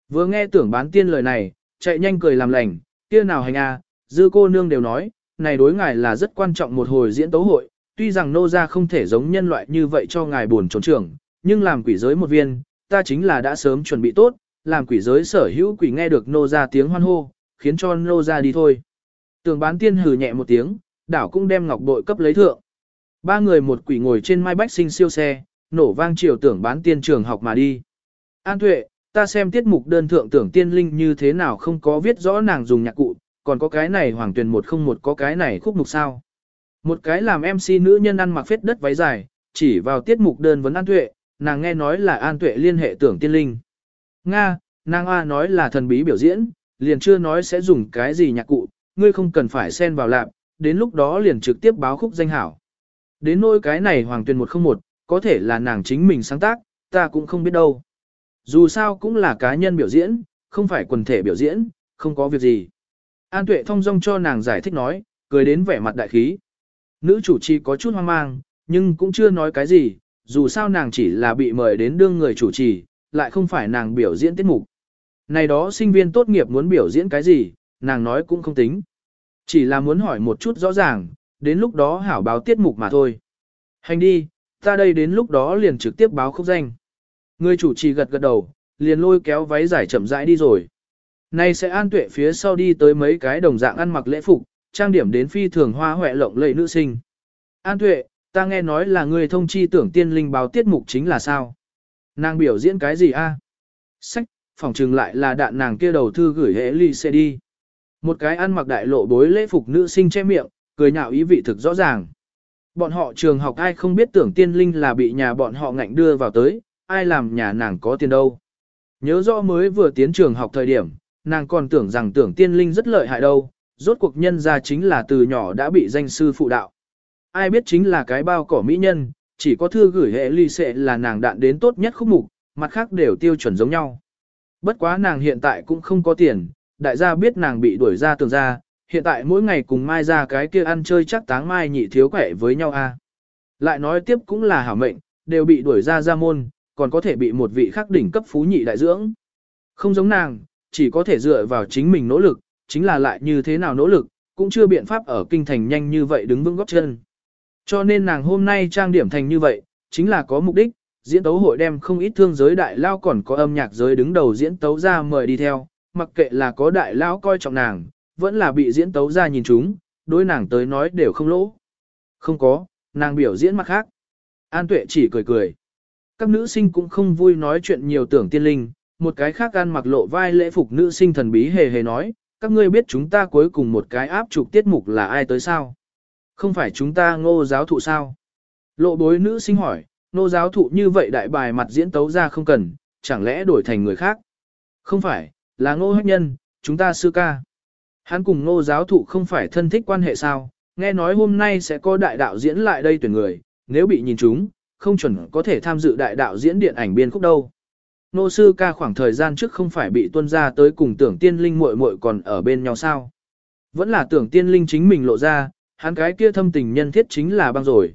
Vừa nghe tưởng bán tiên lời này, chạy nhanh cười làm lành, kia nào hành a, dư cô nương đều nói, này đối ngài là rất quan trọng một hồi diễn tấu hội, tuy rằng nô gia không thể giống nhân loại như vậy cho ngài buồn trốn trưởng, nhưng làm quỷ giới một viên, ta chính là đã sớm chuẩn bị tốt, làm quỷ giới sở hữu quỷ nghe được nô gia tiếng hoan hô, khiến cho nô gia đi thôi. Tường bán tiên hừ nhẹ một tiếng, đảo cũng đem ngọc bội cấp lấy thượng. Ba người một quỷ ngồi trên mai bách sinh siêu xe, nổ vang chiều tưởng bán tiên trường học mà đi. An tuệ, ta xem tiết mục đơn thượng tưởng tiên linh như thế nào không có viết rõ nàng dùng nhạc cụ, còn có cái này hoàng tuyển một không một có cái này khúc mục sao. Một cái làm MC nữ nhân ăn mặc phết đất váy dài, chỉ vào tiết mục đơn vấn An Tuệ, nàng nghe nói là An Tuệ liên hệ tưởng tiên linh. Nga, nàng A nói là thần bí biểu diễn, liền chưa nói sẽ dùng cái gì nhạc cụ, ngươi không cần phải xen vào lạp, đến lúc đó liền trực tiếp báo khúc danh hảo. Đến nỗi cái này hoàng tuyển 101, có thể là nàng chính mình sáng tác, ta cũng không biết đâu. Dù sao cũng là cá nhân biểu diễn, không phải quần thể biểu diễn, không có việc gì. An Tuệ thông dong cho nàng giải thích nói, cười đến vẻ mặt đại khí. Nữ chủ trì có chút hoang mang, nhưng cũng chưa nói cái gì, dù sao nàng chỉ là bị mời đến đương người chủ trì, lại không phải nàng biểu diễn tiết mục. Này đó sinh viên tốt nghiệp muốn biểu diễn cái gì, nàng nói cũng không tính. Chỉ là muốn hỏi một chút rõ ràng, đến lúc đó hảo báo tiết mục mà thôi. Hành đi, ta đây đến lúc đó liền trực tiếp báo khúc danh. Người chủ trì gật gật đầu, liền lôi kéo váy giải chậm rãi đi rồi. Nay sẽ an tuệ phía sau đi tới mấy cái đồng dạng ăn mặc lễ phục, trang điểm đến phi thường hoa hoẹ lộng lẫy nữ sinh. An tuệ, ta nghe nói là người thông chi tưởng tiên linh báo tiết mục chính là sao? Nàng biểu diễn cái gì a? Sách, phỏng trừng lại là đạn nàng kia đầu thư gửi hệ ly xe đi. Một cái ăn mặc đại lộ bối lễ phục nữ sinh che miệng, cười nhạo ý vị thực rõ ràng. Bọn họ trường học ai không biết tưởng tiên linh là bị nhà bọn họ ngạnh đưa vào tới, ai làm nhà nàng có tiền đâu. Nhớ rõ mới vừa tiến trường học thời điểm, nàng còn tưởng rằng tưởng tiên linh rất lợi hại đâu, rốt cuộc nhân ra chính là từ nhỏ đã bị danh sư phụ đạo. Ai biết chính là cái bao cỏ mỹ nhân, chỉ có thư gửi hệ ly sẽ là nàng đạn đến tốt nhất khúc mục, mặt khác đều tiêu chuẩn giống nhau. Bất quá nàng hiện tại cũng không có tiền, đại gia biết nàng bị đuổi ra tường ra, hiện tại mỗi ngày cùng mai ra cái kia ăn chơi chắc táng mai nhị thiếu quẻ với nhau a. Lại nói tiếp cũng là hảo mệnh, đều bị đuổi ra ra môn, còn có thể bị một vị khắc đỉnh cấp phú nhị đại dưỡng. Không giống nàng, chỉ có thể dựa vào chính mình nỗ lực, chính là lại như thế nào nỗ lực, cũng chưa biện pháp ở kinh thành nhanh như vậy đứng vững góc chân. Cho nên nàng hôm nay trang điểm thành như vậy, chính là có mục đích, diễn tấu hội đem không ít thương giới đại lao còn có âm nhạc giới đứng đầu diễn tấu ra mời đi theo, mặc kệ là có đại lao coi trọng nàng, vẫn là bị diễn tấu ra nhìn chúng, đối nàng tới nói đều không lỗ. Không có, nàng biểu diễn mặt khác. An tuệ chỉ cười cười. Các nữ sinh cũng không vui nói chuyện nhiều tưởng tiên linh, một cái khác ăn mặc lộ vai lễ phục nữ sinh thần bí hề hề nói, các ngươi biết chúng ta cuối cùng một cái áp trục tiết mục là ai tới sao? Không phải chúng ta ngô giáo thụ sao? Lộ bối nữ sinh hỏi, ngô giáo thụ như vậy đại bài mặt diễn tấu ra không cần, chẳng lẽ đổi thành người khác? Không phải, là ngô hách nhân, chúng ta sư ca. Hắn cùng ngô giáo thụ không phải thân thích quan hệ sao? Nghe nói hôm nay sẽ có đại đạo diễn lại đây tuyển người, nếu bị nhìn chúng, không chuẩn có thể tham dự đại đạo diễn điện ảnh biên khúc đâu. Nô sư ca khoảng thời gian trước không phải bị tuân ra tới cùng tưởng tiên linh muội muội còn ở bên nhau sao. Vẫn là tưởng tiên linh chính mình lộ ra, hắn cái kia thâm tình nhân thiết chính là băng rồi.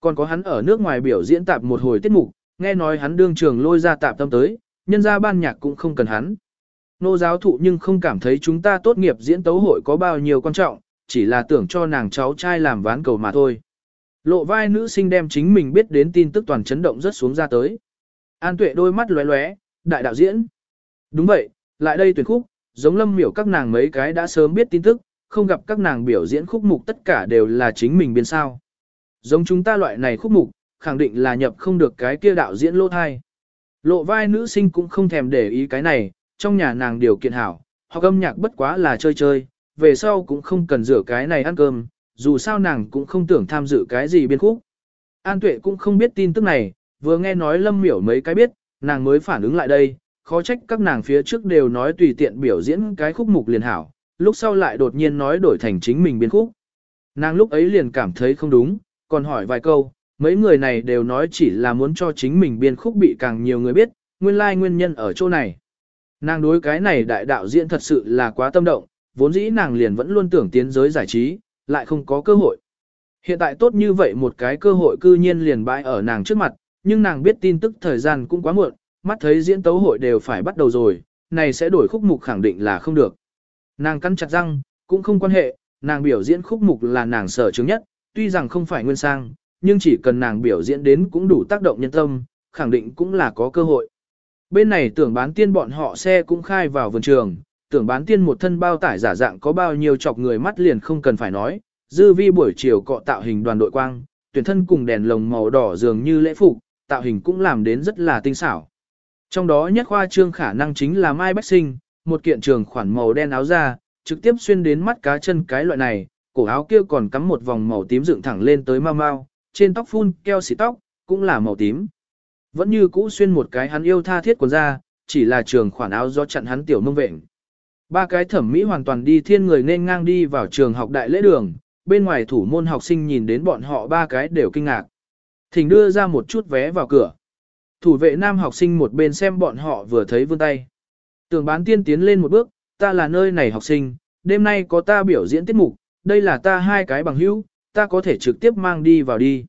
Còn có hắn ở nước ngoài biểu diễn tạp một hồi tiết mục, nghe nói hắn đương trường lôi ra tạp tâm tới, nhân ra ban nhạc cũng không cần hắn. Nô giáo thụ nhưng không cảm thấy chúng ta tốt nghiệp diễn tấu hội có bao nhiêu quan trọng, chỉ là tưởng cho nàng cháu trai làm ván cầu mà thôi. Lộ vai nữ sinh đem chính mình biết đến tin tức toàn chấn động rất xuống ra tới. An tuệ đôi mắt lóe lóe, đại đạo diễn. Đúng vậy, lại đây tuyển khúc, giống lâm miểu các nàng mấy cái đã sớm biết tin tức, không gặp các nàng biểu diễn khúc mục tất cả đều là chính mình biên sao. Giống chúng ta loại này khúc mục, khẳng định là nhập không được cái kia đạo diễn lô thai. Lộ vai nữ sinh cũng không thèm để ý cái này, trong nhà nàng điều kiện hảo, hoặc âm nhạc bất quá là chơi chơi, về sau cũng không cần rửa cái này ăn cơm, dù sao nàng cũng không tưởng tham dự cái gì biên khúc. An tuệ cũng không biết tin tức này, vừa nghe nói lâm miểu mấy cái biết, nàng mới phản ứng lại đây, khó trách các nàng phía trước đều nói tùy tiện biểu diễn cái khúc mục liền hảo, lúc sau lại đột nhiên nói đổi thành chính mình biên khúc. Nàng lúc ấy liền cảm thấy không đúng, còn hỏi vài câu, mấy người này đều nói chỉ là muốn cho chính mình biên khúc bị càng nhiều người biết, nguyên lai like nguyên nhân ở chỗ này. Nàng đối cái này đại đạo diễn thật sự là quá tâm động, vốn dĩ nàng liền vẫn luôn tưởng tiến giới giải trí, lại không có cơ hội. Hiện tại tốt như vậy một cái cơ hội cư nhiên liền bãi ở nàng trước mặt, nhưng nàng biết tin tức thời gian cũng quá muộn, mắt thấy diễn tấu hội đều phải bắt đầu rồi, này sẽ đổi khúc mục khẳng định là không được. Nàng cắn chặt răng, cũng không quan hệ, nàng biểu diễn khúc mục là nàng sở chứng nhất, tuy rằng không phải nguyên sang, nhưng chỉ cần nàng biểu diễn đến cũng đủ tác động nhân tâm, khẳng định cũng là có cơ hội. Bên này tưởng bán tiên bọn họ xe cũng khai vào vườn trường, tưởng bán tiên một thân bao tải giả dạng có bao nhiêu chọc người mắt liền không cần phải nói, dư vi buổi chiều cọ tạo hình đoàn đội quang, tuyển thân cùng đèn lồng màu đỏ dường như lễ phục, tạo hình cũng làm đến rất là tinh xảo. Trong đó nhất khoa trương khả năng chính là Mai Bách Sinh, một kiện trường khoản màu đen áo da, trực tiếp xuyên đến mắt cá chân cái loại này, cổ áo kia còn cắm một vòng màu tím dựng thẳng lên tới mau mau, trên tóc phun keo xì tóc, cũng là màu tím. Vẫn như cũ xuyên một cái hắn yêu tha thiết quần da, chỉ là trường khoản áo do chặn hắn tiểu mông vệnh. Ba cái thẩm mỹ hoàn toàn đi thiên người nên ngang đi vào trường học đại lễ đường, bên ngoài thủ môn học sinh nhìn đến bọn họ ba cái đều kinh ngạc. Thỉnh đưa ra một chút vé vào cửa. Thủ vệ nam học sinh một bên xem bọn họ vừa thấy vươn tay. Tường bán tiên tiến lên một bước, ta là nơi này học sinh, đêm nay có ta biểu diễn tiết mục, đây là ta hai cái bằng hữu, ta có thể trực tiếp mang đi vào đi.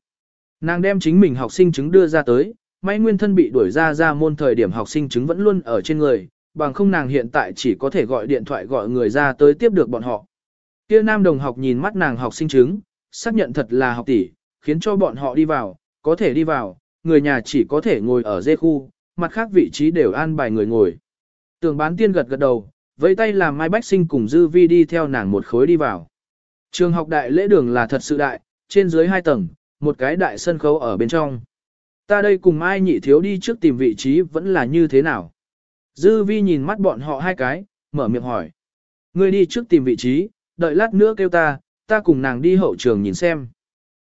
Nàng đem chính mình học sinh chứng đưa ra tới, may nguyên thân bị đuổi ra ra môn thời điểm học sinh chứng vẫn luôn ở trên người, bằng không nàng hiện tại chỉ có thể gọi điện thoại gọi người ra tới tiếp được bọn họ. Kia nam đồng học nhìn mắt nàng học sinh chứng, xác nhận thật là học tỷ, khiến cho bọn họ đi vào, có thể đi vào, người nhà chỉ có thể ngồi ở dê khu, mặt khác vị trí đều an bài người ngồi. Tường bán tiên gật gật đầu, vẫy tay làm Mai Bách Sinh cùng Dư Vi đi theo nàng một khối đi vào. Trường học đại lễ đường là thật sự đại, trên dưới hai tầng, một cái đại sân khấu ở bên trong. Ta đây cùng Mai nhị thiếu đi trước tìm vị trí vẫn là như thế nào? Dư Vi nhìn mắt bọn họ hai cái, mở miệng hỏi. Ngươi đi trước tìm vị trí, đợi lát nữa kêu ta, ta cùng nàng đi hậu trường nhìn xem.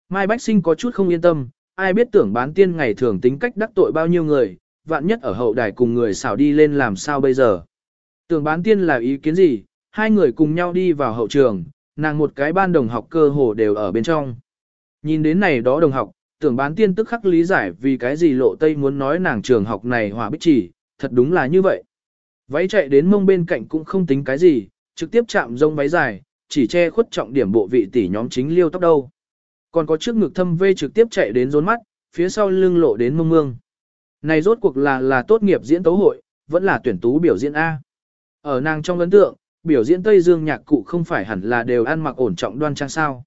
Mai Bách Sinh có chút không yên tâm, ai biết tưởng bán tiên ngày thường tính cách đắc tội bao nhiêu người, vạn nhất ở hậu đài cùng người xảo đi lên làm sao bây giờ. Tưởng bán tiên là ý kiến gì, hai người cùng nhau đi vào hậu trường, nàng một cái ban đồng học cơ hồ đều ở bên trong. Nhìn đến này đó đồng học, tưởng bán tiên tức khắc lý giải vì cái gì lộ tây muốn nói nàng trường học này hỏa bích chỉ, thật đúng là như vậy. Váy chạy đến mông bên cạnh cũng không tính cái gì, trực tiếp chạm rông váy dài, chỉ che khuất trọng điểm bộ vị tỷ nhóm chính liêu tóc đâu. Còn có trước ngực thâm vê trực tiếp chạy đến rốn mắt, phía sau lưng lộ đến mông mương. Này rốt cuộc là là tốt nghiệp diễn tấu hội, vẫn là tuyển tú biểu diễn A. Ở nàng trong ấn tượng, biểu diễn Tây Dương nhạc cụ không phải hẳn là đều ăn mặc ổn trọng đoan trang sao.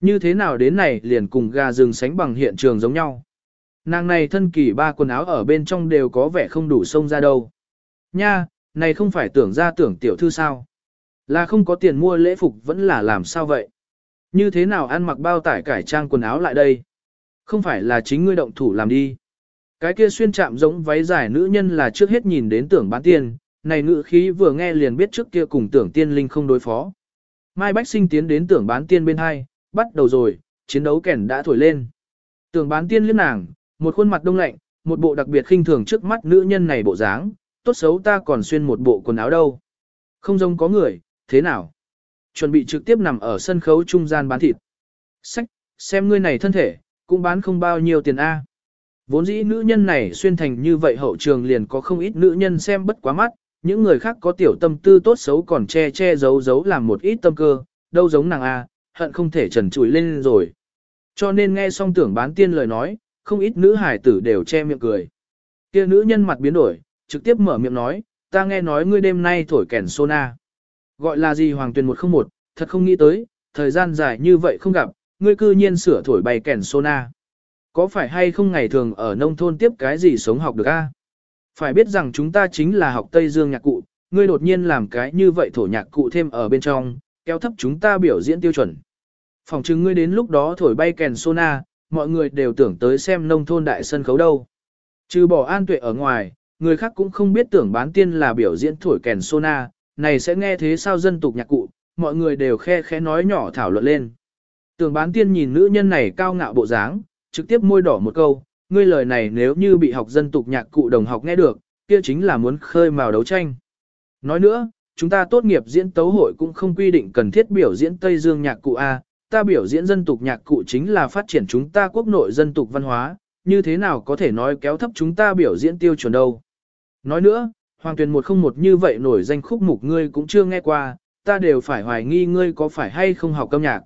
Như thế nào đến này liền cùng gà rừng sánh bằng hiện trường giống nhau. Nàng này thân kỳ ba quần áo ở bên trong đều có vẻ không đủ sông ra đâu. Nha, này không phải tưởng ra tưởng tiểu thư sao. Là không có tiền mua lễ phục vẫn là làm sao vậy. Như thế nào ăn mặc bao tải cải trang quần áo lại đây. Không phải là chính ngươi động thủ làm đi. Cái kia xuyên chạm giống váy dài nữ nhân là trước hết nhìn đến tưởng bán tiền, này ngữ khí vừa nghe liền biết trước kia cùng tưởng tiên linh không đối phó. Mai Bách Sinh tiến đến tưởng bán tiên bên hai, bắt đầu rồi, chiến đấu kèn đã thổi lên. Tưởng bán tiên liếc nàng, một khuôn mặt đông lạnh, một bộ đặc biệt khinh thường trước mắt nữ nhân này bộ dáng, tốt xấu ta còn xuyên một bộ quần áo đâu. Không giống có người, thế nào? Chuẩn bị trực tiếp nằm ở sân khấu trung gian bán thịt. Sách, xem ngươi này thân thể, cũng bán không bao nhiêu tiền A. Vốn dĩ nữ nhân này xuyên thành như vậy hậu trường liền có không ít nữ nhân xem bất quá mắt, những người khác có tiểu tâm tư tốt xấu còn che che giấu giấu làm một ít tâm cơ, đâu giống nàng A, hận không thể trần trụi lên rồi. Cho nên nghe xong tưởng bán tiên lời nói, không ít nữ hải tử đều che miệng cười. Kia nữ nhân mặt biến đổi, trực tiếp mở miệng nói, ta nghe nói ngươi đêm nay thổi kèn sona. Gọi là gì Hoàng Tuyền 101, thật không nghĩ tới, thời gian dài như vậy không gặp, ngươi cư nhiên sửa thổi bay kèn sona. Có phải hay không ngày thường ở nông thôn tiếp cái gì sống học được a? Phải biết rằng chúng ta chính là học Tây Dương nhạc cụ, ngươi đột nhiên làm cái như vậy thổ nhạc cụ thêm ở bên trong, kéo thấp chúng ta biểu diễn tiêu chuẩn. Phòng chứng ngươi đến lúc đó thổi bay kèn sona, mọi người đều tưởng tới xem nông thôn đại sân khấu đâu. Trừ bỏ an tuệ ở ngoài, người khác cũng không biết tưởng bán tiên là biểu diễn thổi kèn sona, này sẽ nghe thế sao dân tục nhạc cụ, mọi người đều khe khẽ nói nhỏ thảo luận lên. Tưởng bán tiên nhìn nữ nhân này cao ngạo bộ dáng, trực tiếp môi đỏ một câu, ngươi lời này nếu như bị học dân tục nhạc cụ đồng học nghe được, kia chính là muốn khơi mào đấu tranh. Nói nữa, chúng ta tốt nghiệp diễn tấu hội cũng không quy định cần thiết biểu diễn Tây Dương nhạc cụ A, ta biểu diễn dân tục nhạc cụ chính là phát triển chúng ta quốc nội dân tục văn hóa, như thế nào có thể nói kéo thấp chúng ta biểu diễn tiêu chuẩn đâu. Nói nữa, Hoàng Tuyền 101 như vậy nổi danh khúc mục ngươi cũng chưa nghe qua, ta đều phải hoài nghi ngươi có phải hay không học âm nhạc.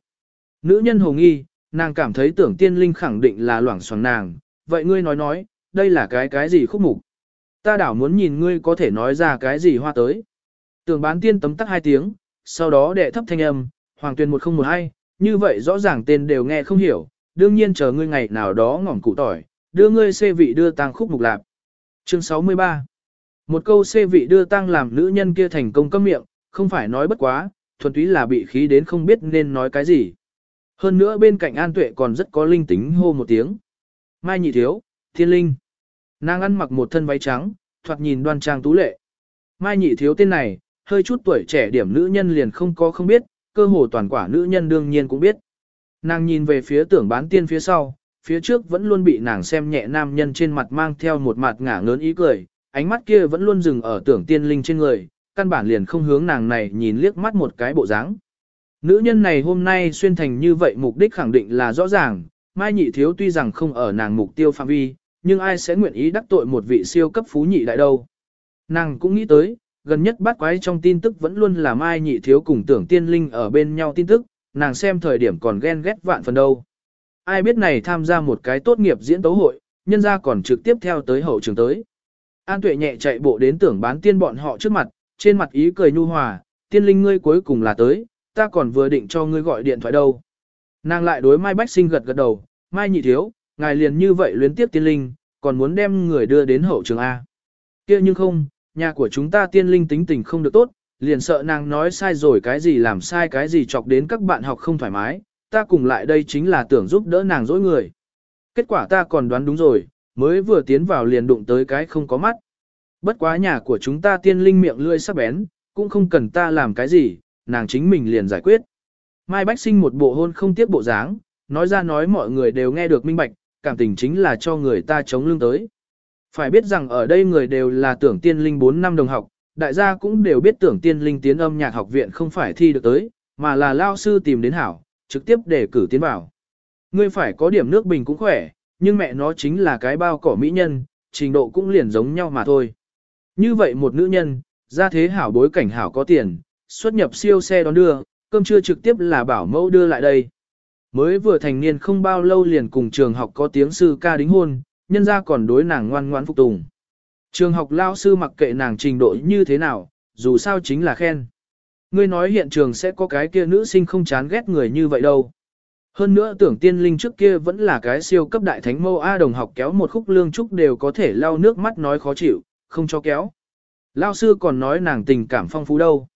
Nữ nhân hồ nghi, nàng cảm thấy tưởng tiên linh khẳng định là loảng xoảng nàng, vậy ngươi nói nói, đây là cái cái gì khúc mục. Ta đảo muốn nhìn ngươi có thể nói ra cái gì hoa tới. Tưởng bán tiên tấm tắc hai tiếng, sau đó đệ thấp thanh âm, Hoàng Tuyền 1012, như vậy rõ ràng tên đều nghe không hiểu, đương nhiên chờ ngươi ngày nào đó ngỏm cụ tỏi, đưa ngươi xê vị đưa tang khúc mục lạp. Chương 63 một câu xê vị đưa tang làm nữ nhân kia thành công câm miệng, không phải nói bất quá, thuần túy là bị khí đến không biết nên nói cái gì. Hơn nữa bên cạnh An Tuệ còn rất có linh tính hô một tiếng. Mai nhị thiếu, thiên linh. Nàng ăn mặc một thân váy trắng, thoạt nhìn đoan trang tú lệ. Mai nhị thiếu tên này, hơi chút tuổi trẻ điểm nữ nhân liền không có không biết, cơ hồ toàn quả nữ nhân đương nhiên cũng biết. Nàng nhìn về phía tưởng bán tiên phía sau, phía trước vẫn luôn bị nàng xem nhẹ nam nhân trên mặt mang theo một mặt ngả ngớn ý cười, ánh mắt kia vẫn luôn dừng ở tưởng tiên linh trên người, căn bản liền không hướng nàng này nhìn liếc mắt một cái bộ dáng. Nữ nhân này hôm nay xuyên thành như vậy mục đích khẳng định là rõ ràng, Mai Nhị Thiếu tuy rằng không ở nàng mục tiêu phạm vi, nhưng ai sẽ nguyện ý đắc tội một vị siêu cấp phú nhị đại đâu. Nàng cũng nghĩ tới, gần nhất bắt quái trong tin tức vẫn luôn là Mai Nhị Thiếu cùng tưởng tiên linh ở bên nhau tin tức, nàng xem thời điểm còn ghen ghét vạn phần đâu. Ai biết này tham gia một cái tốt nghiệp diễn tấu hội, nhân ra còn trực tiếp theo tới hậu trường tới. An tuệ nhẹ chạy bộ đến tưởng bán tiên bọn họ trước mặt, trên mặt ý cười nhu hòa, tiên linh ngươi cuối cùng là tới, ta còn vừa định cho ngươi gọi điện thoại đâu. Nàng lại đối Mai Bách Sinh gật gật đầu, Mai nhị thiếu, ngài liền như vậy luyến tiếp tiên linh, còn muốn đem người đưa đến hậu trường A. kia nhưng không, nhà của chúng ta tiên linh tính tình không được tốt, liền sợ nàng nói sai rồi cái gì làm sai cái gì chọc đến các bạn học không thoải mái, ta cùng lại đây chính là tưởng giúp đỡ nàng dối người. Kết quả ta còn đoán đúng rồi, mới vừa tiến vào liền đụng tới cái không có mắt. Bất quá nhà của chúng ta tiên linh miệng lươi sắc bén, cũng không cần ta làm cái gì, nàng chính mình liền giải quyết. Mai Bách sinh một bộ hôn không tiếc bộ dáng, nói ra nói mọi người đều nghe được minh bạch, cảm tình chính là cho người ta chống lưng tới. Phải biết rằng ở đây người đều là tưởng tiên linh 4 năm đồng học, đại gia cũng đều biết tưởng tiên linh tiến âm nhạc học viện không phải thi được tới, mà là lao sư tìm đến hảo, trực tiếp để cử tiến vào. Ngươi phải có điểm nước bình cũng khỏe, nhưng mẹ nó chính là cái bao cỏ mỹ nhân, trình độ cũng liền giống nhau mà thôi. Như vậy một nữ nhân, ra thế hảo bối cảnh hảo có tiền, xuất nhập siêu xe đón đưa, cơm trưa trực tiếp là bảo mẫu đưa lại đây. Mới vừa thành niên không bao lâu liền cùng trường học có tiếng sư ca đính hôn, nhân ra còn đối nàng ngoan ngoãn phục tùng. Trường học lao sư mặc kệ nàng trình độ như thế nào, dù sao chính là khen. Ngươi nói hiện trường sẽ có cái kia nữ sinh không chán ghét người như vậy đâu. Hơn nữa tưởng tiên linh trước kia vẫn là cái siêu cấp đại thánh mâu A đồng học kéo một khúc lương trúc đều có thể lau nước mắt nói khó chịu, không cho kéo. Lao sư còn nói nàng tình cảm phong phú đâu.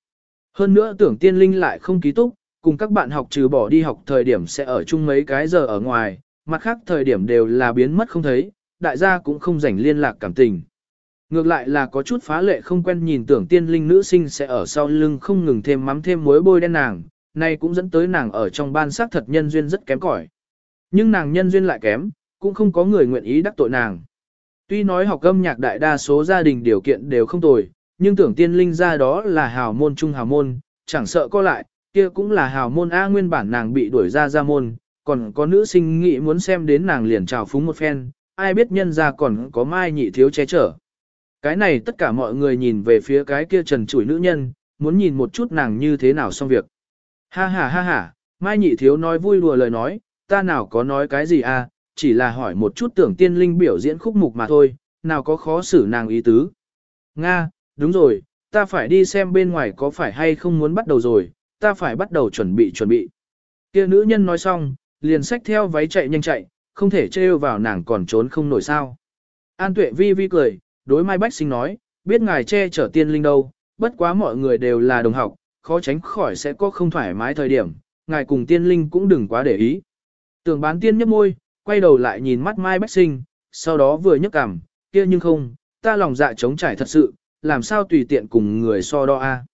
Hơn nữa tưởng tiên linh lại không ký túc, cùng các bạn học trừ bỏ đi học thời điểm sẽ ở chung mấy cái giờ ở ngoài, mặt khác thời điểm đều là biến mất không thấy, đại gia cũng không rảnh liên lạc cảm tình. Ngược lại là có chút phá lệ không quen nhìn tưởng tiên linh nữ sinh sẽ ở sau lưng không ngừng thêm mắm thêm muối bôi đen nàng, nay cũng dẫn tới nàng ở trong ban xác thật nhân duyên rất kém cỏi. Nhưng nàng nhân duyên lại kém, cũng không có người nguyện ý đắc tội nàng. Tuy nói học âm nhạc đại đa số gia đình điều kiện đều không tồi, nhưng tưởng tiên linh ra đó là hào môn trung hào môn, chẳng sợ có lại, kia cũng là hào môn A nguyên bản nàng bị đuổi ra ra môn, còn có nữ sinh nghĩ muốn xem đến nàng liền trào phúng một phen, ai biết nhân ra còn có mai nhị thiếu che chở. Cái này tất cả mọi người nhìn về phía cái kia trần chủi nữ nhân, muốn nhìn một chút nàng như thế nào xong việc. Ha ha ha ha, mai nhị thiếu nói vui đùa lời nói, ta nào có nói cái gì à, chỉ là hỏi một chút tưởng tiên linh biểu diễn khúc mục mà thôi, nào có khó xử nàng ý tứ. Nga, đúng rồi, ta phải đi xem bên ngoài có phải hay không muốn bắt đầu rồi, ta phải bắt đầu chuẩn bị chuẩn bị. Kia nữ nhân nói xong, liền xách theo váy chạy nhanh chạy, không thể trêu vào nàng còn trốn không nổi sao. An tuệ vi vi cười, đối Mai Bách Sinh nói, biết ngài che chở tiên linh đâu, bất quá mọi người đều là đồng học, khó tránh khỏi sẽ có không thoải mái thời điểm, ngài cùng tiên linh cũng đừng quá để ý. Tưởng bán tiên nhấp môi, quay đầu lại nhìn mắt Mai Bách Sinh, sau đó vừa nhấc cằm, kia nhưng không, ta lòng dạ trống trải thật sự, làm sao tùy tiện cùng người so đo a?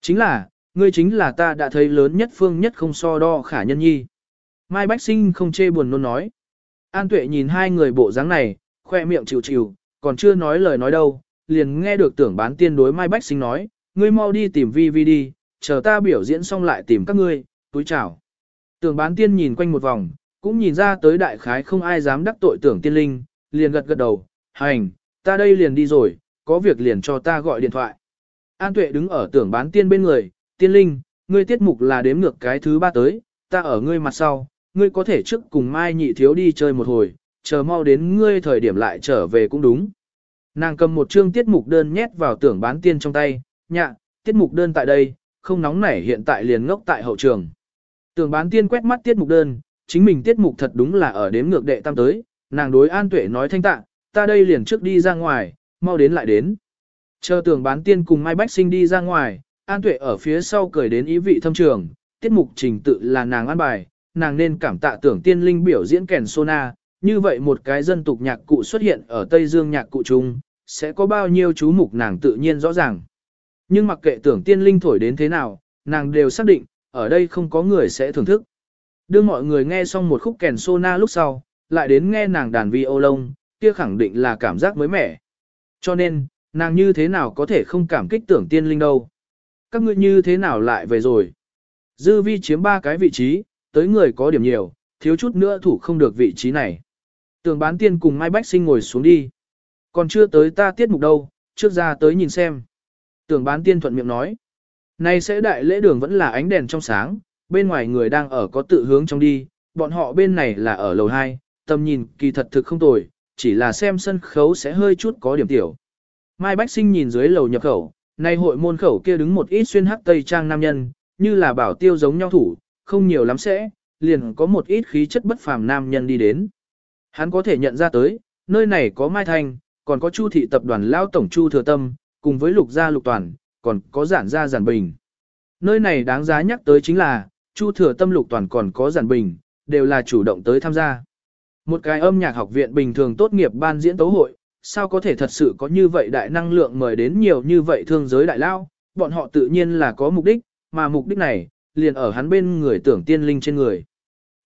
Chính là, ngươi chính là ta đã thấy lớn nhất phương nhất không so đo khả nhân nhi. Mai Bách Sinh không chê buồn nôn nói. An Tuệ nhìn hai người bộ dáng này, khoe miệng chịu chịu, còn chưa nói lời nói đâu, liền nghe được tưởng bán tiên đối Mai Bách Sinh nói, ngươi mau đi tìm vi vi đi, chờ ta biểu diễn xong lại tìm các ngươi, túi chào. Tưởng bán tiên nhìn quanh một vòng, cũng nhìn ra tới đại khái không ai dám đắc tội tưởng tiên linh, liền gật gật đầu, hành, ta đây liền đi rồi, có việc liền cho ta gọi điện thoại. An tuệ đứng ở tưởng bán tiên bên người, tiên linh, ngươi tiết mục là đếm ngược cái thứ ba tới, ta ở ngươi mặt sau, ngươi có thể trước cùng mai nhị thiếu đi chơi một hồi, chờ mau đến ngươi thời điểm lại trở về cũng đúng. Nàng cầm một chương tiết mục đơn nhét vào tưởng bán tiên trong tay, nhạ, tiết mục đơn tại đây, không nóng nảy hiện tại liền ngốc tại hậu trường. Tưởng bán tiên quét mắt tiết mục đơn, chính mình tiết mục thật đúng là ở đếm ngược đệ tam tới, nàng đối an tuệ nói thanh tạ, ta đây liền trước đi ra ngoài, mau đến lại đến. Chờ tưởng bán tiên cùng Mai Bách Sinh đi ra ngoài, an tuệ ở phía sau cười đến ý vị thâm trường, tiết mục trình tự là nàng an bài, nàng nên cảm tạ tưởng tiên linh biểu diễn kèn sona, như vậy một cái dân tục nhạc cụ xuất hiện ở Tây Dương nhạc cụ chung, sẽ có bao nhiêu chú mục nàng tự nhiên rõ ràng. Nhưng mặc kệ tưởng tiên linh thổi đến thế nào, nàng đều xác định, ở đây không có người sẽ thưởng thức. Đưa mọi người nghe xong một khúc kèn sona lúc sau, lại đến nghe nàng đàn vi ô lông, kia khẳng định là cảm giác mới mẻ. Cho nên, nàng như thế nào có thể không cảm kích tưởng tiên linh đâu. Các ngươi như thế nào lại về rồi. Dư vi chiếm ba cái vị trí, tới người có điểm nhiều, thiếu chút nữa thủ không được vị trí này. Tường bán tiên cùng Mai Bách Sinh ngồi xuống đi. Còn chưa tới ta tiết mục đâu, trước ra tới nhìn xem. Tường bán tiên thuận miệng nói. Này sẽ đại lễ đường vẫn là ánh đèn trong sáng, bên ngoài người đang ở có tự hướng trong đi, bọn họ bên này là ở lầu 2, tầm nhìn kỳ thật thực không tồi, chỉ là xem sân khấu sẽ hơi chút có điểm tiểu. Mai Bách Sinh nhìn dưới lầu nhập khẩu, nay hội môn khẩu kia đứng một ít xuyên hắc tây trang nam nhân, như là bảo tiêu giống nhau thủ, không nhiều lắm sẽ, liền có một ít khí chất bất phàm nam nhân đi đến. Hắn có thể nhận ra tới, nơi này có Mai Thanh, còn có Chu thị tập đoàn Lao Tổng Chu Thừa Tâm, cùng với Lục Gia Lục Toàn, còn có Giản Gia Giản Bình. Nơi này đáng giá nhắc tới chính là, Chu Thừa Tâm Lục Toàn còn có Giản Bình, đều là chủ động tới tham gia. Một cái âm nhạc học viện bình thường tốt nghiệp ban diễn tấu hội, sao có thể thật sự có như vậy đại năng lượng mời đến nhiều như vậy thương giới đại lao, bọn họ tự nhiên là có mục đích, mà mục đích này, liền ở hắn bên người tưởng tiên linh trên người.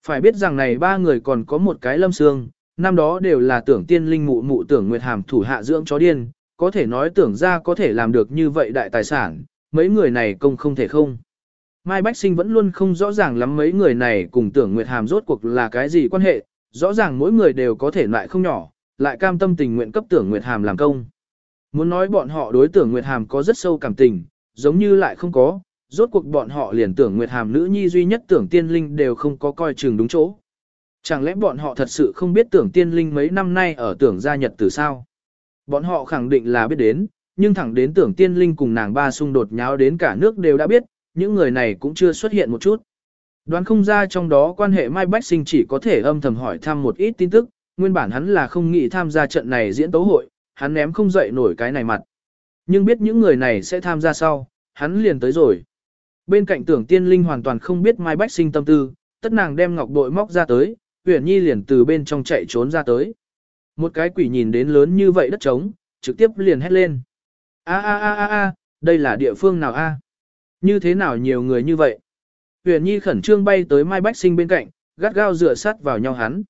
Phải biết rằng này ba người còn có một cái lâm xương, năm đó đều là tưởng tiên linh mụ mụ tưởng nguyệt hàm thủ hạ dưỡng chó điên, có thể nói tưởng ra có thể làm được như vậy đại tài sản, mấy người này công không thể không. Mai Bách Sinh vẫn luôn không rõ ràng lắm mấy người này cùng tưởng nguyệt hàm rốt cuộc là cái gì quan hệ, rõ ràng mỗi người đều có thể lại không nhỏ, lại cam tâm tình nguyện cấp tưởng Nguyệt Hàm làm công. Muốn nói bọn họ đối tưởng Nguyệt Hàm có rất sâu cảm tình, giống như lại không có, rốt cuộc bọn họ liền tưởng Nguyệt Hàm nữ nhi duy nhất tưởng tiên linh đều không có coi chừng đúng chỗ. Chẳng lẽ bọn họ thật sự không biết tưởng tiên linh mấy năm nay ở tưởng gia nhật từ sao? Bọn họ khẳng định là biết đến, nhưng thẳng đến tưởng tiên linh cùng nàng ba xung đột nháo đến cả nước đều đã biết, những người này cũng chưa xuất hiện một chút. Đoán không ra trong đó quan hệ Mai Bách Sinh chỉ có thể âm thầm hỏi thăm một ít tin tức, nguyên bản hắn là không nghĩ tham gia trận này diễn tấu hội, hắn ném không dậy nổi cái này mặt. Nhưng biết những người này sẽ tham gia sau, hắn liền tới rồi. Bên cạnh tưởng tiên linh hoàn toàn không biết Mai Bách Sinh tâm tư, tất nàng đem ngọc bội móc ra tới, uyển nhi liền từ bên trong chạy trốn ra tới. Một cái quỷ nhìn đến lớn như vậy đất trống, trực tiếp liền hét lên. a a a a a, đây là địa phương nào a? Như thế nào nhiều người như vậy? Huyền Nhi khẩn trương bay tới Mai Bách Sinh bên cạnh, gắt gao dựa sát vào nhau hắn.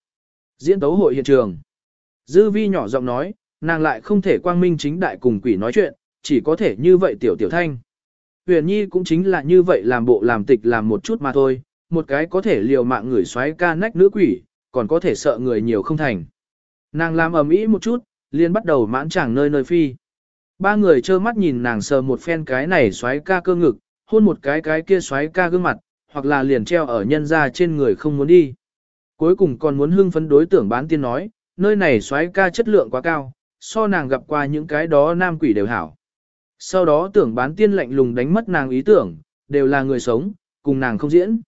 Diễn tấu hội hiện trường. Dư vi nhỏ giọng nói, nàng lại không thể quang minh chính đại cùng quỷ nói chuyện, chỉ có thể như vậy tiểu tiểu thanh. Huyền Nhi cũng chính là như vậy làm bộ làm tịch làm một chút mà thôi, một cái có thể liều mạng người xoáy ca nách nữ quỷ, còn có thể sợ người nhiều không thành. Nàng làm ầm ĩ một chút, liền bắt đầu mãn chàng nơi nơi phi. Ba người trơ mắt nhìn nàng sờ một phen cái này xoáy ca cơ ngực, hôn một cái cái kia xoáy ca gương mặt, hoặc là liền treo ở nhân ra trên người không muốn đi. Cuối cùng còn muốn hưng phấn đối tưởng bán tiên nói, nơi này xoáy ca chất lượng quá cao, so nàng gặp qua những cái đó nam quỷ đều hảo. Sau đó tưởng bán tiên lạnh lùng đánh mất nàng ý tưởng, đều là người sống, cùng nàng không diễn.